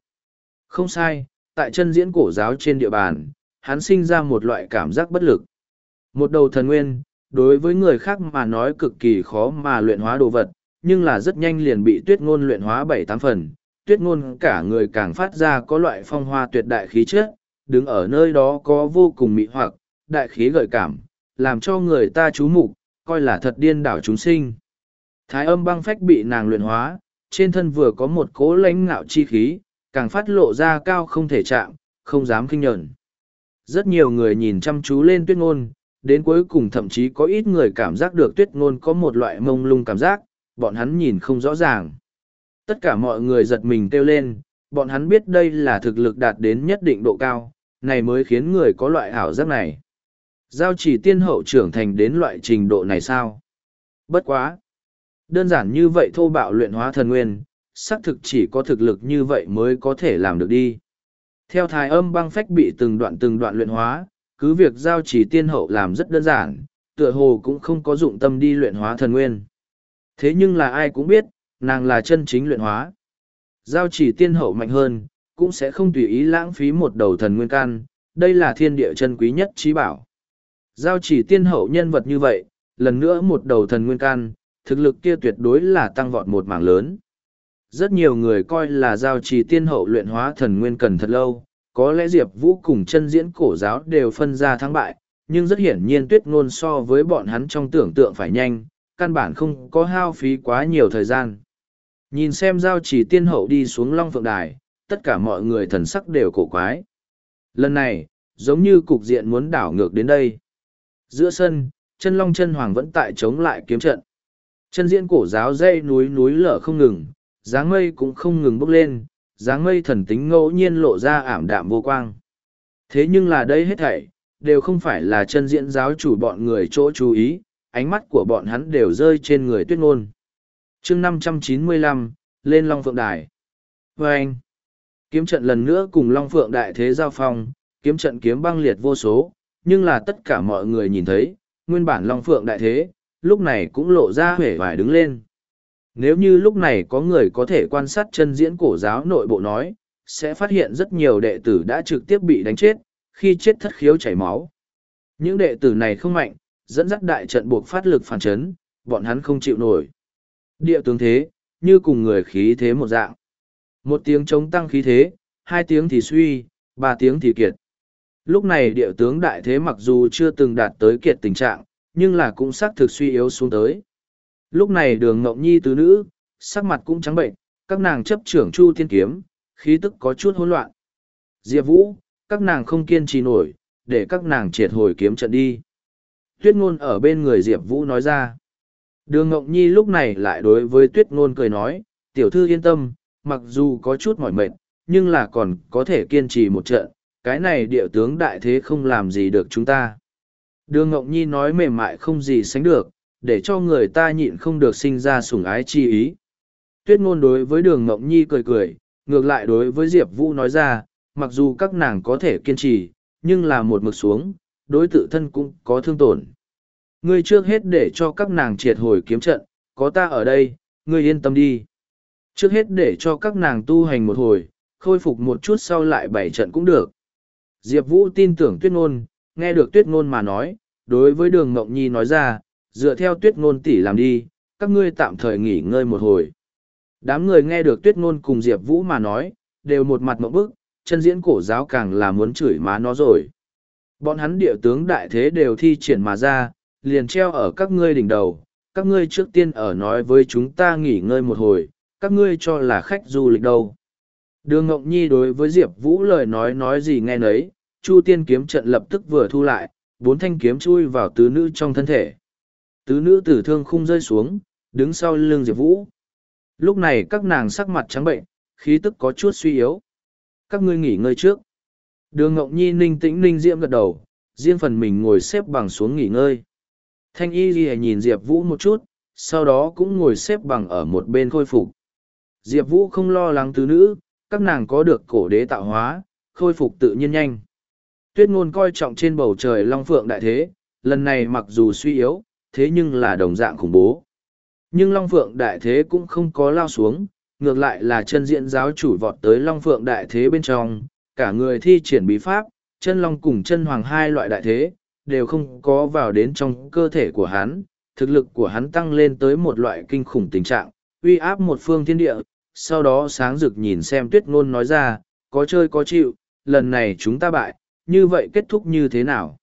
Không sai, tại chân diễn cổ giáo trên địa bàn, hắn sinh ra một loại cảm giác bất lực. Một đầu thần nguyên, đối với người khác mà nói cực kỳ khó mà luyện hóa đồ vật, nhưng là rất nhanh liền bị tuyết ngôn luyện hóa bảy tám phần. Tuyết ngôn cả người càng phát ra có loại phong hoa tuyệt đại khí chất, đứng ở nơi đó có vô cùng mị hoặc, đại khí gợi cảm, làm cho người ta chú mục coi là thật điên đảo chúng sinh. Thái âm băng phách bị nàng luyện hóa, trên thân vừa có một cố lãnh ngạo chi khí, càng phát lộ ra cao không thể chạm, không dám kinh nhẫn. Rất nhiều người nhìn chăm chú lên tuyết ngôn, đến cuối cùng thậm chí có ít người cảm giác được tuyết ngôn có một loại mông lung cảm giác, bọn hắn nhìn không rõ ràng. Tất cả mọi người giật mình kêu lên, bọn hắn biết đây là thực lực đạt đến nhất định độ cao, này mới khiến người có loại ảo giác này. Giao chỉ tiên hậu trưởng thành đến loại trình độ này sao? Bất quá! Đơn giản như vậy thô bạo luyện hóa thần nguyên, xác thực chỉ có thực lực như vậy mới có thể làm được đi. Theo thái âm băng phách bị từng đoạn từng đoạn luyện hóa, cứ việc giao chỉ tiên hậu làm rất đơn giản, tựa hồ cũng không có dụng tâm đi luyện hóa thần nguyên. Thế nhưng là ai cũng biết, nàng là chân chính luyện hóa. Giao chỉ tiên hậu mạnh hơn, cũng sẽ không tùy ý lãng phí một đầu thần nguyên can, đây là thiên địa chân quý nhất trí bảo. Giao chỉ tiên hậu nhân vật như vậy, lần nữa một đầu thần nguyên can, thực lực kia tuyệt đối là tăng vọt một mảng lớn. Rất nhiều người coi là giao chỉ tiên hậu luyện hóa thần nguyên cần thật lâu, có lẽ Diệp Vũ cùng chân diễn cổ giáo đều phân ra thắng bại, nhưng rất hiển nhiên tuyết ngôn so với bọn hắn trong tưởng tượng phải nhanh, căn bản không có hao phí quá nhiều thời gian. Nhìn xem giao chỉ tiên hậu đi xuống Long Phượng Đài, tất cả mọi người thần sắc đều cổ quái. Lần này, giống như cục diện muốn đảo ngược đến đây. Giữa sân, chân long chân hoàng vẫn tại chống lại kiếm trận. Chân diễn cổ giáo dây núi núi lở không ngừng, dáng mây cũng không ngừng bốc lên, dáng mây thần tính ngẫu nhiên lộ ra ảm đạm vô quang. Thế nhưng là đây hết thảy, đều không phải là chân diễn giáo chủ bọn người chỗ chú ý, ánh mắt của bọn hắn đều rơi trên người tuyết ngôn. chương năm trăm chín mươi lăm lên Long Phượng Đài. Và anh, kiếm trận lần nữa cùng Long Phượng Đại Thế giao phong, kiếm trận kiếm băng liệt vô số, nhưng là tất cả mọi người nhìn thấy, nguyên bản Long Phượng Đại Thế, lúc này cũng lộ ra huệ vải đứng lên. Nếu như lúc này có người có thể quan sát chân diễn cổ giáo nội bộ nói, sẽ phát hiện rất nhiều đệ tử đã trực tiếp bị đánh chết, khi chết thất khiếu chảy máu. Những đệ tử này không mạnh, dẫn dắt đại trận buộc phát lực phản chấn, bọn hắn không chịu nổi. Địa tướng thế, như cùng người khí thế một dạng. Một tiếng chống tăng khí thế, hai tiếng thì suy, ba tiếng thì kiệt. Lúc này địa tướng đại thế mặc dù chưa từng đạt tới kiệt tình trạng, nhưng là cũng xác thực suy yếu xuống tới. Lúc này đường ngộng nhi tứ nữ, sắc mặt cũng trắng bệnh, các nàng chấp trưởng chu thiên kiếm, khí tức có chút hỗn loạn. Diệp Vũ, các nàng không kiên trì nổi, để các nàng triệt hồi kiếm trận đi. Tuyết ngôn ở bên người Diệp Vũ nói ra. Đường Ngọc Nhi lúc này lại đối với Tuyết ngôn cười nói, tiểu thư yên tâm, mặc dù có chút mỏi mệt, nhưng là còn có thể kiên trì một trận, cái này địa tướng đại thế không làm gì được chúng ta. Đường Ngộng Nhi nói mềm mại không gì sánh được, để cho người ta nhịn không được sinh ra sủng ái chi ý. Tuyết ngôn đối với đường Ngộng Nhi cười cười, ngược lại đối với Diệp Vũ nói ra, mặc dù các nàng có thể kiên trì, nhưng là một mực xuống, đối tự thân cũng có thương tổn. Ngươi trước hết để cho các nàng triệt hồi kiếm trận, có ta ở đây, ngươi yên tâm đi. Trước hết để cho các nàng tu hành một hồi, khôi phục một chút sau lại bảy trận cũng được. Diệp Vũ tin tưởng tuyết ngôn, nghe được tuyết ngôn mà nói, đối với đường Ngọc Nhi nói ra, dựa theo tuyết ngôn tỷ làm đi, các ngươi tạm thời nghỉ ngơi một hồi. Đám người nghe được tuyết ngôn cùng Diệp Vũ mà nói, đều một mặt mộng bức, chân diễn cổ giáo càng là muốn chửi má nó rồi. Bọn hắn địa tướng đại thế đều thi triển mà ra, liền treo ở các ngươi đỉnh đầu, các ngươi trước tiên ở nói với chúng ta nghỉ ngơi một hồi, các ngươi cho là khách du lịch đâu. Đường Ngọc Nhi đối với Diệp Vũ lời nói nói gì nghe nấy, Chu tiên kiếm trận lập tức vừa thu lại, bốn thanh kiếm chui vào tứ nữ trong thân thể. Tứ nữ tử thương khung rơi xuống, đứng sau lưng Diệp Vũ. Lúc này các nàng sắc mặt trắng bệnh, khí tức có chút suy yếu. Các ngươi nghỉ ngơi trước. Đường Ngọc Nhi ninh tĩnh ninh diễm gật đầu, riêng phần mình ngồi xếp bằng xuống nghỉ ngơi. Thanh y ghi nhìn Diệp Vũ một chút, sau đó cũng ngồi xếp bằng ở một bên khôi phục. Diệp Vũ không lo lắng tứ nữ, các nàng có được cổ đế tạo hóa, khôi phục tự nhiên nhanh. Tuyết ngôn coi trọng trên bầu trời Long Phượng đại thế, lần này mặc dù suy yếu, thế nhưng là đồng dạng khủng bố. Nhưng Long Phượng đại thế cũng không có lao xuống, ngược lại là chân diện giáo chủ vọt tới Long Phượng đại thế bên trong, cả người thi triển bí pháp, chân Long cùng chân Hoàng hai loại đại thế, đều không có vào đến trong cơ thể của hắn, thực lực của hắn tăng lên tới một loại kinh khủng tình trạng, uy áp một phương thiên địa, sau đó sáng rực nhìn xem tuyết ngôn nói ra, có chơi có chịu, lần này chúng ta bại, như vậy kết thúc như thế nào?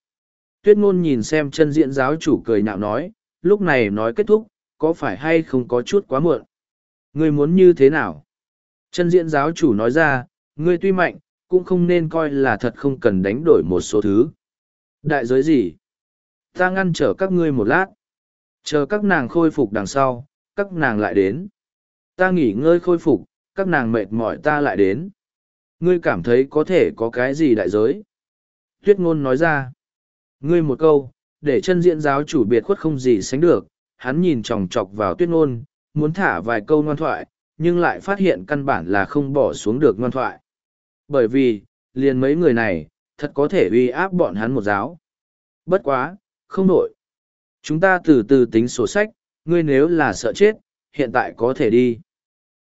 Tuyết ngôn nhìn xem chân diện giáo chủ cười nhạo nói, lúc này nói kết thúc, có phải hay không có chút quá muộn? Ngươi muốn như thế nào? Chân diện giáo chủ nói ra, ngươi tuy mạnh, cũng không nên coi là thật không cần đánh đổi một số thứ. Đại giới gì? Ta ngăn trở các ngươi một lát. Chờ các nàng khôi phục đằng sau, các nàng lại đến. Ta nghỉ ngơi khôi phục, các nàng mệt mỏi ta lại đến. Ngươi cảm thấy có thể có cái gì đại giới? Tuyết ngôn nói ra. Ngươi một câu, để chân diện giáo chủ biệt khuất không gì sánh được, hắn nhìn chòng chọc vào tuyết ngôn, muốn thả vài câu ngoan thoại, nhưng lại phát hiện căn bản là không bỏ xuống được ngoan thoại. Bởi vì, liền mấy người này, thật có thể uy áp bọn hắn một giáo. Bất quá, không nổi. Chúng ta từ từ tính sổ sách, ngươi nếu là sợ chết, hiện tại có thể đi.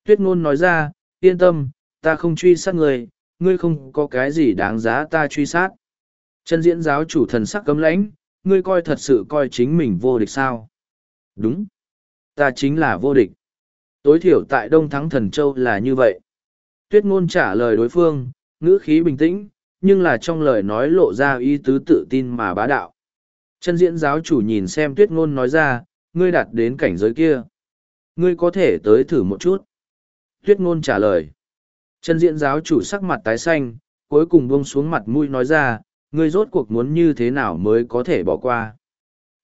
Tuyết ngôn nói ra, yên tâm, ta không truy sát ngươi, ngươi không có cái gì đáng giá ta truy sát. Chân diễn giáo chủ thần sắc cấm lãnh, ngươi coi thật sự coi chính mình vô địch sao. Đúng. Ta chính là vô địch. Tối thiểu tại Đông Thắng Thần Châu là như vậy. Tuyết ngôn trả lời đối phương, ngữ khí bình tĩnh, nhưng là trong lời nói lộ ra ý tứ tự tin mà bá đạo. Chân diễn giáo chủ nhìn xem tuyết ngôn nói ra, ngươi đạt đến cảnh giới kia. Ngươi có thể tới thử một chút. Tuyết ngôn trả lời. Chân diễn giáo chủ sắc mặt tái xanh, cuối cùng buông xuống mặt mũi nói ra, ngươi rốt cuộc muốn như thế nào mới có thể bỏ qua.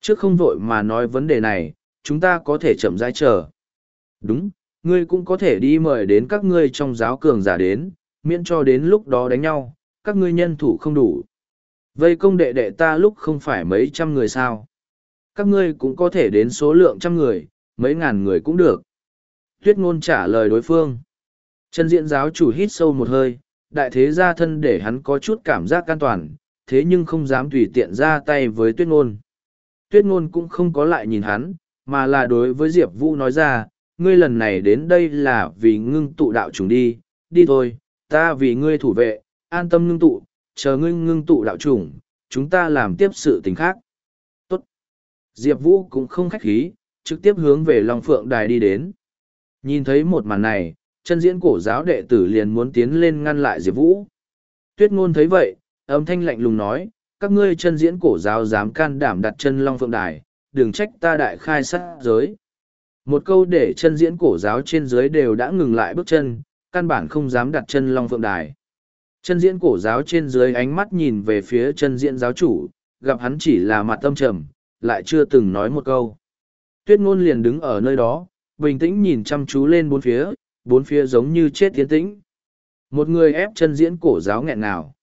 Trước không vội mà nói vấn đề này, chúng ta có thể chậm rãi chờ. Đúng, ngươi cũng có thể đi mời đến các ngươi trong giáo cường giả đến, miễn cho đến lúc đó đánh nhau, các ngươi nhân thủ không đủ. Vây công đệ đệ ta lúc không phải mấy trăm người sao. Các ngươi cũng có thể đến số lượng trăm người, mấy ngàn người cũng được. Tuyết ngôn trả lời đối phương. Chân diện giáo chủ hít sâu một hơi, đại thế gia thân để hắn có chút cảm giác an toàn, thế nhưng không dám tùy tiện ra tay với tuyết ngôn. Tuyết ngôn cũng không có lại nhìn hắn, mà là đối với Diệp Vũ nói ra, ngươi lần này đến đây là vì ngưng tụ đạo trùng đi, đi thôi, ta vì ngươi thủ vệ, an tâm ngưng tụ, chờ ngươi ngưng tụ đạo trùng, chúng ta làm tiếp sự tình khác. Tốt. Diệp Vũ cũng không khách khí, trực tiếp hướng về Long Phượng Đài đi đến. Nhìn thấy một màn này, chân diễn cổ giáo đệ tử liền muốn tiến lên ngăn lại Diệp Vũ. Tuyết ngôn thấy vậy, âm thanh lạnh lùng nói, các ngươi chân diễn cổ giáo dám can đảm đặt chân Long Phượng Đài, đừng trách ta đại khai sát giới. Một câu để chân diễn cổ giáo trên dưới đều đã ngừng lại bước chân, căn bản không dám đặt chân Long Phượng Đài. Chân diễn cổ giáo trên dưới ánh mắt nhìn về phía chân diễn giáo chủ, gặp hắn chỉ là mặt tâm trầm, lại chưa từng nói một câu. Tuyết ngôn liền đứng ở nơi đó, bình tĩnh nhìn chăm chú lên bốn phía, bốn phía giống như chết tiến tĩnh. Một người ép chân diễn cổ giáo nghẹn nào.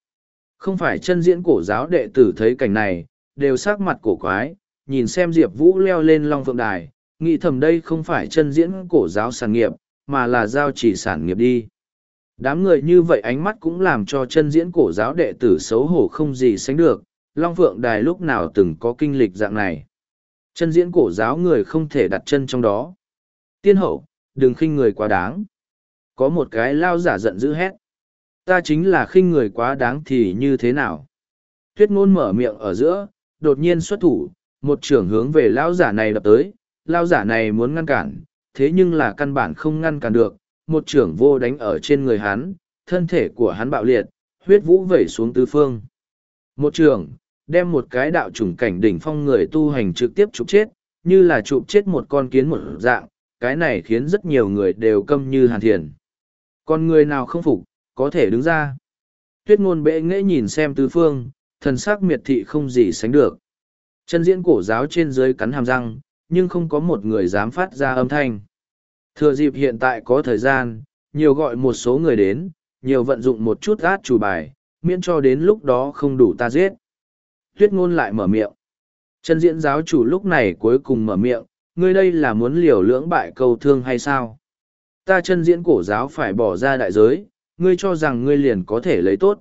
Không phải chân diễn cổ giáo đệ tử thấy cảnh này, đều sắc mặt cổ quái, nhìn xem Diệp Vũ leo lên Long Phượng Đài, nghĩ thầm đây không phải chân diễn cổ giáo sản nghiệp, mà là giao chỉ sản nghiệp đi. Đám người như vậy ánh mắt cũng làm cho chân diễn cổ giáo đệ tử xấu hổ không gì sánh được, Long Phượng Đài lúc nào từng có kinh lịch dạng này. Chân diễn cổ giáo người không thể đặt chân trong đó. Tiên hậu, đừng khinh người quá đáng. Có một cái lao giả giận dữ hét. Ta chính là khinh người quá đáng thì như thế nào? Tuyết ngôn mở miệng ở giữa, đột nhiên xuất thủ, một trưởng hướng về lao giả này đập tới. Lao giả này muốn ngăn cản, thế nhưng là căn bản không ngăn cản được. Một trưởng vô đánh ở trên người hắn, thân thể của hắn bạo liệt, huyết vũ vẩy xuống tứ phương. Một trưởng, đem một cái đạo chủng cảnh đỉnh phong người tu hành trực tiếp chụp chết, như là chụp chết một con kiến một dạng, cái này khiến rất nhiều người đều câm như hàn thiền. Còn người nào không phục, có thể đứng ra. Tuyết ngôn bệ nghễ nhìn xem tứ phương, thần sắc miệt thị không gì sánh được. Chân diễn cổ giáo trên dưới cắn hàm răng, nhưng không có một người dám phát ra âm thanh. Thừa dịp hiện tại có thời gian, nhiều gọi một số người đến, nhiều vận dụng một chút át chủ bài, miễn cho đến lúc đó không đủ ta giết. Tuyết ngôn lại mở miệng. Chân diễn giáo chủ lúc này cuối cùng mở miệng, ngươi đây là muốn liều lưỡng bại câu thương hay sao? Ta chân diễn cổ giáo phải bỏ ra đại giới, ngươi cho rằng ngươi liền có thể lấy tốt.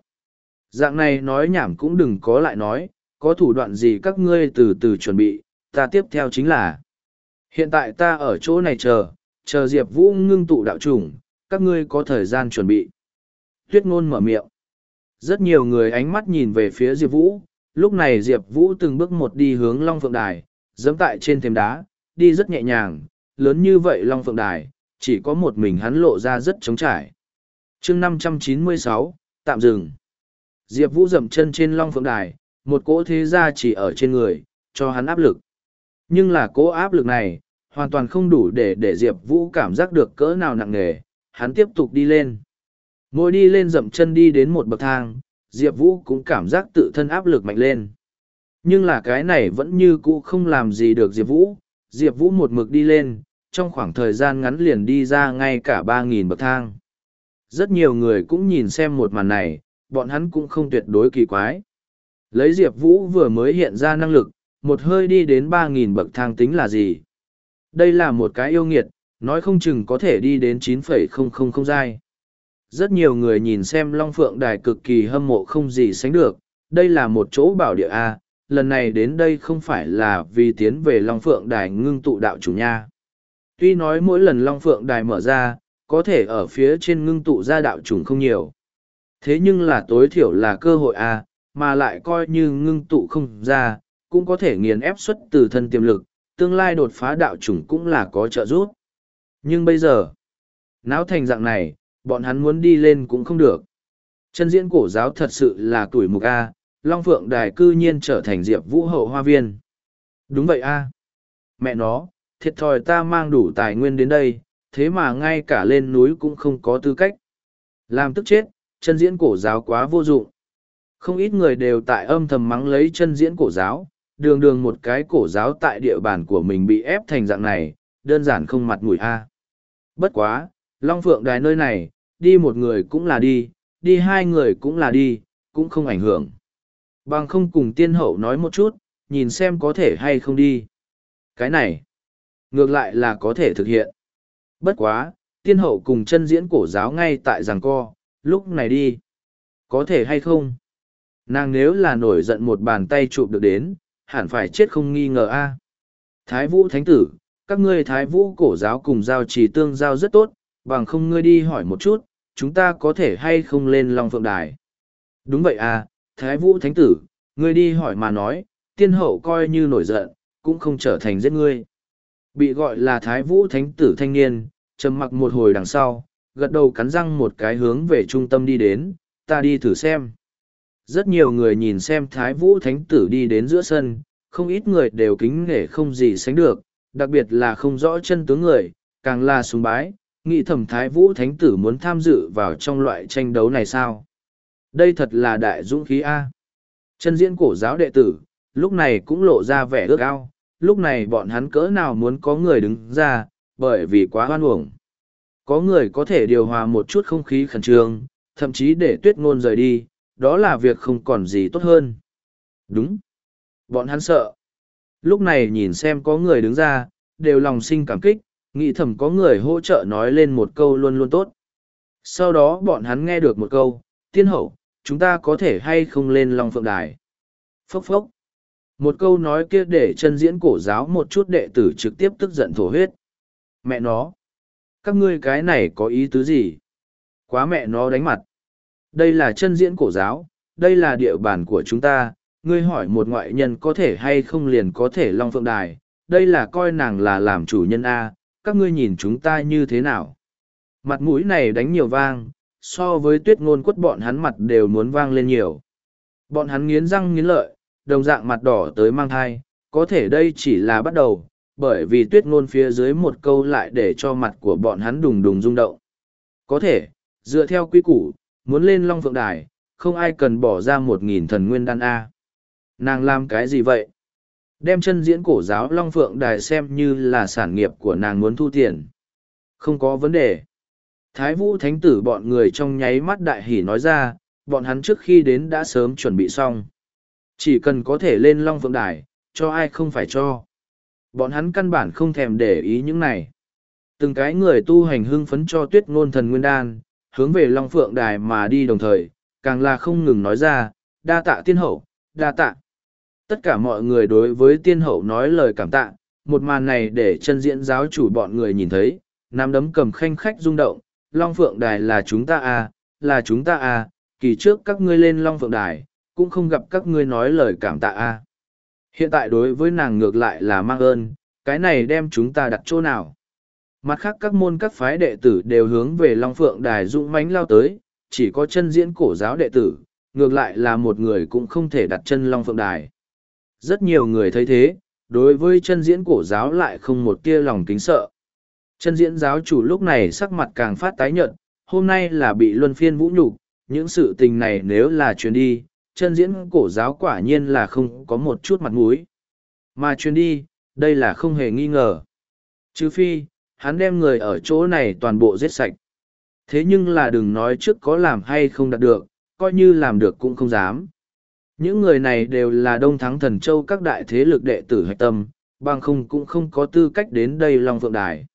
Dạng này nói nhảm cũng đừng có lại nói, có thủ đoạn gì các ngươi từ từ chuẩn bị, ta tiếp theo chính là. Hiện tại ta ở chỗ này chờ, chờ Diệp Vũ ngưng tụ đạo chủng, các ngươi có thời gian chuẩn bị. Tuyết ngôn mở miệng. Rất nhiều người ánh mắt nhìn về phía Diệp Vũ, lúc này Diệp Vũ từng bước một đi hướng Long Phượng Đài, dẫm tại trên thềm đá, đi rất nhẹ nhàng, lớn như vậy Long Phượng Đài, chỉ có một mình hắn lộ ra rất trống trải chương 596, tạm dừng. Diệp Vũ dậm chân trên Long Phượng Đài, một cỗ thế gia chỉ ở trên người, cho hắn áp lực. Nhưng là cỗ áp lực này, hoàn toàn không đủ để để Diệp Vũ cảm giác được cỡ nào nặng nề, hắn tiếp tục đi lên. Mỗi đi lên dậm chân đi đến một bậc thang, Diệp Vũ cũng cảm giác tự thân áp lực mạnh lên. Nhưng là cái này vẫn như cũ không làm gì được Diệp Vũ, Diệp Vũ một mực đi lên, trong khoảng thời gian ngắn liền đi ra ngay cả ba nghìn bậc thang. Rất nhiều người cũng nhìn xem một màn này, bọn hắn cũng không tuyệt đối kỳ quái. Lấy Diệp Vũ vừa mới hiện ra năng lực, một hơi đi đến ba nghìn bậc thang tính là gì? Đây là một cái yêu nghiệt, nói không chừng có thể đi đến 9,000 giai. Rất nhiều người nhìn xem Long Phượng Đài cực kỳ hâm mộ không gì sánh được, đây là một chỗ bảo địa A, lần này đến đây không phải là vì tiến về Long Phượng Đài ngưng tụ đạo chủ nha. Tuy nói mỗi lần Long Phượng Đài mở ra, có thể ở phía trên ngưng tụ ra đạo trùng không nhiều. Thế nhưng là tối thiểu là cơ hội A, mà lại coi như ngưng tụ không ra, cũng có thể nghiền ép xuất từ thân tiềm lực, tương lai đột phá đạo chủng cũng là có trợ giúp. Nhưng bây giờ, náo thành dạng này, bọn hắn muốn đi lên cũng không được. Chân diễn cổ giáo thật sự là tuổi mục A, Long Phượng Đài cư nhiên trở thành Diệp Vũ hậu hoa viên. Đúng vậy A. Mẹ nó, thiệt thòi ta mang đủ tài nguyên đến đây, thế mà ngay cả lên núi cũng không có tư cách. Làm tức chết, chân diễn cổ giáo quá vô dụng. Không ít người đều tại âm thầm mắng lấy chân diễn cổ giáo, đường đường một cái cổ giáo tại địa bàn của mình bị ép thành dạng này, đơn giản không mặt mũi a. Bất quá, Long Phượng Đài nơi này, đi một người cũng là đi, đi hai người cũng là đi, cũng không ảnh hưởng. Bằng không cùng tiên hậu nói một chút, nhìn xem có thể hay không đi. Cái này, ngược lại là có thể thực hiện. Bất quá, tiên hậu cùng chân diễn cổ giáo ngay tại giảng co, lúc này đi. Có thể hay không? Nàng nếu là nổi giận một bàn tay chụp được đến, hẳn phải chết không nghi ngờ a. Thái vũ thánh tử, các ngươi thái vũ cổ giáo cùng giao trì tương giao rất tốt, bằng không ngươi đi hỏi một chút, chúng ta có thể hay không lên Long Phượng Đài. Đúng vậy à, Thái Vũ Thánh Tử, ngươi đi hỏi mà nói, tiên hậu coi như nổi giận, cũng không trở thành giết ngươi. Bị gọi là Thái Vũ Thánh Tử thanh niên, trầm mặc một hồi đằng sau, gật đầu cắn răng một cái hướng về trung tâm đi đến, ta đi thử xem. Rất nhiều người nhìn xem Thái Vũ Thánh Tử đi đến giữa sân, không ít người đều kính nể không gì sánh được, Đặc biệt là không rõ chân tướng người, càng là sùng bái, nghĩ thẩm thái vũ thánh tử muốn tham dự vào trong loại tranh đấu này sao? Đây thật là đại dũng khí A. Chân diễn cổ giáo đệ tử, lúc này cũng lộ ra vẻ ước ao, lúc này bọn hắn cỡ nào muốn có người đứng ra, bởi vì quá hoan uổng. Có người có thể điều hòa một chút không khí khẩn trương, thậm chí để tuyết ngôn rời đi, đó là việc không còn gì tốt hơn. Đúng. Bọn hắn sợ. Lúc này nhìn xem có người đứng ra, đều lòng sinh cảm kích, nghĩ thầm có người hỗ trợ nói lên một câu luôn luôn tốt. Sau đó bọn hắn nghe được một câu, tiên hậu, chúng ta có thể hay không lên Long Phượng Đài. Phốc phốc. Một câu nói kia để chân diễn cổ giáo một chút đệ tử trực tiếp tức giận thổ huyết. Mẹ nó. Các ngươi cái này có ý tứ gì? Quá mẹ nó đánh mặt. Đây là chân diễn cổ giáo, đây là địa bàn của chúng ta, ngươi hỏi một ngoại nhân có thể hay không liền có thể long phượng đài, đây là coi nàng là làm chủ nhân A, các ngươi nhìn chúng ta như thế nào. Mặt mũi này đánh nhiều vang, so với tuyết ngôn quất bọn hắn mặt đều muốn vang lên nhiều. Bọn hắn nghiến răng nghiến lợi, đồng dạng mặt đỏ tới mang thai, có thể đây chỉ là bắt đầu, bởi vì tuyết ngôn phía dưới một câu lại để cho mặt của bọn hắn đùng đùng rung động. Có thể, dựa theo quy củ, muốn lên Long Phượng Đài, không ai cần bỏ ra một nghìn thần nguyên đan A. Nàng làm cái gì vậy? Đem chân diễn cổ giáo Long Phượng Đài xem như là sản nghiệp của nàng muốn thu tiền. Không có vấn đề. Thái Vũ Thánh Tử bọn người trong nháy mắt đại hỉ nói ra, bọn hắn trước khi đến đã sớm chuẩn bị xong. Chỉ cần có thể lên Long Phượng Đài, cho ai không phải cho. Bọn hắn căn bản không thèm để ý những này. Từng cái người tu hành hưng phấn cho tuyết ngôn thần nguyên đan, hướng về Long Phượng Đài mà đi đồng thời, càng là không ngừng nói ra, đa tạ tiên hậu, đa tạ. Tất cả mọi người đối với tiên hậu nói lời cảm tạ, một màn này để chân diễn giáo chủ bọn người nhìn thấy, nắm đấm cầm khanh khách rung động, Long Phượng Đài là chúng ta à, là chúng ta à, kỳ trước các ngươi lên Long Phượng Đài, cũng không gặp các ngươi nói lời cảm tạ à. Hiện tại đối với nàng ngược lại là mang ơn, cái này đem chúng ta đặt chỗ nào. Mặt khác các môn các phái đệ tử đều hướng về Long Phượng Đài dũng mãnh lao tới, chỉ có chân diễn cổ giáo đệ tử, ngược lại là một người cũng không thể đặt chân Long Phượng Đài. Rất nhiều người thấy thế, đối với chân diễn cổ giáo lại không một tia lòng kính sợ. Chân diễn giáo chủ lúc này sắc mặt càng phát tái nhợt, hôm nay là bị luân phiên vũ nhục, những sự tình này nếu là truyền đi, chân diễn cổ giáo quả nhiên là không có một chút mặt mũi. Mà truyền đi, đây là không hề nghi ngờ. Trừ phi, hắn đem người ở chỗ này toàn bộ giết sạch. Thế nhưng là đừng nói trước có làm hay không đạt được, coi như làm được cũng không dám. Những người này đều là đông thắng thần châu các đại thế lực đệ tử hạch tâm, bằng không cũng không có tư cách đến đây Long Phượng Đài.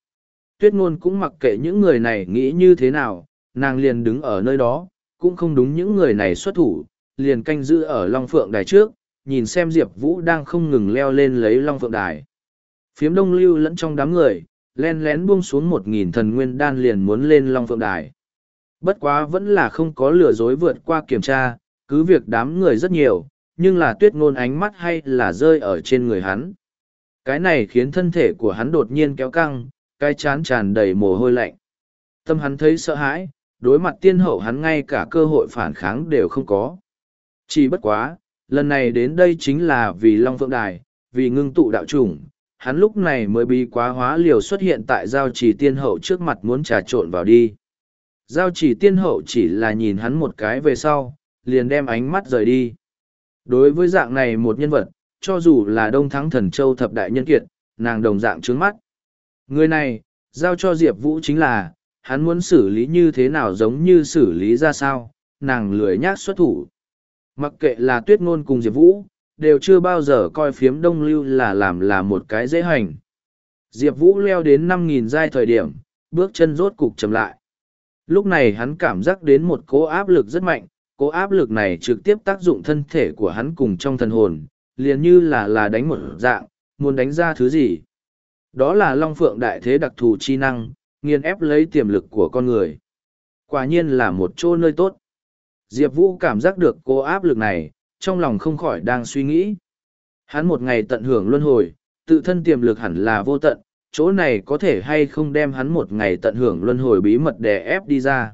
Tuyết ngôn cũng mặc kệ những người này nghĩ như thế nào, nàng liền đứng ở nơi đó, cũng không đúng những người này xuất thủ, liền canh giữ ở Long Phượng Đài trước, nhìn xem Diệp Vũ đang không ngừng leo lên lấy Long Phượng Đài. Phiếm đông lưu lẫn trong đám người, len lén buông xuống một nghìn thần nguyên đan liền muốn lên Long Phượng Đài. Bất quá vẫn là không có lừa dối vượt qua kiểm tra, cứ việc đám người rất nhiều, nhưng là tuyết ngôn ánh mắt hay là rơi ở trên người hắn. Cái này khiến thân thể của hắn đột nhiên kéo căng, cái chán tràn đầy mồ hôi lạnh. Tâm hắn thấy sợ hãi, đối mặt tiên hậu hắn ngay cả cơ hội phản kháng đều không có. Chỉ bất quá, lần này đến đây chính là vì Long Phượng Đài, vì ngưng tụ đạo chủng, hắn lúc này mới bị quá hóa liều xuất hiện tại giao trì tiên hậu trước mặt muốn trà trộn vào đi. Giao trì tiên hậu chỉ là nhìn hắn một cái về sau, liền đem ánh mắt rời đi. Đối với dạng này một nhân vật, cho dù là đông thắng thần châu thập đại nhân kiệt, nàng đồng dạng trướng mắt. Người này, giao cho Diệp Vũ chính là, hắn muốn xử lý như thế nào giống như xử lý ra sao, nàng lười nhác xuất thủ. Mặc kệ là tuyết ngôn cùng Diệp Vũ, đều chưa bao giờ coi phiếm đông lưu là làm là một cái dễ hành. Diệp Vũ leo đến năm nghìn giai thời điểm, bước chân rốt cục chậm lại. Lúc này hắn cảm giác đến một cố áp lực rất mạnh, cố áp lực này trực tiếp tác dụng thân thể của hắn cùng trong thần hồn, liền như là là đánh một dạng, muốn đánh ra thứ gì. Đó là Long Phượng Đại Thế đặc thù chi năng, nghiền ép lấy tiềm lực của con người. Quả nhiên là một chỗ nơi tốt. Diệp Vũ cảm giác được cô áp lực này, trong lòng không khỏi đang suy nghĩ. Hắn một ngày tận hưởng luân hồi, tự thân tiềm lực hẳn là vô tận, chỗ này có thể hay không đem hắn một ngày tận hưởng luân hồi bí mật đè ép đi ra.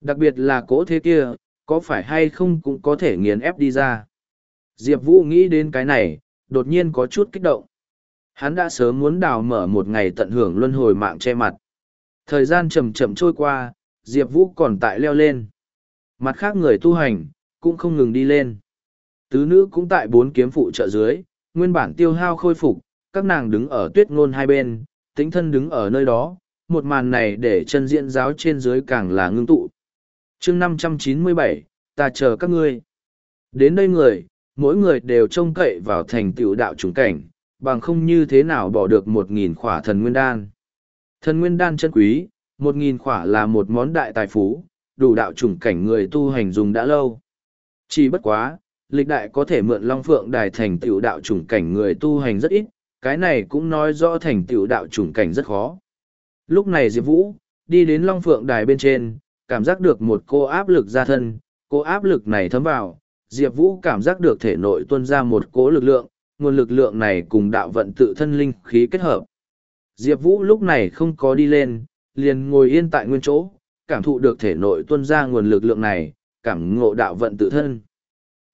Đặc biệt là cỗ thế kia, có phải hay không cũng có thể nghiền ép đi ra. Diệp Vũ nghĩ đến cái này, đột nhiên có chút kích động. Hắn đã sớm muốn đào mở một ngày tận hưởng luân hồi mạng che mặt. Thời gian chậm chậm trôi qua, Diệp Vũ còn tại leo lên. Mặt khác người tu hành, cũng không ngừng đi lên. Tứ nữ cũng tại bốn kiếm phụ trợ dưới, nguyên bản tiêu hao khôi phục, các nàng đứng ở tuyết ngôn hai bên, tính thân đứng ở nơi đó, một màn này để chân diện giáo trên dưới càng là ngưng tụ. chương năm trăm chín mươi bảy ta chờ các ngươi. Đến đây người, mỗi người đều trông cậy vào thành tựu đạo trùng cảnh, bằng không như thế nào bỏ được một nghìn khỏa thần nguyên đan. Thần nguyên đan chân quý, một nghìn khỏa là một món đại tài phú, đủ đạo chủng cảnh người tu hành dùng đã lâu. Chỉ bất quá, lịch đại có thể mượn Long Phượng Đài thành tựu đạo chủng cảnh người tu hành rất ít, cái này cũng nói rõ thành tựu đạo chủng cảnh rất khó. Lúc này Diệp Vũ, đi đến Long Phượng Đài bên trên, cảm giác được một cô áp lực ra thân, cô áp lực này thấm vào, Diệp Vũ cảm giác được thể nội tuôn ra một cỗ lực lượng, nguồn lực lượng này cùng đạo vận tự thân linh khí kết hợp. Diệp Vũ lúc này không có đi lên, liền ngồi yên tại nguyên chỗ, cảm thụ được thể nội tuôn ra nguồn lực lượng này, cảm ngộ đạo vận tự thân.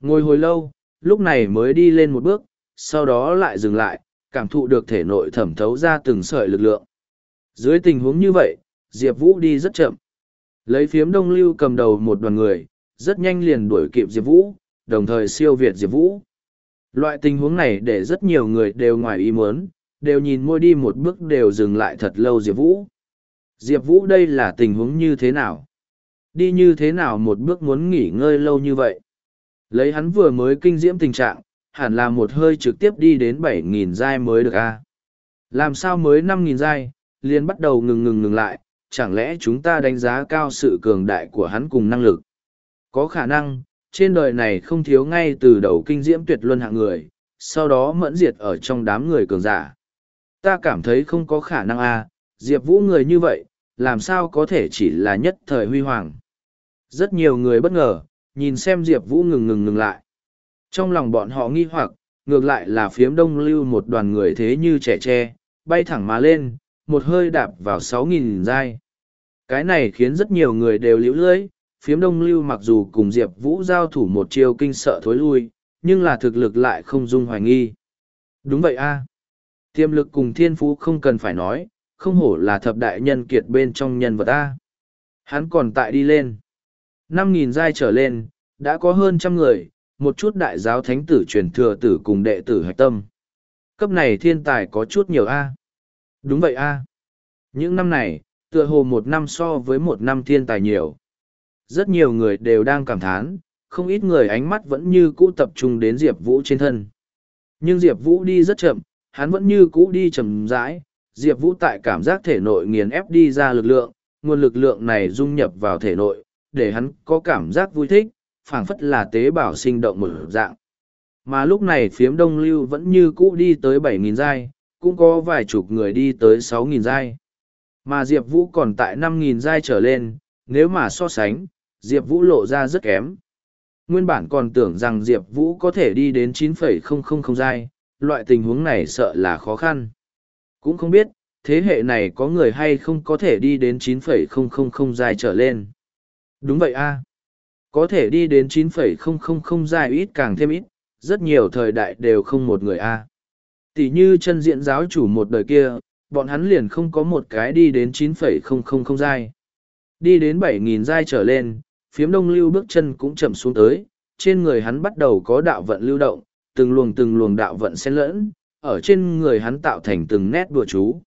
Ngồi hồi lâu, lúc này mới đi lên một bước, sau đó lại dừng lại, cảm thụ được thể nội thẩm thấu ra từng sợi lực lượng. Dưới tình huống như vậy, Diệp Vũ đi rất chậm. Lấy phiếm đông lưu cầm đầu một đoàn người, rất nhanh liền đuổi kịp Diệp Vũ, đồng thời siêu việt Diệp Vũ. Loại tình huống này để rất nhiều người đều ngoài ý muốn, đều nhìn môi đi một bước đều dừng lại thật lâu Diệp Vũ. Diệp Vũ đây là tình huống như thế nào? Đi như thế nào một bước muốn nghỉ ngơi lâu như vậy? Lấy hắn vừa mới kinh diễm tình trạng, hẳn là một hơi trực tiếp đi đến bảy nghìn giai mới được a Làm sao mới năm nghìn giai, liền bắt đầu ngừng ngừng ngừng lại, chẳng lẽ chúng ta đánh giá cao sự cường đại của hắn cùng năng lực? Có khả năng, trên đời này không thiếu ngay từ đầu kinh diễm tuyệt luân hạng người, sau đó mẫn diệt ở trong đám người cường giả. Ta cảm thấy không có khả năng a Diệp Vũ người như vậy, làm sao có thể chỉ là nhất thời huy hoàng. Rất nhiều người bất ngờ, nhìn xem Diệp Vũ ngừng ngừng ngừng lại. Trong lòng bọn họ nghi hoặc, ngược lại là phiếm đông lưu một đoàn người thế như trẻ tre, bay thẳng mà lên, một hơi đạp vào sáu nghìn giai. Cái này khiến rất nhiều người đều liễu lưỡi, phiếm đông lưu mặc dù cùng Diệp Vũ giao thủ một chiêu kinh sợ thối lui, nhưng là thực lực lại không dung hoài nghi. Đúng vậy a Tiềm lực cùng thiên phú không cần phải nói, không hổ là thập đại nhân kiệt bên trong nhân vật ta, Hắn còn tại đi lên. năm nghìn giai trở lên, đã có hơn trăm người, một chút đại giáo thánh tử truyền thừa tử cùng đệ tử hạch tâm. Cấp này thiên tài có chút nhiều A. Đúng vậy A. Những năm này, tựa hồ một năm so với một năm thiên tài nhiều. Rất nhiều người đều đang cảm thán, không ít người ánh mắt vẫn như cũ tập trung đến Diệp Vũ trên thân. Nhưng Diệp Vũ đi rất chậm, hắn vẫn như cũ đi chậm rãi, Diệp Vũ tại cảm giác thể nội nghiền ép đi ra lực lượng, nguồn lực lượng này dung nhập vào thể nội, để hắn có cảm giác vui thích, phảng phất là tế bào sinh động một dạng. Mà lúc này phiếm đông lưu vẫn như cũ đi tới 7.000 giai, cũng có vài chục người đi tới 6.000 giai. Mà Diệp Vũ còn tại 5.000 giai trở lên, nếu mà so sánh, Diệp Vũ lộ ra rất kém. Nguyên bản còn tưởng rằng Diệp Vũ có thể đi đến 9,000 giai, loại tình huống này sợ là khó khăn. Cũng không biết, thế hệ này có người hay không có thể đi đến 9,000 dài trở lên. Đúng vậy a Có thể đi đến 9,000 dài ít càng thêm ít, rất nhiều thời đại đều không một người a Tỷ như chân diện giáo chủ một đời kia, bọn hắn liền không có một cái đi đến 9,000 dài. Đi đến 7.000 dài trở lên, phiếm đông lưu bước chân cũng chậm xuống tới, trên người hắn bắt đầu có đạo vận lưu động, từng luồng từng luồng đạo vận xen lẫn, ở trên người hắn tạo thành từng nét đùa chú.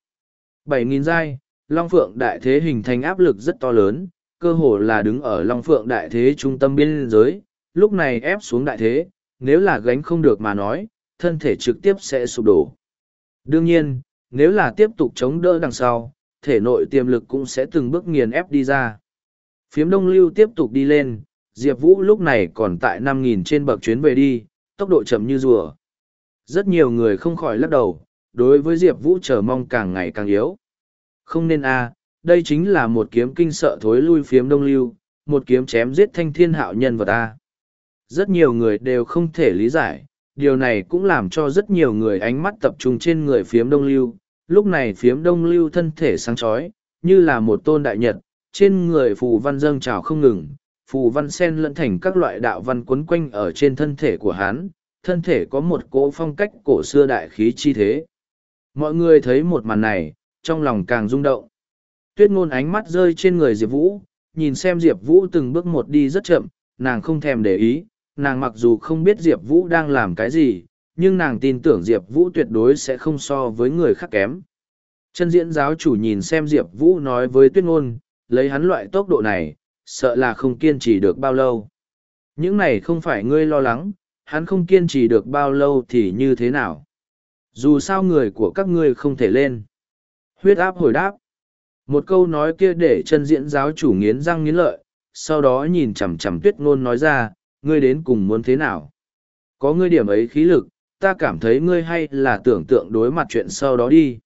Bảy nghìn giai, Long Phượng đại thế hình thành áp lực rất to lớn, cơ hồ là đứng ở Long Phượng đại thế trung tâm biên giới, lúc này ép xuống đại thế, nếu là gánh không được mà nói, thân thể trực tiếp sẽ sụp đổ. Đương nhiên, nếu là tiếp tục chống đỡ đằng sau, thể nội tiềm lực cũng sẽ từng bước nghiền ép đi ra. Phiếm đông lưu tiếp tục đi lên, Diệp Vũ lúc này còn tại 5.000 trên bậc chuyến về đi, tốc độ chậm như rùa. Rất nhiều người không khỏi lắc đầu, đối với Diệp Vũ chờ mong càng ngày càng yếu. Không nên a đây chính là một kiếm kinh sợ thối lui phiếm đông lưu, một kiếm chém giết thanh thiên hạo nhân vật a Rất nhiều người đều không thể lý giải, điều này cũng làm cho rất nhiều người ánh mắt tập trung trên người phiếm đông lưu. Lúc này phiếm đông lưu thân thể sáng chói như là một tôn đại nhật, trên người phù văn dâng trào không ngừng, phù văn sen lẫn thành các loại đạo văn quấn quanh ở trên thân thể của hắn, thân thể có một cỗ phong cách cổ xưa đại khí chi thế. Mọi người thấy một màn này, trong lòng càng rung động. Tuyết ngôn ánh mắt rơi trên người Diệp Vũ, nhìn xem Diệp Vũ từng bước một đi rất chậm, nàng không thèm để ý, nàng mặc dù không biết Diệp Vũ đang làm cái gì, nhưng nàng tin tưởng Diệp Vũ tuyệt đối sẽ không so với người khác kém. Chân diễn giáo chủ nhìn xem Diệp Vũ nói với tuyết ngôn, lấy hắn loại tốc độ này, sợ là không kiên trì được bao lâu. Những này không phải ngươi lo lắng, hắn không kiên trì được bao lâu thì như thế nào. Dù sao người của các ngươi không thể lên. Huyết áp hồi đáp. Một câu nói kia để chân diễn giáo chủ nghiến răng nghiến lợi, sau đó nhìn chằm chằm tuyết ngôn nói ra, ngươi đến cùng muốn thế nào? Có ngươi điểm ấy khí lực, ta cảm thấy ngươi hay là tưởng tượng đối mặt chuyện sau đó đi.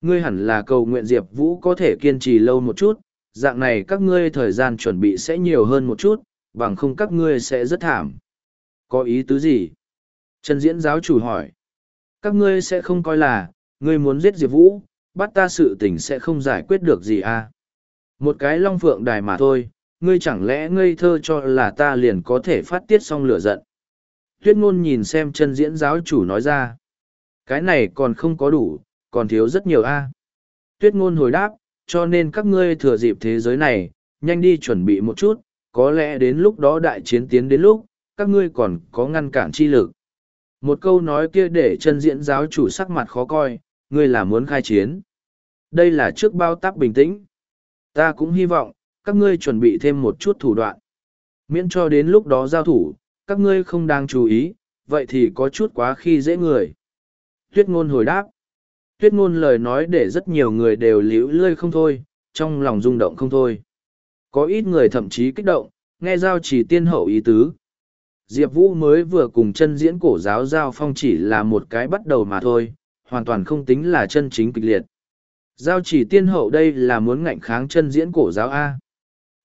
Ngươi hẳn là cầu nguyện Diệp Vũ có thể kiên trì lâu một chút, dạng này các ngươi thời gian chuẩn bị sẽ nhiều hơn một chút, bằng không các ngươi sẽ rất thảm. Có ý tứ gì? Trần diễn giáo chủ hỏi. Các ngươi sẽ không coi là, ngươi muốn giết Diệp Vũ, bắt ta sự tình sẽ không giải quyết được gì à? Một cái long phượng đài mà thôi, ngươi chẳng lẽ ngây thơ cho là ta liền có thể phát tiết xong lửa giận. Tuyết ngôn nhìn xem chân diễn giáo chủ nói ra. Cái này còn không có đủ, còn thiếu rất nhiều a. Tuyết ngôn hồi đáp, cho nên các ngươi thừa dịp thế giới này, nhanh đi chuẩn bị một chút, có lẽ đến lúc đó đại chiến tiến đến lúc, các ngươi còn có ngăn cản chi lực. Một câu nói kia để chân diễn giáo chủ sắc mặt khó coi, ngươi là muốn khai chiến. Đây là trước bao tác bình tĩnh. Ta cũng hy vọng, các ngươi chuẩn bị thêm một chút thủ đoạn. Miễn cho đến lúc đó giao thủ, các ngươi không đang chú ý, vậy thì có chút quá khi dễ người. Tuyết ngôn hồi đáp. Tuyết ngôn lời nói để rất nhiều người đều liễu lơi không thôi, trong lòng rung động không thôi. Có ít người thậm chí kích động, nghe giao chỉ tiên hậu ý tứ. Diệp Vũ mới vừa cùng chân diễn cổ giáo giao phong chỉ là một cái bắt đầu mà thôi, hoàn toàn không tính là chân chính kịch liệt. Giao chỉ tiên hậu đây là muốn ngạnh kháng chân diễn cổ giáo A.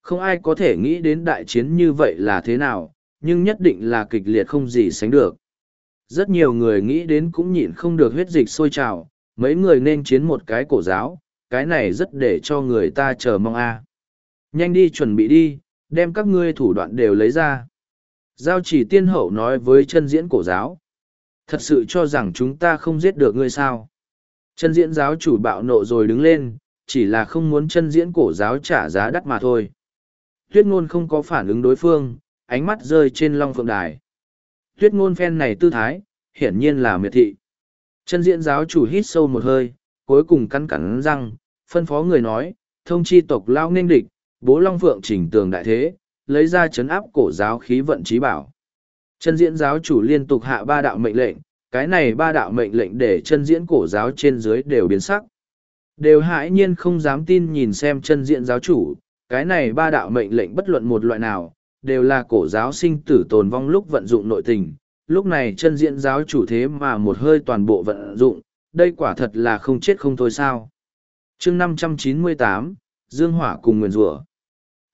Không ai có thể nghĩ đến đại chiến như vậy là thế nào, nhưng nhất định là kịch liệt không gì sánh được. Rất nhiều người nghĩ đến cũng nhịn không được huyết dịch sôi trào, mấy người nên chiến một cái cổ giáo, cái này rất để cho người ta chờ mong a. Nhanh đi chuẩn bị đi, đem các ngươi thủ đoạn đều lấy ra. Giao chỉ tiên hậu nói với chân diễn cổ giáo. Thật sự cho rằng chúng ta không giết được ngươi sao. Chân diễn giáo chủ bạo nộ rồi đứng lên, chỉ là không muốn chân diễn cổ giáo trả giá đắt mà thôi. Tuyết ngôn không có phản ứng đối phương, ánh mắt rơi trên long phượng đài. Tuyết ngôn phen này tư thái, hiển nhiên là miệt thị. Chân diễn giáo chủ hít sâu một hơi, cuối cùng cắn cắn răng, phân phó người nói, thông chi tộc lao nên địch, bố long phượng chỉnh tường đại thế, lấy ra chấn áp cổ giáo khí vận trí bảo. Chân diễn giáo chủ liên tục hạ ba đạo mệnh lệnh, cái này ba đạo mệnh lệnh để chân diễn cổ giáo trên dưới đều biến sắc. Đều hãi nhiên không dám tin nhìn xem chân diễn giáo chủ, cái này ba đạo mệnh lệnh bất luận một loại nào, đều là cổ giáo sinh tử tồn vong lúc vận dụng nội tình. Lúc này chân diễn giáo chủ thế mà một hơi toàn bộ vận dụng, đây quả thật là không chết không thôi sao. chương năm trăm chín mươi tám Dương Hỏa cùng Nguyền Rùa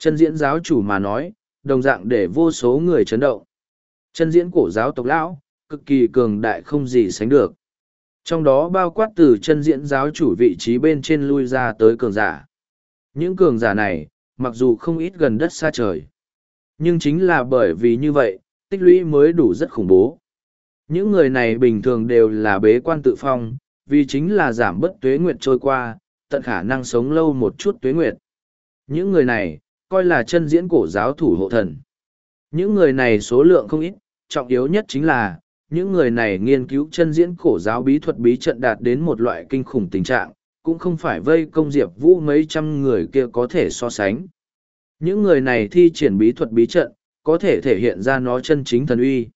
Chân diễn giáo chủ mà nói, đồng dạng để vô số người chấn động. Chân diễn cổ giáo tộc lão, cực kỳ cường đại không gì sánh được. Trong đó bao quát từ chân diễn giáo chủ vị trí bên trên lui ra tới cường giả. Những cường giả này, mặc dù không ít gần đất xa trời. Nhưng chính là bởi vì như vậy, tích lũy mới đủ rất khủng bố. Những người này bình thường đều là bế quan tự phong, vì chính là giảm bớt tuế nguyệt trôi qua, tận khả năng sống lâu một chút tuế nguyệt. Những người này, coi là chân diễn cổ giáo thủ hộ thần. Những người này số lượng không ít, trọng yếu nhất chính là, những người này nghiên cứu chân diễn cổ giáo bí thuật bí trận đạt đến một loại kinh khủng tình trạng, cũng không phải vây công diệp vũ mấy trăm người kia có thể so sánh. Những người này thi triển bí thuật bí trận, có thể thể hiện ra nó chân chính thần uy.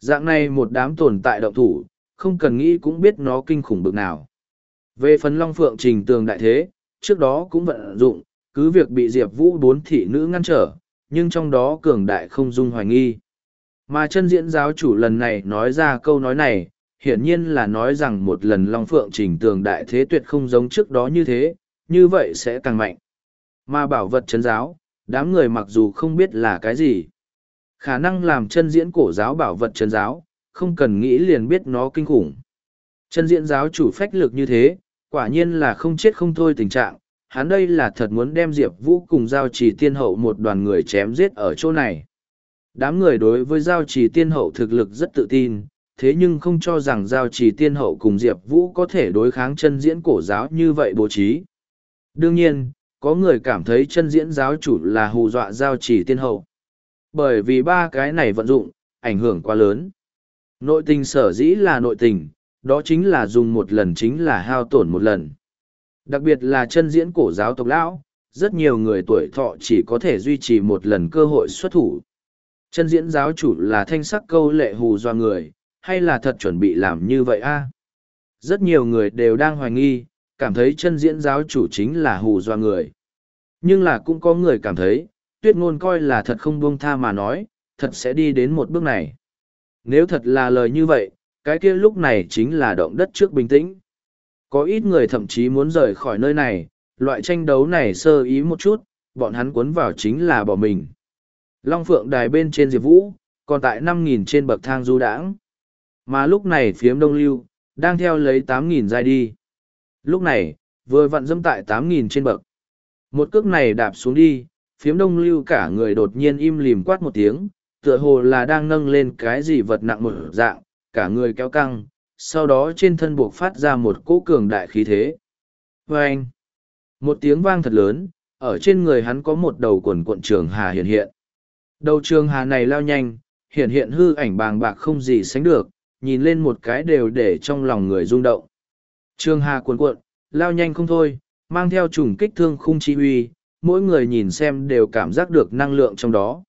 Dạng này một đám tồn tại động thủ, không cần nghĩ cũng biết nó kinh khủng bực nào. Về phần Long Phượng trình tường đại thế, trước đó cũng vận dụng, cứ việc bị Diệp Vũ bốn thị nữ ngăn trở, nhưng trong đó cường đại không dung hoài nghi. Mà chân diễn giáo chủ lần này nói ra câu nói này, hiển nhiên là nói rằng một lần Long Phượng trình tường đại thế tuyệt không giống trước đó như thế, như vậy sẽ càng mạnh. Mà bảo vật chân giáo, đám người mặc dù không biết là cái gì. Khả năng làm chân diễn cổ giáo bảo vật chân giáo, không cần nghĩ liền biết nó kinh khủng. Chân diễn giáo chủ phách lực như thế, quả nhiên là không chết không thôi tình trạng, hắn đây là thật muốn đem Diệp Vũ cùng giao trì tiên hậu một đoàn người chém giết ở chỗ này. Đám người đối với giao trì tiên hậu thực lực rất tự tin, thế nhưng không cho rằng giao trì tiên hậu cùng Diệp Vũ có thể đối kháng chân diễn cổ giáo như vậy bố trí. Đương nhiên, có người cảm thấy chân diễn giáo chủ là hù dọa giao trì tiên hậu. Bởi vì ba cái này vận dụng, ảnh hưởng quá lớn. Nội tình sở dĩ là nội tình, đó chính là dùng một lần chính là hao tổn một lần. Đặc biệt là chân diễn cổ giáo tộc lão, rất nhiều người tuổi thọ chỉ có thể duy trì một lần cơ hội xuất thủ. Chân diễn giáo chủ là thanh sắc câu lệ hù do người, hay là thật chuẩn bị làm như vậy a? Rất nhiều người đều đang hoài nghi, cảm thấy chân diễn giáo chủ chính là hù do người. Nhưng là cũng có người cảm thấy, tuyết ngôn coi là thật không buông tha mà nói, thật sẽ đi đến một bước này. Nếu thật là lời như vậy, cái kia lúc này chính là động đất trước bình tĩnh. Có ít người thậm chí muốn rời khỏi nơi này, loại tranh đấu này sơ ý một chút, bọn hắn cuốn vào chính là bỏ mình. Long Phượng đài bên trên Diệp Vũ, còn tại năm nghìn trên bậc thang du đãng. Mà lúc này phiếm đông lưu, đang theo lấy tám nghìn giai đi. Lúc này, vừa vặn dâm tại tám nghìn trên bậc. Một cước này đạp xuống đi, phiếm đông lưu cả người đột nhiên im lìm quát một tiếng, tựa hồ là đang nâng lên cái gì vật nặng một dạng, cả người kéo căng, sau đó trên thân buộc phát ra một cỗ cường đại khí thế. Và anh, một tiếng vang thật lớn, ở trên người hắn có một đầu quần cuộn trường hà hiện hiện. Đầu trường hà này lao nhanh, hiện hiện hư ảnh bàng bạc không gì sánh được, nhìn lên một cái đều để trong lòng người rung động. Trường hà cuộn cuộn, lao nhanh không thôi, mang theo trùng kích thương khung chi huy, mỗi người nhìn xem đều cảm giác được năng lượng trong đó.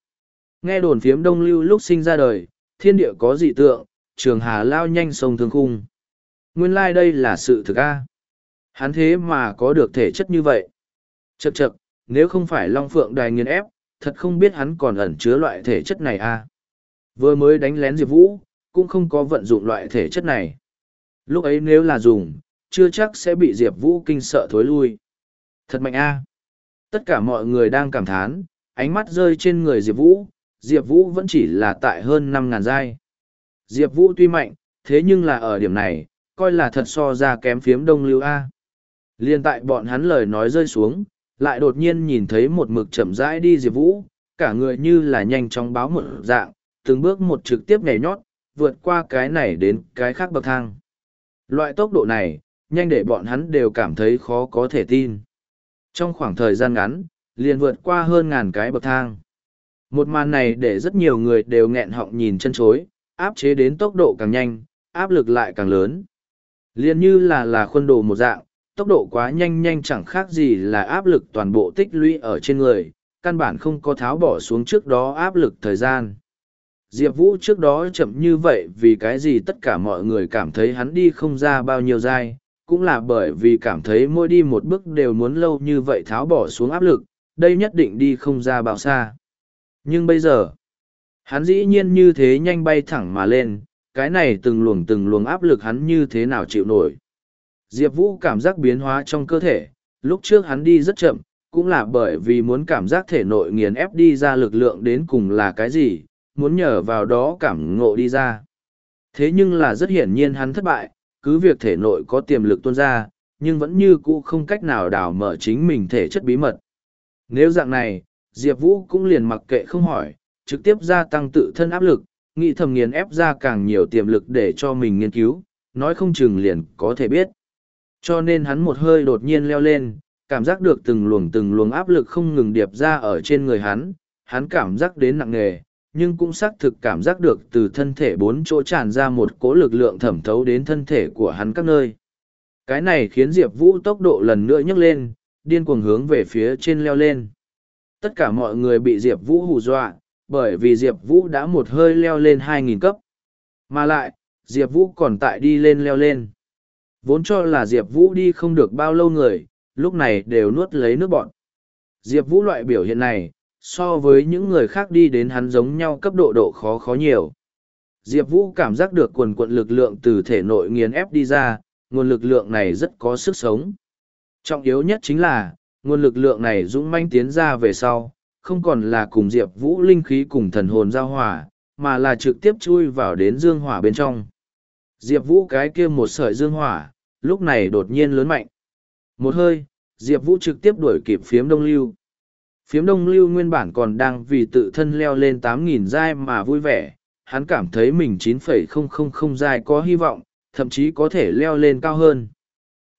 Nghe đồn phiếm đông lưu lúc sinh ra đời, thiên địa có dị tượng, trường hà lao nhanh sông thương khung. Nguyên lai like đây là sự thực a. Hắn thế mà có được thể chất như vậy. Chậc chậc, nếu không phải Long Phượng đài nghiền ép, thật không biết hắn còn ẩn chứa loại thể chất này a. Vừa mới đánh lén Diệp Vũ, cũng không có vận dụng loại thể chất này. Lúc ấy nếu là dùng, chưa chắc sẽ bị Diệp Vũ kinh sợ thối lui. Thật mạnh a. Tất cả mọi người đang cảm thán, ánh mắt rơi trên người Diệp Vũ, Diệp Vũ vẫn chỉ là tại hơn năm ngàn giai. Diệp Vũ tuy mạnh, thế nhưng là ở điểm này, coi là thật so ra kém phiếm đông lưu A. Liên tại bọn hắn lời nói rơi xuống, lại đột nhiên nhìn thấy một mực chậm rãi đi Diệp Vũ, cả người như là nhanh chóng báo một dạng, từng bước một trực tiếp nhảy nhót, vượt qua cái này đến cái khác bậc thang. Loại tốc độ này, nhanh để bọn hắn đều cảm thấy khó có thể tin. Trong khoảng thời gian ngắn, liền vượt qua hơn ngàn cái bậc thang. Một màn này để rất nhiều người đều nghẹn họng nhìn chân chối, áp chế đến tốc độ càng nhanh, áp lực lại càng lớn. Liên như là là khuôn đồ một dạng, tốc độ quá nhanh nhanh chẳng khác gì là áp lực toàn bộ tích lũy ở trên người, căn bản không có tháo bỏ xuống trước đó áp lực thời gian. Diệp Vũ trước đó chậm như vậy vì cái gì tất cả mọi người cảm thấy hắn đi không ra bao nhiêu dai, cũng là bởi vì cảm thấy mỗi đi một bước đều muốn lâu như vậy tháo bỏ xuống áp lực, đây nhất định đi không ra bao xa. Nhưng bây giờ, hắn dĩ nhiên như thế nhanh bay thẳng mà lên, cái này từng luồng từng luồng áp lực hắn như thế nào chịu nổi. Diệp Vũ cảm giác biến hóa trong cơ thể, lúc trước hắn đi rất chậm, cũng là bởi vì muốn cảm giác thể nội nghiền ép đi ra lực lượng đến cùng là cái gì, muốn nhờ vào đó cảm ngộ đi ra. Thế nhưng là rất hiển nhiên hắn thất bại, cứ việc thể nội có tiềm lực tuôn ra, nhưng vẫn như cũ không cách nào đào mở chính mình thể chất bí mật. Nếu dạng này, Diệp Vũ cũng liền mặc kệ không hỏi, trực tiếp gia tăng tự thân áp lực, nghĩ thầm nghiền ép ra càng nhiều tiềm lực để cho mình nghiên cứu, nói không chừng liền có thể biết. Cho nên hắn một hơi đột nhiên leo lên, cảm giác được từng luồng từng luồng áp lực không ngừng điệp ra ở trên người hắn, hắn cảm giác đến nặng nề, nhưng cũng xác thực cảm giác được từ thân thể bốn chỗ tràn ra một cỗ lực lượng thẩm thấu đến thân thể của hắn các nơi. Cái này khiến Diệp Vũ tốc độ lần nữa nhấc lên, điên cuồng hướng về phía trên leo lên. Tất cả mọi người bị Diệp Vũ hù dọa, bởi vì Diệp Vũ đã một hơi leo lên 2.000 cấp. Mà lại, Diệp Vũ còn tại đi lên leo lên. Vốn cho là Diệp Vũ đi không được bao lâu người, lúc này đều nuốt lấy nước bọn. Diệp Vũ loại biểu hiện này, so với những người khác đi đến hắn giống nhau cấp độ độ khó khó nhiều. Diệp Vũ cảm giác được quần quận lực lượng từ thể nội nghiền ép đi ra, nguồn lực lượng này rất có sức sống. Trọng yếu nhất chính là, nguồn lực lượng này dũng manh tiến ra về sau, không còn là cùng Diệp Vũ linh khí cùng thần hồn giao hòa, mà là trực tiếp chui vào đến dương hỏa bên trong. Diệp Vũ cái kia một sợi dương hỏa, lúc này đột nhiên lớn mạnh. Một hơi, Diệp Vũ trực tiếp đuổi kịp phiếm đông lưu. Phiếm đông lưu nguyên bản còn đang vì tự thân leo lên tám nghìn giai mà vui vẻ, hắn cảm thấy mình 9.000 giai có hy vọng, thậm chí có thể leo lên cao hơn.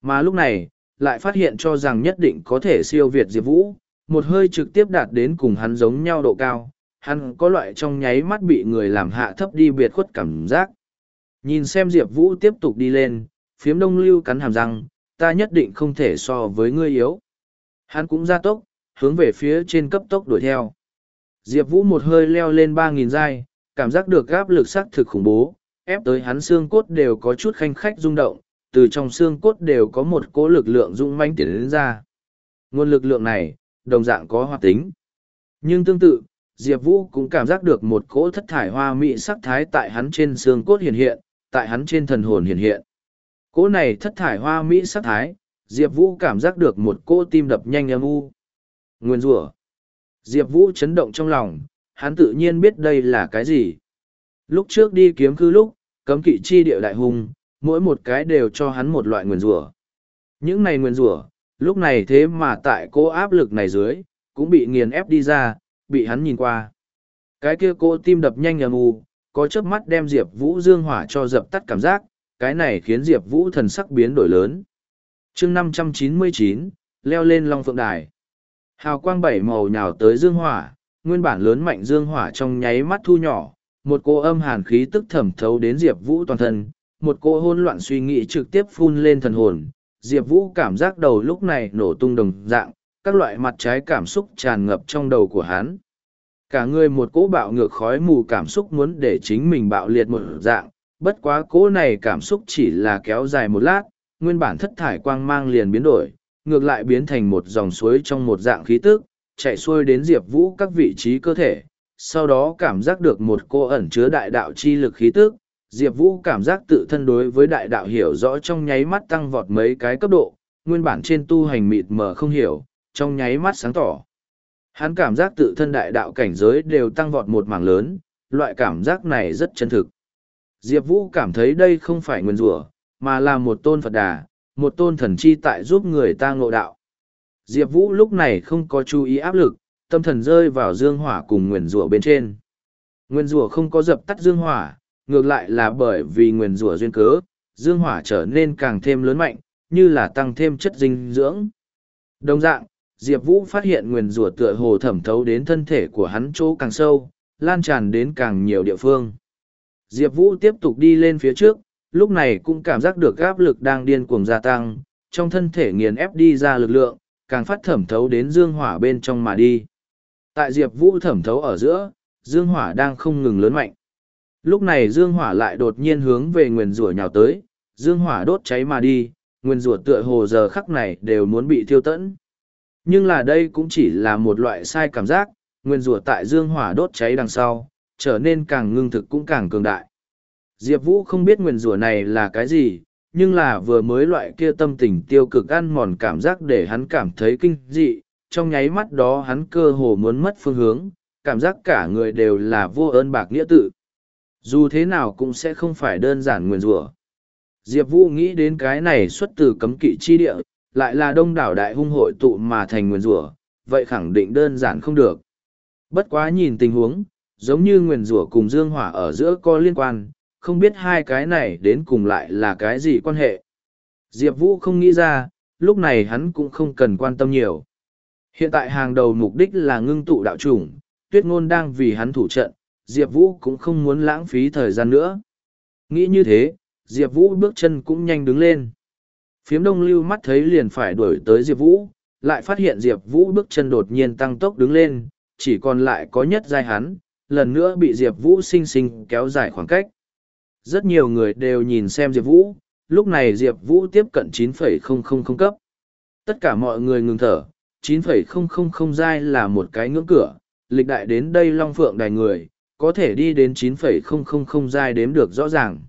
Mà lúc này, lại phát hiện cho rằng nhất định có thể siêu việt Diệp Vũ, một hơi trực tiếp đạt đến cùng hắn giống nhau độ cao, hắn có loại trong nháy mắt bị người làm hạ thấp đi biệt khuất cảm giác. Nhìn xem Diệp Vũ tiếp tục đi lên, phiếm đông lưu cắn hàm răng, ta nhất định không thể so với ngươi yếu. Hắn cũng ra tốc, hướng về phía trên cấp tốc đuổi theo. Diệp Vũ một hơi leo lên ba nghìn giai, cảm giác được áp lực sắc thực khủng bố, ép tới hắn xương cốt đều có chút khanh khách rung động, từ trong xương cốt đều có một cỗ lực lượng rung manh tiến đến ra. Nguồn lực lượng này, đồng dạng có hoạt tính. Nhưng tương tự, Diệp Vũ cũng cảm giác được một cỗ thất thải hoa mỹ sắc thái tại hắn trên xương cốt hiện hiện, tại hắn trên thần hồn hiện hiện. Cỗ này thất thải hoa mỹ sắc thái, Diệp Vũ cảm giác được một cỗ tim đập nhanh âm u. Nguyên rủa Diệp Vũ chấn động trong lòng, hắn tự nhiên biết đây là cái gì. Lúc trước đi kiếm cư lúc, cấm kỵ chi địa đại hùng, mỗi một cái đều cho hắn một loại nguyên rủa Những này nguyên rủa lúc này thế mà tại cô áp lực này dưới, cũng bị nghiền ép đi ra, bị hắn nhìn qua. Cái kia cô tim đập nhanh âm u, có chớp mắt đem Diệp Vũ dương hỏa cho dập tắt cảm giác, cái này khiến Diệp Vũ thần sắc biến đổi lớn. chương năm trăm chín mươi chín leo lên Long Phượng Đài. Hào quang bảy màu nhào tới dương hỏa, nguyên bản lớn mạnh dương hỏa trong nháy mắt thu nhỏ, một cô âm hàn khí tức thẩm thấu đến Diệp Vũ toàn thân, một cô hôn loạn suy nghĩ trực tiếp phun lên thần hồn. Diệp Vũ cảm giác đầu lúc này nổ tung đồng dạng, các loại mặt trái cảm xúc tràn ngập trong đầu của hắn. Cả người một cỗ bạo ngược khói mù cảm xúc muốn để chính mình bạo liệt một dạng, bất quá cỗ này cảm xúc chỉ là kéo dài một lát, nguyên bản thất thải quang mang liền biến đổi, ngược lại biến thành một dòng suối trong một dạng khí tức, chạy xuôi đến Diệp Vũ các vị trí cơ thể, sau đó cảm giác được một cô ẩn chứa đại đạo chi lực khí tức, Diệp Vũ cảm giác tự thân đối với đại đạo hiểu rõ trong nháy mắt tăng vọt mấy cái cấp độ, nguyên bản trên tu hành mịt mờ không hiểu, trong nháy mắt sáng tỏ. Hắn cảm giác tự thân đại đạo cảnh giới đều tăng vọt một mảng lớn, loại cảm giác này rất chân thực. Diệp Vũ cảm thấy đây không phải nguyên rủa mà là một tôn Phật Đà, một tôn thần chi tại giúp người ta ngộ đạo. Diệp Vũ lúc này không có chú ý áp lực, tâm thần rơi vào dương hỏa cùng nguyên rủa bên trên. Nguyên rủa không có dập tắt dương hỏa, ngược lại là bởi vì nguyền rủa duyên cớ, dương hỏa trở nên càng thêm lớn mạnh, như là tăng thêm chất dinh dưỡng. Đồng dạng, Diệp Vũ phát hiện nguyền rủa tựa hồ thẩm thấu đến thân thể của hắn chỗ càng sâu, lan tràn đến càng nhiều địa phương. Diệp Vũ tiếp tục đi lên phía trước, lúc này cũng cảm giác được áp lực đang điên cuồng gia tăng, trong thân thể nghiền ép đi ra lực lượng, càng phát thẩm thấu đến dương hỏa bên trong mà đi. Tại Diệp Vũ thẩm thấu ở giữa, dương hỏa đang không ngừng lớn mạnh. Lúc này dương hỏa lại đột nhiên hướng về nguyền rủa nhào tới, dương hỏa đốt cháy mà đi, nguyền rủa tựa hồ giờ khắc này đều muốn bị thiêu tẫn. Nhưng là đây cũng chỉ là một loại sai cảm giác, nguyên rủa tại dương hỏa đốt cháy đằng sau, trở nên càng ngưng thực cũng càng cường đại. Diệp Vũ không biết nguyên rủa này là cái gì, nhưng là vừa mới loại kia tâm tình tiêu cực ăn mòn cảm giác để hắn cảm thấy kinh dị, trong nháy mắt đó hắn cơ hồ muốn mất phương hướng, cảm giác cả người đều là vô ơn bạc nghĩa tự. Dù thế nào cũng sẽ không phải đơn giản nguyên rủa. Diệp Vũ nghĩ đến cái này xuất từ cấm kỵ chi địa, lại là đông đảo đại hung hội tụ mà thành nguyên rủa vậy khẳng định đơn giản không được. Bất quá nhìn tình huống giống như nguyền rủa cùng dương hỏa ở giữa có liên quan không biết hai cái này đến cùng lại là cái gì quan hệ. Diệp vũ không nghĩ ra lúc này hắn cũng không cần quan tâm nhiều. Hiện tại hàng đầu mục đích là ngưng tụ đạo chủng tuyết ngôn đang vì hắn thủ trận diệp vũ cũng không muốn lãng phí thời gian nữa nghĩ như thế diệp vũ bước chân cũng nhanh đứng lên Phiếm đông lưu mắt thấy liền phải đuổi tới Diệp Vũ, lại phát hiện Diệp Vũ bước chân đột nhiên tăng tốc đứng lên, chỉ còn lại có nhất giai hắn, lần nữa bị Diệp Vũ sinh sinh kéo dài khoảng cách. Rất nhiều người đều nhìn xem Diệp Vũ, lúc này Diệp Vũ tiếp cận 9,000 cấp. Tất cả mọi người ngừng thở, 9,000 giai là một cái ngưỡng cửa, lịch đại đến đây Long Phượng đài người, có thể đi đến 9,000 giai đếm được rõ ràng.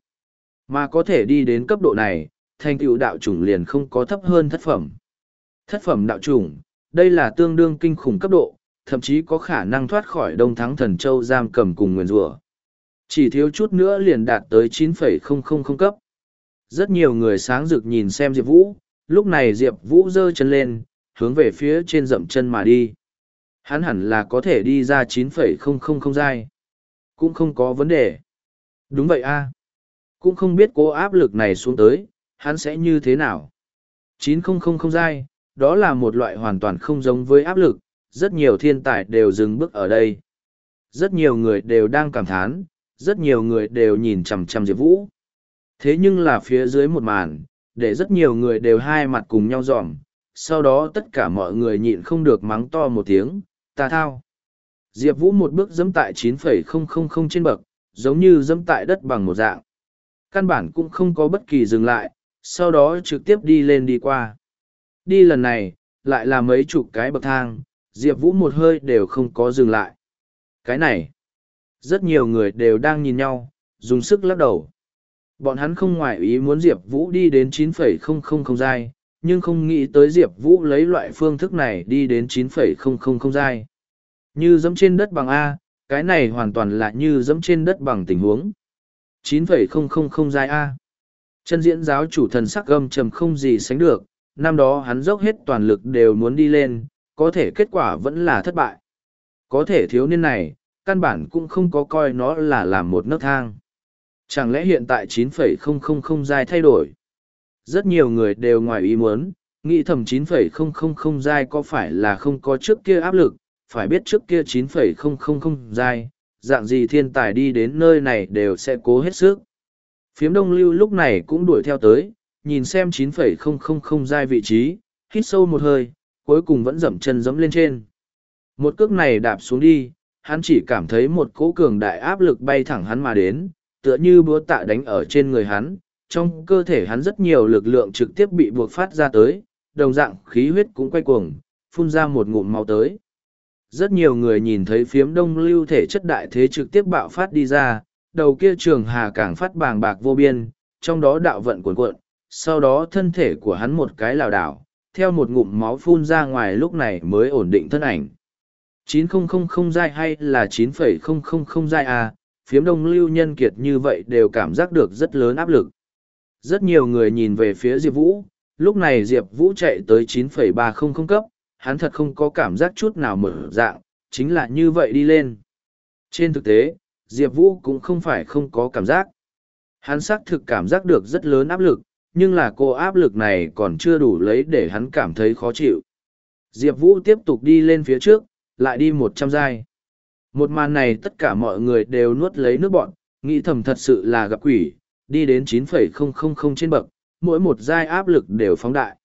Mà có thể đi đến cấp độ này, thành tựu đạo chủng liền không có thấp hơn thất phẩm. Thất phẩm đạo chủng, đây là tương đương kinh khủng cấp độ, thậm chí có khả năng thoát khỏi đông thắng thần châu giam cầm cùng nguyền rủa Chỉ thiếu chút nữa liền đạt tới 9,000 cấp. Rất nhiều người sáng rực nhìn xem Diệp Vũ, lúc này Diệp Vũ giơ chân lên, hướng về phía trên dậm chân mà đi. Hắn hẳn là có thể đi ra 9,000 giai. Cũng không có vấn đề. Đúng vậy a à. Cũng không biết cố áp lực này xuống tới, hắn sẽ như thế nào. 9000 giai, đó là một loại hoàn toàn không giống với áp lực, rất nhiều thiên tài đều dừng bước ở đây. Rất nhiều người đều đang cảm thán, rất nhiều người đều nhìn chằm chằm Diệp Vũ. Thế nhưng là phía dưới một màn, để rất nhiều người đều hai mặt cùng nhau dòm, sau đó tất cả mọi người nhịn không được mắng to một tiếng, ta thao. Diệp Vũ một bước dẫm tại 9,000 trên bậc, giống như dẫm tại đất bằng một dạng. Căn bản cũng không có bất kỳ dừng lại, sau đó trực tiếp đi lên đi qua. Đi lần này, lại là mấy chục cái bậc thang, Diệp Vũ một hơi đều không có dừng lại. Cái này, rất nhiều người đều đang nhìn nhau, dùng sức lắc đầu. Bọn hắn không ngoại ý muốn Diệp Vũ đi đến 9,000 giai, nhưng không nghĩ tới Diệp Vũ lấy loại phương thức này đi đến 9,000 giai. Như dẫm trên đất bằng A, cái này hoàn toàn là như dẫm trên đất bằng tình huống. 9,000 giai A. Chân diễn giáo chủ thần sắc gâm trầm không gì sánh được, năm đó hắn dốc hết toàn lực đều muốn đi lên, có thể kết quả vẫn là thất bại. Có thể thiếu niên này, căn bản cũng không có coi nó là làm một nấc thang. Chẳng lẽ hiện tại 9,000 giai thay đổi? Rất nhiều người đều ngoài ý muốn, nghĩ thầm 9,000 giai có phải là không có trước kia áp lực, phải biết trước kia 9,000 giai, dạng gì thiên tài đi đến nơi này đều sẽ cố hết sức. Phiếm đông lưu lúc này cũng đuổi theo tới, nhìn xem 9,000 giai vị trí, hít sâu một hơi, cuối cùng vẫn dậm chân dẫm lên trên. Một cước này đạp xuống đi, hắn chỉ cảm thấy một cỗ cường đại áp lực bay thẳng hắn mà đến, tựa như búa tạ đánh ở trên người hắn, trong cơ thể hắn rất nhiều lực lượng trực tiếp bị buộc phát ra tới, đồng dạng khí huyết cũng quay cuồng, phun ra một ngụm máu tới. Rất nhiều người nhìn thấy phiếm đông lưu thể chất đại thế trực tiếp bạo phát đi ra, đầu kia trường hà càng phát bàng bạc vô biên, trong đó đạo vận cuồn cuộn, sau đó thân thể của hắn một cái lảo đảo, theo một ngụm máu phun ra ngoài lúc này mới ổn định thân ảnh. 9000 giai hay là 9,000 giai à, phiếm đông lưu nhân kiệt như vậy đều cảm giác được rất lớn áp lực. Rất nhiều người nhìn về phía Diệp Vũ, lúc này Diệp Vũ chạy tới 9,300 cấp, hắn thật không có cảm giác chút nào mở dạng, chính là như vậy đi lên. Trên thực tế, Diệp Vũ cũng không phải không có cảm giác. Hắn xác thực cảm giác được rất lớn áp lực, nhưng là cô áp lực này còn chưa đủ lấy để hắn cảm thấy khó chịu. Diệp Vũ tiếp tục đi lên phía trước, lại đi một trăm giai. Một màn này tất cả mọi người đều nuốt lấy nước bọn, nghĩ thầm thật sự là gặp quỷ, đi đến 9,000 trên bậc, mỗi một giai áp lực đều phóng đại.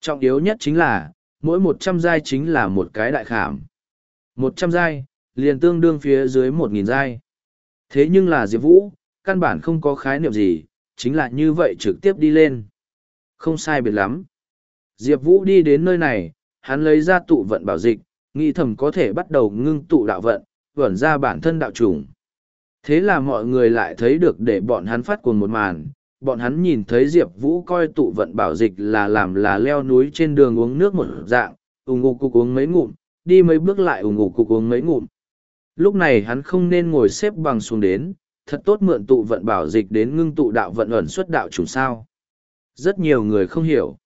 Trọng yếu nhất chính là, mỗi một trăm giai chính là một cái đại khảm. Một trăm giai, liền tương đương phía dưới một nghìn giai. Thế nhưng là Diệp Vũ, căn bản không có khái niệm gì, chính là như vậy trực tiếp đi lên. Không sai biệt lắm. Diệp Vũ đi đến nơi này, hắn lấy ra tụ vận bảo dịch, nghĩ thầm có thể bắt đầu ngưng tụ đạo vận, vẩn ra bản thân đạo trùng. Thế là mọi người lại thấy được để bọn hắn phát cuồng một màn, bọn hắn nhìn thấy Diệp Vũ coi tụ vận bảo dịch là làm là leo núi trên đường uống nước một dạng, ùng ngục cục uống mấy ngụm, đi mấy bước lại ùng ngục cục uống mấy ngụm. Lúc này hắn không nên ngồi xếp bằng xuống đến, thật tốt mượn tụ vận bảo dịch đến ngưng tụ đạo vận ẩn xuất đạo trùng sao. Rất nhiều người không hiểu.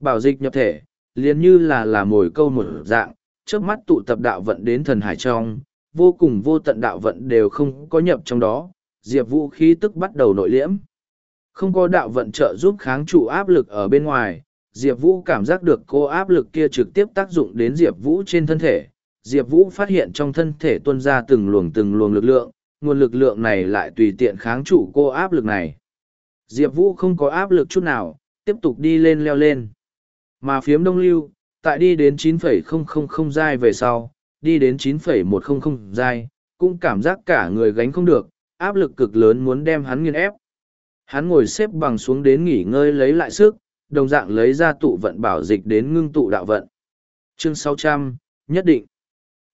Bảo dịch nhập thể, liền như là là mồi câu một dạng, trước mắt tụ tập đạo vận đến thần hải trong, vô cùng vô tận đạo vận đều không có nhập trong đó, Diệp Vũ khí tức bắt đầu nội liễm. Không có đạo vận trợ giúp kháng trụ áp lực ở bên ngoài, Diệp Vũ cảm giác được cô áp lực kia trực tiếp tác dụng đến Diệp Vũ trên thân thể. Diệp Vũ phát hiện trong thân thể tuân ra từng luồng từng luồng lực lượng, nguồn lực lượng này lại tùy tiện kháng trụ cô áp lực này. Diệp Vũ không có áp lực chút nào, tiếp tục đi lên leo lên. Mà phiếm đông lưu, tại đi đến 9,000 giai về sau, đi đến 9,100 giai, cũng cảm giác cả người gánh không được, áp lực cực lớn muốn đem hắn nghiền ép. Hắn ngồi xếp bằng xuống đến nghỉ ngơi lấy lại sức, đồng dạng lấy ra tụ vận bảo dịch đến ngưng tụ đạo vận. Chương 600, nhất định.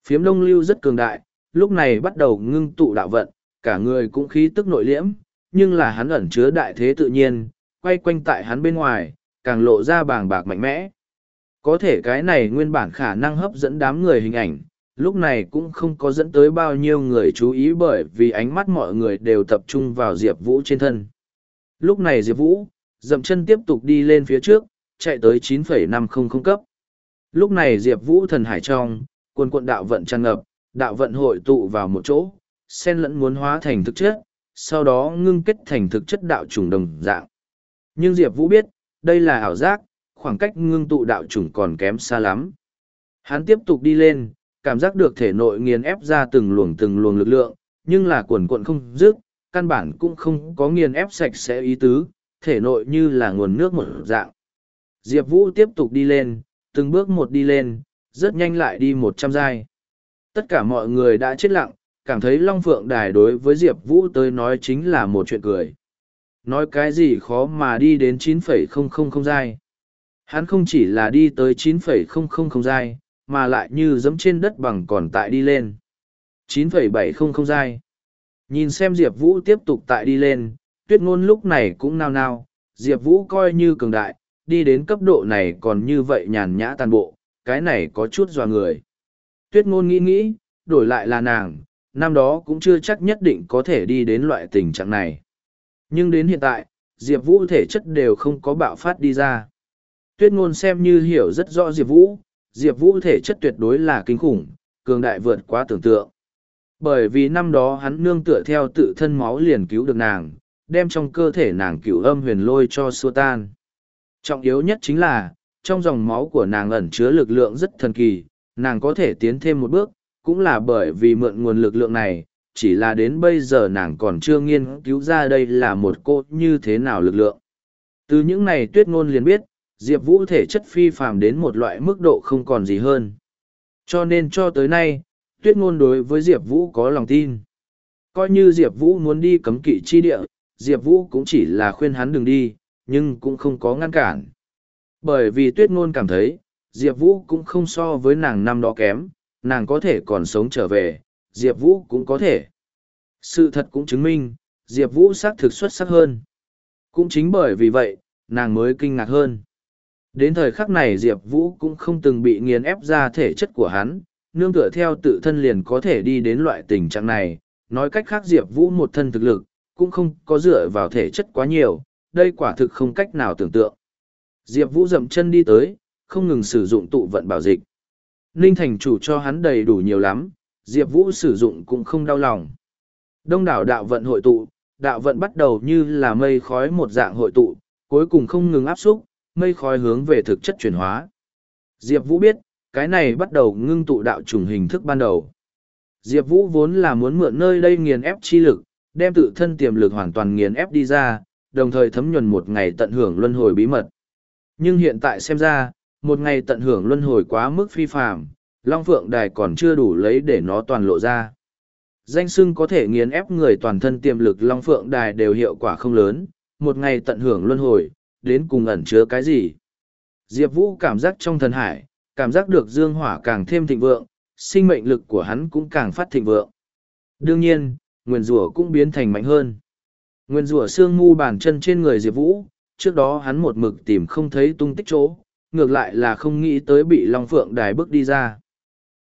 Phiếm đông lưu rất cường đại, lúc này bắt đầu ngưng tụ đạo vận, cả người cũng khí tức nội liễm, nhưng là hắn ẩn chứa đại thế tự nhiên, quay quanh tại hắn bên ngoài, càng lộ ra bàng bạc mạnh mẽ. Có thể cái này nguyên bản khả năng hấp dẫn đám người hình ảnh, lúc này cũng không có dẫn tới bao nhiêu người chú ý bởi vì ánh mắt mọi người đều tập trung vào Diệp Vũ trên thân. Lúc này Diệp Vũ, dậm chân tiếp tục đi lên phía trước, chạy tới 9,500 cấp. Lúc này Diệp Vũ thần hải trong, quân quận đạo vận tràn ngập, đạo vận hội tụ vào một chỗ, sen lẫn muốn hóa thành thực chất, sau đó ngưng kết thành thực chất đạo trùng đồng dạng. Nhưng Diệp Vũ biết, đây là ảo giác, khoảng cách ngưng tụ đạo trùng còn kém xa lắm. Hắn tiếp tục đi lên, cảm giác được thể nội nghiền ép ra từng luồng từng luồng lực lượng, nhưng là quần quận không dứt, căn bản cũng không có nghiền ép sạch sẽ ý tứ, thể nội như là nguồn nước một dạng. Diệp Vũ tiếp tục đi lên, từng bước một đi lên, rất nhanh lại đi một trăm giai. Tất cả mọi người đã chết lặng, cảm thấy Long Phượng Đài đối với Diệp Vũ tới nói chính là một chuyện cười. Nói cái gì khó mà đi đến 9,000 giai. Hắn không chỉ là đi tới 9,000 giai, mà lại như dẫm trên đất bằng còn tại đi lên. 9,700 giai. Nhìn xem Diệp Vũ tiếp tục tại đi lên, tuyết ngôn lúc này cũng nao nao, Diệp Vũ coi như cường đại, đi đến cấp độ này còn như vậy nhàn nhã tàn bộ, cái này có chút dò người. Tuyết ngôn nghĩ nghĩ, đổi lại là nàng, năm đó cũng chưa chắc nhất định có thể đi đến loại tình trạng này. Nhưng đến hiện tại, Diệp Vũ thể chất đều không có bạo phát đi ra. Tuyết ngôn xem như hiểu rất rõ Diệp Vũ, Diệp Vũ thể chất tuyệt đối là kinh khủng, cường đại vượt quá tưởng tượng. Bởi vì năm đó hắn nương tựa theo tự thân máu liền cứu được nàng, đem trong cơ thể nàng cửu âm huyền lôi cho xua tan. Trọng yếu nhất chính là, trong dòng máu của nàng ẩn chứa lực lượng rất thần kỳ, nàng có thể tiến thêm một bước, cũng là bởi vì mượn nguồn lực lượng này, chỉ là đến bây giờ nàng còn chưa nghiên cứu ra đây là một cô như thế nào lực lượng. Từ những này tuyết ngôn liền biết, Diệp Vũ thể chất phi phàm đến một loại mức độ không còn gì hơn. Cho nên cho tới nay, tuyết ngôn đối với Diệp Vũ có lòng tin. Coi như Diệp Vũ muốn đi cấm kỵ chi địa, Diệp Vũ cũng chỉ là khuyên hắn đừng đi, nhưng cũng không có ngăn cản. Bởi vì tuyết ngôn cảm thấy, Diệp Vũ cũng không so với nàng năm đó kém, nàng có thể còn sống trở về, Diệp Vũ cũng có thể. Sự thật cũng chứng minh, Diệp Vũ xác thực xuất sắc hơn. Cũng chính bởi vì vậy, nàng mới kinh ngạc hơn. Đến thời khắc này Diệp Vũ cũng không từng bị nghiền ép ra thể chất của hắn, nương tựa theo tự thân liền có thể đi đến loại tình trạng này. Nói cách khác Diệp Vũ một thân thực lực, cũng không có dựa vào thể chất quá nhiều, đây quả thực không cách nào tưởng tượng. Diệp Vũ dậm chân đi tới, không ngừng sử dụng tụ vận bảo dịch. Ninh thành chủ cho hắn đầy đủ nhiều lắm, Diệp Vũ sử dụng cũng không đau lòng. Đông đảo đạo vận hội tụ, đạo vận bắt đầu như là mây khói một dạng hội tụ, cuối cùng không ngừng áp xúc, mây khói hướng về thực chất chuyển hóa. Diệp Vũ biết, cái này bắt đầu ngưng tụ đạo trùng hình thức ban đầu. Diệp Vũ vốn là muốn mượn nơi đây nghiền ép chi lực, đem tự thân tiềm lực hoàn toàn nghiền ép đi ra, đồng thời thấm nhuần một ngày tận hưởng luân hồi bí mật. Nhưng hiện tại xem ra, một ngày tận hưởng luân hồi quá mức phi phạm, Long Phượng Đài còn chưa đủ lấy để nó toàn lộ ra. Danh sưng có thể nghiền ép người toàn thân tiềm lực Long Phượng Đài đều hiệu quả không lớn, một ngày tận hưởng luân hồi, đến cùng ẩn chứa cái gì. Diệp Vũ cảm giác trong thần hải, cảm giác được dương hỏa càng thêm thịnh vượng, sinh mệnh lực của hắn cũng càng phát thịnh vượng. Đương nhiên, nguyên rủa cũng biến thành mạnh hơn. Nguyên rủa xương ngu bàn chân trên người Diệp Vũ, trước đó hắn một mực tìm không thấy tung tích chỗ, ngược lại là không nghĩ tới bị Long Phượng đài bước đi ra.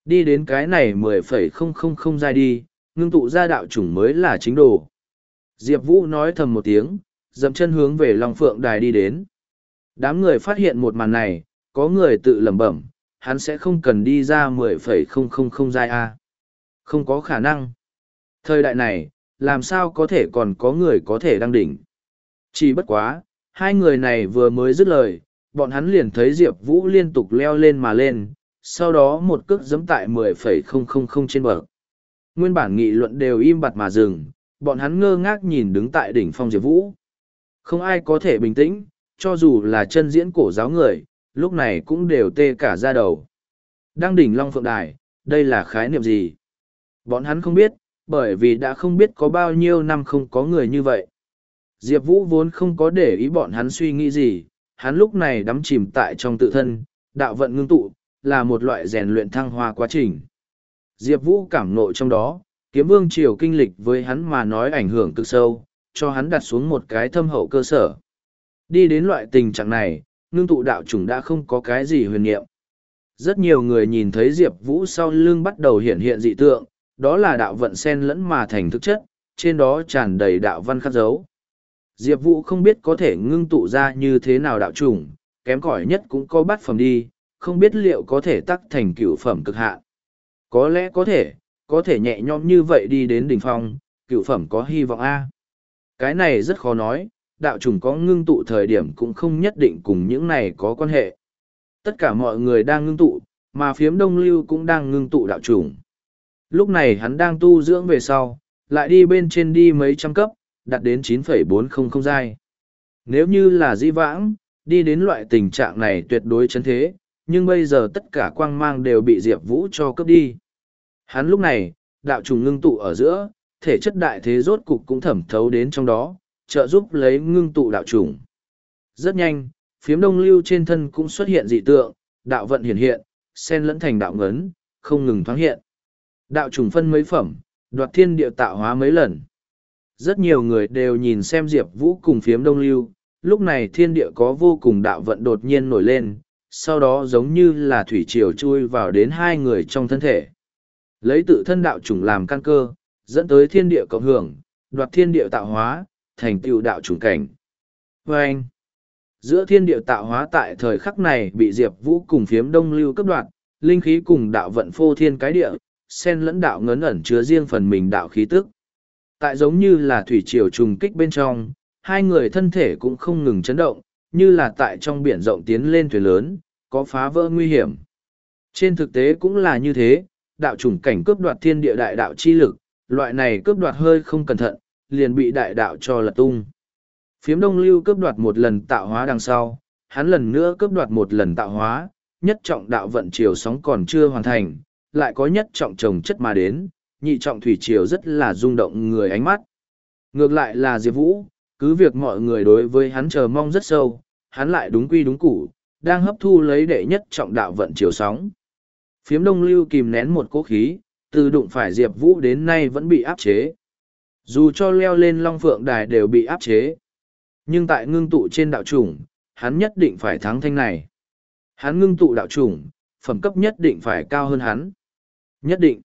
Đi đến cái này mười phẩy không không không giai đi, ngưng tụ ra đạo chủng mới là chính đồ. Diệp Vũ nói thầm một tiếng, dậm chân hướng về Long Phượng đài đi đến. Đám người phát hiện một màn này, có người tự lẩm bẩm, hắn sẽ không cần đi ra mười phẩy không không không giai A. Không có khả năng. Thời đại này, làm sao có thể còn có người có thể đăng đỉnh. Chỉ bất quá, hai người này vừa mới dứt lời, bọn hắn liền thấy Diệp Vũ liên tục leo lên mà lên, sau đó một cước giẫm tại 10,000 trên bậc. Nguyên bản nghị luận đều im bặt mà dừng, bọn hắn ngơ ngác nhìn đứng tại đỉnh phong Diệp Vũ. Không ai có thể bình tĩnh, cho dù là chân diễn cổ giáo người, lúc này cũng đều tê cả ra đầu. Đang đỉnh Long Phượng Đài, đây là khái niệm gì? Bọn hắn không biết, bởi vì đã không biết có bao nhiêu năm không có người như vậy. Diệp Vũ vốn không có để ý bọn hắn suy nghĩ gì, hắn lúc này đắm chìm tại trong tự thân, đạo vận ngưng tụ, là một loại rèn luyện thăng hoa quá trình. Diệp Vũ cảm nội trong đó, kiếm vương triều kinh lịch với hắn mà nói ảnh hưởng cực sâu, cho hắn đặt xuống một cái thâm hậu cơ sở. Đi đến loại tình trạng này, ngưng tụ đạo chủng đã không có cái gì huyền nhiệm. Rất nhiều người nhìn thấy Diệp Vũ sau lưng bắt đầu hiện hiện dị tượng, đó là đạo vận sen lẫn mà thành thực chất, trên đó tràn đầy đạo văn khắc dấu. Diệp Vũ không biết có thể ngưng tụ ra như thế nào đạo chủng, kém cỏi nhất cũng có bắt phẩm đi, không biết liệu có thể tắc thành cửu phẩm cực hạn. Có lẽ có thể, có thể nhẹ nhõm như vậy đi đến đỉnh phong, cửu phẩm có hy vọng A. Cái này rất khó nói, đạo chủng có ngưng tụ thời điểm cũng không nhất định cùng những này có quan hệ. Tất cả mọi người đang ngưng tụ, mà phiếm đông lưu cũng đang ngưng tụ đạo chủng. Lúc này hắn đang tu dưỡng về sau, lại đi bên trên đi mấy trăm cấp, đạt đến 9,400 giai. Nếu như là di vãng, đi đến loại tình trạng này tuyệt đối chấn thế, nhưng bây giờ tất cả quang mang đều bị Diệp Vũ cho cấp đi. Hắn lúc này, đạo trùng ngưng tụ ở giữa, thể chất đại thế rốt cục cũng thẩm thấu đến trong đó, trợ giúp lấy ngưng tụ đạo trùng. Rất nhanh, phiếm đông lưu trên thân cũng xuất hiện dị tượng, đạo vận hiển hiện, sen lẫn thành đạo ngấn, không ngừng thoáng hiện. Đạo trùng phân mấy phẩm, đoạt thiên địa tạo hóa mấy lần. Rất nhiều người đều nhìn xem Diệp Vũ cùng phiếm đông lưu, lúc này thiên địa có vô cùng đạo vận đột nhiên nổi lên, sau đó giống như là thủy triều chui vào đến hai người trong thân thể. Lấy tự thân đạo chủng làm căn cơ, dẫn tới thiên địa cộng hưởng, đoạt thiên địa tạo hóa, thành tựu đạo chủng cảnh. Và anh, giữa thiên địa tạo hóa tại thời khắc này bị Diệp Vũ cùng phiếm đông lưu cấp đoạt, linh khí cùng đạo vận phô thiên cái địa, sen lẫn đạo ngấn ẩn chứa riêng phần mình đạo khí tức. Tại giống như là thủy triều trùng kích bên trong, hai người thân thể cũng không ngừng chấn động, như là tại trong biển rộng tiến lên thuyền lớn, có phá vỡ nguy hiểm. Trên thực tế cũng là như thế, đạo chủng cảnh cướp đoạt thiên địa đại đạo chi lực, loại này cướp đoạt hơi không cẩn thận, liền bị đại đạo cho lật tung. Phiếm đông lưu cướp đoạt một lần tạo hóa đằng sau, hắn lần nữa cướp đoạt một lần tạo hóa, nhất trọng đạo vận chiều sóng còn chưa hoàn thành, lại có nhất trọng trồng chất mà đến, nhị trọng thủy triều rất là rung động người ánh mắt. Ngược lại là Diệp Vũ, cứ việc mọi người đối với hắn chờ mong rất sâu, hắn lại đúng quy đúng củ, đang hấp thu lấy đệ nhất trọng đạo vận chiều sóng. Phiếm đông lưu kìm nén một cố khí, từ đụng phải Diệp Vũ đến nay vẫn bị áp chế. Dù cho leo lên Long Phượng Đài đều bị áp chế. Nhưng tại ngưng tụ trên đạo chủng, hắn nhất định phải thắng thanh này. Hắn ngưng tụ đạo chủng, phẩm cấp nhất định phải cao hơn hắn. Nhất định.